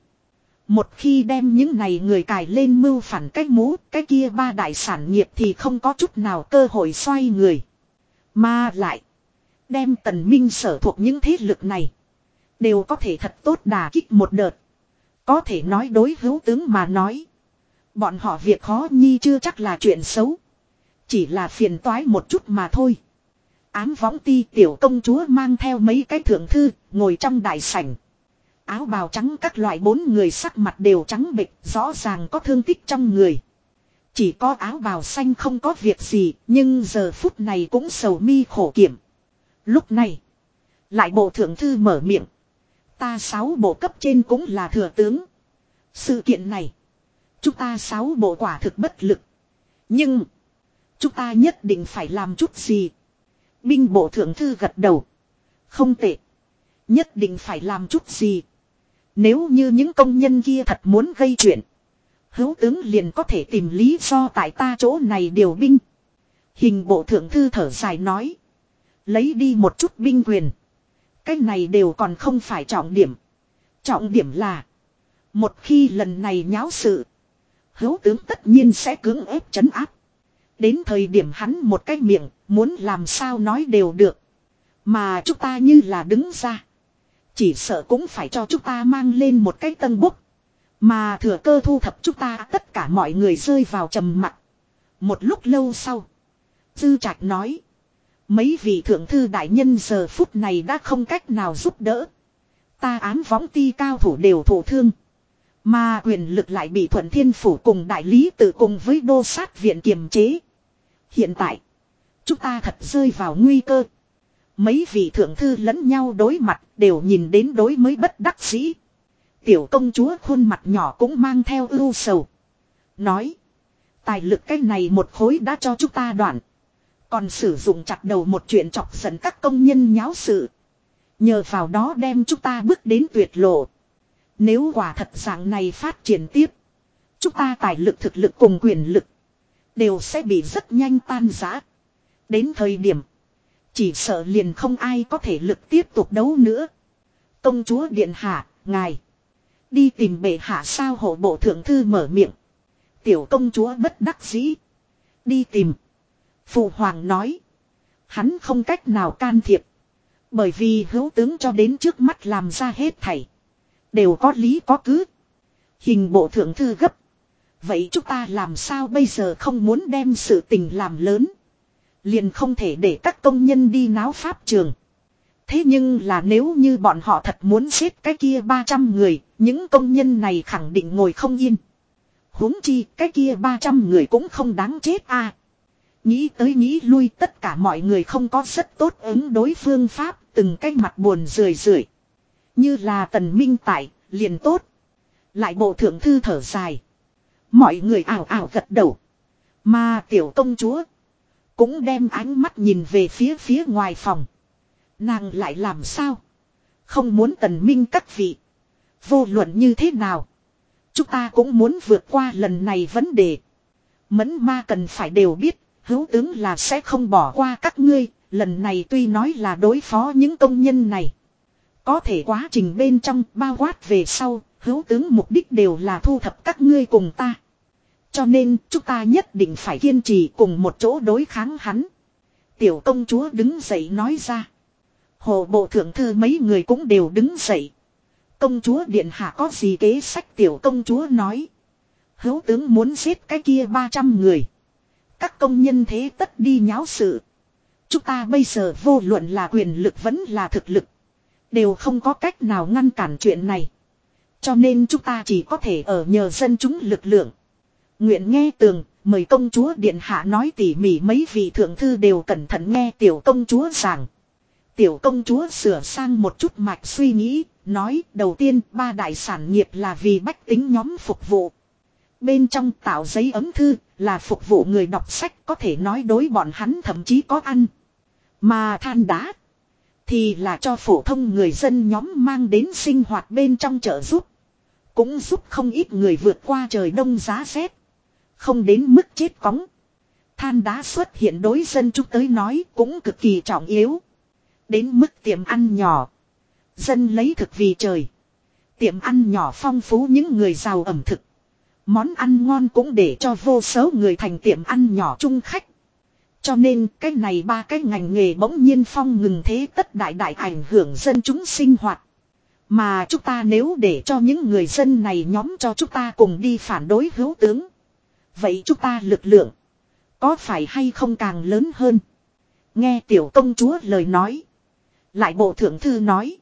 Một khi đem những này người cài lên mưu phản cái mũ, cái kia ba đại sản nghiệp thì không có chút nào cơ hội xoay người. Mà lại, đem tần minh sở thuộc những thế lực này, đều có thể thật tốt đà kích một đợt. Có thể nói đối hữu tướng mà nói. Bọn họ việc khó nhi chưa chắc là chuyện xấu. Chỉ là phiền toái một chút mà thôi. Ám võng ti tiểu công chúa mang theo mấy cái thượng thư, ngồi trong đại sảnh. Áo bào trắng các loại bốn người sắc mặt đều trắng bệch, rõ ràng có thương tích trong người. Chỉ có áo bào xanh không có việc gì, nhưng giờ phút này cũng sầu mi khổ kiểm. Lúc này, lại bộ thượng thư mở miệng. Ta sáu bộ cấp trên cũng là thừa tướng. Sự kiện này, chúng ta sáu bộ quả thực bất lực. Nhưng, chúng ta nhất định phải làm chút gì. Binh bộ thượng thư gật đầu. Không tệ. Nhất định phải làm chút gì. Nếu như những công nhân kia thật muốn gây chuyện. Hữu tướng liền có thể tìm lý do tại ta chỗ này điều binh. Hình bộ thượng thư thở dài nói. Lấy đi một chút binh quyền. Cái này đều còn không phải trọng điểm. Trọng điểm là. Một khi lần này nháo sự. Hữu tướng tất nhiên sẽ cưỡng ép chấn áp. Đến thời điểm hắn một cái miệng, muốn làm sao nói đều được. Mà chúng ta như là đứng ra. Chỉ sợ cũng phải cho chúng ta mang lên một cái tân búc. Mà thừa cơ thu thập chúng ta tất cả mọi người rơi vào trầm mặt. Một lúc lâu sau. Dư trạch nói. Mấy vị thượng thư đại nhân giờ phút này đã không cách nào giúp đỡ. Ta ám võng ti cao thủ đều thổ thương. Mà quyền lực lại bị thuận thiên phủ cùng đại lý tự cùng với đô sát viện kiềm chế. Hiện tại. Chúng ta thật rơi vào nguy cơ. Mấy vị thượng thư lẫn nhau đối mặt đều nhìn đến đối mới bất đắc dĩ. Tiểu công chúa khuôn mặt nhỏ cũng mang theo ưu sầu. Nói. Tài lực cái này một khối đã cho chúng ta đoạn. Còn sử dụng chặt đầu một chuyện chọc giận các công nhân nháo sự. Nhờ vào đó đem chúng ta bước đến tuyệt lộ. Nếu quả thật dạng này phát triển tiếp. Chúng ta tài lực thực lực cùng quyền lực. Đều sẽ bị rất nhanh tan rã. Đến thời điểm. Chỉ sợ liền không ai có thể lực tiếp tục đấu nữa. Công chúa Điện Hạ, ngài. Đi tìm bệ hạ sao hộ bộ thượng thư mở miệng. Tiểu công chúa bất đắc dĩ. Đi tìm. Phụ hoàng nói. Hắn không cách nào can thiệp. Bởi vì hữu tướng cho đến trước mắt làm ra hết thảy. Đều có lý có cứ. Hình bộ thượng thư gấp. Vậy chúng ta làm sao bây giờ không muốn đem sự tình làm lớn. Liền không thể để các công nhân đi náo pháp trường. Thế nhưng là nếu như bọn họ thật muốn xếp cái kia 300 người, những công nhân này khẳng định ngồi không yên. huống chi, cái kia 300 người cũng không đáng chết à. Nghĩ tới nghĩ lui tất cả mọi người không có rất tốt ứng đối phương pháp, từng cái mặt buồn rười rượi. Như là tần minh tại, liền tốt. Lại bộ thượng thư thở dài. Mọi người ảo ảo gật đầu. Mà tiểu công chúa. Cũng đem ánh mắt nhìn về phía phía ngoài phòng. Nàng lại làm sao? Không muốn tần minh các vị. Vô luận như thế nào? Chúng ta cũng muốn vượt qua lần này vấn đề. Mẫn ma cần phải đều biết, hữu tướng là sẽ không bỏ qua các ngươi, lần này tuy nói là đối phó những công nhân này. Có thể quá trình bên trong bao quát về sau, hữu tướng mục đích đều là thu thập các ngươi cùng ta. Cho nên chúng ta nhất định phải kiên trì cùng một chỗ đối kháng hắn. Tiểu công chúa đứng dậy nói ra. Hồ bộ thượng thư mấy người cũng đều đứng dậy. Công chúa điện hạ có gì kế sách tiểu công chúa nói. Hữu tướng muốn giết cái kia 300 người. Các công nhân thế tất đi nháo sự. Chúng ta bây giờ vô luận là quyền lực vẫn là thực lực. Đều không có cách nào ngăn cản chuyện này. Cho nên chúng ta chỉ có thể ở nhờ dân chúng lực lượng. Nguyện nghe tường, mời công chúa Điện Hạ nói tỉ mỉ mấy vị thượng thư đều cẩn thận nghe tiểu công chúa giảng. Tiểu công chúa sửa sang một chút mạch suy nghĩ, nói đầu tiên ba đại sản nghiệp là vì bách tính nhóm phục vụ. Bên trong tạo giấy ấm thư là phục vụ người đọc sách có thể nói đối bọn hắn thậm chí có ăn. Mà than đá thì là cho phổ thông người dân nhóm mang đến sinh hoạt bên trong chợ giúp. Cũng giúp không ít người vượt qua trời đông giá rét. Không đến mức chết cóng. Than đá xuất hiện đối dân chúng tới nói cũng cực kỳ trọng yếu. Đến mức tiệm ăn nhỏ. Dân lấy thực vì trời. Tiệm ăn nhỏ phong phú những người giàu ẩm thực. Món ăn ngon cũng để cho vô số người thành tiệm ăn nhỏ chung khách. Cho nên cái này ba cái ngành nghề bỗng nhiên phong ngừng thế tất đại đại ảnh hưởng dân chúng sinh hoạt. Mà chúng ta nếu để cho những người dân này nhóm cho chúng ta cùng đi phản đối hữu tướng. Vậy chúng ta lực lượng. Có phải hay không càng lớn hơn. Nghe tiểu công chúa lời nói. Lại bộ thượng thư nói.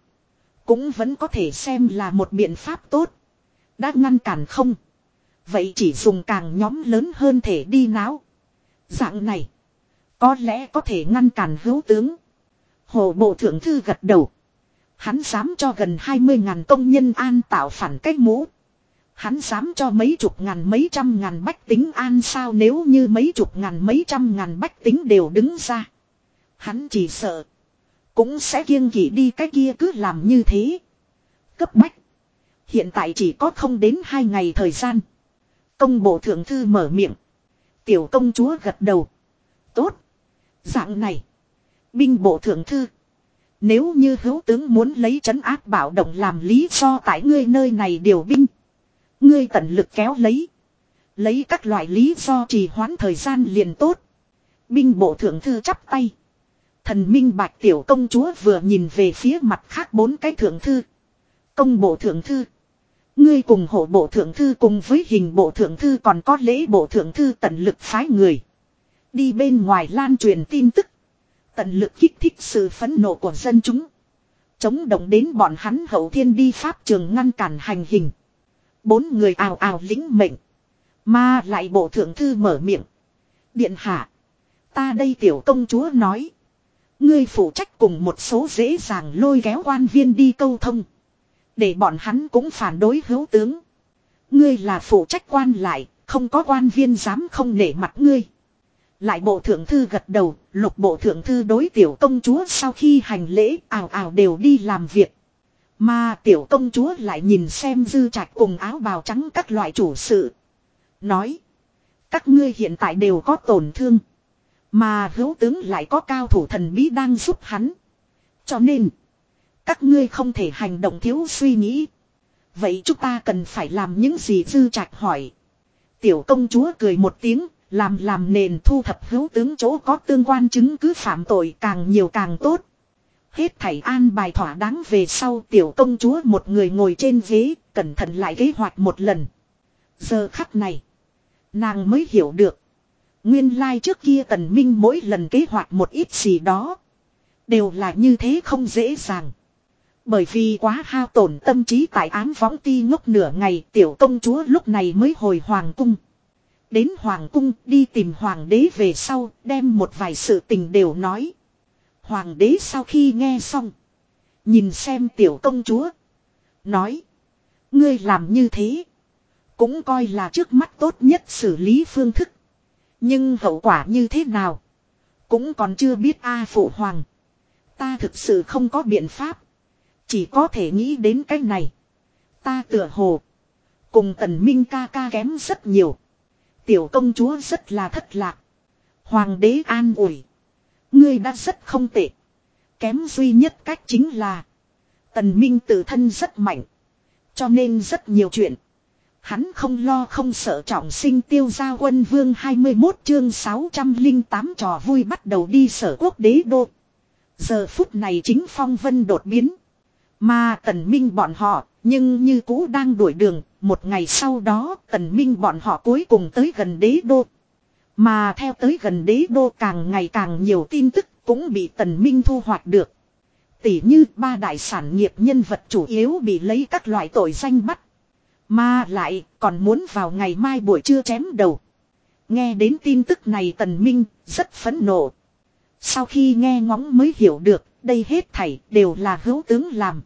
Cũng vẫn có thể xem là một biện pháp tốt. Đã ngăn cản không. Vậy chỉ dùng càng nhóm lớn hơn thể đi náo. Dạng này. Có lẽ có thể ngăn cản hữu tướng. Hồ bộ thượng thư gật đầu. Hắn dám cho gần 20 ngàn công nhân an tạo phản cách mũ. Hắn dám cho mấy chục ngàn, mấy trăm ngàn bách tính an sao nếu như mấy chục ngàn, mấy trăm ngàn bách tính đều đứng ra. Hắn chỉ sợ. Cũng sẽ kiêng kỵ đi cái kia cứ làm như thế. Cấp bách. Hiện tại chỉ có không đến hai ngày thời gian. Công bộ thượng thư mở miệng. Tiểu công chúa gật đầu. Tốt. Dạng này. Binh bộ thượng thư. Nếu như hữu tướng muốn lấy trấn áp bảo động làm lý do tại ngươi nơi này điều binh. Ngươi tận lực kéo lấy. Lấy các loại lý do trì hoãn thời gian liền tốt. Binh bộ thượng thư chắp tay. Thần minh bạch tiểu công chúa vừa nhìn về phía mặt khác bốn cái thượng thư. Công bộ thượng thư. Ngươi cùng hộ bộ thượng thư cùng với hình bộ thượng thư còn có lễ bộ thượng thư tận lực phái người. Đi bên ngoài lan truyền tin tức. Tận lực kích thích sự phẫn nộ của dân chúng. Chống động đến bọn hắn hậu thiên đi pháp trường ngăn cản hành hình. Bốn người ào ào lĩnh mệnh. Mà lại bộ thượng thư mở miệng. Điện hạ. Ta đây tiểu công chúa nói. Ngươi phụ trách cùng một số dễ dàng lôi kéo quan viên đi câu thông. Để bọn hắn cũng phản đối hữu tướng. Ngươi là phụ trách quan lại, không có quan viên dám không nể mặt ngươi. Lại bộ thượng thư gật đầu, lục bộ thượng thư đối tiểu công chúa sau khi hành lễ ảo ảo đều đi làm việc. Mà tiểu công chúa lại nhìn xem dư trạch cùng áo bào trắng các loại chủ sự. Nói. Các ngươi hiện tại đều có tổn thương. Mà hữu tướng lại có cao thủ thần bí đang giúp hắn. Cho nên. Các ngươi không thể hành động thiếu suy nghĩ. Vậy chúng ta cần phải làm những gì dư trạch hỏi. Tiểu công chúa cười một tiếng, làm làm nền thu thập hữu tướng chỗ có tương quan chứng cứ phạm tội càng nhiều càng tốt. Hết thảy an bài thỏa đáng về sau tiểu công chúa một người ngồi trên ghế, cẩn thận lại kế hoạch một lần. Giờ khắc này, nàng mới hiểu được. Nguyên lai like trước kia tần minh mỗi lần kế hoạch một ít gì đó. Đều là như thế không dễ dàng. Bởi vì quá hao tổn tâm trí tại án võng ti ngốc nửa ngày tiểu công chúa lúc này mới hồi hoàng cung. Đến hoàng cung, đi tìm hoàng đế về sau, đem một vài sự tình đều nói. Hoàng đế sau khi nghe xong. Nhìn xem tiểu công chúa. Nói. Ngươi làm như thế. Cũng coi là trước mắt tốt nhất xử lý phương thức. Nhưng hậu quả như thế nào. Cũng còn chưa biết a phụ hoàng. Ta thực sự không có biện pháp. Chỉ có thể nghĩ đến cái này. Ta tựa hồ. Cùng tần minh ca ca kém rất nhiều. Tiểu công chúa rất là thất lạc. Hoàng đế an ủi. Ngươi đã rất không tệ. Kém duy nhất cách chính là. Tần Minh tự thân rất mạnh. Cho nên rất nhiều chuyện. Hắn không lo không sợ trọng sinh tiêu gia quân vương 21 chương 608 trò vui bắt đầu đi sở quốc đế đô. Giờ phút này chính phong vân đột biến. Mà tần minh bọn họ, nhưng như cũ đang đuổi đường, một ngày sau đó, tần minh bọn họ cuối cùng tới gần đế đô. Mà theo tới gần đế đô càng ngày càng nhiều tin tức cũng bị tần minh thu hoạch được. Tỷ như ba đại sản nghiệp nhân vật chủ yếu bị lấy các loại tội danh bắt. Mà lại, còn muốn vào ngày mai buổi trưa chém đầu. Nghe đến tin tức này tần minh rất phẫn nộ. Sau khi nghe ngóng mới hiểu được, đây hết thảy đều là hữu tướng làm.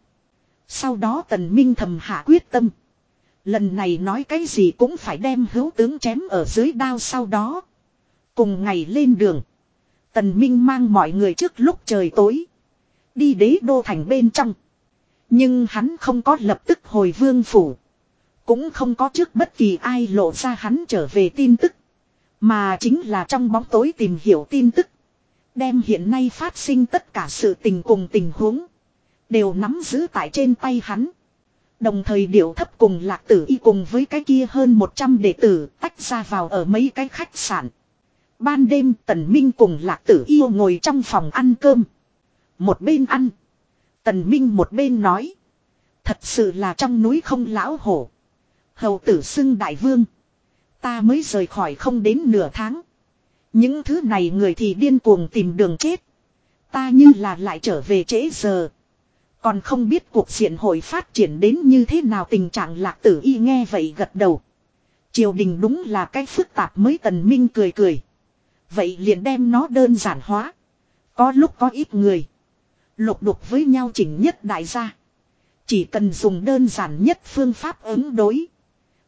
Sau đó tần minh thầm hạ quyết tâm. Lần này nói cái gì cũng phải đem hữu tướng chém ở dưới đao sau đó. Cùng ngày lên đường. Tần Minh mang mọi người trước lúc trời tối. Đi đế đô thành bên trong. Nhưng hắn không có lập tức hồi vương phủ. Cũng không có trước bất kỳ ai lộ ra hắn trở về tin tức. Mà chính là trong bóng tối tìm hiểu tin tức. Đem hiện nay phát sinh tất cả sự tình cùng tình huống. Đều nắm giữ tại trên tay hắn. Đồng thời điệu thấp cùng lạc tử y cùng với cái kia hơn 100 đệ tử tách ra vào ở mấy cái khách sạn. Ban đêm Tần Minh cùng Lạc Tử Yêu ngồi trong phòng ăn cơm. Một bên ăn. Tần Minh một bên nói. Thật sự là trong núi không lão hổ. Hầu tử xưng đại vương. Ta mới rời khỏi không đến nửa tháng. Những thứ này người thì điên cuồng tìm đường chết. Ta như là lại trở về trễ giờ. Còn không biết cuộc diện hội phát triển đến như thế nào tình trạng lạc tử y nghe vậy gật đầu. Triều đình đúng là cái phức tạp mới tần minh cười cười. Vậy liền đem nó đơn giản hóa. Có lúc có ít người. Lục đục với nhau chỉnh nhất đại gia. Chỉ cần dùng đơn giản nhất phương pháp ứng đối.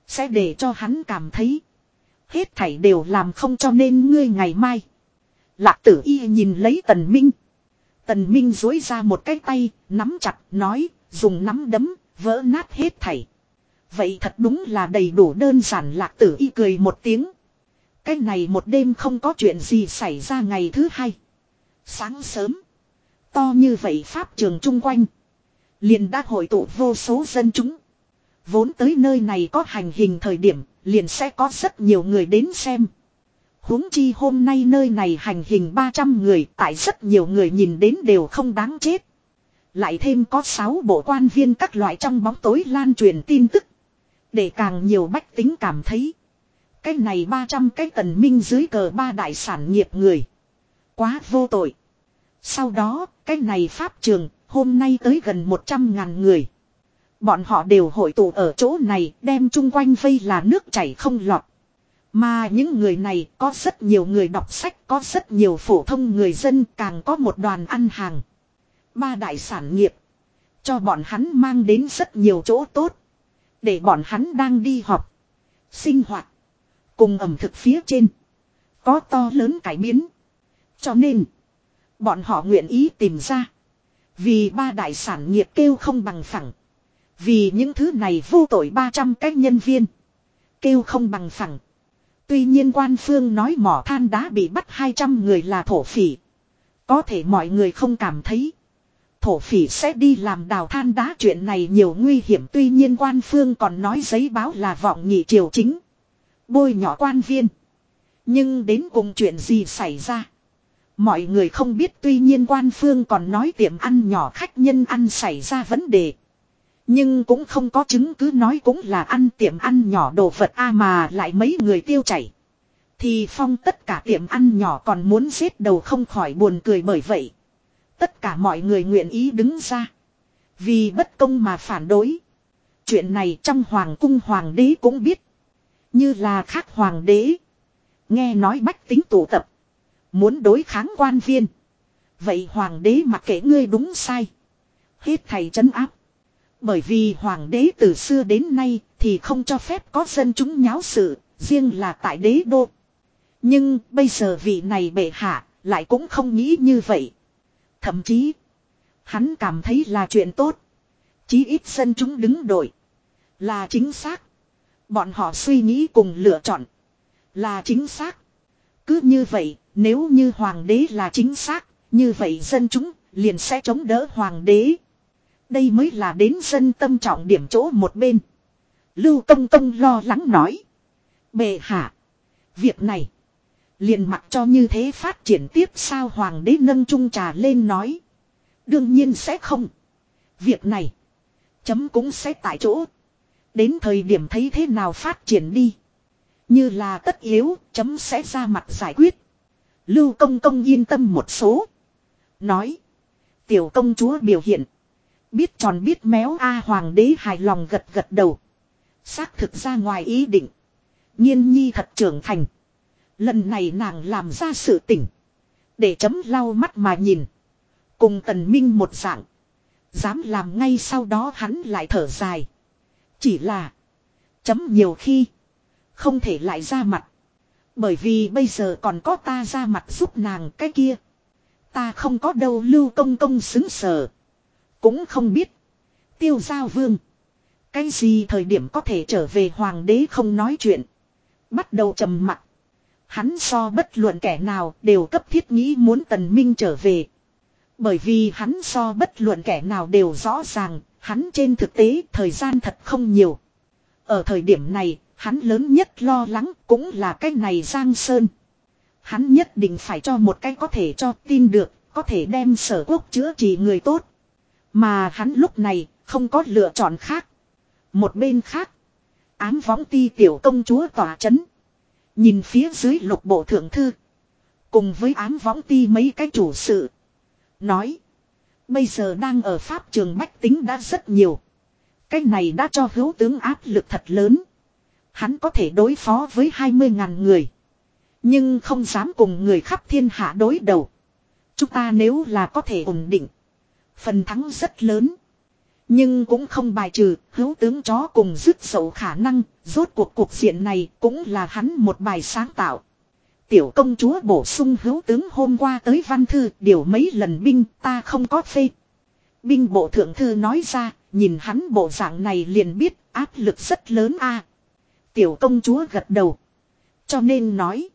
Sẽ để cho hắn cảm thấy. Hết thảy đều làm không cho nên ngươi ngày mai. Lạc tử y nhìn lấy tần minh. Tần minh dối ra một cái tay, nắm chặt, nói, dùng nắm đấm, vỡ nát hết thảy. Vậy thật đúng là đầy đủ đơn giản lạc tử y cười một tiếng. Cái này một đêm không có chuyện gì xảy ra ngày thứ hai. Sáng sớm. To như vậy Pháp trường chung quanh. Liền đã hội tụ vô số dân chúng. Vốn tới nơi này có hành hình thời điểm, liền sẽ có rất nhiều người đến xem huống chi hôm nay nơi này hành hình 300 người, tại rất nhiều người nhìn đến đều không đáng chết. Lại thêm có 6 bộ quan viên các loại trong bóng tối lan truyền tin tức. Để càng nhiều bách tính cảm thấy. Cái này 300 cái tần minh dưới cờ ba đại sản nghiệp người. Quá vô tội. Sau đó, cái này pháp trường, hôm nay tới gần 100 ngàn người. Bọn họ đều hội tụ ở chỗ này, đem chung quanh vây là nước chảy không lọt. Mà những người này có rất nhiều người đọc sách, có rất nhiều phổ thông người dân, càng có một đoàn ăn hàng. Ba đại sản nghiệp. Cho bọn hắn mang đến rất nhiều chỗ tốt. Để bọn hắn đang đi học. Sinh hoạt. Cùng ẩm thực phía trên. Có to lớn cải biến. Cho nên. Bọn họ nguyện ý tìm ra. Vì ba đại sản nghiệp kêu không bằng phẳng. Vì những thứ này vô tội 300 cái nhân viên. Kêu không bằng phẳng. Tuy nhiên quan phương nói mỏ than đá bị bắt 200 người là thổ phỉ. Có thể mọi người không cảm thấy. Thổ phỉ sẽ đi làm đào than đá chuyện này nhiều nguy hiểm tuy nhiên quan phương còn nói giấy báo là vọng nghị triều chính. Bôi nhỏ quan viên. Nhưng đến cùng chuyện gì xảy ra. Mọi người không biết tuy nhiên quan phương còn nói tiệm ăn nhỏ khách nhân ăn xảy ra vấn đề. Nhưng cũng không có chứng cứ nói cũng là ăn tiệm ăn nhỏ đồ vật a mà lại mấy người tiêu chảy. Thì phong tất cả tiệm ăn nhỏ còn muốn giết đầu không khỏi buồn cười bởi vậy. Tất cả mọi người nguyện ý đứng ra. Vì bất công mà phản đối. Chuyện này trong hoàng cung hoàng đế cũng biết. Như là khác hoàng đế. Nghe nói bách tính tụ tập. Muốn đối kháng quan viên. Vậy hoàng đế mặc kệ ngươi đúng sai. Hết thầy trấn áp. Bởi vì hoàng đế từ xưa đến nay thì không cho phép có dân chúng nháo sự, riêng là tại đế đô. Nhưng bây giờ vị này bệ hạ lại cũng không nghĩ như vậy. Thậm chí, hắn cảm thấy là chuyện tốt. Chí ít dân chúng đứng đội. Là chính xác. Bọn họ suy nghĩ cùng lựa chọn. Là chính xác. Cứ như vậy, nếu như hoàng đế là chính xác, như vậy dân chúng liền sẽ chống đỡ hoàng đế. Đây mới là đến dân tâm trọng điểm chỗ một bên. Lưu Công Công lo lắng nói. Bệ hạ. Việc này. Liền mặc cho như thế phát triển tiếp sao hoàng đế nâng trung trà lên nói. Đương nhiên sẽ không. Việc này. Chấm cũng sẽ tại chỗ. Đến thời điểm thấy thế nào phát triển đi. Như là tất yếu, chấm sẽ ra mặt giải quyết. Lưu công công yên tâm một số. Nói. Tiểu công chúa biểu hiện. Biết tròn biết méo A hoàng đế hài lòng gật gật đầu. Xác thực ra ngoài ý định. Nhiên nhi thật trưởng thành. Lần này nàng làm ra sự tỉnh. Để chấm lau mắt mà nhìn. Cùng tần minh một dạng. Dám làm ngay sau đó hắn lại thở dài. Chỉ là. Chấm nhiều khi. Không thể lại ra mặt. Bởi vì bây giờ còn có ta ra mặt giúp nàng cái kia. Ta không có đâu lưu công công xứng sở. Cũng không biết. Tiêu giao vương. Cái gì thời điểm có thể trở về hoàng đế không nói chuyện. Bắt đầu trầm mặt. Hắn so bất luận kẻ nào đều cấp thiết nghĩ muốn tần minh trở về. Bởi vì hắn so bất luận kẻ nào đều rõ ràng, hắn trên thực tế thời gian thật không nhiều. Ở thời điểm này, hắn lớn nhất lo lắng cũng là cái này Giang Sơn. Hắn nhất định phải cho một cái có thể cho tin được, có thể đem sở quốc chữa trị người tốt. Mà hắn lúc này không có lựa chọn khác. Một bên khác, ám võng ti tiểu công chúa tỏa chấn. Nhìn phía dưới lục bộ thượng thư. Cùng với ám võng ti mấy cái chủ sự. Nói. Bây giờ đang ở Pháp trường bách tính đã rất nhiều. Cái này đã cho hữu tướng áp lực thật lớn. Hắn có thể đối phó với 20.000 người. Nhưng không dám cùng người khắp thiên hạ đối đầu. Chúng ta nếu là có thể ổn định. Phần thắng rất lớn. Nhưng cũng không bài trừ hữu tướng chó cùng dứt sầu khả năng. Rốt cuộc cuộc diện này cũng là hắn một bài sáng tạo. Tiểu công chúa bổ sung hữu tướng hôm qua tới văn thư điều mấy lần binh ta không có phê. Binh bộ thượng thư nói ra, nhìn hắn bộ dạng này liền biết áp lực rất lớn a. Tiểu công chúa gật đầu. Cho nên nói.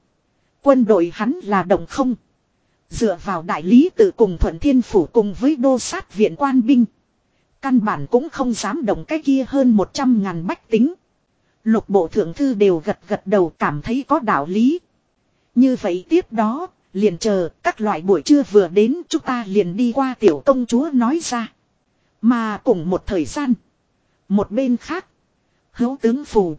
Quân đội hắn là đồng không. Dựa vào đại lý tự cùng thuận thiên phủ cùng với đô sát viện quan binh. Căn bản cũng không dám động cái kia hơn 100 ngàn bách tính. Lục bộ thượng thư đều gật gật đầu cảm thấy có đạo lý. Như vậy tiếp đó, liền chờ các loại buổi trưa vừa đến chúng ta liền đi qua tiểu công chúa nói ra. Mà cùng một thời gian. Một bên khác. Hữu tướng phù.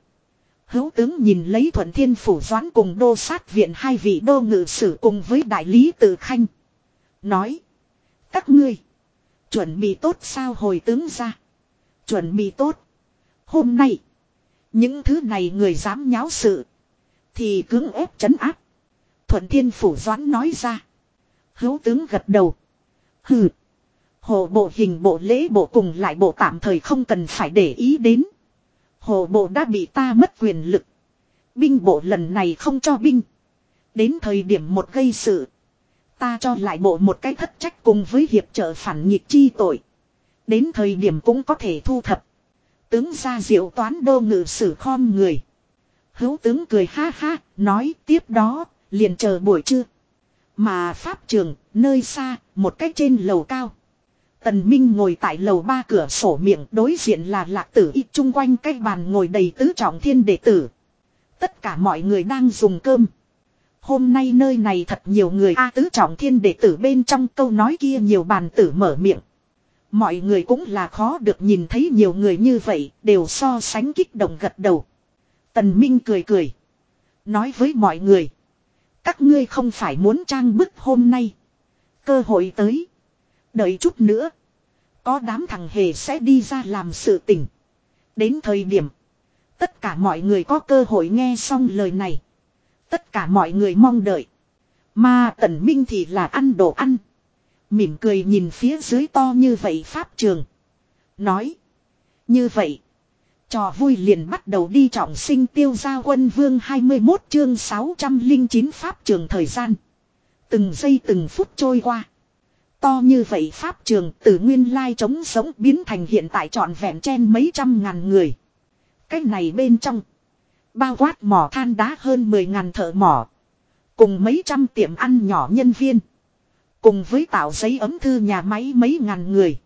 Hữu tướng nhìn lấy thuận thiên phủ doãn cùng đô sát viện hai vị đô ngự sử cùng với đại lý tự khanh. Nói. Các ngươi. Chuẩn bị tốt sao hồi tướng ra. Chuẩn bị tốt. Hôm nay. Những thứ này người dám nháo sự. Thì cưỡng ép chấn áp. Thuận thiên phủ doãn nói ra. Hữu tướng gật đầu. Hừ. Hồ bộ hình bộ lễ bộ cùng lại bộ tạm thời không cần phải để ý đến. Hồ bộ đã bị ta mất quyền lực. Binh bộ lần này không cho binh. Đến thời điểm một gây sự. Ta cho lại bộ một cái thất trách cùng với hiệp trợ phản nghịch chi tội. Đến thời điểm cũng có thể thu thập. Tướng ra diệu toán đô ngự sử khom người. Hữu tướng cười ha ha, nói tiếp đó, liền chờ buổi trưa. Mà pháp trường, nơi xa, một cách trên lầu cao. Tần Minh ngồi tại lầu ba cửa sổ miệng đối diện là lạc tử y chung quanh cái bàn ngồi đầy tứ trọng thiên đệ tử. Tất cả mọi người đang dùng cơm. Hôm nay nơi này thật nhiều người A, tứ trọng thiên đệ tử bên trong câu nói kia nhiều bàn tử mở miệng. Mọi người cũng là khó được nhìn thấy nhiều người như vậy, đều so sánh kích động gật đầu. Tần Minh cười cười. Nói với mọi người. Các ngươi không phải muốn trang bức hôm nay. Cơ hội tới. Đợi chút nữa. Có đám thằng hề sẽ đi ra làm sự tình. Đến thời điểm. Tất cả mọi người có cơ hội nghe xong lời này. Tất cả mọi người mong đợi. Mà tần minh thì là ăn đồ ăn. Mỉm cười nhìn phía dưới to như vậy pháp trường. Nói. Như vậy. Trò vui liền bắt đầu đi trọng sinh tiêu gia quân vương 21 chương 609 pháp trường thời gian. Từng giây từng phút trôi qua. To như vậy pháp trường từ nguyên lai trống sống biến thành hiện tại trọn vẹn chen mấy trăm ngàn người. Cái này bên trong. Bao quát mỏ than đá hơn 10 ngàn thợ mỏ. Cùng mấy trăm tiệm ăn nhỏ nhân viên. Cùng với tạo giấy ấm thư nhà máy mấy ngàn người.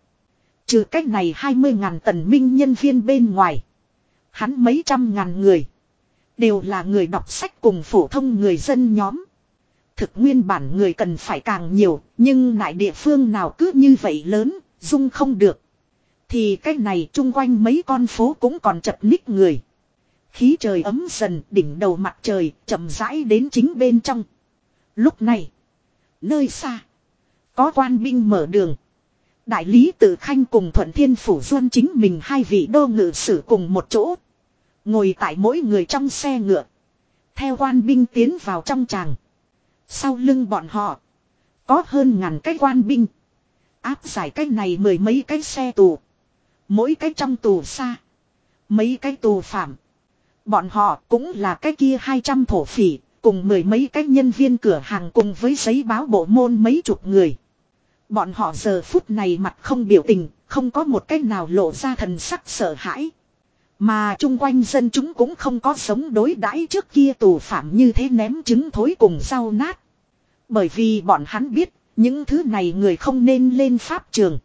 Trừ cách này 20 ngàn tần minh nhân viên bên ngoài. Hắn mấy trăm ngàn người. Đều là người đọc sách cùng phổ thông người dân nhóm. Thực nguyên bản người cần phải càng nhiều, nhưng lại địa phương nào cứ như vậy lớn, dung không được. Thì cái này chung quanh mấy con phố cũng còn chật ních người. Khí trời ấm dần, đỉnh đầu mặt trời, chậm rãi đến chính bên trong. Lúc này, nơi xa, có quan binh mở đường. Đại lý tự khanh cùng thuận thiên phủ duân chính mình hai vị đô ngự sử cùng một chỗ. Ngồi tại mỗi người trong xe ngựa. Theo quan binh tiến vào trong tràng. Sau lưng bọn họ. Có hơn ngàn cái quan binh. Áp giải cái này mười mấy cái xe tù. Mỗi cái trong tù xa. Mấy cái tù phạm. Bọn họ cũng là cái kia 200 thổ phỉ. Cùng mười mấy cái nhân viên cửa hàng cùng với giấy báo bộ môn mấy chục người. Bọn họ giờ phút này mặt không biểu tình, không có một cách nào lộ ra thần sắc sợ hãi. Mà chung quanh dân chúng cũng không có sống đối đãi trước kia tù phạm như thế ném trứng thối cùng rau nát. Bởi vì bọn hắn biết, những thứ này người không nên lên pháp trường.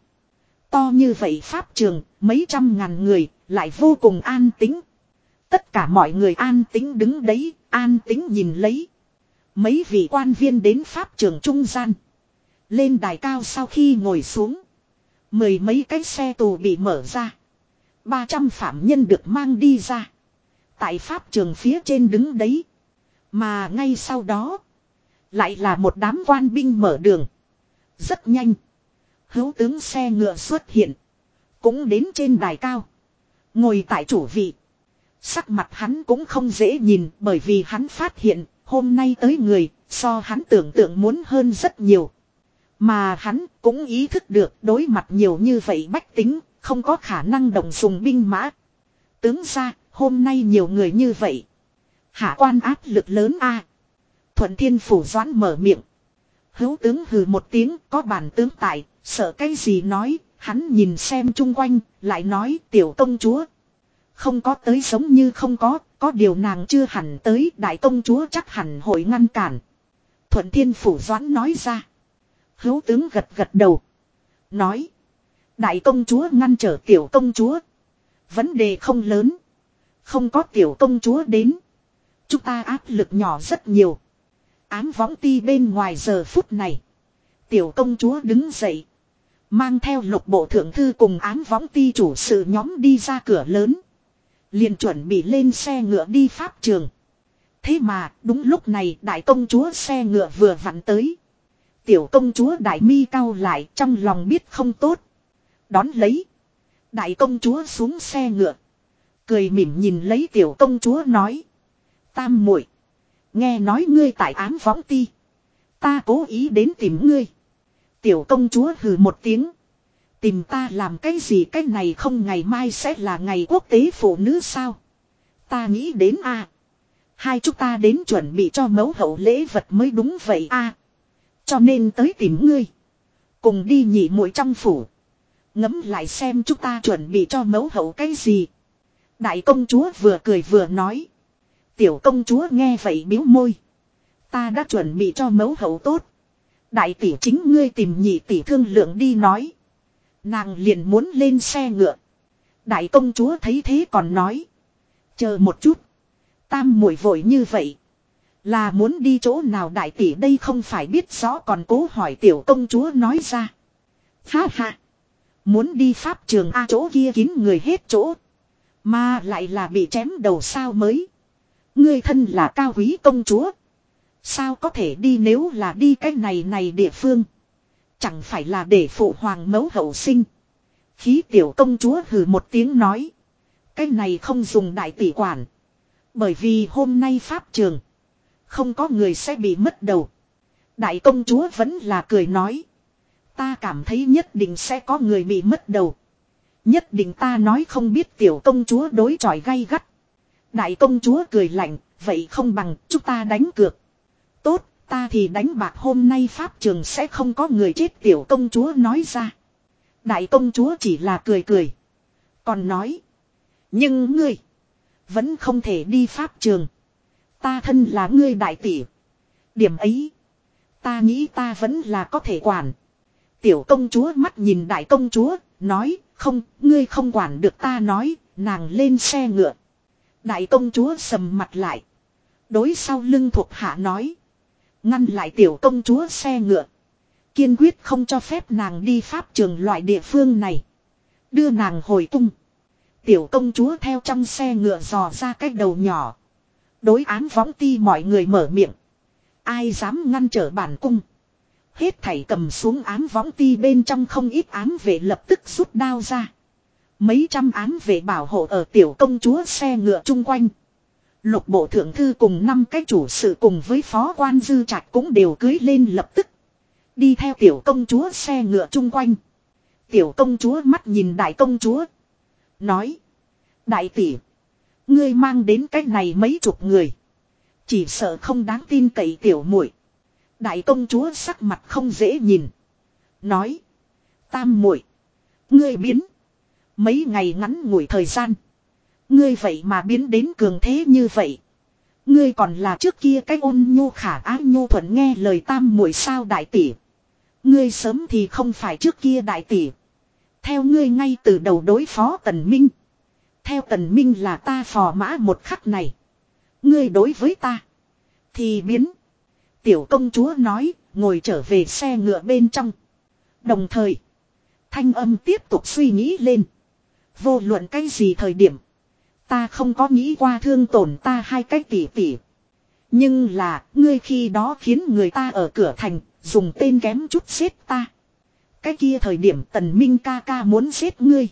To như vậy pháp trường, mấy trăm ngàn người, lại vô cùng an tính. Tất cả mọi người an tính đứng đấy, an tính nhìn lấy. Mấy vị quan viên đến pháp trường trung gian. Lên đài cao sau khi ngồi xuống. Mười mấy cái xe tù bị mở ra. 300 phạm nhân được mang đi ra. Tại pháp trường phía trên đứng đấy. Mà ngay sau đó. Lại là một đám quan binh mở đường. Rất nhanh. Hữu tướng xe ngựa xuất hiện. Cũng đến trên đài cao. Ngồi tại chủ vị. Sắc mặt hắn cũng không dễ nhìn bởi vì hắn phát hiện hôm nay tới người so hắn tưởng tượng muốn hơn rất nhiều. Mà hắn cũng ý thức được đối mặt nhiều như vậy bách tính không có khả năng đồng dùng binh mã. Tướng ra, hôm nay nhiều người như vậy. Hạ quan áp lực lớn a. Thuận thiên phủ doãn mở miệng. Hữu tướng hừ một tiếng có bản tướng tại, sợ cái gì nói, hắn nhìn xem chung quanh, lại nói tiểu công chúa. Không có tới giống như không có, có điều nàng chưa hẳn tới, đại công chúa chắc hẳn hội ngăn cản. Thuận thiên phủ doãn nói ra. Hữu tướng gật gật đầu. Nói. Đại công chúa ngăn trở tiểu công chúa. Vấn đề không lớn. Không có tiểu công chúa đến. Chúng ta áp lực nhỏ rất nhiều. Ám võng ti bên ngoài giờ phút này. Tiểu công chúa đứng dậy. Mang theo lục bộ thượng thư cùng ám võng ti chủ sự nhóm đi ra cửa lớn. Liền chuẩn bị lên xe ngựa đi pháp trường. Thế mà, đúng lúc này đại công chúa xe ngựa vừa vặn tới. Tiểu công chúa đại mi cao lại trong lòng biết không tốt. Đón lấy. Đại công chúa xuống xe ngựa. Cười mỉm nhìn lấy tiểu công chúa nói. Tam muội, Nghe nói ngươi tại ám võng ti. Ta cố ý đến tìm ngươi. Tiểu công chúa hừ một tiếng. Tìm ta làm cái gì cái này không ngày mai sẽ là ngày quốc tế phụ nữ sao? Ta nghĩ đến a Hai chúng ta đến chuẩn bị cho mẫu hậu lễ vật mới đúng vậy a Cho nên tới tìm ngươi. Cùng đi nhị muội trong phủ ngẫm lại xem chúng ta chuẩn bị cho mẫu hậu cái gì. Đại công chúa vừa cười vừa nói. Tiểu công chúa nghe vậy biếu môi. Ta đã chuẩn bị cho mẫu hậu tốt. Đại tỷ chính ngươi tìm nhị tỷ thương lượng đi nói. Nàng liền muốn lên xe ngựa. Đại công chúa thấy thế còn nói. Chờ một chút. Tam muội vội như vậy. Là muốn đi chỗ nào đại tỷ đây không phải biết rõ còn cố hỏi tiểu công chúa nói ra. Ha ha. Muốn đi pháp trường A chỗ kia kín người hết chỗ. Mà lại là bị chém đầu sao mới. Ngươi thân là cao quý công chúa. Sao có thể đi nếu là đi cái này này địa phương. Chẳng phải là để phụ hoàng mẫu hậu sinh. Khí tiểu công chúa hừ một tiếng nói. Cái này không dùng đại tỷ quản. Bởi vì hôm nay pháp trường. Không có người sẽ bị mất đầu. Đại công chúa vẫn là cười nói. Ta cảm thấy nhất định sẽ có người bị mất đầu. Nhất định ta nói không biết tiểu công chúa đối chọi gay gắt. Đại công chúa cười lạnh, vậy không bằng chúng ta đánh cược. Tốt, ta thì đánh bạc hôm nay pháp trường sẽ không có người chết tiểu công chúa nói ra. Đại công chúa chỉ là cười cười. Còn nói. Nhưng ngươi. Vẫn không thể đi pháp trường. Ta thân là ngươi đại tỷ. Điểm ấy. Ta nghĩ ta vẫn là có thể quản. Tiểu công chúa mắt nhìn đại công chúa. Nói, không, ngươi không quản được ta nói. Nàng lên xe ngựa. Đại công chúa sầm mặt lại. Đối sau lưng thuộc hạ nói. Ngăn lại tiểu công chúa xe ngựa. Kiên quyết không cho phép nàng đi pháp trường loại địa phương này. Đưa nàng hồi cung. Tiểu công chúa theo trong xe ngựa dò ra cái đầu nhỏ. Đối án võng ti mọi người mở miệng. Ai dám ngăn trở bản cung. Hết thảy cầm xuống ám võng ti bên trong không ít ám vệ lập tức rút đao ra. Mấy trăm ám vệ bảo hộ ở tiểu công chúa xe ngựa chung quanh. Lục bộ thượng thư cùng năm cái chủ sự cùng với phó quan dư trạch cũng đều cưới lên lập tức. Đi theo tiểu công chúa xe ngựa chung quanh. Tiểu công chúa mắt nhìn đại công chúa. Nói. Đại tỷ. Ngươi mang đến cái này mấy chục người. Chỉ sợ không đáng tin cậy tiểu muội. Đại công chúa sắc mặt không dễ nhìn. Nói. Tam muội, Ngươi biến. Mấy ngày ngắn ngủi thời gian. Ngươi vậy mà biến đến cường thế như vậy. Ngươi còn là trước kia cái ôn nhu khả ái nhu thuận nghe lời tam muội sao đại tỷ. Ngươi sớm thì không phải trước kia đại tỷ. Theo ngươi ngay từ đầu đối phó tần minh. Theo tần minh là ta phò mã một khắc này. Ngươi đối với ta. Thì biến. Tiểu công chúa nói, ngồi trở về xe ngựa bên trong. Đồng thời, thanh âm tiếp tục suy nghĩ lên. Vô luận cái gì thời điểm. Ta không có nghĩ qua thương tổn ta hai cái tỷ tỷ. Nhưng là, ngươi khi đó khiến người ta ở cửa thành, dùng tên kém chút xếp ta. Cái kia thời điểm tần minh ca ca muốn giết ngươi.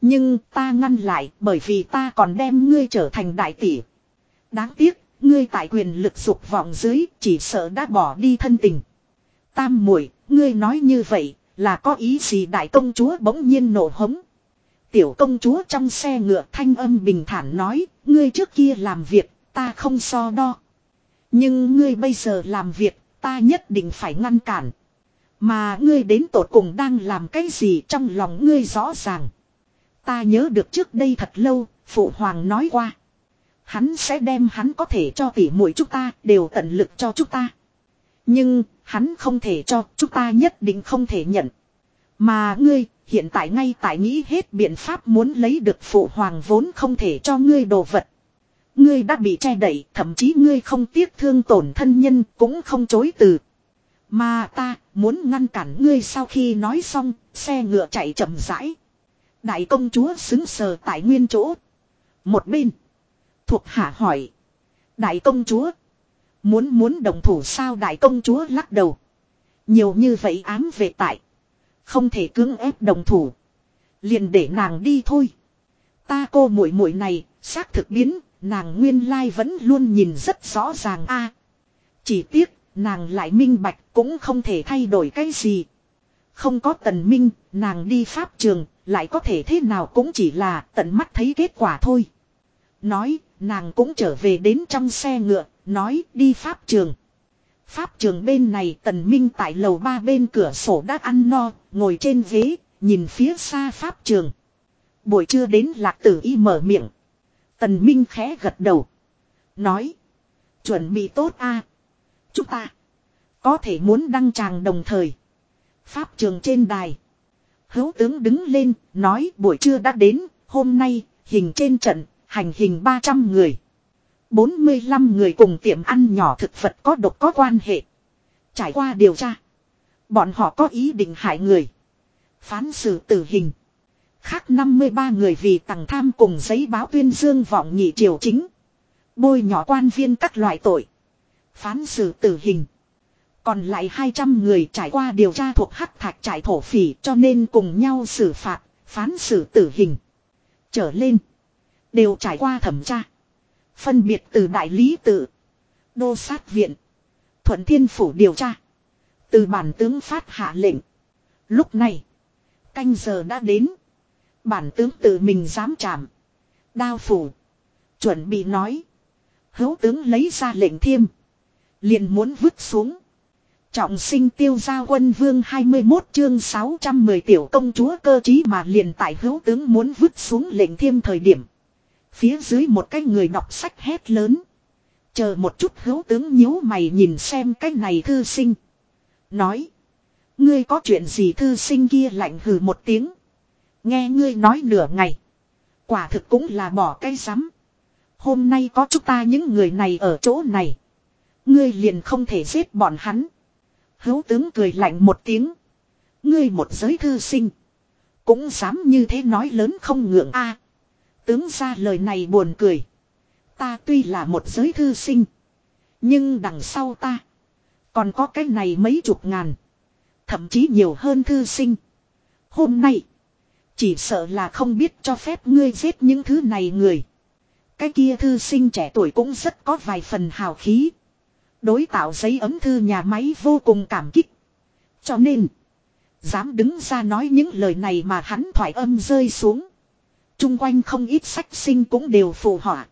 Nhưng ta ngăn lại bởi vì ta còn đem ngươi trở thành đại tỷ. Đáng tiếc, ngươi tại quyền lực dục vọng dưới chỉ sợ đã bỏ đi thân tình. Tam muội ngươi nói như vậy là có ý gì đại công chúa bỗng nhiên nổ hống. Tiểu công chúa trong xe ngựa thanh âm bình thản nói, ngươi trước kia làm việc, ta không so đo. Nhưng ngươi bây giờ làm việc, ta nhất định phải ngăn cản. Mà ngươi đến tột cùng đang làm cái gì trong lòng ngươi rõ ràng. Ta nhớ được trước đây thật lâu, Phụ Hoàng nói qua. Hắn sẽ đem hắn có thể cho tỉ muội chúng ta đều tận lực cho chúng ta. Nhưng, hắn không thể cho, chúng ta nhất định không thể nhận. Mà ngươi, hiện tại ngay tại nghĩ hết biện pháp muốn lấy được phụ hoàng vốn không thể cho ngươi đồ vật. Ngươi đã bị che đẩy, thậm chí ngươi không tiếc thương tổn thân nhân cũng không chối từ. Mà ta muốn ngăn cản ngươi sau khi nói xong, xe ngựa chạy chậm rãi. Đại công chúa xứng sờ tại nguyên chỗ. Một bên. Thuộc hạ hỏi. Đại công chúa. Muốn muốn đồng thủ sao đại công chúa lắc đầu. Nhiều như vậy ám về tại. Không thể cưỡng ép đồng thủ. Liền để nàng đi thôi. Ta cô muội muội này, xác thực biến, nàng nguyên lai vẫn luôn nhìn rất rõ ràng a. chỉ tiếc, nàng lại minh bạch cũng không thể thay đổi cái gì. Không có tần minh, nàng đi pháp trường, lại có thể thế nào cũng chỉ là tận mắt thấy kết quả thôi. Nói, nàng cũng trở về đến trong xe ngựa, nói đi pháp trường. Pháp trường bên này tần minh tại lầu ba bên cửa sổ đã ăn no, ngồi trên ghế, nhìn phía xa pháp trường. Buổi trưa đến lạc tử y mở miệng. Tần minh khẽ gật đầu. Nói. Chuẩn bị tốt a Chúng ta. Có thể muốn đăng tràng đồng thời. Pháp trường trên đài. Hữu tướng đứng lên, nói buổi trưa đã đến, hôm nay, hình trên trận, hành hình 300 người. 45 người cùng tiệm ăn nhỏ thực vật có độc có quan hệ. Trải qua điều tra. Bọn họ có ý định hại người. Phán xử tử hình. Khác 53 người vì tặng tham cùng giấy báo tuyên dương vọng nhị triều chính. Bôi nhỏ quan viên các loại tội. Phán xử tử hình. Còn lại 200 người trải qua điều tra thuộc hắc thạch trải thổ phỉ cho nên cùng nhau xử phạt, phán xử tử hình. Trở lên. Đều trải qua thẩm tra. Phân biệt từ đại lý tự. Đô sát viện. Thuận thiên phủ điều tra. Từ bản tướng phát hạ lệnh. Lúc này. Canh giờ đã đến. Bản tướng tự mình dám chạm. Đao phủ. Chuẩn bị nói. Hấu tướng lấy ra lệnh thiêm. Liền muốn vứt xuống. Trọng sinh tiêu gia quân vương 21 chương 610 tiểu công chúa cơ trí mà liền tại hữu tướng muốn vứt xuống lệnh thiêm thời điểm. Phía dưới một cái người đọc sách hét lớn. Chờ một chút hữu tướng nhíu mày nhìn xem cái này thư sinh. Nói. Ngươi có chuyện gì thư sinh kia lạnh hừ một tiếng. Nghe ngươi nói nửa ngày. Quả thực cũng là bỏ cây rắm. Hôm nay có chúng ta những người này ở chỗ này. Ngươi liền không thể giết bọn hắn. Hữu tướng cười lạnh một tiếng. Ngươi một giới thư sinh. Cũng dám như thế nói lớn không ngượng a tướng ra lời này buồn cười. Ta tuy là một giới thư sinh. Nhưng đằng sau ta. Còn có cái này mấy chục ngàn. Thậm chí nhiều hơn thư sinh. Hôm nay. Chỉ sợ là không biết cho phép ngươi giết những thứ này người. Cái kia thư sinh trẻ tuổi cũng rất có vài phần hào khí. Đối tạo giấy ấm thư nhà máy vô cùng cảm kích. Cho nên. Dám đứng ra nói những lời này mà hắn thoải âm rơi xuống. Trung quanh không ít sách sinh cũng đều phù họa.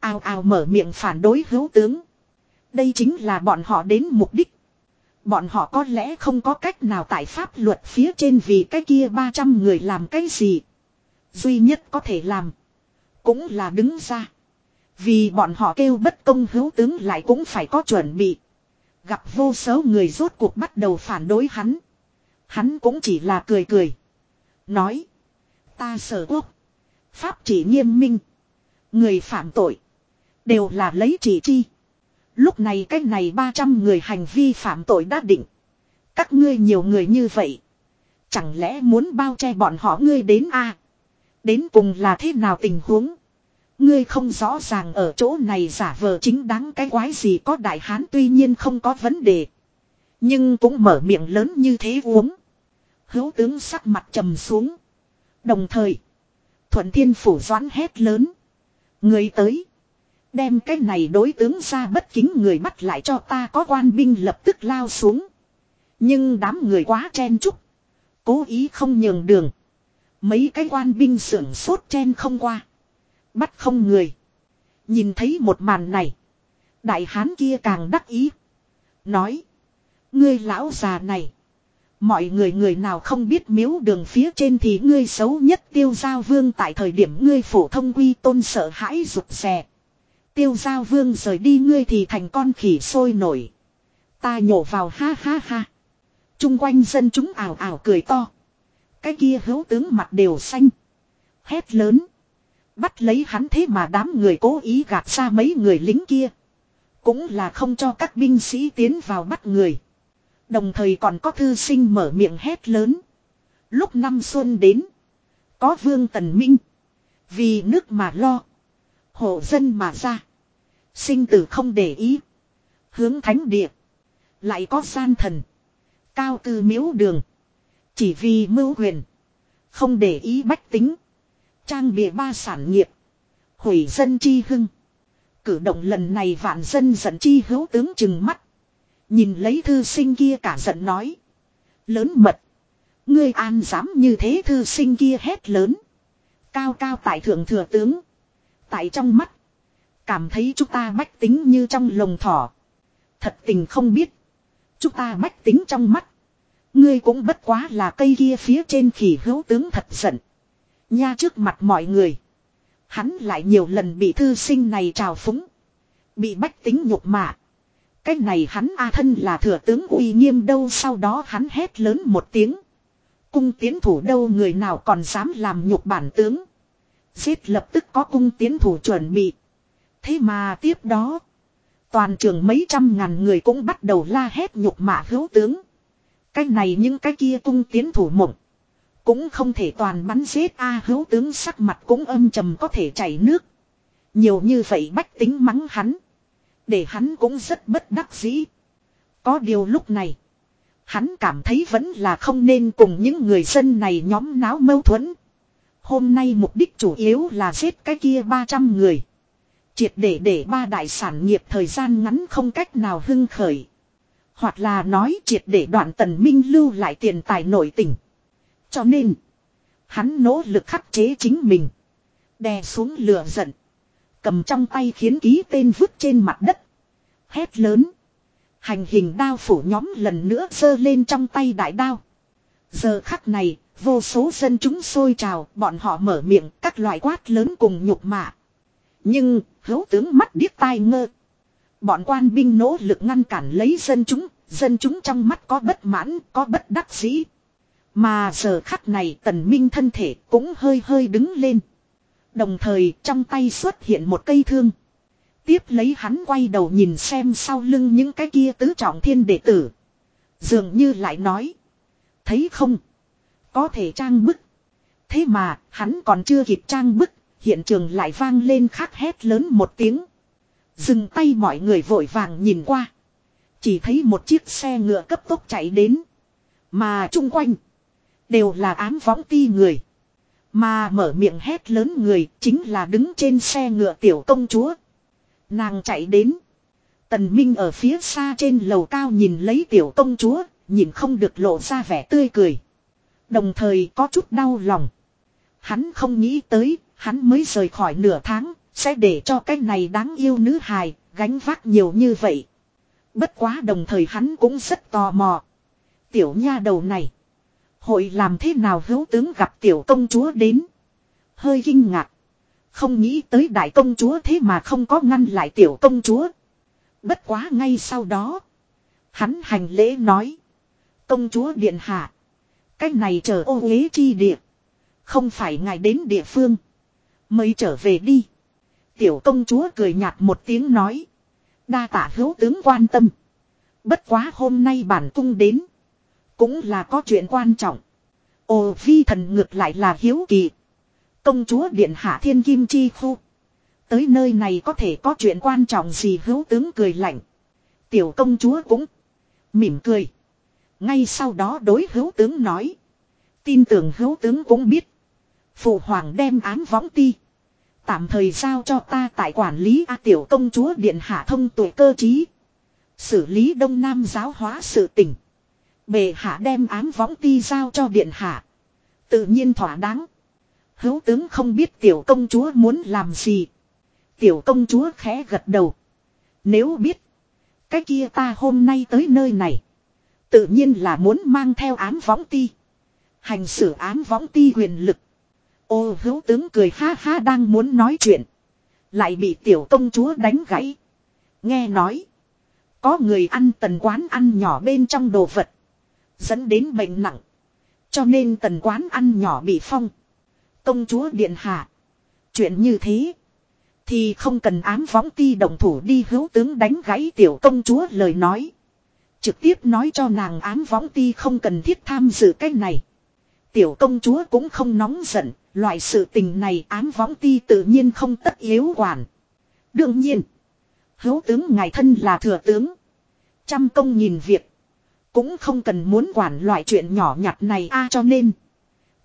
Ao ao mở miệng phản đối hữu tướng. Đây chính là bọn họ đến mục đích. Bọn họ có lẽ không có cách nào tại pháp luật phía trên vì cái kia 300 người làm cái gì. Duy nhất có thể làm. Cũng là đứng ra. Vì bọn họ kêu bất công hữu tướng lại cũng phải có chuẩn bị. Gặp vô số người rốt cuộc bắt đầu phản đối hắn. Hắn cũng chỉ là cười cười. Nói. Ta sở quốc. Pháp chỉ nghiêm minh. Người phạm tội. Đều là lấy chỉ chi. Lúc này cái này 300 người hành vi phạm tội đã định. Các ngươi nhiều người như vậy. Chẳng lẽ muốn bao che bọn họ ngươi đến a Đến cùng là thế nào tình huống? Ngươi không rõ ràng ở chỗ này giả vờ chính đáng cái quái gì có đại hán tuy nhiên không có vấn đề. Nhưng cũng mở miệng lớn như thế uống. Hữu tướng sắc mặt trầm xuống. Đồng thời. Thuận thiên phủ doãn hét lớn. Người tới. Đem cái này đối tướng ra bất kính người bắt lại cho ta có quan binh lập tức lao xuống. Nhưng đám người quá chen chúc. Cố ý không nhường đường. Mấy cái quan binh sưởng sốt chen không qua. Bắt không người. Nhìn thấy một màn này. Đại hán kia càng đắc ý. Nói. Ngươi lão già này. Mọi người người nào không biết miếu đường phía trên thì ngươi xấu nhất tiêu giao vương tại thời điểm ngươi phổ thông quy tôn sợ hãi rụt rè. Tiêu giao vương rời đi ngươi thì thành con khỉ sôi nổi. Ta nhổ vào ha ha ha. Trung quanh dân chúng ảo ảo cười to. Cái kia hữu tướng mặt đều xanh. Hét lớn. Bắt lấy hắn thế mà đám người cố ý gạt ra mấy người lính kia. Cũng là không cho các binh sĩ tiến vào bắt người. Đồng thời còn có thư sinh mở miệng hét lớn. Lúc năm xuân đến. Có vương tần minh. Vì nước mà lo. Hộ dân mà ra. Sinh tử không để ý. Hướng thánh địa. Lại có gian thần. Cao tư miếu đường. Chỉ vì mưu quyền. Không để ý bách tính. Trang bịa ba sản nghiệp. Hủy dân chi hưng. Cử động lần này vạn dân giận chi hữu tướng chừng mắt. Nhìn lấy thư sinh kia cả giận nói. Lớn mật. Ngươi an dám như thế thư sinh kia hét lớn. Cao cao tại thượng thừa tướng. Tại trong mắt. Cảm thấy chúng ta bách tính như trong lồng thỏ. Thật tình không biết. Chúng ta bách tính trong mắt. Ngươi cũng bất quá là cây kia phía trên khỉ hữu tướng thật giận. Nha trước mặt mọi người. Hắn lại nhiều lần bị thư sinh này trào phúng. Bị bách tính nhục mạ. Cái này hắn A thân là thừa tướng uy nghiêm đâu, sau đó hắn hét lớn một tiếng. Cung tiến thủ đâu, người nào còn dám làm nhục bản tướng. Giết lập tức có cung tiến thủ chuẩn bị. Thế mà tiếp đó. Toàn trường mấy trăm ngàn người cũng bắt đầu la hét nhục mạ hữu tướng. Cái này những cái kia cung tiến thủ mộng. Cũng không thể toàn bắn giết A hữu tướng, sắc mặt cũng âm trầm có thể chảy nước. Nhiều như vậy bách tính mắng hắn. Để hắn cũng rất bất đắc dĩ. Có điều lúc này. Hắn cảm thấy vẫn là không nên cùng những người dân này nhóm náo mâu thuẫn. Hôm nay mục đích chủ yếu là giết cái kia 300 người. Triệt để để ba đại sản nghiệp thời gian ngắn không cách nào hưng khởi. Hoặc là nói triệt để đoạn tần minh lưu lại tiền tài nổi tỉnh. Cho nên, hắn nỗ lực khắc chế chính mình. Đè xuống lửa giận. Cầm trong tay khiến ký tên vứt trên mặt đất. Hét lớn. Hành hình đao phủ nhóm lần nữa giơ lên trong tay đại đao. Giờ khắc này, vô số dân chúng sôi trào, bọn họ mở miệng các loại quát lớn cùng nhục mạ. Nhưng, hấu tướng mắt điếc tai ngơ. Bọn quan binh nỗ lực ngăn cản lấy dân chúng, dân chúng trong mắt có bất mãn, có bất đắc dĩ. Mà giờ khắc này tần minh thân thể cũng hơi hơi đứng lên. Đồng thời trong tay xuất hiện một cây thương. Tiếp lấy hắn quay đầu nhìn xem sau lưng những cái kia tứ trọng thiên đệ tử. Dường như lại nói. Thấy không? Có thể trang bức. Thế mà, hắn còn chưa kịp trang bức. Hiện trường lại vang lên khắc hét lớn một tiếng. Dừng tay mọi người vội vàng nhìn qua. Chỉ thấy một chiếc xe ngựa cấp tốc chạy đến. Mà chung quanh. Đều là ám võng ti người. Mà mở miệng hét lớn người chính là đứng trên xe ngựa tiểu công chúa. Nàng chạy đến. Tần Minh ở phía xa trên lầu cao nhìn lấy tiểu công chúa, nhìn không được lộ ra vẻ tươi cười. Đồng thời có chút đau lòng. Hắn không nghĩ tới, hắn mới rời khỏi nửa tháng, sẽ để cho cái này đáng yêu nữ hài, gánh vác nhiều như vậy. Bất quá đồng thời hắn cũng rất tò mò. Tiểu nha đầu này. Hội làm thế nào hữu tướng gặp tiểu công chúa đến. Hơi kinh ngạc. Không nghĩ tới đại công chúa thế mà không có ngăn lại tiểu công chúa. Bất quá ngay sau đó. Hắn hành lễ nói. Công chúa điện hạ. Cách này chờ ô uế chi địa. Không phải ngài đến địa phương. Mới trở về đi. Tiểu công chúa cười nhạt một tiếng nói. Đa tả hữu tướng quan tâm. Bất quá hôm nay bản cung đến. Cũng là có chuyện quan trọng. Ồ vi thần ngược lại là hiếu kỳ. Công chúa điện hạ thiên kim chi khu. Tới nơi này có thể có chuyện quan trọng gì hữu tướng cười lạnh. Tiểu công chúa cũng mỉm cười. Ngay sau đó đối hữu tướng nói. Tin tưởng hữu tướng cũng biết. Phụ hoàng đem án võng ti. Tạm thời giao cho ta tại quản lý A tiểu công chúa điện hạ thông tuổi cơ trí. Xử lý đông nam giáo hóa sự tình. Bề hạ đem án võng ti giao cho điện hạ. Tự nhiên thỏa đáng. Hữu tướng không biết tiểu công chúa muốn làm gì. Tiểu công chúa khẽ gật đầu. Nếu biết. Cái kia ta hôm nay tới nơi này. Tự nhiên là muốn mang theo án võng ti. Hành xử án võng ti quyền lực. Ô, hữu tướng cười ha ha đang muốn nói chuyện. Lại bị tiểu công chúa đánh gãy. Nghe nói. Có người ăn tần quán ăn nhỏ bên trong đồ vật. Dẫn đến bệnh nặng. Cho nên tần quán ăn nhỏ bị phong. Công chúa điện hạ. Chuyện như thế. Thì không cần ám võng ti đồng thủ đi hữu tướng đánh gãy tiểu công chúa lời nói. Trực tiếp nói cho nàng ám võng ti không cần thiết tham dự cái này. Tiểu công chúa cũng không nóng giận, loại sự tình này ám võng ti tự nhiên không tất yếu quản. Đương nhiên, hữu tướng ngài thân là thừa tướng. Trăm công nhìn việc, cũng không cần muốn quản loại chuyện nhỏ nhặt này a, cho nên.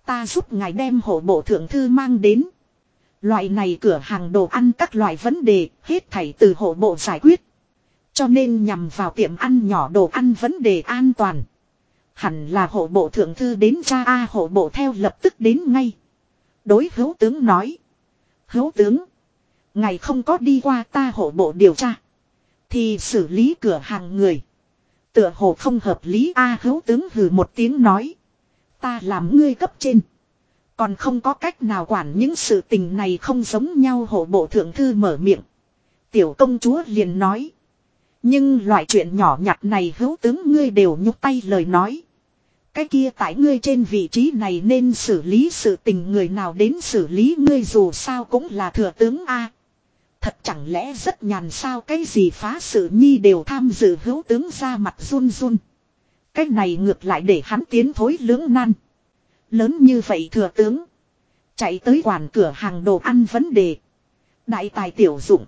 Ta giúp ngài đem hộ bộ thượng thư mang đến. Loại này cửa hàng đồ ăn các loại vấn đề, hết thảy từ hộ bộ giải quyết. Cho nên nhằm vào tiệm ăn nhỏ đồ ăn vấn đề an toàn. Hẳn là hộ bộ thượng thư đến cha A, hộ bộ theo lập tức đến ngay. Đối hữu tướng nói. Hữu tướng. Ngày không có đi qua ta hộ bộ điều tra. Thì xử lý cửa hàng người. Tựa hồ không hợp lý A hữu tướng hừ một tiếng nói. Ta làm ngươi cấp trên. Còn không có cách nào quản những sự tình này không giống nhau hộ bộ thượng thư mở miệng. Tiểu công chúa liền nói. Nhưng loại chuyện nhỏ nhặt này hữu tướng ngươi đều nhúc tay lời nói. Cái kia tại ngươi trên vị trí này nên xử lý sự tình người nào đến xử lý ngươi dù sao cũng là thừa tướng A. Thật chẳng lẽ rất nhàn sao cái gì phá sự nhi đều tham dự hữu tướng ra mặt run run. Cái này ngược lại để hắn tiến thối lưỡng nan. Lớn như vậy thừa tướng. Chạy tới quản cửa hàng đồ ăn vấn đề. Đại tài tiểu dụng.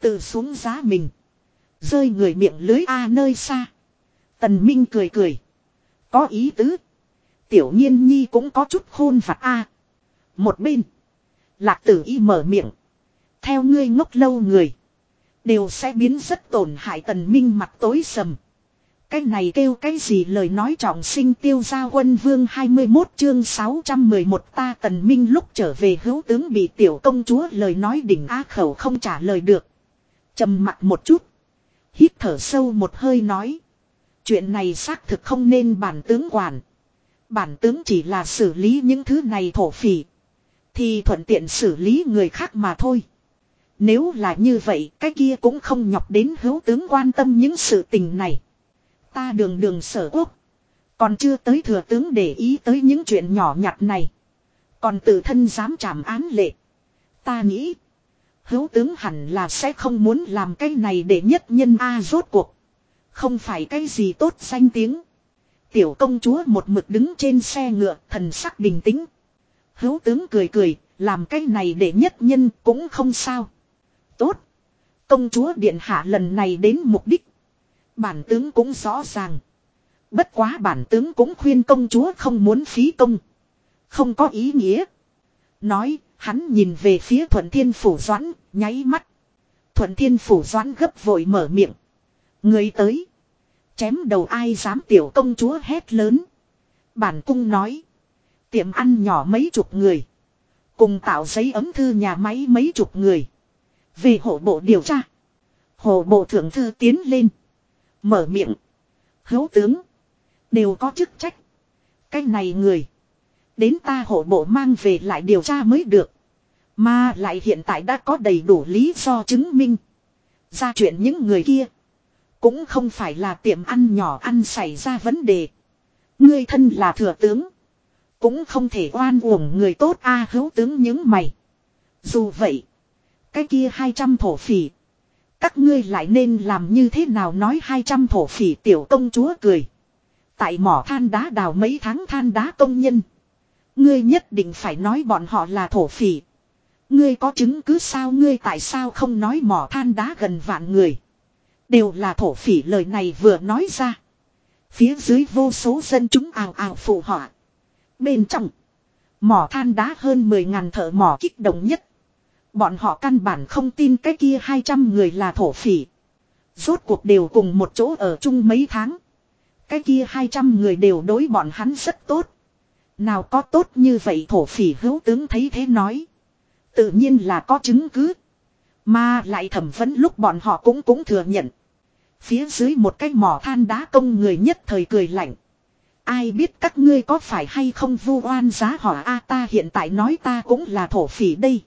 Từ xuống giá mình. Rơi người miệng lưới A nơi xa. Tần Minh cười cười. Có ý tứ. Tiểu nhiên nhi cũng có chút khôn vặt A. Một bên. Lạc tử y mở miệng. Theo ngươi ngốc lâu người. Đều sẽ biến rất tổn hại tần minh mặt tối sầm. Cái này kêu cái gì lời nói trọng sinh tiêu gia quân vương 21 chương 611 ta tần minh lúc trở về hữu tướng bị tiểu công chúa lời nói đỉnh á khẩu không trả lời được. trầm mặt một chút. Hít thở sâu một hơi nói. Chuyện này xác thực không nên bản tướng quản. Bản tướng chỉ là xử lý những thứ này thổ phỉ. Thì thuận tiện xử lý người khác mà thôi. Nếu là như vậy cái kia cũng không nhọc đến hữu tướng quan tâm những sự tình này. Ta đường đường sở quốc. Còn chưa tới thừa tướng để ý tới những chuyện nhỏ nhặt này. Còn tự thân dám trảm án lệ. Ta nghĩ. Hữu tướng hẳn là sẽ không muốn làm cái này để nhất nhân A rốt cuộc. Không phải cái gì tốt danh tiếng. Tiểu công chúa một mực đứng trên xe ngựa thần sắc bình tĩnh. Hữu tướng cười cười, làm cái này để nhất nhân cũng không sao. Tốt. Công chúa điện hạ lần này đến mục đích. Bản tướng cũng rõ ràng. Bất quá bản tướng cũng khuyên công chúa không muốn phí công. Không có ý nghĩa. Nói, hắn nhìn về phía thuận thiên phủ doãn, nháy mắt. Thuận thiên phủ doãn gấp vội mở miệng. Người tới. Chém đầu ai dám tiểu công chúa hét lớn. Bản cung nói. Tiệm ăn nhỏ mấy chục người. Cùng tạo giấy ấm thư nhà máy mấy chục người. Về hộ bộ điều tra. Hộ bộ thượng thư tiến lên. Mở miệng. Hữu tướng. Đều có chức trách. Cái này người. Đến ta hộ bộ mang về lại điều tra mới được. Mà lại hiện tại đã có đầy đủ lý do chứng minh. Ra chuyện những người kia. Cũng không phải là tiệm ăn nhỏ ăn xảy ra vấn đề. Ngươi thân là thừa tướng. Cũng không thể oan uổng người tốt a à, hữu tướng những mày. Dù vậy. Cái kia 200 thổ phỉ. Các ngươi lại nên làm như thế nào nói 200 thổ phỉ tiểu công chúa cười. Tại mỏ than đá đào mấy tháng than đá công nhân. Ngươi nhất định phải nói bọn họ là thổ phỉ. Ngươi có chứng cứ sao ngươi tại sao không nói mỏ than đá gần vạn người. Đều là thổ phỉ lời này vừa nói ra. Phía dưới vô số dân chúng ào ào phụ họa. Bên trong. Mỏ than đá hơn 10 ngàn thợ mỏ kích động nhất. Bọn họ căn bản không tin cái kia 200 người là thổ phỉ. Rốt cuộc đều cùng một chỗ ở chung mấy tháng. Cái kia 200 người đều đối bọn hắn rất tốt. Nào có tốt như vậy thổ phỉ hữu tướng thấy thế nói. Tự nhiên là có chứng cứ. Mà lại thẩm vấn lúc bọn họ cũng cũng thừa nhận. Phía dưới một cái mỏ than đá công người nhất thời cười lạnh. Ai biết các ngươi có phải hay không vu oan giá họ a ta hiện tại nói ta cũng là thổ phỉ đây.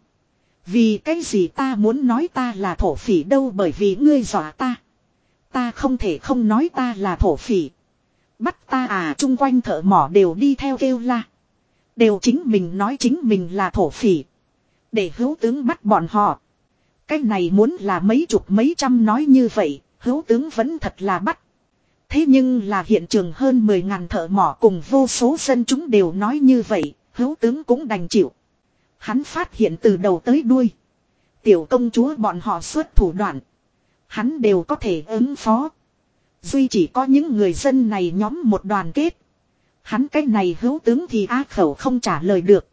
Vì cái gì ta muốn nói ta là thổ phỉ đâu bởi vì ngươi dọa ta. Ta không thể không nói ta là thổ phỉ. Bắt ta à chung quanh thợ mỏ đều đi theo kêu la. Đều chính mình nói chính mình là thổ phỉ. Để hữu tướng bắt bọn họ. Cái này muốn là mấy chục mấy trăm nói như vậy, hữu tướng vẫn thật là bắt. Thế nhưng là hiện trường hơn 10.000 thợ mỏ cùng vô số dân chúng đều nói như vậy, hữu tướng cũng đành chịu. Hắn phát hiện từ đầu tới đuôi. Tiểu công chúa bọn họ xuất thủ đoạn. Hắn đều có thể ứng phó. Duy chỉ có những người dân này nhóm một đoàn kết. Hắn cái này hữu tướng thì á khẩu không trả lời được.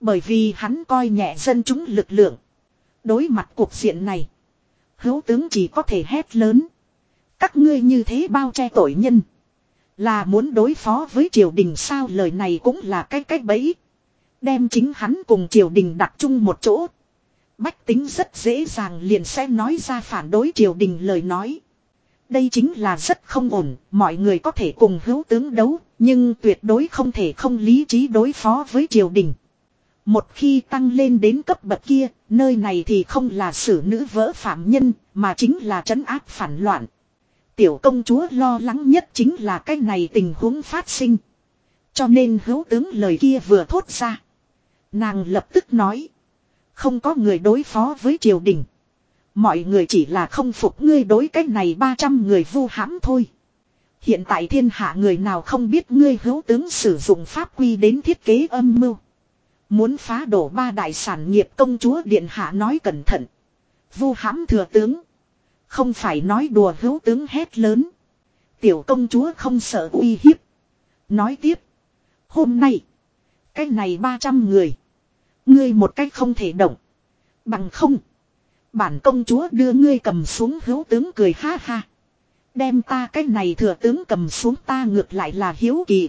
Bởi vì hắn coi nhẹ dân chúng lực lượng. Đối mặt cuộc diện này. Hữu tướng chỉ có thể hét lớn. Các ngươi như thế bao che tội nhân. Là muốn đối phó với triều đình sao lời này cũng là cái cách bẫy. Đem chính hắn cùng triều đình đặt chung một chỗ. Bách tính rất dễ dàng liền sẽ nói ra phản đối triều đình lời nói. Đây chính là rất không ổn, mọi người có thể cùng hữu tướng đấu, nhưng tuyệt đối không thể không lý trí đối phó với triều đình. Một khi tăng lên đến cấp bậc kia, nơi này thì không là xử nữ vỡ phạm nhân, mà chính là trấn áp phản loạn. Tiểu công chúa lo lắng nhất chính là cái này tình huống phát sinh. Cho nên hữu tướng lời kia vừa thốt ra. Nàng lập tức nói. Không có người đối phó với triều đình. Mọi người chỉ là không phục ngươi đối cách này 300 người vu hãm thôi. Hiện tại thiên hạ người nào không biết ngươi hữu tướng sử dụng pháp quy đến thiết kế âm mưu. Muốn phá đổ ba đại sản nghiệp công chúa điện hạ nói cẩn thận. Vu hãm thừa tướng. Không phải nói đùa hữu tướng hét lớn. Tiểu công chúa không sợ uy hiếp. Nói tiếp. Hôm nay. Cái này 300 người. Ngươi một cách không thể động. Bằng không. Bản công chúa đưa ngươi cầm xuống hữu tướng cười ha ha. Đem ta cái này thừa tướng cầm xuống ta ngược lại là hiếu kỳ.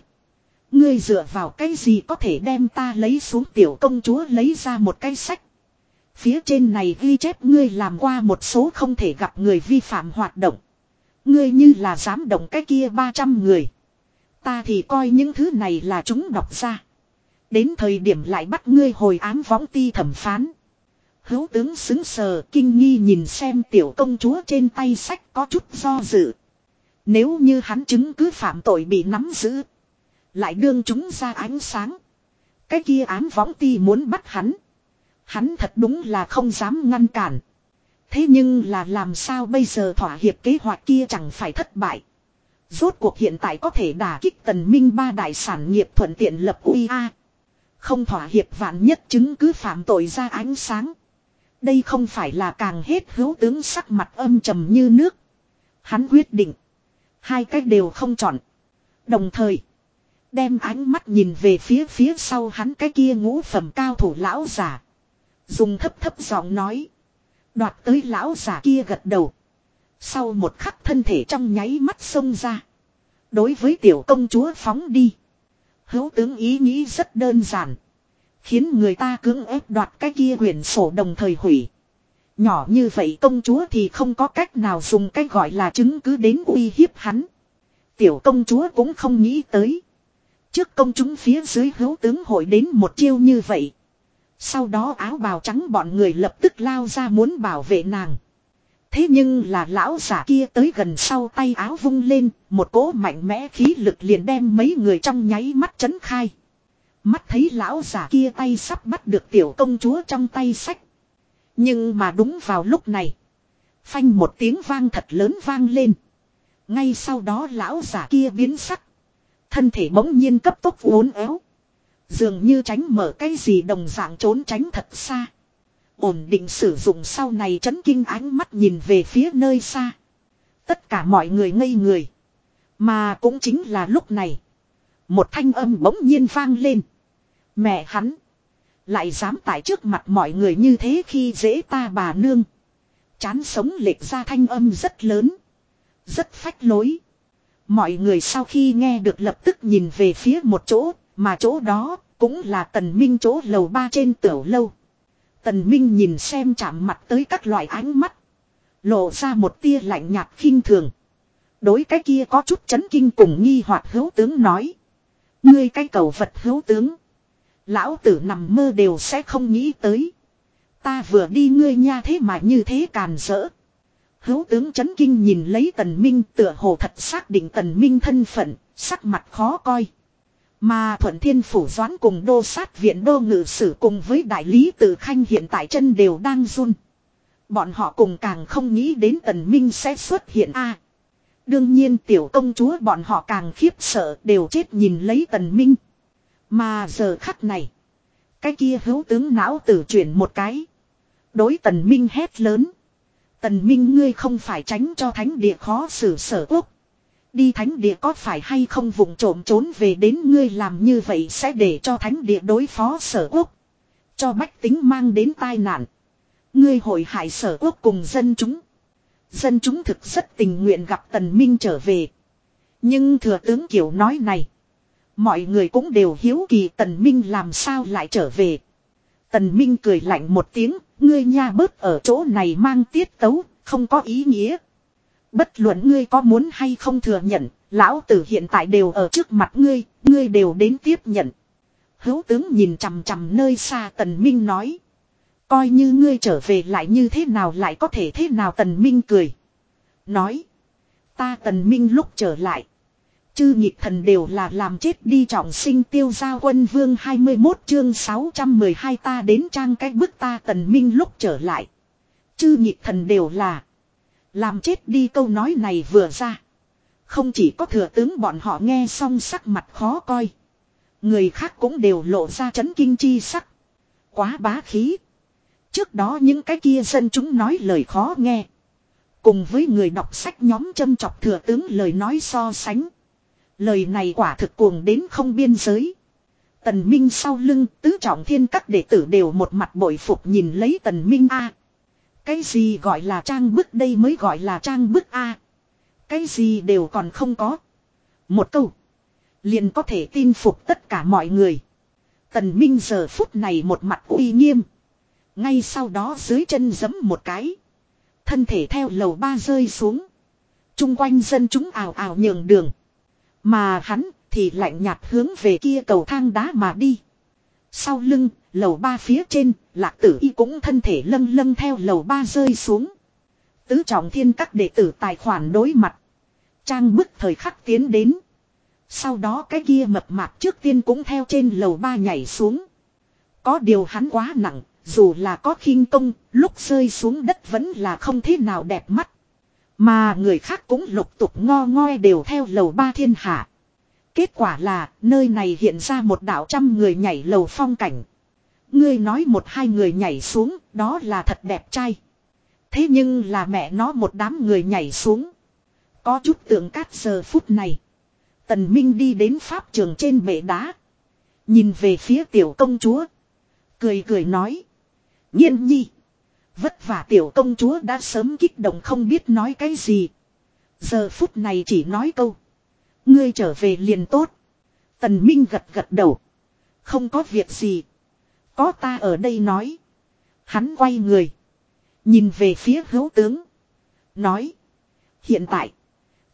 Ngươi dựa vào cái gì có thể đem ta lấy xuống tiểu công chúa lấy ra một cái sách. Phía trên này ghi chép ngươi làm qua một số không thể gặp người vi phạm hoạt động. Ngươi như là dám động cái kia 300 người. Ta thì coi những thứ này là chúng đọc ra. Đến thời điểm lại bắt ngươi hồi án võng ti thẩm phán. Hữu tướng xứng sờ, kinh nghi nhìn xem tiểu công chúa trên tay sách có chút do dự. Nếu như hắn chứng cứ phạm tội bị nắm giữ. Lại đương chúng ra ánh sáng. Cái kia án võng ti muốn bắt hắn. Hắn thật đúng là không dám ngăn cản. Thế nhưng là làm sao bây giờ thỏa hiệp kế hoạch kia chẳng phải thất bại. Rốt cuộc hiện tại có thể đả kích tần minh ba đại sản nghiệp thuận tiện lập uy a. Không thỏa hiệp vạn nhất chứng cứ phạm tội ra ánh sáng. Đây không phải là càng hết hữu tướng sắc mặt âm trầm như nước. Hắn quyết định. Hai cách đều không chọn. Đồng thời. Đem ánh mắt nhìn về phía phía sau hắn cái kia ngũ phẩm cao thủ lão giả. Dùng thấp thấp giọng nói. Đoạt tới lão giả kia gật đầu. Sau một khắc thân thể trong nháy mắt xông ra. Đối với tiểu công chúa phóng đi. Hữu tướng ý nghĩ rất đơn giản. Khiến người ta cưỡng ép đoạt cái kia quyển sổ đồng thời hủy. Nhỏ như vậy công chúa thì không có cách nào dùng cái gọi là chứng cứ đến uy hiếp hắn. Tiểu công chúa cũng không nghĩ tới. Trước công chúng phía dưới hữu tướng hội đến một chiêu như vậy. Sau đó áo bào trắng bọn người lập tức lao ra muốn bảo vệ nàng. Thế nhưng là lão giả kia tới gần sau tay áo vung lên, một cỗ mạnh mẽ khí lực liền đem mấy người trong nháy mắt chấn khai. Mắt thấy lão giả kia tay sắp bắt được tiểu công chúa trong tay sách. Nhưng mà đúng vào lúc này. Phanh một tiếng vang thật lớn vang lên. Ngay sau đó lão giả kia biến sắc. Thân thể bỗng nhiên cấp tốc uốn éo. Dường như tránh mở cái gì đồng dạng trốn tránh thật xa. Ổn định sử dụng sau này chấn kinh ánh mắt nhìn về phía nơi xa. Tất cả mọi người ngây người. Mà cũng chính là lúc này. Một thanh âm bỗng nhiên vang lên. Mẹ hắn. Lại dám tại trước mặt mọi người như thế khi dễ ta bà nương. Chán sống lệch ra thanh âm rất lớn. Rất phách lối. Mọi người sau khi nghe được lập tức nhìn về phía một chỗ, mà chỗ đó cũng là tần minh chỗ lầu ba trên tiểu lâu. Tần minh nhìn xem chạm mặt tới các loại ánh mắt. Lộ ra một tia lạnh nhạt khinh thường. Đối cái kia có chút chấn kinh cùng nghi hoặc hữu tướng nói. Ngươi cái cầu vật hữu tướng. Lão tử nằm mơ đều sẽ không nghĩ tới. Ta vừa đi ngươi nha thế mà như thế càn rỡ. Hữu tướng chấn kinh nhìn lấy tần minh tựa hồ thật xác định tần minh thân phận, sắc mặt khó coi. Mà thuận thiên phủ doãn cùng đô sát viện đô ngự sử cùng với đại lý tử khanh hiện tại chân đều đang run. Bọn họ cùng càng không nghĩ đến tần minh sẽ xuất hiện a Đương nhiên tiểu công chúa bọn họ càng khiếp sợ đều chết nhìn lấy tần minh. Mà giờ khắc này. Cái kia hữu tướng não tử chuyển một cái. Đối tần minh hét lớn. Tần minh ngươi không phải tránh cho thánh địa khó xử sở quốc. Đi thánh địa có phải hay không vùng trộm trốn về đến ngươi làm như vậy sẽ để cho thánh địa đối phó sở quốc. Cho bách tính mang đến tai nạn. Ngươi hội hại sở quốc cùng dân chúng. Dân chúng thực rất tình nguyện gặp tần minh trở về. Nhưng thừa tướng kiểu nói này. Mọi người cũng đều hiếu kỳ tần minh làm sao lại trở về. Tần minh cười lạnh một tiếng, ngươi nha bớt ở chỗ này mang tiết tấu, không có ý nghĩa. Bất luận ngươi có muốn hay không thừa nhận, lão tử hiện tại đều ở trước mặt ngươi, ngươi đều đến tiếp nhận. Hữu tướng nhìn chằm chằm nơi xa tần minh nói. Coi như ngươi trở về lại như thế nào lại có thể thế nào tần minh cười. Nói. Ta tần minh lúc trở lại. Chư nhịp thần đều là làm chết đi trọng sinh tiêu giao quân vương 21 chương 612 ta đến trang cách bức ta tần minh lúc trở lại. Chư nhịp thần đều là. Làm chết đi câu nói này vừa ra. Không chỉ có thừa tướng bọn họ nghe xong sắc mặt khó coi. Người khác cũng đều lộ ra chấn kinh chi sắc. Quá bá khí. Trước đó những cái kia dân chúng nói lời khó nghe. Cùng với người đọc sách nhóm châm chọc thừa tướng lời nói so sánh. Lời này quả thực cuồng đến không biên giới. Tần Minh sau lưng, tứ trọng thiên các đệ tử đều một mặt bội phục nhìn lấy Tần Minh A. Cái gì gọi là trang bức đây mới gọi là trang bức A. Cái gì đều còn không có. Một câu. Liền có thể tin phục tất cả mọi người. Tần Minh giờ phút này một mặt uy nghiêm. Ngay sau đó dưới chân giẫm một cái. Thân thể theo lầu ba rơi xuống. Trung quanh dân chúng ảo ảo nhường đường. Mà hắn thì lạnh nhạt hướng về kia cầu thang đá mà đi. Sau lưng, lầu ba phía trên, lạc tử y cũng thân thể lâng lâng theo lầu ba rơi xuống. Tứ trọng thiên các đệ tử tài khoản đối mặt. Trang bức thời khắc tiến đến. Sau đó cái kia mập mạp trước tiên cũng theo trên lầu ba nhảy xuống. Có điều hắn quá nặng, dù là có khinh công, lúc rơi xuống đất vẫn là không thế nào đẹp mắt. Mà người khác cũng lục tục ngo ngoe đều theo lầu ba thiên hạ. Kết quả là nơi này hiện ra một đảo trăm người nhảy lầu phong cảnh. Ngươi nói một hai người nhảy xuống, đó là thật đẹp trai. Thế nhưng là mẹ nó một đám người nhảy xuống. Có chút tượng cát giờ phút này. Tần Minh đi đến pháp trường trên bệ đá. Nhìn về phía tiểu công chúa. Cười cười nói. Nhiên nhi. Vất vả tiểu công chúa đã sớm kích động không biết nói cái gì. Giờ phút này chỉ nói câu. Ngươi trở về liền tốt. Tần Minh gật gật đầu. Không có việc gì. Có ta ở đây nói. Hắn quay người. Nhìn về phía hữu tướng. Nói. Hiện tại.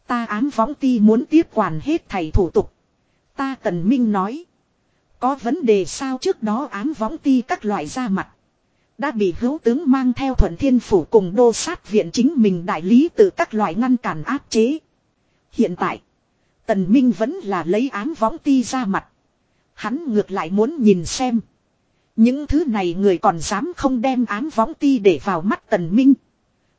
Ta ám võng ti muốn tiếp quản hết thầy thủ tục. Ta tần minh nói. Có vấn đề sao trước đó ám võng ti các loại ra mặt. Đã bị hữu tướng mang theo thuận thiên phủ cùng đô sát viện chính mình đại lý từ các loại ngăn cản áp chế. Hiện tại. Tần Minh vẫn là lấy ám võng ti ra mặt. Hắn ngược lại muốn nhìn xem. Những thứ này người còn dám không đem ám võng ti để vào mắt Tần Minh.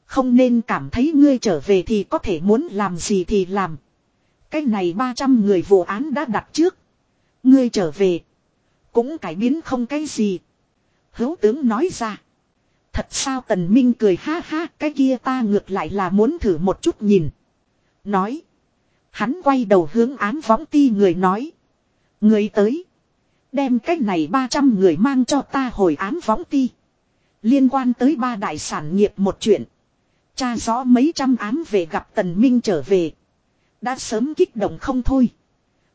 Không nên cảm thấy ngươi trở về thì có thể muốn làm gì thì làm. Cái này 300 người vụ án đã đặt trước. Ngươi trở về. Cũng cải biến không cái gì. Hữu tướng nói ra. Thật sao tần minh cười ha ha, cái kia ta ngược lại là muốn thử một chút nhìn. Nói. Hắn quay đầu hướng án võng ti người nói. Người tới. Đem cách này 300 người mang cho ta hồi án võng ti. Liên quan tới ba đại sản nghiệp một chuyện. Cha rõ mấy trăm án về gặp tần minh trở về. Đã sớm kích động không thôi.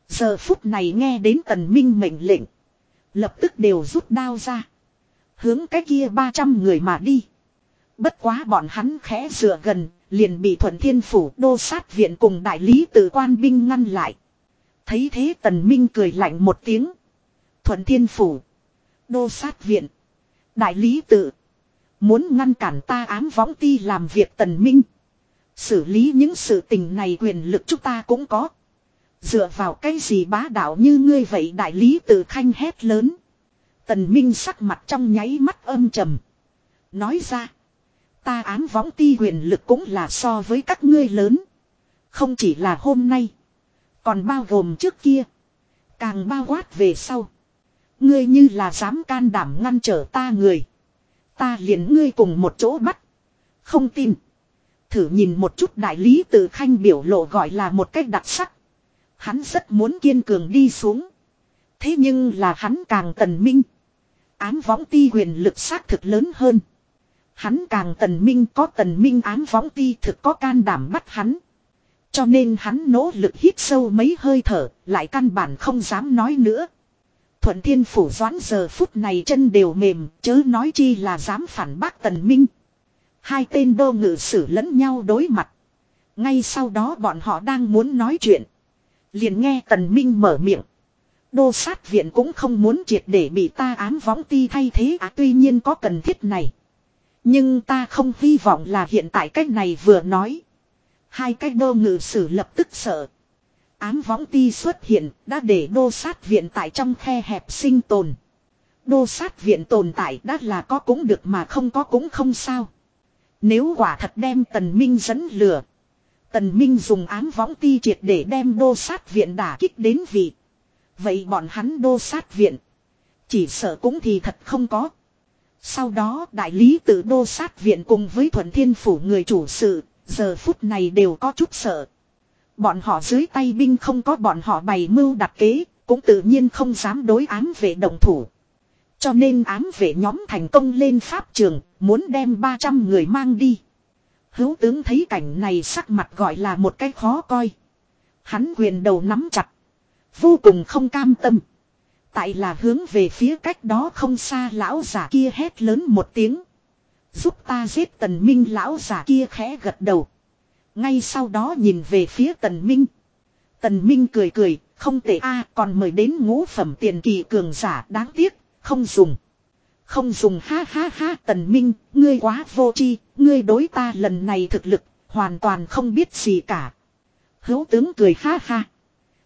Giờ phút này nghe đến tần minh mệnh lệnh. Lập tức đều rút đao ra. Hướng cái kia 300 người mà đi. Bất quá bọn hắn khẽ dựa gần, liền bị thuận thiên phủ đô sát viện cùng đại lý tự quan binh ngăn lại. Thấy thế tần minh cười lạnh một tiếng. Thuận thiên phủ, đô sát viện, đại lý tự. Muốn ngăn cản ta ám võng ti làm việc tần minh. Xử lý những sự tình này quyền lực chúng ta cũng có. Dựa vào cái gì bá đạo như ngươi vậy đại lý tự khanh hét lớn. Tần Minh sắc mặt trong nháy mắt âm trầm. Nói ra. Ta ám võng ti quyền lực cũng là so với các ngươi lớn. Không chỉ là hôm nay. Còn bao gồm trước kia. Càng bao quát về sau. Ngươi như là dám can đảm ngăn trở ta người. Ta liền ngươi cùng một chỗ bắt. Không tin. Thử nhìn một chút đại lý tự khanh biểu lộ gọi là một cách đặc sắc. Hắn rất muốn kiên cường đi xuống. Thế nhưng là hắn càng tần minh. Ám võng ti quyền lực xác thực lớn hơn. Hắn càng tần minh có tần minh ám võng ti thực có can đảm bắt hắn. Cho nên hắn nỗ lực hít sâu mấy hơi thở, lại căn bản không dám nói nữa. Thuận thiên phủ doãn giờ phút này chân đều mềm, chớ nói chi là dám phản bác tần minh. Hai tên đô ngự sử lẫn nhau đối mặt. Ngay sau đó bọn họ đang muốn nói chuyện. Liền nghe tần minh mở miệng. Đô sát viện cũng không muốn triệt để bị ta ám võng ti thay thế à tuy nhiên có cần thiết này. Nhưng ta không hy vọng là hiện tại cách này vừa nói. Hai cái đô ngự sử lập tức sợ. Ám võng ti xuất hiện đã để đô sát viện tại trong khe hẹp sinh tồn. Đô sát viện tồn tại đã là có cũng được mà không có cũng không sao. Nếu quả thật đem tần minh dẫn lừa. Tần minh dùng ám võng ti triệt để đem đô sát viện đả kích đến vị. Vậy bọn hắn đô sát viện. Chỉ sợ cũng thì thật không có. Sau đó đại lý tự đô sát viện cùng với thuần thiên phủ người chủ sự, giờ phút này đều có chút sợ. Bọn họ dưới tay binh không có bọn họ bày mưu đặt kế, cũng tự nhiên không dám đối ám vệ đồng thủ. Cho nên ám vệ nhóm thành công lên pháp trường, muốn đem 300 người mang đi. Hữu tướng thấy cảnh này sắc mặt gọi là một cái khó coi. Hắn quyền đầu nắm chặt. Vô cùng không cam tâm. Tại là hướng về phía cách đó không xa lão giả kia hét lớn một tiếng. Giúp ta giết tần minh lão giả kia khẽ gật đầu. Ngay sau đó nhìn về phía tần minh. Tần minh cười cười, không tệ a còn mời đến ngũ phẩm tiền kỳ cường giả đáng tiếc, không dùng. Không dùng ha ha ha tần minh, ngươi quá vô chi, ngươi đối ta lần này thực lực, hoàn toàn không biết gì cả. Hữu tướng cười ha ha.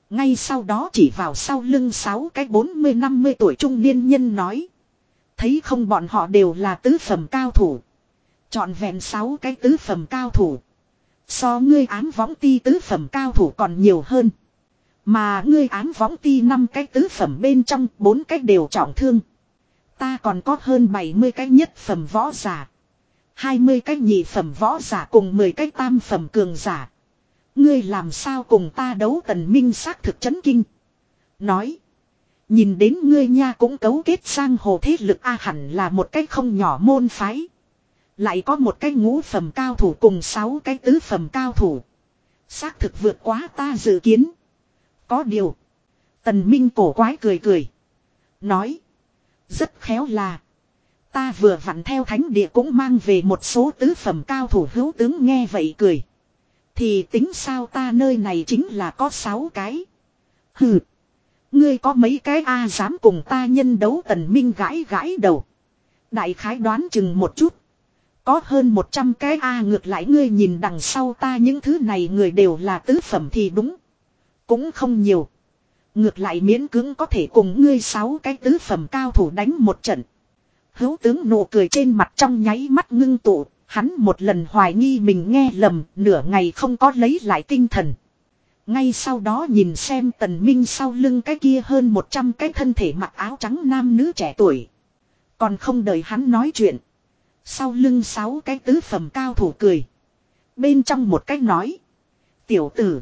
Ngay sau đó chỉ vào sau lưng sáu cái 40-50 tuổi trung niên nhân nói. Thấy không bọn họ đều là tứ phẩm cao thủ. Chọn vẹn sáu cái tứ phẩm cao thủ. So ngươi ám võng ti tứ phẩm cao thủ còn nhiều hơn. Mà ngươi ám võng ti năm cái tứ phẩm bên trong, bốn cái đều trọng thương. Ta còn có hơn 70 cái nhất phẩm võ giả. 20 cái nhị phẩm võ giả cùng 10 cái tam phẩm cường giả. Ngươi làm sao cùng ta đấu tần minh xác thực chấn kinh. Nói. Nhìn đến ngươi nha cũng cấu kết sang hồ thế lực A hẳn là một cái không nhỏ môn phái. Lại có một cái ngũ phẩm cao thủ cùng sáu cái tứ phẩm cao thủ. Xác thực vượt quá ta dự kiến. Có điều. Tần Minh cổ quái cười cười. Nói. Rất khéo là. Ta vừa vặn theo thánh địa cũng mang về một số tứ phẩm cao thủ hữu tướng nghe vậy cười. Thì tính sao ta nơi này chính là có sáu cái. Hừ. Ngươi có mấy cái A dám cùng ta nhân đấu tần minh gãi gãi đầu. Đại khái đoán chừng một chút. Có hơn 100 cái A ngược lại ngươi nhìn đằng sau ta những thứ này người đều là tứ phẩm thì đúng. Cũng không nhiều. Ngược lại miễn cưỡng có thể cùng ngươi sáu cái tứ phẩm cao thủ đánh một trận. Hữu tướng nụ cười trên mặt trong nháy mắt ngưng tụ, hắn một lần hoài nghi mình nghe lầm, nửa ngày không có lấy lại tinh thần. Ngay sau đó nhìn xem tần minh sau lưng cái kia hơn 100 cái thân thể mặc áo trắng nam nữ trẻ tuổi. Còn không đợi hắn nói chuyện. Sau lưng sáu cái tứ phẩm cao thủ cười. Bên trong một cách nói. Tiểu tử.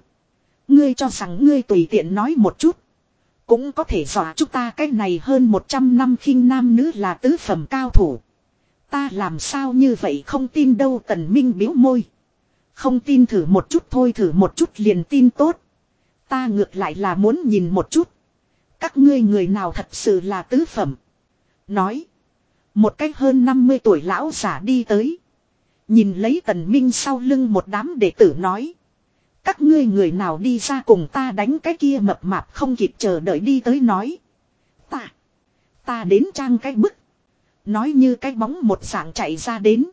Ngươi cho rằng ngươi tùy tiện nói một chút. Cũng có thể dọa chúng ta cách này hơn 100 năm khinh nam nữ là tứ phẩm cao thủ. Ta làm sao như vậy không tin đâu tần minh biếu môi. Không tin thử một chút thôi thử một chút liền tin tốt. Ta ngược lại là muốn nhìn một chút. Các ngươi người nào thật sự là tứ phẩm. Nói. Một cách hơn 50 tuổi lão giả đi tới. Nhìn lấy tần minh sau lưng một đám đệ tử nói. Các ngươi người nào đi ra cùng ta đánh cái kia mập mạp không kịp chờ đợi đi tới nói. Ta. Ta đến trang cái bức. Nói như cái bóng một dạng chạy ra đến.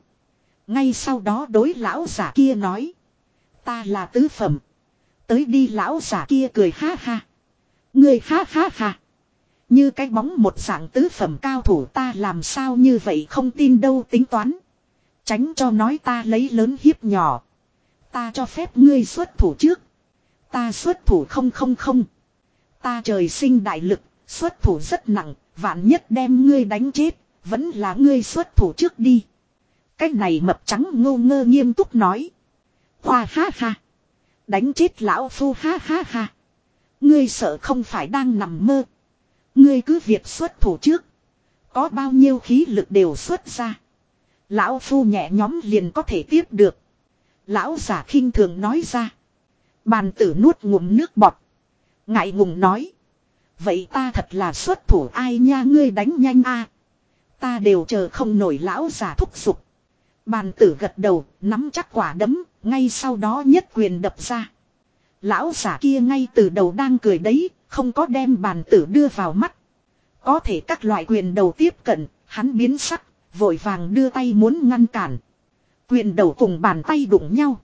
Ngay sau đó đối lão giả kia nói. Ta là tứ phẩm. Tới đi lão giả kia cười ha ha. Người ha ha ha. Như cái bóng một dạng tứ phẩm cao thủ ta làm sao như vậy không tin đâu tính toán. Tránh cho nói ta lấy lớn hiếp nhỏ. Ta cho phép ngươi xuất thủ trước. Ta xuất thủ không không không. Ta trời sinh đại lực, xuất thủ rất nặng, vạn nhất đem ngươi đánh chết, vẫn là ngươi xuất thủ trước đi. Cái này mập trắng ngô ngơ nghiêm túc nói. Hoa ha ha. Đánh chết lão phu ha ha ha. Ngươi sợ không phải đang nằm mơ. Ngươi cứ việc xuất thủ trước. Có bao nhiêu khí lực đều xuất ra. Lão phu nhẹ nhóm liền có thể tiếp được. Lão giả khinh thường nói ra. Bàn tử nuốt ngụm nước bọt. Ngại ngùng nói. Vậy ta thật là xuất thủ ai nha ngươi đánh nhanh a Ta đều chờ không nổi lão giả thúc giục. Bàn tử gật đầu, nắm chắc quả đấm, ngay sau đó nhất quyền đập ra. Lão giả kia ngay từ đầu đang cười đấy, không có đem bàn tử đưa vào mắt. Có thể các loại quyền đầu tiếp cận, hắn biến sắc, vội vàng đưa tay muốn ngăn cản. Quyền đầu cùng bàn tay đụng nhau.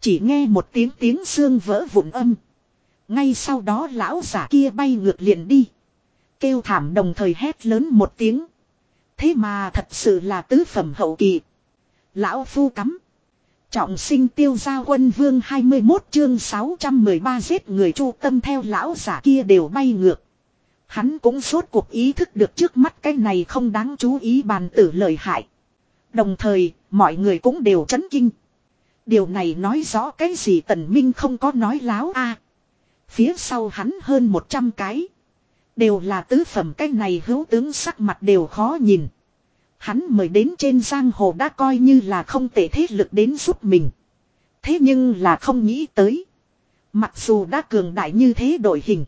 Chỉ nghe một tiếng tiếng xương vỡ vụn âm. Ngay sau đó lão giả kia bay ngược liền đi. Kêu thảm đồng thời hét lớn một tiếng. Thế mà thật sự là tứ phẩm hậu kỳ. Lão phu cắm. Trọng sinh tiêu gia quân vương 21 chương 613 giết người chu tâm theo lão giả kia đều bay ngược. Hắn cũng suốt cuộc ý thức được trước mắt cái này không đáng chú ý bàn tử lời hại. Đồng thời, mọi người cũng đều chấn kinh. Điều này nói rõ cái gì tần minh không có nói láo a Phía sau hắn hơn 100 cái. Đều là tứ phẩm cái này hữu tướng sắc mặt đều khó nhìn. Hắn mời đến trên giang hồ đã coi như là không tệ thế lực đến giúp mình. Thế nhưng là không nghĩ tới. Mặc dù đã cường đại như thế đội hình.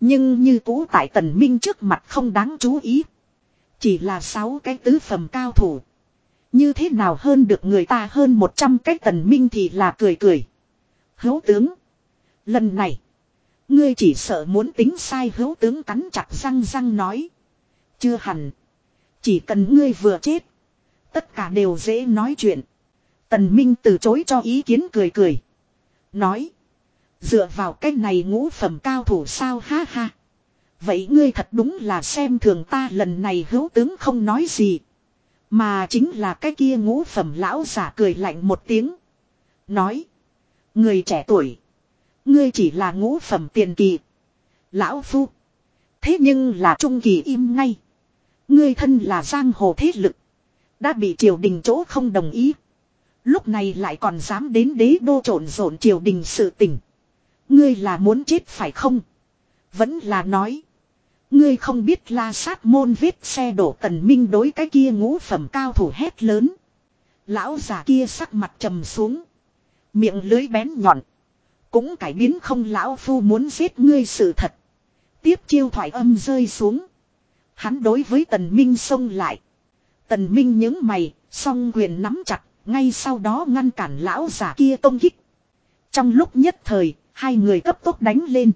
Nhưng như cũ tại tần minh trước mặt không đáng chú ý. Chỉ là sáu cái tứ phẩm cao thủ. Như thế nào hơn được người ta hơn 100 cái tần minh thì là cười cười. hấu tướng. Lần này. Ngươi chỉ sợ muốn tính sai hấu tướng cắn chặt răng răng nói. Chưa hẳn. Chỉ cần ngươi vừa chết. Tất cả đều dễ nói chuyện. Tần Minh từ chối cho ý kiến cười cười. Nói. Dựa vào cái này ngũ phẩm cao thủ sao ha ha. Vậy ngươi thật đúng là xem thường ta lần này hữu tướng không nói gì. Mà chính là cái kia ngũ phẩm lão giả cười lạnh một tiếng. Nói. Người trẻ tuổi. Ngươi chỉ là ngũ phẩm tiền kỳ. Lão phu. Thế nhưng là trung kỳ im ngay. Ngươi thân là giang hồ thế lực. Đã bị triều đình chỗ không đồng ý. Lúc này lại còn dám đến đế đô trộn rộn triều đình sự tình. Ngươi là muốn chết phải không? Vẫn là nói. Ngươi không biết la sát môn vết xe đổ tần minh đối cái kia ngũ phẩm cao thủ hét lớn. Lão già kia sắc mặt trầm xuống. Miệng lưới bén nhọn. Cũng cải biến không lão phu muốn giết ngươi sự thật. Tiếp chiêu thoại âm rơi xuống. Hắn đối với tần minh xông lại. Tần minh những mày, song quyền nắm chặt, ngay sau đó ngăn cản lão giả kia công kích. Trong lúc nhất thời, hai người cấp tốc đánh lên.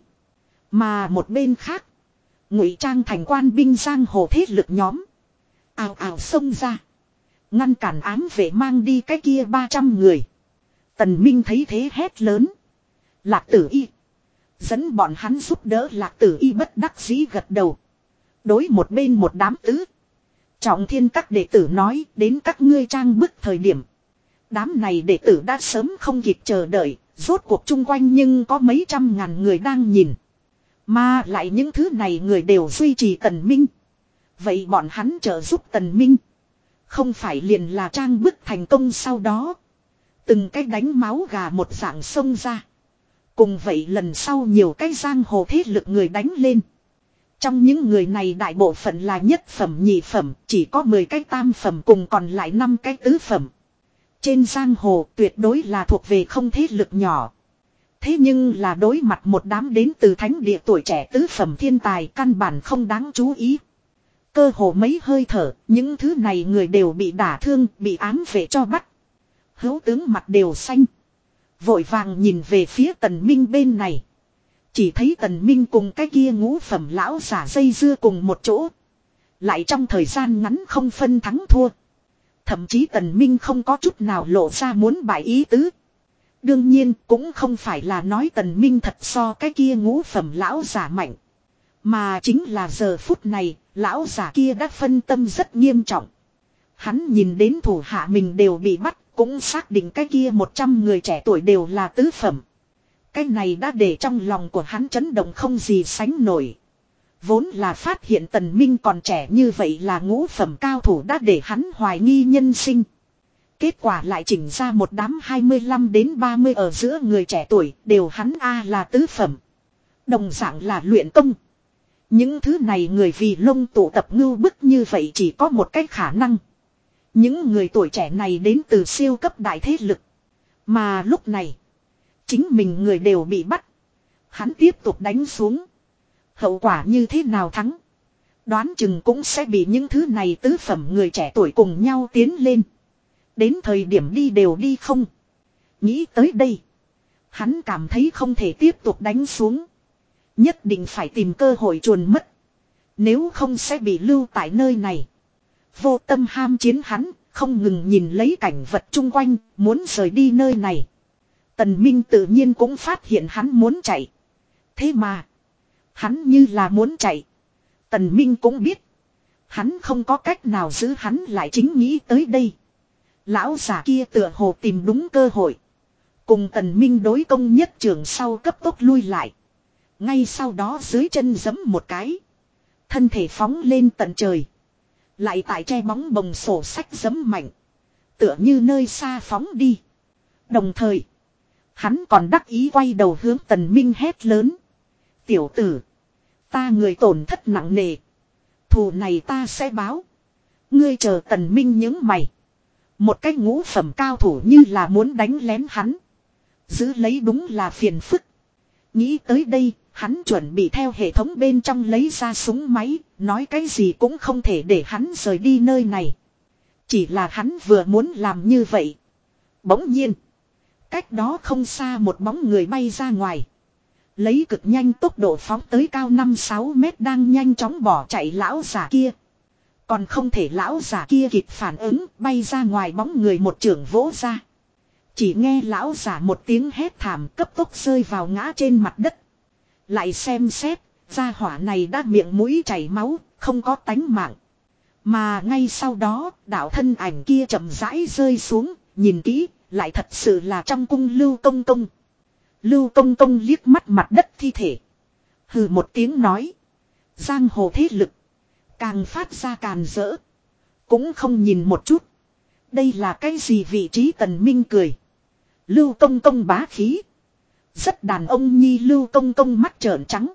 Mà một bên khác, ngụy trang thành quan binh giang hồ thế lực nhóm. Ào ào xông ra. Ngăn cản ám vệ mang đi cái kia 300 người. Tần Minh thấy thế hét lớn. Lạc tử y. Dẫn bọn hắn giúp đỡ lạc tử y bất đắc dĩ gật đầu. Đối một bên một đám tứ. Trọng thiên các đệ tử nói đến các ngươi trang bức thời điểm. Đám này đệ tử đã sớm không kịp chờ đợi, rốt cuộc chung quanh nhưng có mấy trăm ngàn người đang nhìn. Mà lại những thứ này người đều duy trì tần minh. Vậy bọn hắn trợ giúp tần minh. Không phải liền là trang bức thành công sau đó. Từng cái đánh máu gà một dạng sông ra. Cùng vậy lần sau nhiều cái giang hồ thế lực người đánh lên. Trong những người này đại bộ phận là nhất phẩm nhị phẩm, chỉ có 10 cái tam phẩm cùng còn lại 5 cái tứ phẩm. Trên giang hồ tuyệt đối là thuộc về không thế lực nhỏ. Thế nhưng là đối mặt một đám đến từ thánh địa tuổi trẻ tứ phẩm thiên tài căn bản không đáng chú ý. Cơ hồ mấy hơi thở, những thứ này người đều bị đả thương, bị ám vệ cho bắt. Hữu tướng mặt đều xanh. Vội vàng nhìn về phía tần minh bên này. Chỉ thấy tần minh cùng cái kia ngũ phẩm lão giả dây dưa cùng một chỗ. Lại trong thời gian ngắn không phân thắng thua. Thậm chí tần minh không có chút nào lộ ra muốn bại ý tứ. Đương nhiên cũng không phải là nói tần minh thật so cái kia ngũ phẩm lão giả mạnh. Mà chính là giờ phút này, lão giả kia đã phân tâm rất nghiêm trọng. Hắn nhìn đến thủ hạ mình đều bị bắt, Cũng xác định cái kia 100 người trẻ tuổi đều là tứ phẩm. Cái này đã để trong lòng của hắn chấn động không gì sánh nổi. Vốn là phát hiện tần minh còn trẻ như vậy là ngũ phẩm cao thủ đã để hắn hoài nghi nhân sinh. Kết quả lại chỉnh ra một đám 25 đến 30 ở giữa người trẻ tuổi đều hắn A là tứ phẩm. Đồng dạng là luyện công. Những thứ này người vì lông tụ tập ngưu bức như vậy chỉ có một cách khả năng. Những người tuổi trẻ này đến từ siêu cấp đại thế lực. Mà lúc này, chính mình người đều bị bắt. Hắn tiếp tục đánh xuống. Hậu quả như thế nào thắng? Đoán chừng cũng sẽ bị những thứ này tứ phẩm người trẻ tuổi cùng nhau tiến lên. Đến thời điểm đi đều đi không. Nghĩ tới đây. Hắn cảm thấy không thể tiếp tục đánh xuống. Nhất định phải tìm cơ hội chuồn mất. Nếu không sẽ bị lưu tại nơi này. Vô tâm ham chiến hắn, không ngừng nhìn lấy cảnh vật chung quanh, muốn rời đi nơi này. Tần Minh tự nhiên cũng phát hiện hắn muốn chạy. Thế mà, hắn như là muốn chạy. Tần Minh cũng biết, hắn không có cách nào giữ hắn lại chính nghĩ tới đây. Lão giả kia tựa hồ tìm đúng cơ hội. Cùng tần minh đối công nhất trường sau cấp tốc lui lại. Ngay sau đó dưới chân giẫm một cái. Thân thể phóng lên tận trời. Lại tại che bóng bồng sổ sách giấm mạnh. Tựa như nơi xa phóng đi. Đồng thời. Hắn còn đắc ý quay đầu hướng tần minh hét lớn. Tiểu tử. Ta người tổn thất nặng nề. Thù này ta sẽ báo. Ngươi chờ tần minh những mày. Một cái ngũ phẩm cao thủ như là muốn đánh lén hắn. Giữ lấy đúng là phiền phức. Nghĩ tới đây, hắn chuẩn bị theo hệ thống bên trong lấy ra súng máy, nói cái gì cũng không thể để hắn rời đi nơi này. Chỉ là hắn vừa muốn làm như vậy. Bỗng nhiên, cách đó không xa một bóng người bay ra ngoài. Lấy cực nhanh tốc độ phóng tới cao 5-6 mét đang nhanh chóng bỏ chạy lão giả kia. Còn không thể lão giả kia kịp phản ứng bay ra ngoài bóng người một trưởng vỗ ra. Chỉ nghe lão giả một tiếng hét thảm cấp tốc rơi vào ngã trên mặt đất. Lại xem xét, gia hỏa này đã miệng mũi chảy máu, không có tánh mạng. Mà ngay sau đó, đạo thân ảnh kia chậm rãi rơi xuống, nhìn kỹ, lại thật sự là trong cung lưu công công. Lưu công công liếc mắt mặt đất thi thể. Hừ một tiếng nói. Giang hồ thế lực. Càng phát ra càn rỡ. Cũng không nhìn một chút. Đây là cái gì vị trí tần minh cười. Lưu công công bá khí. Rất đàn ông nhi lưu công công mắt trợn trắng.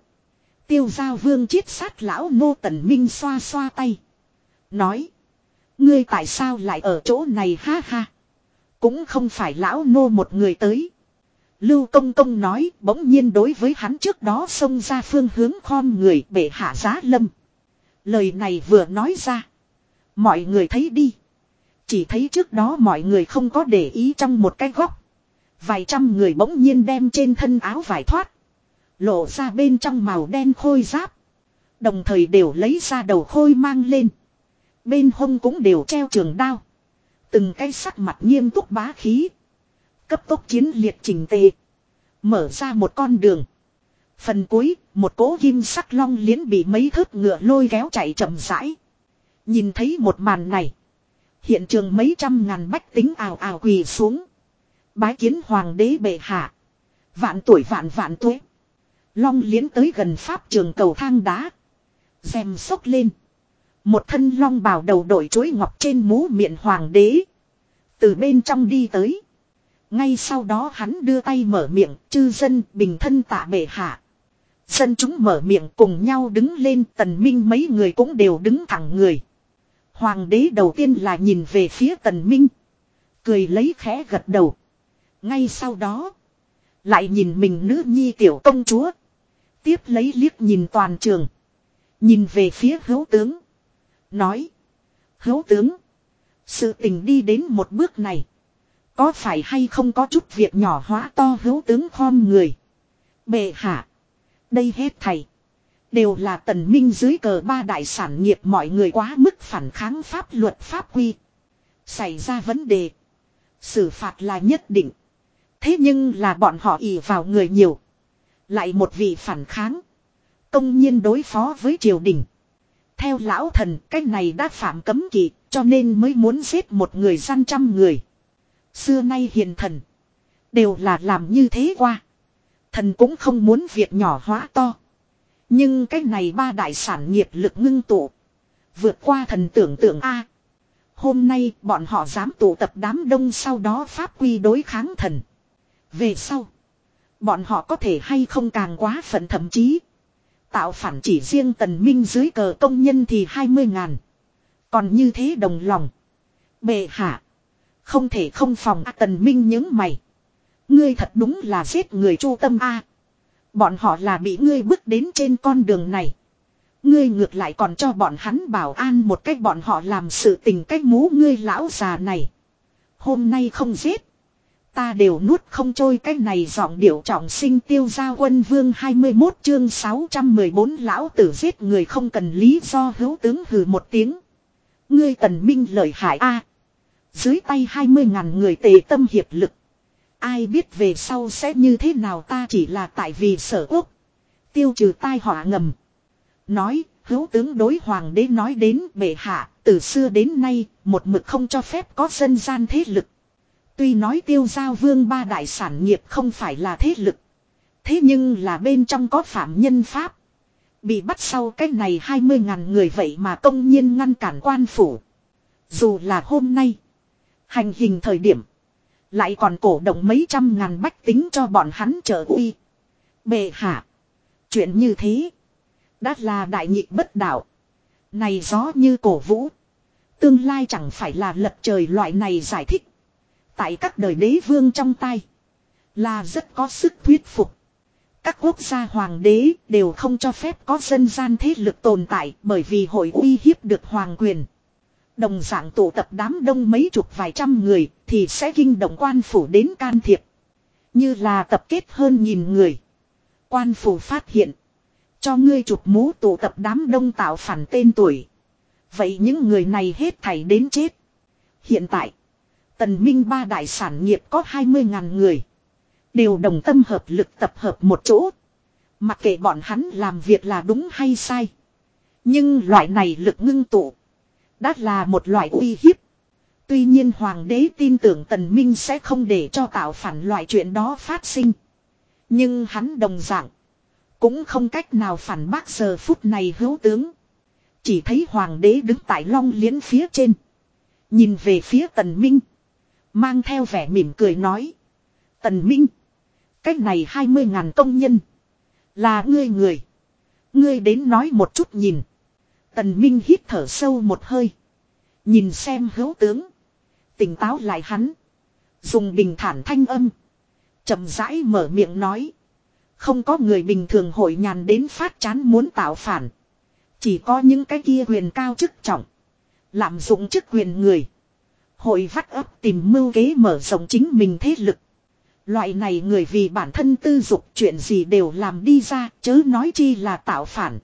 Tiêu giao vương chiết sát lão Ngô tần minh xoa xoa tay. Nói. Ngươi tại sao lại ở chỗ này ha ha. Cũng không phải lão nô một người tới. Lưu công công nói, bỗng nhiên đối với hắn trước đó xông ra phương hướng khom người bể hạ giá lâm. Lời này vừa nói ra. Mọi người thấy đi. Chỉ thấy trước đó mọi người không có để ý trong một cái góc. Vài trăm người bỗng nhiên đem trên thân áo vải thoát. Lộ ra bên trong màu đen khôi giáp. Đồng thời đều lấy ra đầu khôi mang lên. Bên hông cũng đều treo trường đao. Từng cái sắc mặt nghiêm túc bá khí. Cấp tốc chiến liệt trình tề. Mở ra một con đường. Phần cuối, một cỗ kim sắc long liến bị mấy thớt ngựa lôi kéo chạy chậm rãi. Nhìn thấy một màn này. Hiện trường mấy trăm ngàn bách tính ào ào quỳ xuống. Bái kiến hoàng đế bệ hạ. Vạn tuổi vạn vạn tuế. Long liến tới gần pháp trường cầu thang đá. Dèm sốc lên. Một thân long bào đầu đội chuối ngọc trên mũ miệng hoàng đế. Từ bên trong đi tới. Ngay sau đó hắn đưa tay mở miệng, chư dân bình thân tạ bệ hạ. Dân chúng mở miệng cùng nhau đứng lên tần minh mấy người cũng đều đứng thẳng người. Hoàng đế đầu tiên là nhìn về phía tần minh. Cười lấy khẽ gật đầu. Ngay sau đó. Lại nhìn mình nữ nhi tiểu công chúa. Tiếp lấy liếc nhìn toàn trường. Nhìn về phía hữu tướng. Nói. Hữu tướng. Sự tình đi đến một bước này. Có phải hay không có chút việc nhỏ hóa to hữu tướng khom người. Bệ hạ. Đây hết thầy. Đều là tần minh dưới cờ ba đại sản nghiệp mọi người quá mức phản kháng pháp luật pháp quy. Xảy ra vấn đề. Xử phạt là nhất định. Thế nhưng là bọn họ ỉ vào người nhiều. Lại một vị phản kháng. Công nhiên đối phó với triều đình. Theo lão thần, cái này đã phạm cấm kỵ, cho nên mới muốn giết một người gian trăm người. Xưa nay hiền thần. Đều là làm như thế qua. Thần cũng không muốn việc nhỏ hóa to. Nhưng cái này ba đại sản nghiệp lực ngưng tụ. Vượt qua thần tưởng tượng A. Hôm nay, bọn họ dám tụ tập đám đông sau đó pháp quy đối kháng thần. Về sau. Bọn họ có thể hay không càng quá phận thậm chí. Tạo phản chỉ riêng tần minh dưới cờ công nhân thì 20 ngàn. Còn như thế đồng lòng. Bệ hạ. Không thể không phòng à, tần minh những mày. Ngươi thật đúng là giết người chu tâm a. Bọn họ là bị ngươi bước đến trên con đường này. Ngươi ngược lại còn cho bọn hắn bảo an một cách bọn họ làm sự tình cách mú ngươi lão già này. Hôm nay không giết. Ta đều nuốt không trôi cái này giọng điệu trọng sinh tiêu gia quân vương 21 chương 614 lão tử giết người không cần lý do hữu tướng hừ một tiếng. Ngươi tần minh lợi hại a Dưới tay 20 ngàn người tề tâm hiệp lực. Ai biết về sau sẽ như thế nào ta chỉ là tại vì sở quốc. Tiêu trừ tai họa ngầm. Nói, hữu tướng đối hoàng đế nói đến bệ hạ, từ xưa đến nay, một mực không cho phép có dân gian thế lực. Tuy nói tiêu giao vương ba đại sản nghiệp không phải là thế lực. Thế nhưng là bên trong có phạm nhân pháp. Bị bắt sau cái này 20 ngàn người vậy mà công nhiên ngăn cản quan phủ. Dù là hôm nay. Hành hình thời điểm. Lại còn cổ động mấy trăm ngàn bách tính cho bọn hắn trợ uy. Bệ hạ. Chuyện như thế. Đã là đại nhị bất đạo. Này gió như cổ vũ. Tương lai chẳng phải là lập trời loại này giải thích. Tại các đời đế vương trong tay. Là rất có sức thuyết phục. Các quốc gia hoàng đế đều không cho phép có dân gian thế lực tồn tại bởi vì hội uy hiếp được hoàng quyền. Đồng dạng tụ tập đám đông mấy chục vài trăm người thì sẽ kinh động quan phủ đến can thiệp. Như là tập kết hơn nghìn người. Quan phủ phát hiện. Cho ngươi chụp mũ tụ tập đám đông tạo phản tên tuổi. Vậy những người này hết thảy đến chết. Hiện tại. Tần Minh ba đại sản nghiệp có 20.000 người. Đều đồng tâm hợp lực tập hợp một chỗ. Mặc kệ bọn hắn làm việc là đúng hay sai. Nhưng loại này lực ngưng tụ. Đã là một loại uy hiếp. Tuy nhiên hoàng đế tin tưởng tần minh sẽ không để cho tạo phản loại chuyện đó phát sinh. Nhưng hắn đồng dạng. Cũng không cách nào phản bác giờ phút này hữu tướng. Chỉ thấy hoàng đế đứng tại long liễn phía trên. Nhìn về phía tần minh. Mang theo vẻ mỉm cười nói. Tần minh. Cách này hai mươi ngàn công nhân. Là ngươi người. Ngươi đến nói một chút nhìn. Tần minh hít thở sâu một hơi. Nhìn xem hữu tướng. Tỉnh táo lại hắn. Dùng bình thản thanh âm. chậm rãi mở miệng nói. Không có người bình thường hội nhàn đến phát chán muốn tạo phản. Chỉ có những cái kia quyền cao chức trọng. Lạm dụng chức quyền người. Hội vắt ấp tìm mưu kế mở rộng chính mình thế lực. Loại này người vì bản thân tư dục chuyện gì đều làm đi ra, chớ nói chi là tạo phản.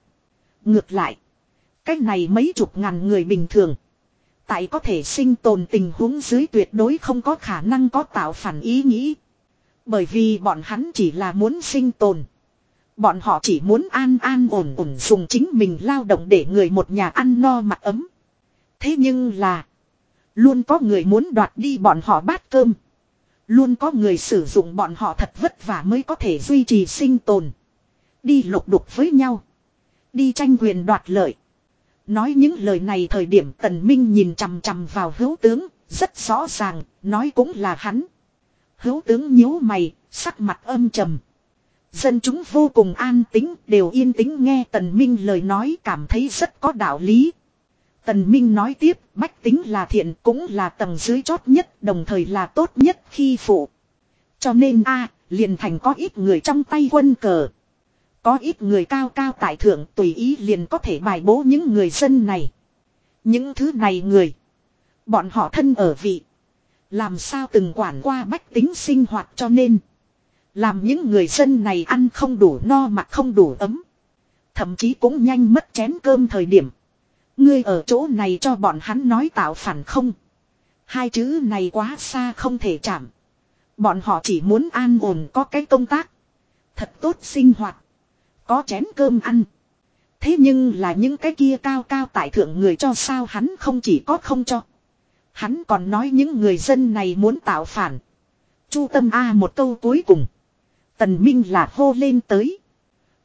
Ngược lại. Cách này mấy chục ngàn người bình thường. Tại có thể sinh tồn tình huống dưới tuyệt đối không có khả năng có tạo phản ý nghĩ. Bởi vì bọn hắn chỉ là muốn sinh tồn. Bọn họ chỉ muốn an an ổn ổn dùng chính mình lao động để người một nhà ăn no mặc ấm. Thế nhưng là. Luôn có người muốn đoạt đi bọn họ bát cơm. Luôn có người sử dụng bọn họ thật vất vả mới có thể duy trì sinh tồn. Đi lục đục với nhau. Đi tranh quyền đoạt lợi. Nói những lời này thời điểm tần minh nhìn chằm chằm vào hữu tướng, rất rõ ràng, nói cũng là hắn. Hữu tướng nhíu mày, sắc mặt âm trầm. Dân chúng vô cùng an tính, đều yên tĩnh nghe tần minh lời nói cảm thấy rất có đạo lý. Tần Minh nói tiếp, bách tính là thiện cũng là tầng dưới chót nhất, đồng thời là tốt nhất khi phụ. Cho nên a liền thành có ít người trong tay quân cờ. Có ít người cao cao tại thượng tùy ý liền có thể bài bố những người dân này. Những thứ này người. Bọn họ thân ở vị. Làm sao từng quản qua bách tính sinh hoạt cho nên. Làm những người dân này ăn không đủ no mà không đủ ấm. Thậm chí cũng nhanh mất chén cơm thời điểm. Ngươi ở chỗ này cho bọn hắn nói tạo phản không. Hai chữ này quá xa không thể chạm. Bọn họ chỉ muốn an ổn có cái công tác. Thật tốt sinh hoạt. Có chén cơm ăn. Thế nhưng là những cái kia cao cao tại thượng người cho sao hắn không chỉ có không cho. Hắn còn nói những người dân này muốn tạo phản. Chu tâm A một câu cuối cùng. Tần Minh là hô lên tới.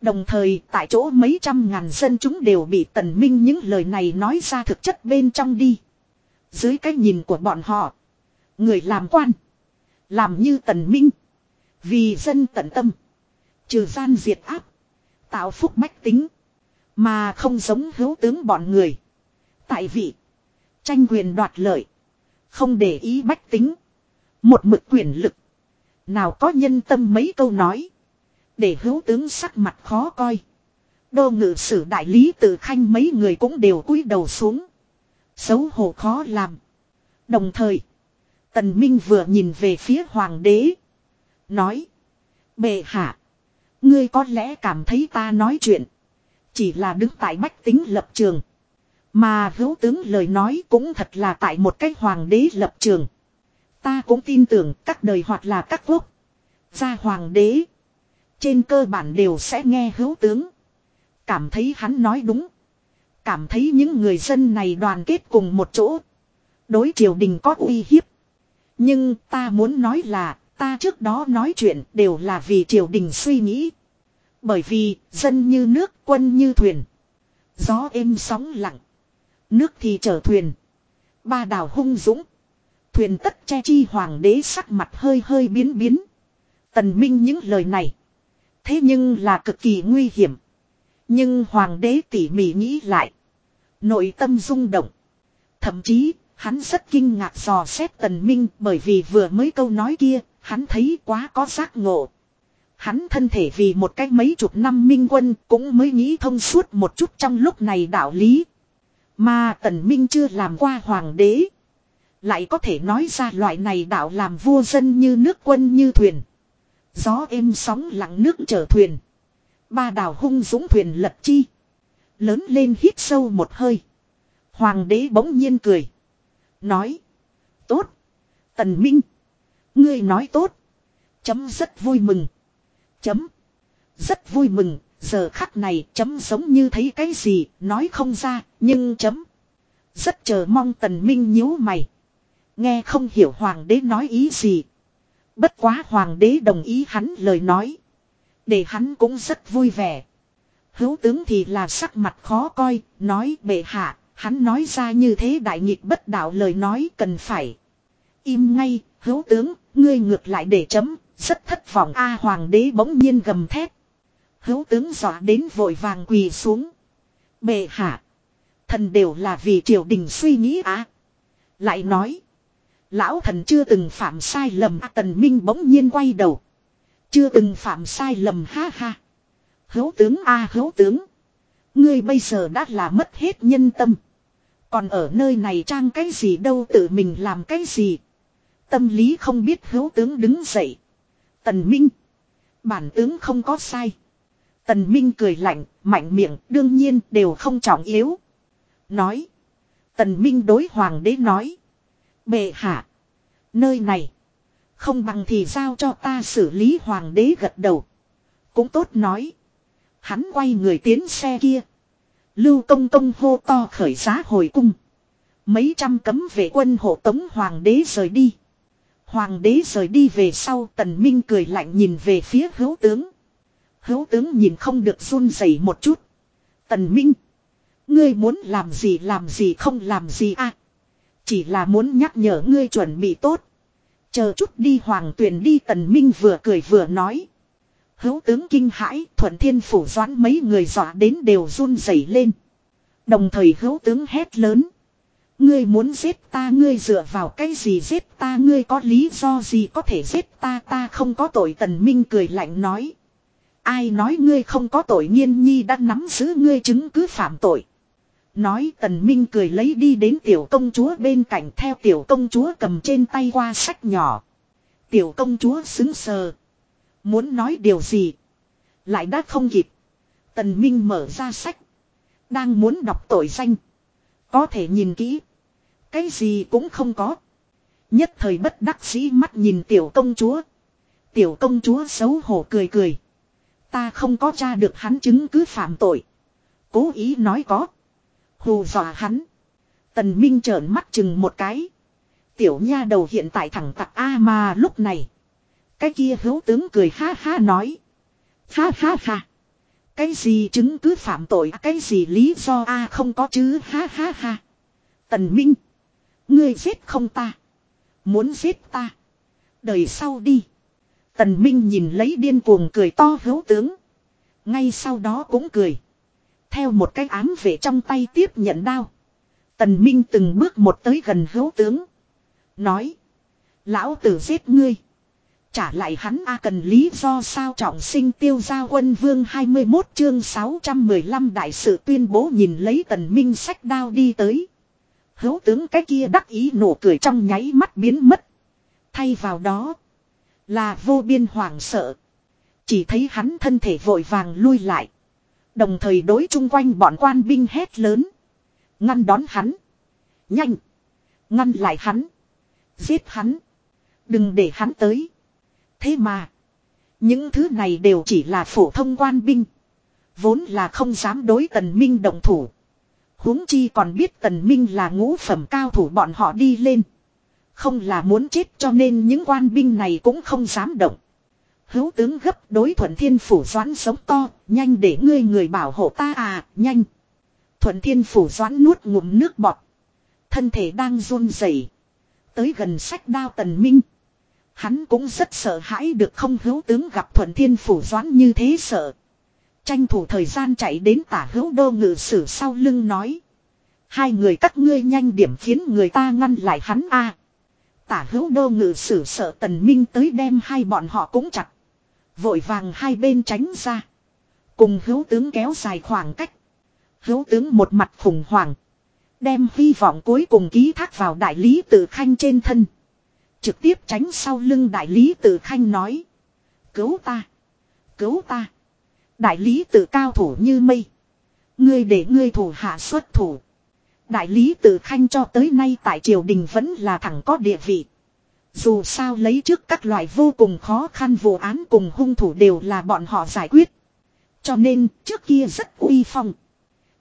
Đồng thời, tại chỗ mấy trăm ngàn dân chúng đều bị tần minh những lời này nói ra thực chất bên trong đi. Dưới cái nhìn của bọn họ. Người làm quan. Làm như tần minh. Vì dân tận tâm. Trừ gian diệt áp. Tạo phúc bách tính. Mà không giống hữu tướng bọn người. Tại vị. Tranh quyền đoạt lợi. Không để ý bách tính. Một mực quyền lực. Nào có nhân tâm mấy câu nói. Để hữu tướng sắc mặt khó coi. Đô ngự sử đại lý tự khanh mấy người cũng đều cúi đầu xuống. Xấu hổ khó làm. Đồng thời. Tần Minh vừa nhìn về phía hoàng đế. Nói. Bệ hạ. Ngươi có lẽ cảm thấy ta nói chuyện. Chỉ là đứng tại bách tính lập trường. Mà hữu tướng lời nói cũng thật là tại một cái hoàng đế lập trường. Ta cũng tin tưởng các đời hoặc là các quốc. Gia hoàng đế. Trên cơ bản đều sẽ nghe hữu tướng. Cảm thấy hắn nói đúng. Cảm thấy những người dân này đoàn kết cùng một chỗ. Đối triều đình có uy hiếp. Nhưng ta muốn nói là, ta trước đó nói chuyện đều là vì triều đình suy nghĩ. Bởi vì dân như nước, quân như thuyền. Gió êm sóng lặng. Nước thì chở thuyền. Ba đảo hung dũng. Thuyền tất che chi hoàng đế sắc mặt hơi hơi biến biến. Tần Minh những lời này. Thế nhưng là cực kỳ nguy hiểm. Nhưng hoàng đế tỉ mỉ nghĩ lại. Nội tâm rung động. Thậm chí, hắn rất kinh ngạc dò xét tần minh bởi vì vừa mới câu nói kia, hắn thấy quá có giác ngộ. Hắn thân thể vì một cách mấy chục năm minh quân cũng mới nghĩ thông suốt một chút trong lúc này đạo lý. Mà tần minh chưa làm qua hoàng đế. Lại có thể nói ra loại này đạo làm vua dân như nước quân như thuyền. Gió êm sóng lặng nước chở thuyền. Ba đảo hung dũng thuyền lật chi. Lớn lên hít sâu một hơi. Hoàng đế bỗng nhiên cười. Nói. Tốt. Tần Minh. Ngươi nói tốt. Chấm rất vui mừng. Chấm. Rất vui mừng. Giờ khắc này chấm giống như thấy cái gì. Nói không ra. Nhưng chấm. Rất chờ mong tần Minh nhíu mày. Nghe không hiểu hoàng đế nói ý gì. Bất quá hoàng đế đồng ý hắn lời nói. Để hắn cũng rất vui vẻ. Hữu tướng thì là sắc mặt khó coi, nói bệ hạ, hắn nói ra như thế đại nghịch bất đạo lời nói cần phải. Im ngay, hữu tướng, ngươi ngược lại để chấm, rất thất vọng a hoàng đế bỗng nhiên gầm thét. Hữu tướng dọa đến vội vàng quỳ xuống. Bệ hạ, thần đều là vì triều đình suy nghĩ á. Lại nói, Lão thần chưa từng phạm sai lầm à, Tần Minh bỗng nhiên quay đầu. Chưa từng phạm sai lầm ha ha. Hấu tướng a à, hấu tướng. Ngươi bây giờ đã là mất hết nhân tâm. Còn ở nơi này trang cái gì đâu tự mình làm cái gì. Tâm lý không biết hấu tướng đứng dậy. Tần Minh. Bản tướng không có sai. Tần Minh cười lạnh, mạnh miệng, đương nhiên đều không trọng yếu. Nói. Tần Minh đối hoàng đế nói. Bệ hạ. Nơi này. Không bằng thì giao cho ta xử lý hoàng đế gật đầu. Cũng tốt nói. Hắn quay người tiến xe kia. Lưu công công hô to khởi giá hồi cung. Mấy trăm cấm vệ quân hộ tống hoàng đế rời đi. Hoàng đế rời đi về sau tần minh cười lạnh nhìn về phía hữu tướng. Hữu tướng nhìn không được run rẩy một chút. Tần minh. Ngươi muốn làm gì làm gì không làm gì à. Chỉ là muốn nhắc nhở ngươi chuẩn bị tốt. Chờ chút đi hoàng tuyển đi tần minh vừa cười vừa nói. Hữu tướng kinh hãi, thuận thiên phủ doãn mấy người dọa đến đều run rẩy lên. Đồng thời hữu tướng hét lớn. Ngươi muốn giết ta, ngươi dựa vào cái gì giết ta, ngươi có lý do gì có thể giết ta ta không có tội, tần minh cười lạnh nói. Ai nói ngươi không có tội nhiên nhi đã nắm giữ ngươi chứng cứ phạm tội. Nói tần minh cười lấy đi đến tiểu công chúa bên cạnh theo tiểu công chúa cầm trên tay qua sách nhỏ. Tiểu công chúa xứng sờ. Muốn nói điều gì. Lại đã không kịp. Tần minh mở ra sách. Đang muốn đọc tội danh. Có thể nhìn kỹ. Cái gì cũng không có. Nhất thời bất đắc dĩ mắt nhìn tiểu công chúa. Tiểu công chúa xấu hổ cười cười. Ta không có tra được hắn chứng cứ phạm tội. Cố ý nói có. Hù dọa hắn. Tần Minh trợn mắt chừng một cái. Tiểu nha đầu hiện tại thẳng tặc A mà lúc này. Cái kia hữu tướng cười ha ha nói. Ha ha ha. Cái gì chứng cứ phạm tội, cái gì lý do A không có chứ ha ha ha. Tần Minh. Ngươi giết không ta. Muốn giết ta. Đời sau đi. Tần Minh nhìn lấy điên cuồng cười to hữu tướng. Ngay sau đó cũng cười. Theo một cái ám về trong tay tiếp nhận đao. Tần Minh từng bước một tới gần hữu tướng. Nói. Lão tử giết ngươi. Trả lại hắn A cần lý do sao trọng sinh tiêu gia quân vương 21 chương 615 đại sự tuyên bố nhìn lấy tần minh sách đao đi tới. Hữu tướng cái kia đắc ý nụ cười trong nháy mắt biến mất. Thay vào đó. Là vô biên hoảng sợ. Chỉ thấy hắn thân thể vội vàng lui lại. Đồng thời đối chung quanh bọn quan binh hét lớn. Ngăn đón hắn. Nhanh. Ngăn lại hắn. Giết hắn. Đừng để hắn tới. Thế mà. Những thứ này đều chỉ là phổ thông quan binh. Vốn là không dám đối tần minh động thủ. huống chi còn biết tần minh là ngũ phẩm cao thủ bọn họ đi lên. Không là muốn chết cho nên những quan binh này cũng không dám động. Hữu tướng gấp đối thuận thiên phủ doãn sống to, nhanh để ngươi người bảo hộ ta à, nhanh. Thuận thiên phủ doãn nuốt ngụm nước bọt. Thân thể đang run rẩy Tới gần sách đao tần minh. Hắn cũng rất sợ hãi được không hữu tướng gặp thuận thiên phủ doãn như thế sợ. Tranh thủ thời gian chạy đến tả hữu đô ngự sử sau lưng nói. Hai người các ngươi nhanh điểm khiến người ta ngăn lại hắn a. Tả hữu đô ngự sử sợ tần minh tới đem hai bọn họ cũng chặt. Vội vàng hai bên tránh ra. Cùng hữu tướng kéo dài khoảng cách. Hữu tướng một mặt khủng hoảng. Đem hy vọng cuối cùng ký thác vào đại lý tự khanh trên thân. Trực tiếp tránh sau lưng đại lý tự khanh nói. Cứu ta. Cứu ta. Đại lý tự cao thủ như mây. Ngươi để ngươi thủ hạ xuất thủ. Đại lý tự khanh cho tới nay tại triều đình vẫn là thẳng có địa vị. Dù sao lấy trước các loại vô cùng khó khăn vụ án cùng hung thủ đều là bọn họ giải quyết. Cho nên trước kia rất uy phong.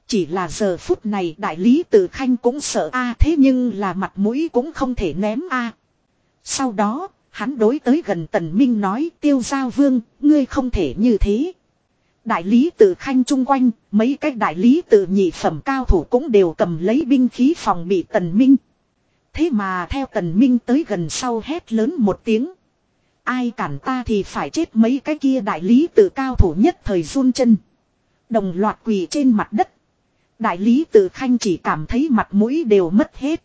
Chỉ là giờ phút này đại lý tử khanh cũng sợ a thế nhưng là mặt mũi cũng không thể ném a Sau đó, hắn đối tới gần tần minh nói tiêu giao vương, ngươi không thể như thế. Đại lý tự khanh chung quanh, mấy cái đại lý tự nhị phẩm cao thủ cũng đều cầm lấy binh khí phòng bị tần minh. Thế mà theo tần minh tới gần sau hét lớn một tiếng. Ai cản ta thì phải chết mấy cái kia đại lý tự cao thủ nhất thời run chân. Đồng loạt quỳ trên mặt đất. Đại lý tự khanh chỉ cảm thấy mặt mũi đều mất hết.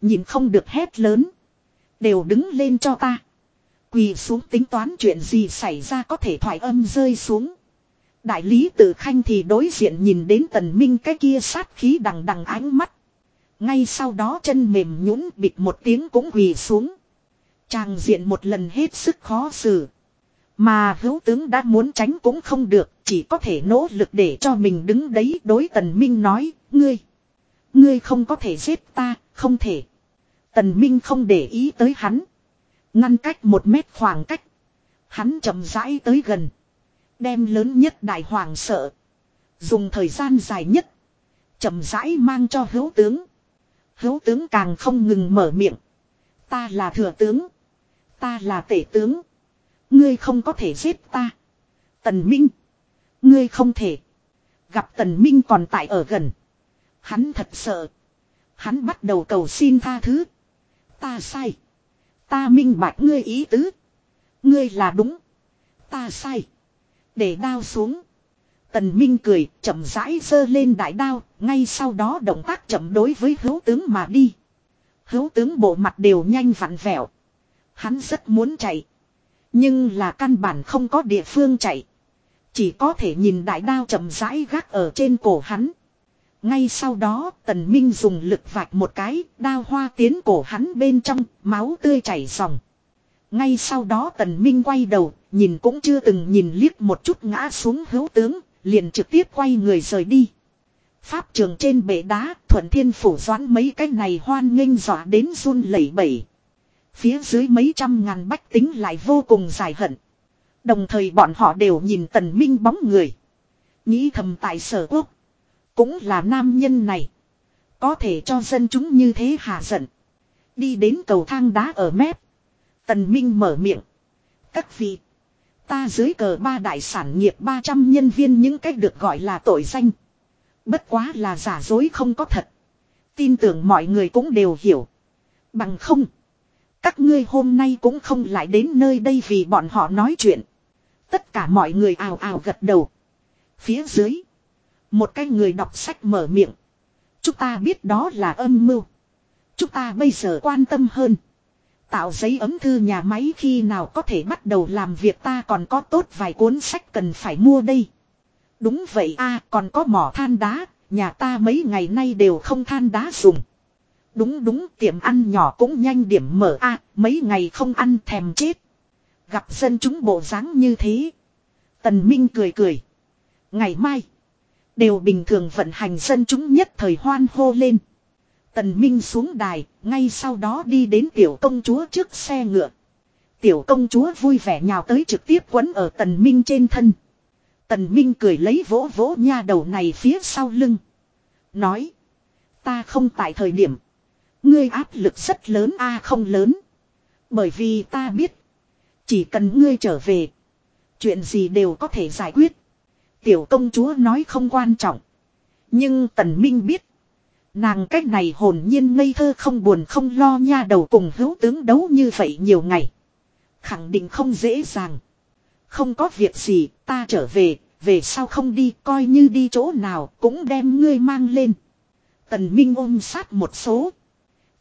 Nhìn không được hét lớn. Đều đứng lên cho ta. Quỳ xuống tính toán chuyện gì xảy ra có thể thoại âm rơi xuống. Đại lý tự khanh thì đối diện nhìn đến tần minh cái kia sát khí đằng đằng ánh mắt. Ngay sau đó chân mềm nhũn bịt một tiếng cũng quỳ xuống. Chàng diện một lần hết sức khó xử. Mà hữu tướng đã muốn tránh cũng không được, chỉ có thể nỗ lực để cho mình đứng đấy đối tần minh nói, ngươi. Ngươi không có thể giết ta, không thể. Tần minh không để ý tới hắn. Ngăn cách một mét khoảng cách. Hắn chậm rãi tới gần. Đem lớn nhất đại hoàng sợ. Dùng thời gian dài nhất. chậm rãi mang cho hữu tướng. Hữu tướng càng không ngừng mở miệng. Ta là thừa tướng. Ta là tể tướng. Ngươi không có thể giết ta. Tần Minh. Ngươi không thể. Gặp Tần Minh còn tại ở gần. Hắn thật sợ. Hắn bắt đầu cầu xin tha thứ. Ta sai. Ta minh bạch ngươi ý tứ. Ngươi là đúng. Ta sai. Để đao xuống. Tần Minh cười, chậm rãi giơ lên đại đao, ngay sau đó động tác chậm đối với hữu tướng mà đi. Hữu tướng bộ mặt đều nhanh vặn vẹo. Hắn rất muốn chạy. Nhưng là căn bản không có địa phương chạy. Chỉ có thể nhìn đại đao chậm rãi gác ở trên cổ hắn. Ngay sau đó tần minh dùng lực vạch một cái, đao hoa tiến cổ hắn bên trong, máu tươi chảy ròng. Ngay sau đó tần minh quay đầu, nhìn cũng chưa từng nhìn liếc một chút ngã xuống hữu tướng, liền trực tiếp quay người rời đi. Pháp trường trên bể đá, thuận thiên phủ doãn mấy cái này hoan nghênh dọa đến run lẩy bẩy. Phía dưới mấy trăm ngàn bách tính lại vô cùng dài hận. Đồng thời bọn họ đều nhìn tần minh bóng người. Nghĩ thầm tại sở quốc. Cũng là nam nhân này. Có thể cho dân chúng như thế hạ giận. Đi đến cầu thang đá ở mép. Tần Minh mở miệng. Các vị. Ta dưới cờ ba đại sản nghiệp 300 nhân viên những cách được gọi là tội danh. Bất quá là giả dối không có thật. Tin tưởng mọi người cũng đều hiểu. Bằng không. Các ngươi hôm nay cũng không lại đến nơi đây vì bọn họ nói chuyện. Tất cả mọi người ào ào gật đầu. Phía dưới. Một cái người đọc sách mở miệng. Chúng ta biết đó là âm mưu. Chúng ta bây giờ quan tâm hơn. Tạo giấy ấm thư nhà máy khi nào có thể bắt đầu làm việc ta còn có tốt vài cuốn sách cần phải mua đây. Đúng vậy a còn có mỏ than đá, nhà ta mấy ngày nay đều không than đá dùng. Đúng đúng tiệm ăn nhỏ cũng nhanh điểm mở a mấy ngày không ăn thèm chết. Gặp dân chúng bộ dáng như thế. Tần Minh cười cười. Ngày mai. Đều bình thường vận hành dân chúng nhất thời hoan hô lên. Tần Minh xuống đài, ngay sau đó đi đến tiểu công chúa trước xe ngựa. Tiểu công chúa vui vẻ nhào tới trực tiếp quấn ở tần Minh trên thân. Tần Minh cười lấy vỗ vỗ nha đầu này phía sau lưng. Nói. Ta không tại thời điểm. Ngươi áp lực rất lớn a không lớn. Bởi vì ta biết. Chỉ cần ngươi trở về. Chuyện gì đều có thể giải quyết. Tiểu công chúa nói không quan trọng. Nhưng tần minh biết. Nàng cách này hồn nhiên ngây thơ không buồn không lo nha đầu cùng hữu tướng đấu như vậy nhiều ngày. Khẳng định không dễ dàng. Không có việc gì, ta trở về, về sau không đi, coi như đi chỗ nào, cũng đem ngươi mang lên. Tần Minh ôm sát một số.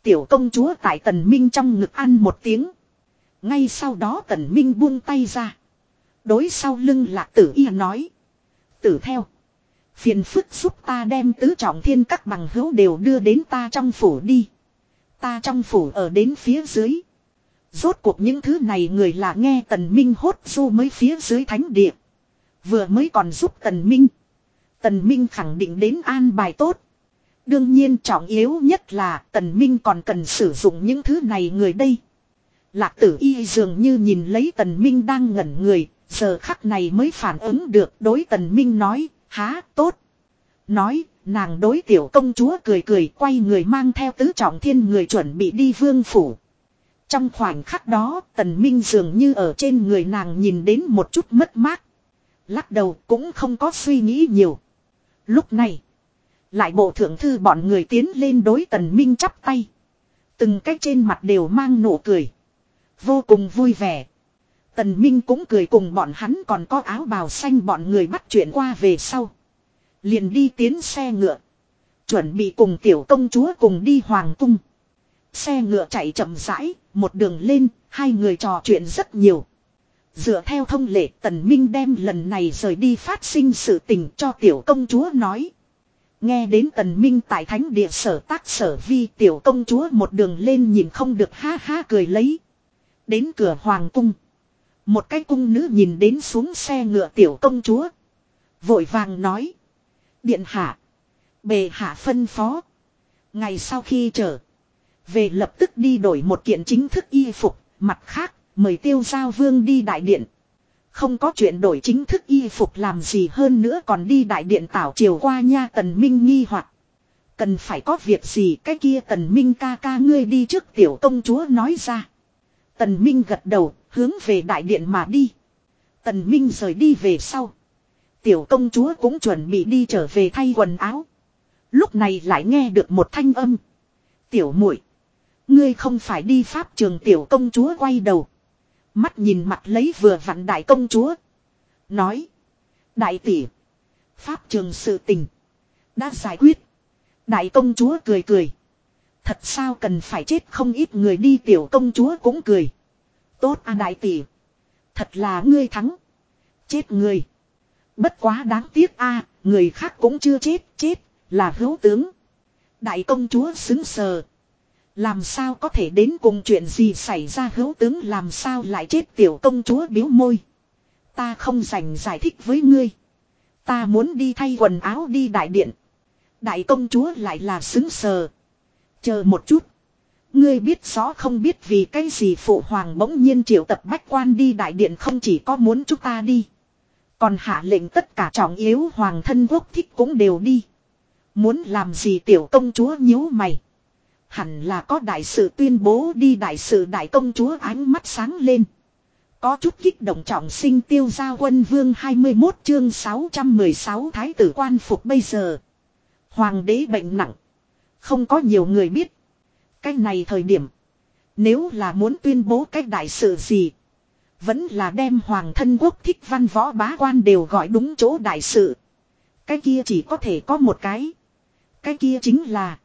Tiểu công chúa tại Tần Minh trong ngực ăn một tiếng. Ngay sau đó Tần Minh buông tay ra. Đối sau lưng lạc tử y nói. Tử theo. Phiền phức giúp ta đem tứ trọng thiên các bằng hữu đều đưa đến ta trong phủ đi. Ta trong phủ ở đến phía dưới. Rốt cuộc những thứ này người là nghe tần minh hốt du mới phía dưới thánh địa. Vừa mới còn giúp tần minh. Tần minh khẳng định đến an bài tốt. Đương nhiên trọng yếu nhất là tần minh còn cần sử dụng những thứ này người đây. Lạc tử y dường như nhìn lấy tần minh đang ngẩn người, giờ khắc này mới phản ứng được đối tần minh nói, há tốt. Nói, nàng đối tiểu công chúa cười cười quay người mang theo tứ trọng thiên người chuẩn bị đi vương phủ. Trong khoảnh khắc đó, tần minh dường như ở trên người nàng nhìn đến một chút mất mát. Lắc đầu cũng không có suy nghĩ nhiều. Lúc này, lại bộ thượng thư bọn người tiến lên đối tần minh chắp tay. Từng cái trên mặt đều mang nụ cười. Vô cùng vui vẻ. Tần Minh cũng cười cùng bọn hắn còn có áo bào xanh bọn người bắt chuyện qua về sau. Liền đi tiến xe ngựa. Chuẩn bị cùng tiểu công chúa cùng đi hoàng cung. Xe ngựa chạy chậm rãi, một đường lên, hai người trò chuyện rất nhiều. Dựa theo thông lệ tần minh đem lần này rời đi phát sinh sự tình cho tiểu công chúa nói. Nghe đến tần minh tại thánh địa sở tác sở vi tiểu công chúa một đường lên nhìn không được ha ha cười lấy. Đến cửa hoàng cung. Một cái cung nữ nhìn đến xuống xe ngựa tiểu công chúa. Vội vàng nói. Điện hạ. Bề hạ phân phó. Ngày sau khi trở. Về lập tức đi đổi một kiện chính thức y phục. Mặt khác, mời tiêu giao vương đi đại điện. Không có chuyện đổi chính thức y phục làm gì hơn nữa còn đi đại điện tảo chiều qua nha tần minh nghi hoặc Cần phải có việc gì cái kia tần minh ca ca ngươi đi trước tiểu công chúa nói ra. Tần minh gật đầu, hướng về đại điện mà đi. Tần minh rời đi về sau. Tiểu công chúa cũng chuẩn bị đi trở về thay quần áo. Lúc này lại nghe được một thanh âm. Tiểu muội, Ngươi không phải đi pháp trường tiểu công chúa quay đầu. Mắt nhìn mặt lấy vừa vặn đại công chúa. Nói. Đại tỷ. Pháp trường sự tình. Đã giải quyết. Đại công chúa cười cười. Thật sao cần phải chết không ít người đi tiểu công chúa cũng cười. Tốt à đại tỷ. Thật là ngươi thắng. Chết người. Bất quá đáng tiếc a người khác cũng chưa chết, chết, là hữu tướng. Đại công chúa xứng sờ. Làm sao có thể đến cùng chuyện gì xảy ra hữu tướng làm sao lại chết tiểu công chúa biếu môi. Ta không dành giải thích với ngươi. Ta muốn đi thay quần áo đi đại điện. Đại công chúa lại là xứng sờ. Chờ một chút. Ngươi biết rõ không biết vì cái gì phụ hoàng bỗng nhiên triệu tập bách quan đi đại điện không chỉ có muốn chúng ta đi. Còn hạ lệnh tất cả trọng yếu hoàng thân quốc thích cũng đều đi. Muốn làm gì tiểu công chúa nhíu mày. Hẳn là có đại sự tuyên bố đi đại sự đại công chúa ánh mắt sáng lên. Có chút kích động trọng sinh tiêu gia quân vương 21 chương 616 thái tử quan phục bây giờ. Hoàng đế bệnh nặng. Không có nhiều người biết. Cái này thời điểm. Nếu là muốn tuyên bố cái đại sự gì. Vẫn là đem hoàng thân quốc thích văn võ bá quan đều gọi đúng chỗ đại sự. Cái kia chỉ có thể có một cái. Cái kia chính là.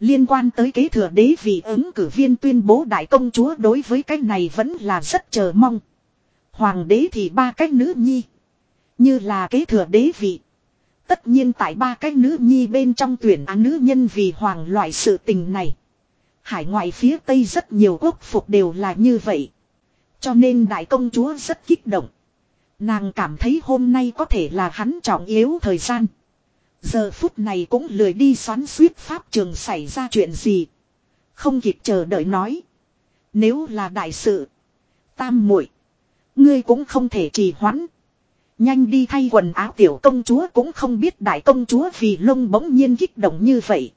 Liên quan tới kế thừa đế vị ứng cử viên tuyên bố đại công chúa đối với cái này vẫn là rất chờ mong. Hoàng đế thì ba cái nữ nhi. Như là kế thừa đế vị. Tất nhiên tại ba cái nữ nhi bên trong tuyển án nữ nhân vì hoàng loại sự tình này. Hải ngoại phía tây rất nhiều quốc phục đều là như vậy. Cho nên đại công chúa rất kích động. Nàng cảm thấy hôm nay có thể là hắn trọng yếu thời gian. Giờ phút này cũng lười đi xoắn suýt pháp trường xảy ra chuyện gì. Không kịp chờ đợi nói. Nếu là đại sự. Tam muội, Ngươi cũng không thể trì hoãn. Nhanh đi thay quần áo tiểu công chúa cũng không biết đại công chúa vì lông bỗng nhiên kích động như vậy.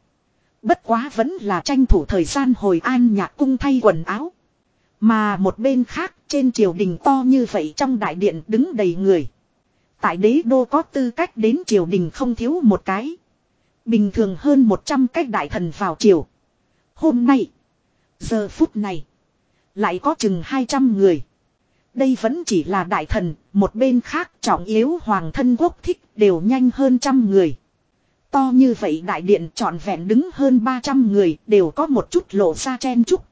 Bất quá vẫn là tranh thủ thời gian hồi an nhạc cung thay quần áo. Mà một bên khác trên triều đình to như vậy trong đại điện đứng đầy người. Tại đế đô có tư cách đến triều đình không thiếu một cái. Bình thường hơn 100 cách đại thần vào triều. Hôm nay. Giờ phút này. Lại có chừng 200 người. Đây vẫn chỉ là đại thần, một bên khác trọng yếu hoàng thân quốc thích đều nhanh hơn trăm người. To như vậy đại điện trọn vẹn đứng hơn 300 người đều có một chút lộ ra chen chúc.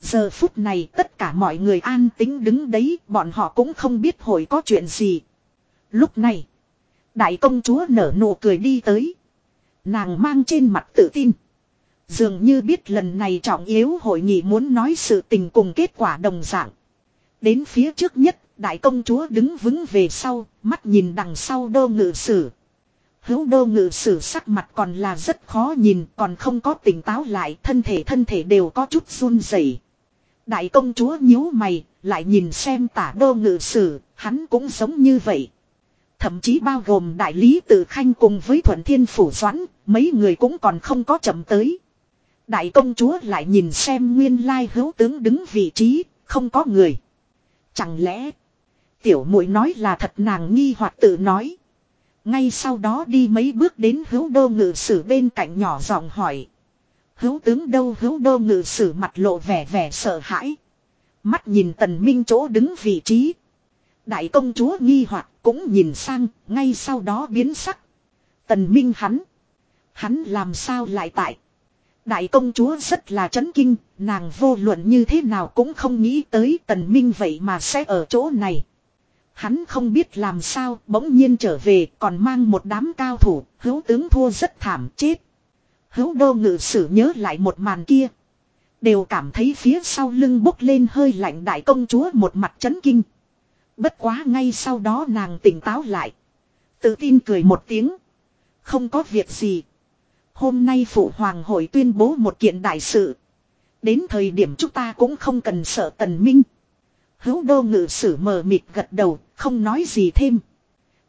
Giờ phút này tất cả mọi người an tính đứng đấy bọn họ cũng không biết hội có chuyện gì. Lúc này, đại công chúa nở nụ cười đi tới. Nàng mang trên mặt tự tin. Dường như biết lần này trọng yếu hội nghị muốn nói sự tình cùng kết quả đồng dạng. Đến phía trước nhất, đại công chúa đứng vững về sau, mắt nhìn đằng sau đô ngự sử. Hữu đô ngự sử sắc mặt còn là rất khó nhìn, còn không có tỉnh táo lại, thân thể thân thể đều có chút run rẩy. Đại công chúa nhíu mày, lại nhìn xem tả đô ngự sử, hắn cũng giống như vậy. Thậm chí bao gồm đại lý tự khanh cùng với thuận thiên phủ doãn, mấy người cũng còn không có chậm tới. Đại công chúa lại nhìn xem nguyên lai hữu tướng đứng vị trí, không có người. Chẳng lẽ, tiểu muội nói là thật nàng nghi hoặc tự nói. Ngay sau đó đi mấy bước đến hữu đô ngự sử bên cạnh nhỏ giọng hỏi. Hữu tướng đâu hữu đô ngự sử mặt lộ vẻ vẻ sợ hãi. Mắt nhìn tần minh chỗ đứng vị trí. Đại công chúa nghi hoặc cũng nhìn sang, ngay sau đó biến sắc. Tần minh hắn. Hắn làm sao lại tại. Đại công chúa rất là chấn kinh, nàng vô luận như thế nào cũng không nghĩ tới tần minh vậy mà sẽ ở chỗ này. Hắn không biết làm sao, bỗng nhiên trở về, còn mang một đám cao thủ, hữu tướng thua rất thảm chết. Hữu đô ngự sử nhớ lại một màn kia. Đều cảm thấy phía sau lưng bốc lên hơi lạnh đại công chúa một mặt chấn kinh. Bất quá ngay sau đó nàng tỉnh táo lại. Tự tin cười một tiếng. Không có việc gì. Hôm nay phụ hoàng hội tuyên bố một kiện đại sự. Đến thời điểm chúng ta cũng không cần sợ tần minh. Hữu đô ngự sử mờ mịt gật đầu, không nói gì thêm.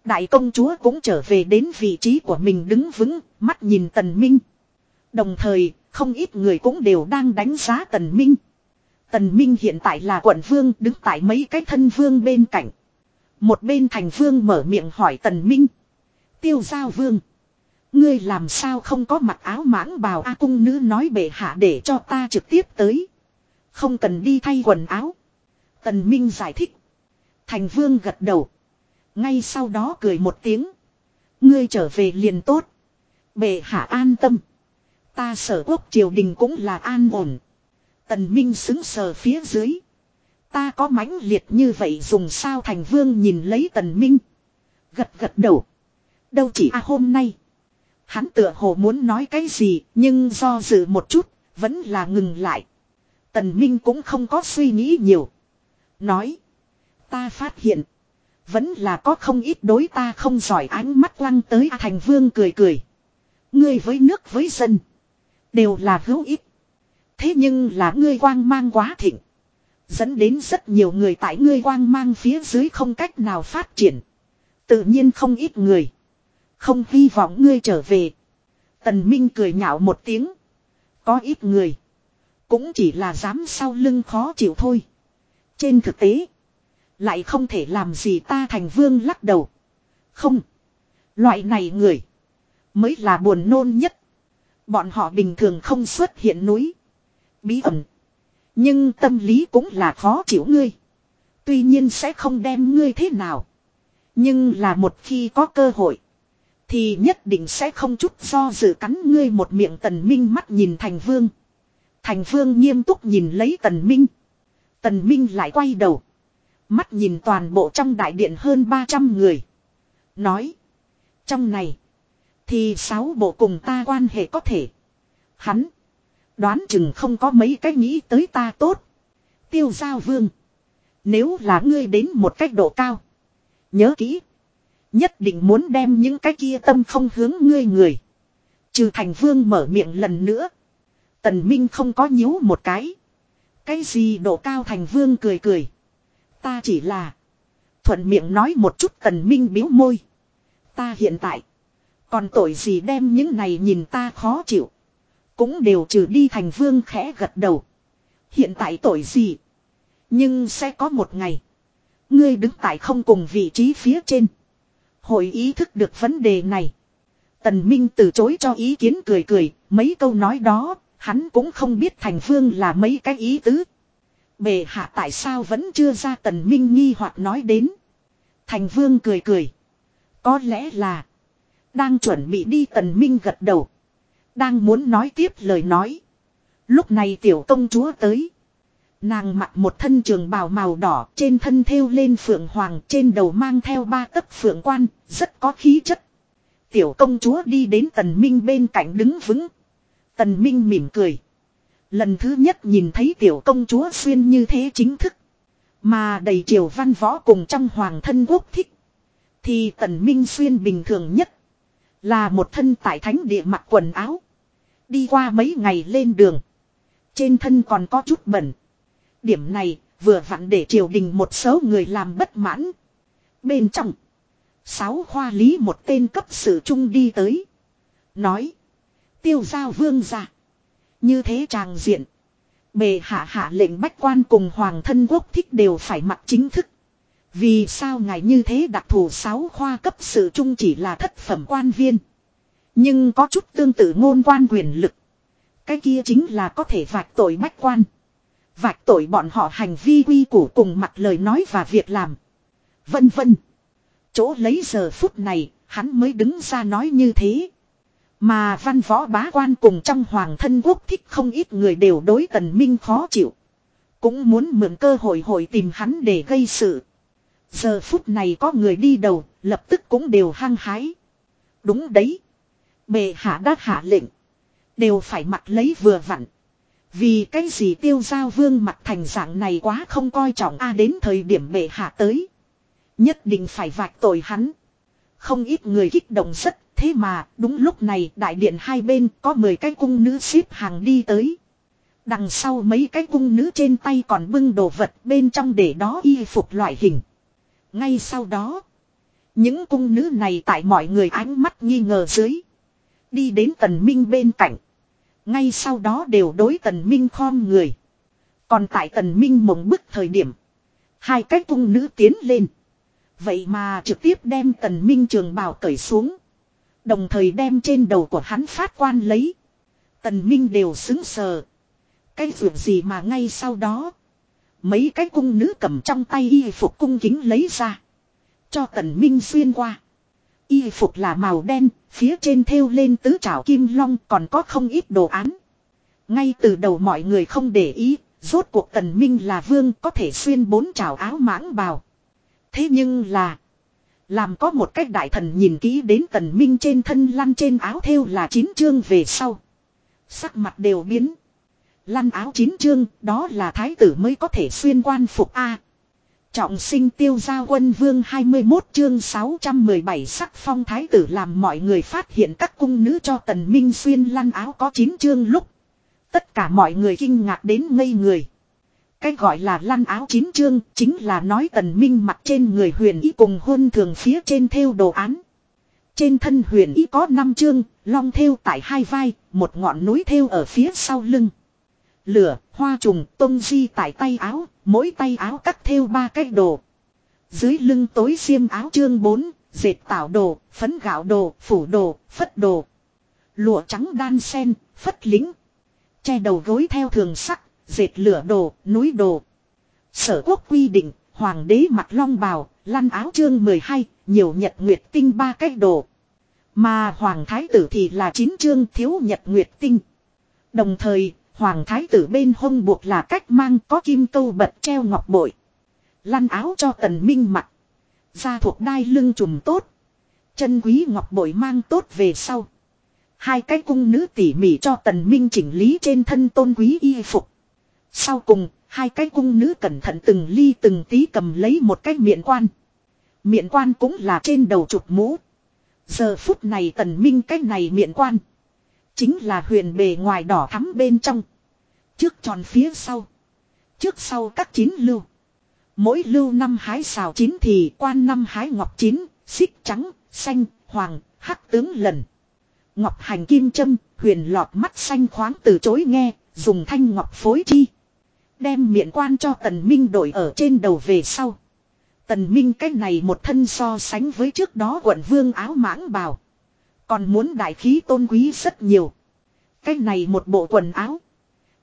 Đại công chúa cũng trở về đến vị trí của mình đứng vững, mắt nhìn tần minh. Đồng thời, không ít người cũng đều đang đánh giá tần minh. Tần minh hiện tại là quận vương đứng tại mấy cái thân vương bên cạnh. Một bên thành vương mở miệng hỏi tần minh. Tiêu giao vương. Ngươi làm sao không có mặc áo mãng bào A cung nữ nói bệ hạ để cho ta trực tiếp tới. Không cần đi thay quần áo. Tần Minh giải thích. Thành vương gật đầu. Ngay sau đó cười một tiếng. Ngươi trở về liền tốt. Bệ hạ an tâm. Ta sở quốc triều đình cũng là an ổn. Tần Minh xứng sờ phía dưới. Ta có mãnh liệt như vậy dùng sao thành vương nhìn lấy tần Minh. Gật gật đầu. Đâu chỉ à hôm nay. Hắn tựa hồ muốn nói cái gì, nhưng do dự một chút, vẫn là ngừng lại. Tần Minh cũng không có suy nghĩ nhiều. Nói. Ta phát hiện. Vẫn là có không ít đối ta không giỏi ánh mắt lăng tới A Thành Vương cười cười. Ngươi với nước với dân. Đều là hữu ích. Thế nhưng là ngươi quang mang quá thịnh. Dẫn đến rất nhiều người tại ngươi quang mang phía dưới không cách nào phát triển. Tự nhiên không ít người. Không hy vọng ngươi trở về. Tần Minh cười nhạo một tiếng. Có ít người. Cũng chỉ là dám sau lưng khó chịu thôi. Trên thực tế. Lại không thể làm gì ta thành vương lắc đầu. Không. Loại này người. Mới là buồn nôn nhất. Bọn họ bình thường không xuất hiện núi. Bí ẩn. Nhưng tâm lý cũng là khó chịu ngươi. Tuy nhiên sẽ không đem ngươi thế nào. Nhưng là một khi có cơ hội. Thì nhất định sẽ không chút do dự cắn ngươi một miệng tần minh mắt nhìn thành vương. Thành vương nghiêm túc nhìn lấy tần minh. Tần minh lại quay đầu. Mắt nhìn toàn bộ trong đại điện hơn 300 người. Nói. Trong này. Thì sáu bộ cùng ta quan hệ có thể. Hắn. Đoán chừng không có mấy cái nghĩ tới ta tốt. Tiêu giao vương. Nếu là ngươi đến một cách độ cao. Nhớ kỹ. Nhất định muốn đem những cái kia tâm không hướng ngươi người. Trừ thành vương mở miệng lần nữa. Tần Minh không có nhíu một cái. Cái gì độ cao thành vương cười cười. Ta chỉ là. Thuận miệng nói một chút tần Minh biếu môi. Ta hiện tại. Còn tội gì đem những này nhìn ta khó chịu. Cũng đều trừ đi thành vương khẽ gật đầu. Hiện tại tội gì. Nhưng sẽ có một ngày. Ngươi đứng tại không cùng vị trí phía trên. Hội ý thức được vấn đề này. Tần Minh từ chối cho ý kiến cười cười, mấy câu nói đó, hắn cũng không biết thành vương là mấy cái ý tứ. Bề hạ tại sao vẫn chưa ra tần Minh nghi hoặc nói đến. Thành vương cười cười. Có lẽ là, đang chuẩn bị đi tần Minh gật đầu. Đang muốn nói tiếp lời nói. Lúc này tiểu công chúa tới. Nàng mặc một thân trường bào màu đỏ trên thân thêu lên phượng hoàng trên đầu mang theo ba tấc phượng quan, rất có khí chất. Tiểu công chúa đi đến tần minh bên cạnh đứng vững. Tần minh mỉm cười. Lần thứ nhất nhìn thấy tiểu công chúa xuyên như thế chính thức. Mà đầy triều văn võ cùng trong hoàng thân quốc thích. Thì tần minh xuyên bình thường nhất. Là một thân tại thánh địa mặc quần áo. Đi qua mấy ngày lên đường. Trên thân còn có chút bẩn. Điểm này vừa vặn để triều đình một số người làm bất mãn. Bên trong. Sáu khoa lý một tên cấp sử trung đi tới. Nói. Tiêu giao vương ra. Như thế tràng diện. Bề hạ hạ lệnh bách quan cùng hoàng thân quốc thích đều phải mặc chính thức. Vì sao ngài như thế đặc thù sáu khoa cấp sự trung chỉ là thất phẩm quan viên. Nhưng có chút tương tự ngôn quan quyền lực. Cái kia chính là có thể vạch tội bách quan. Vạch tội bọn họ hành vi quy củ cùng mặt lời nói và việc làm. Vân vân. Chỗ lấy giờ phút này, hắn mới đứng ra nói như thế. Mà văn võ bá quan cùng trong hoàng thân quốc thích không ít người đều đối tần minh khó chịu. Cũng muốn mượn cơ hội hội tìm hắn để gây sự. Giờ phút này có người đi đầu, lập tức cũng đều hăng hái. Đúng đấy. Bề hạ đã hạ lệnh. Đều phải mặc lấy vừa vặn. Vì cái gì tiêu giao vương mặt thành dạng này quá không coi trọng a đến thời điểm bệ hạ tới. Nhất định phải vạch tội hắn. Không ít người kích động rất, thế mà đúng lúc này đại điện hai bên có 10 cái cung nữ xếp hàng đi tới. Đằng sau mấy cái cung nữ trên tay còn bưng đồ vật bên trong để đó y phục loại hình. Ngay sau đó, những cung nữ này tại mọi người ánh mắt nghi ngờ dưới. Đi đến tần minh bên cạnh. Ngay sau đó đều đối tần minh khom người. Còn tại tần minh mộng bức thời điểm. Hai cái cung nữ tiến lên. Vậy mà trực tiếp đem tần minh trường bào cởi xuống. Đồng thời đem trên đầu của hắn phát quan lấy. Tần minh đều xứng sờ. Cái việc gì mà ngay sau đó. Mấy cái cung nữ cầm trong tay y phục cung kính lấy ra. Cho tần minh xuyên qua. Y phục là màu đen, phía trên thêu lên tứ trảo kim long còn có không ít đồ án. Ngay từ đầu mọi người không để ý, rốt cuộc tần minh là vương có thể xuyên bốn trảo áo mãng bào. Thế nhưng là, làm có một cách đại thần nhìn kỹ đến tần minh trên thân lăn trên áo thêu là chín chương về sau. Sắc mặt đều biến. Lăn áo chín chương, đó là thái tử mới có thể xuyên quan phục A. Trọng sinh tiêu gia quân vương 21 chương 617 sắc phong thái tử làm mọi người phát hiện các cung nữ cho tần minh xuyên lăn áo có 9 chương lúc. Tất cả mọi người kinh ngạc đến ngây người. Cái gọi là lăn áo chín chương chính là nói tần minh mặt trên người huyền ý cùng hôn thường phía trên theo đồ án. Trên thân huyền y có năm chương, long theo tại hai vai, một ngọn núi theo ở phía sau lưng. Lửa, hoa trùng, tông di tại tay áo, mỗi tay áo cắt theo ba cái đồ. Dưới lưng tối xiêm áo chương 4, dệt tạo đồ, phấn gạo đồ, phủ đồ, phất đồ. Lụa trắng đan sen, phất lính. Che đầu gối theo thường sắc, dệt lửa đồ, núi đồ. Sở quốc quy định, hoàng đế mặc long bào, lăn áo chương 12, nhiều nhật nguyệt tinh ba cách đồ. Mà hoàng thái tử thì là chín chương thiếu nhật nguyệt tinh. Đồng thời, hoàng thái tử bên hông buộc là cách mang có kim câu bật treo ngọc bội. Lăn áo cho tần minh mặc Ra thuộc đai lưng trùm tốt. Chân quý ngọc bội mang tốt về sau. Hai cái cung nữ tỉ mỉ cho tần minh chỉnh lý trên thân tôn quý y phục. Sau cùng, hai cái cung nữ cẩn thận từng ly từng tí cầm lấy một cái miệng quan. Miệng quan cũng là trên đầu chụp mũ. Giờ phút này tần minh cái này miệng quan. Chính là huyền bề ngoài đỏ thắm bên trong. Trước tròn phía sau. Trước sau các chín lưu. Mỗi lưu năm hái xào chín thì quan năm hái ngọc chín, xích trắng, xanh, hoàng, hắc tướng lần. Ngọc hành kim châm, huyền lọt mắt xanh khoáng từ chối nghe, dùng thanh ngọc phối chi. Đem miệng quan cho tần minh đổi ở trên đầu về sau. Tần minh cái này một thân so sánh với trước đó quận vương áo mãng bào. Còn muốn đại khí tôn quý rất nhiều. Cái này một bộ quần áo.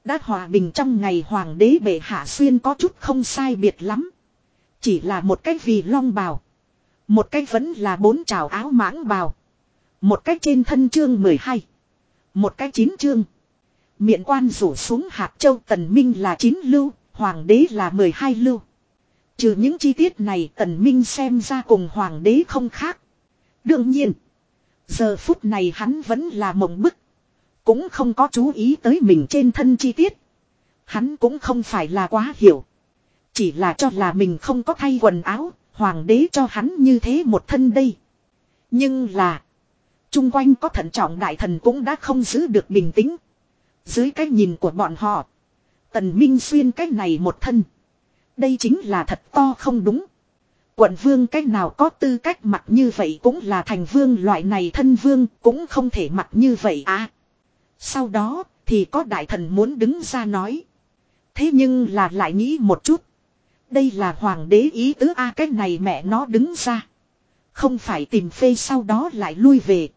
Đã hòa bình trong ngày hoàng đế bệ hạ xuyên có chút không sai biệt lắm. Chỉ là một cái vì long bào. Một cái vẫn là bốn trào áo mãng bào. Một cái trên thân chương 12. Một cái chín chương. Miệng quan rủ xuống hạt châu tần minh là chín lưu, hoàng đế là 12 lưu. Trừ những chi tiết này tần minh xem ra cùng hoàng đế không khác. Đương nhiên. Giờ phút này hắn vẫn là mộng bức. Cũng không có chú ý tới mình trên thân chi tiết. Hắn cũng không phải là quá hiểu. Chỉ là cho là mình không có thay quần áo, hoàng đế cho hắn như thế một thân đây. Nhưng là, chung quanh có thận trọng đại thần cũng đã không giữ được bình tĩnh. Dưới cái nhìn của bọn họ, tần minh xuyên cái này một thân. Đây chính là thật to không đúng. Quận vương cách nào có tư cách mặc như vậy cũng là thành vương loại này thân vương cũng không thể mặc như vậy à. Sau đó thì có đại thần muốn đứng ra nói. Thế nhưng là lại nghĩ một chút. Đây là hoàng đế ý tứ a cái này mẹ nó đứng ra. Không phải tìm phê sau đó lại lui về.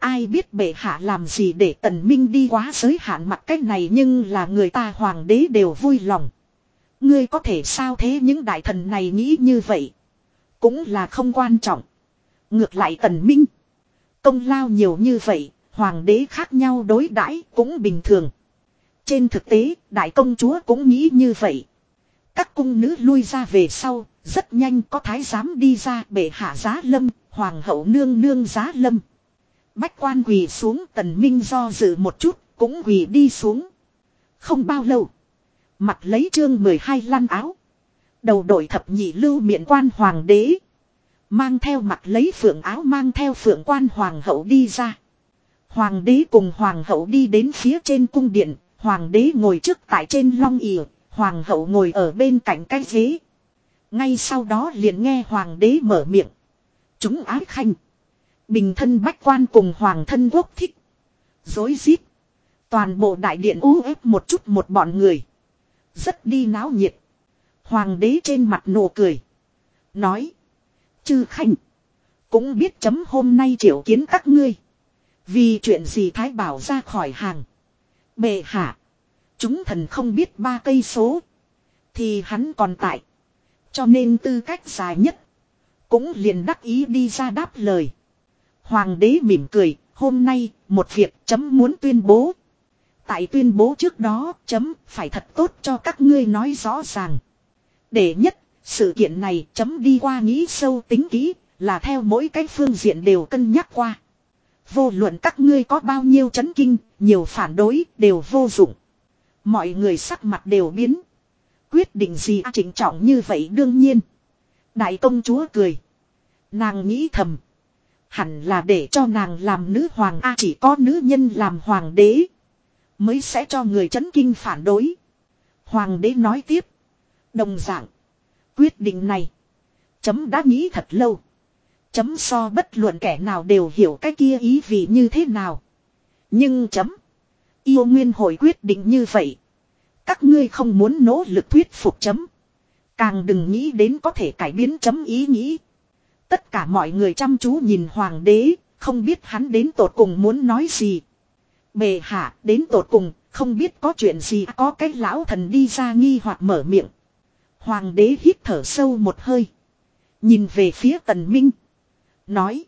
Ai biết bệ hạ làm gì để tần minh đi quá giới hạn mặt cách này nhưng là người ta hoàng đế đều vui lòng. Ngươi có thể sao thế những đại thần này nghĩ như vậy. Cũng là không quan trọng. Ngược lại tần minh. Công lao nhiều như vậy, hoàng đế khác nhau đối đãi cũng bình thường. Trên thực tế, đại công chúa cũng nghĩ như vậy. Các cung nữ lui ra về sau, rất nhanh có thái giám đi ra bệ hạ giá lâm, hoàng hậu nương nương giá lâm. Bách quan quỳ xuống tần minh do dự một chút, cũng quỳ đi xuống. Không bao lâu. Mặt lấy chương 12 lăn áo. Đầu đội thập nhị lưu miệng quan hoàng đế. Mang theo mặt lấy phượng áo mang theo phượng quan hoàng hậu đi ra. Hoàng đế cùng hoàng hậu đi đến phía trên cung điện. Hoàng đế ngồi trước tại trên long ỉa. Hoàng hậu ngồi ở bên cạnh cái ghế. Ngay sau đó liền nghe hoàng đế mở miệng. Chúng ái khanh. Bình thân bách quan cùng hoàng thân quốc thích. Dối rít Toàn bộ đại điện u ép một chút một bọn người. Rất đi náo nhiệt. Hoàng đế trên mặt nụ cười. Nói. Chư khanh. Cũng biết chấm hôm nay triệu kiến các ngươi. Vì chuyện gì thái bảo ra khỏi hàng. Bệ hạ. Chúng thần không biết ba cây số. Thì hắn còn tại. Cho nên tư cách dài nhất. Cũng liền đắc ý đi ra đáp lời. Hoàng đế mỉm cười. Hôm nay một việc chấm muốn tuyên bố. Tại tuyên bố trước đó chấm phải thật tốt cho các ngươi nói rõ ràng. Để nhất, sự kiện này chấm đi qua nghĩ sâu tính kỹ, là theo mỗi cái phương diện đều cân nhắc qua. Vô luận các ngươi có bao nhiêu chấn kinh, nhiều phản đối, đều vô dụng. Mọi người sắc mặt đều biến. Quyết định gì chỉnh trọng như vậy đương nhiên. Đại công chúa cười. Nàng nghĩ thầm. Hẳn là để cho nàng làm nữ hoàng, A chỉ có nữ nhân làm hoàng đế. Mới sẽ cho người chấn kinh phản đối. Hoàng đế nói tiếp. Đồng dạng. Quyết định này. Chấm đã nghĩ thật lâu. Chấm so bất luận kẻ nào đều hiểu cái kia ý vị như thế nào. Nhưng chấm. Yêu nguyên hội quyết định như vậy. Các ngươi không muốn nỗ lực thuyết phục chấm. Càng đừng nghĩ đến có thể cải biến chấm ý nghĩ. Tất cả mọi người chăm chú nhìn hoàng đế, không biết hắn đến tột cùng muốn nói gì. Bề hạ, đến tột cùng, không biết có chuyện gì à, có cái lão thần đi ra nghi hoặc mở miệng. Hoàng đế hít thở sâu một hơi. Nhìn về phía tần minh. Nói.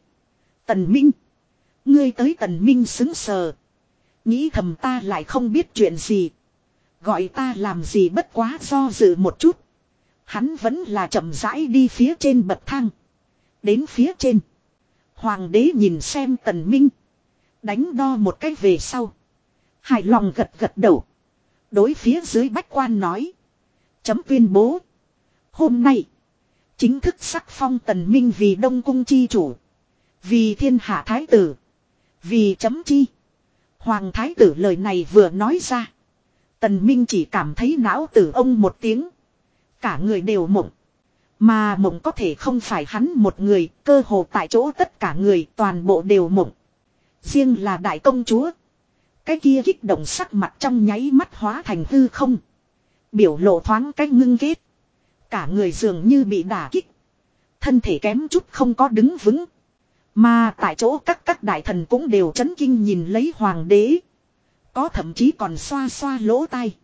Tần minh. Ngươi tới tần minh xứng sờ. Nghĩ thầm ta lại không biết chuyện gì. Gọi ta làm gì bất quá do dự một chút. Hắn vẫn là chậm rãi đi phía trên bậc thang. Đến phía trên. Hoàng đế nhìn xem tần minh. Đánh đo một cách về sau. Hài lòng gật gật đầu. Đối phía dưới bách quan nói. Chấm tuyên bố. Hôm nay. Chính thức sắc phong tần minh vì đông cung chi chủ. Vì thiên hạ thái tử. Vì chấm chi. Hoàng thái tử lời này vừa nói ra. Tần minh chỉ cảm thấy não tử ông một tiếng. Cả người đều mộng. Mà mộng có thể không phải hắn một người, cơ hồ tại chỗ tất cả người toàn bộ đều mộng. Riêng là đại công chúa. Cái kia kích động sắc mặt trong nháy mắt hóa thành hư không. Biểu lộ thoáng cách ngưng kết. Cả người dường như bị đả kích. Thân thể kém chút không có đứng vững. Mà tại chỗ các các đại thần cũng đều chấn kinh nhìn lấy hoàng đế. Có thậm chí còn xoa xoa lỗ tai.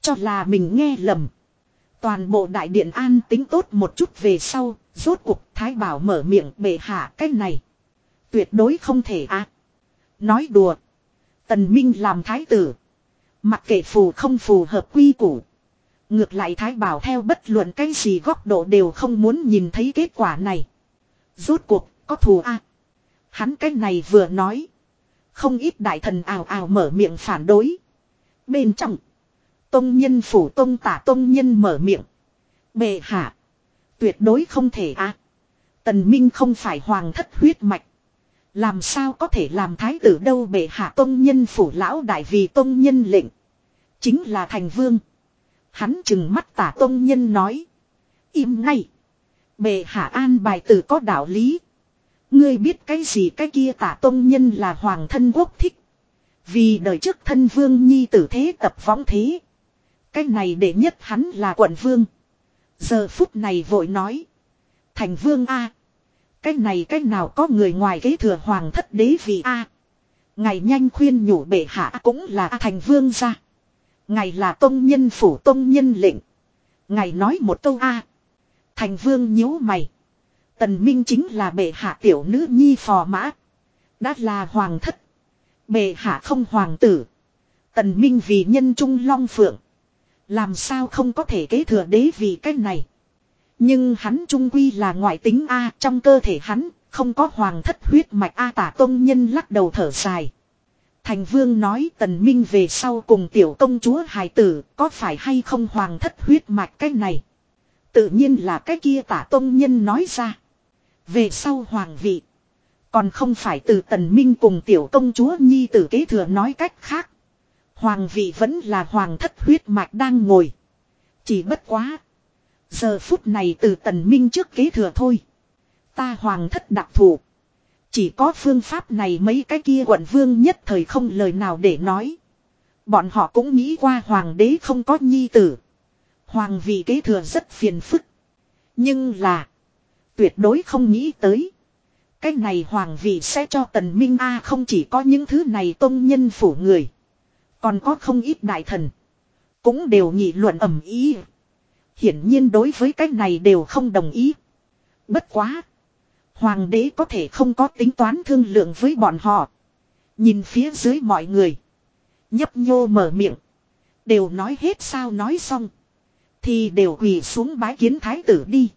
Cho là mình nghe lầm. Toàn bộ đại điện an tính tốt một chút về sau, rốt cuộc thái bảo mở miệng bệ hạ cái này. Tuyệt đối không thể á. Nói đùa. Tần Minh làm thái tử. Mặc kệ phù không phù hợp quy củ. Ngược lại thái bảo theo bất luận cái gì góc độ đều không muốn nhìn thấy kết quả này. Rốt cuộc, có thù a Hắn cái này vừa nói. Không ít đại thần ào ào mở miệng phản đối. Bên trong. Tông nhân phủ tông tả tông nhân mở miệng. Bệ hạ. Tuyệt đối không thể á. Tần Minh không phải hoàng thất huyết mạch. Làm sao có thể làm thái tử đâu bệ hạ tông nhân phủ lão đại vì tông nhân lệnh. Chính là thành vương. Hắn chừng mắt tả tông nhân nói. Im ngay. Bệ hạ an bài tử có đạo lý. Ngươi biết cái gì cái kia tả tông nhân là hoàng thân quốc thích. Vì đời trước thân vương nhi tử thế tập võng thế. Cái này để nhất hắn là quận vương. Giờ phút này vội nói. Thành vương A. Cái này cái nào có người ngoài kế thừa hoàng thất đế vì A. Ngày nhanh khuyên nhủ bệ hạ cũng là thành vương ra. Ngày là tông nhân phủ tông nhân lệnh. Ngày nói một câu A. Thành vương nhíu mày. Tần Minh chính là bệ hạ tiểu nữ nhi phò mã. Đã là hoàng thất. Bệ hạ không hoàng tử. Tần Minh vì nhân trung long phượng. Làm sao không có thể kế thừa đế vì cái này. Nhưng hắn trung quy là ngoại tính A, trong cơ thể hắn, không có hoàng thất huyết mạch A tả tông nhân lắc đầu thở dài. Thành vương nói tần minh về sau cùng tiểu công chúa hài tử, có phải hay không hoàng thất huyết mạch cái này. Tự nhiên là cái kia tả tông nhân nói ra. Về sau hoàng vị. Còn không phải từ tần minh cùng tiểu công chúa nhi tử kế thừa nói cách khác. Hoàng vị vẫn là hoàng thất huyết mạch đang ngồi. Chỉ bất quá. Giờ phút này từ tần minh trước kế thừa thôi. Ta hoàng thất đặc thù. Chỉ có phương pháp này mấy cái kia quận vương nhất thời không lời nào để nói. Bọn họ cũng nghĩ qua hoàng đế không có nhi tử. Hoàng vị kế thừa rất phiền phức. Nhưng là. Tuyệt đối không nghĩ tới. Cái này hoàng vị sẽ cho tần minh A không chỉ có những thứ này tôn nhân phủ người. Còn có không ít đại thần. Cũng đều nghị luận ầm ý. Hiển nhiên đối với cái này đều không đồng ý. Bất quá. Hoàng đế có thể không có tính toán thương lượng với bọn họ. Nhìn phía dưới mọi người. Nhấp nhô mở miệng. Đều nói hết sao nói xong. Thì đều quỳ xuống bái kiến thái tử đi.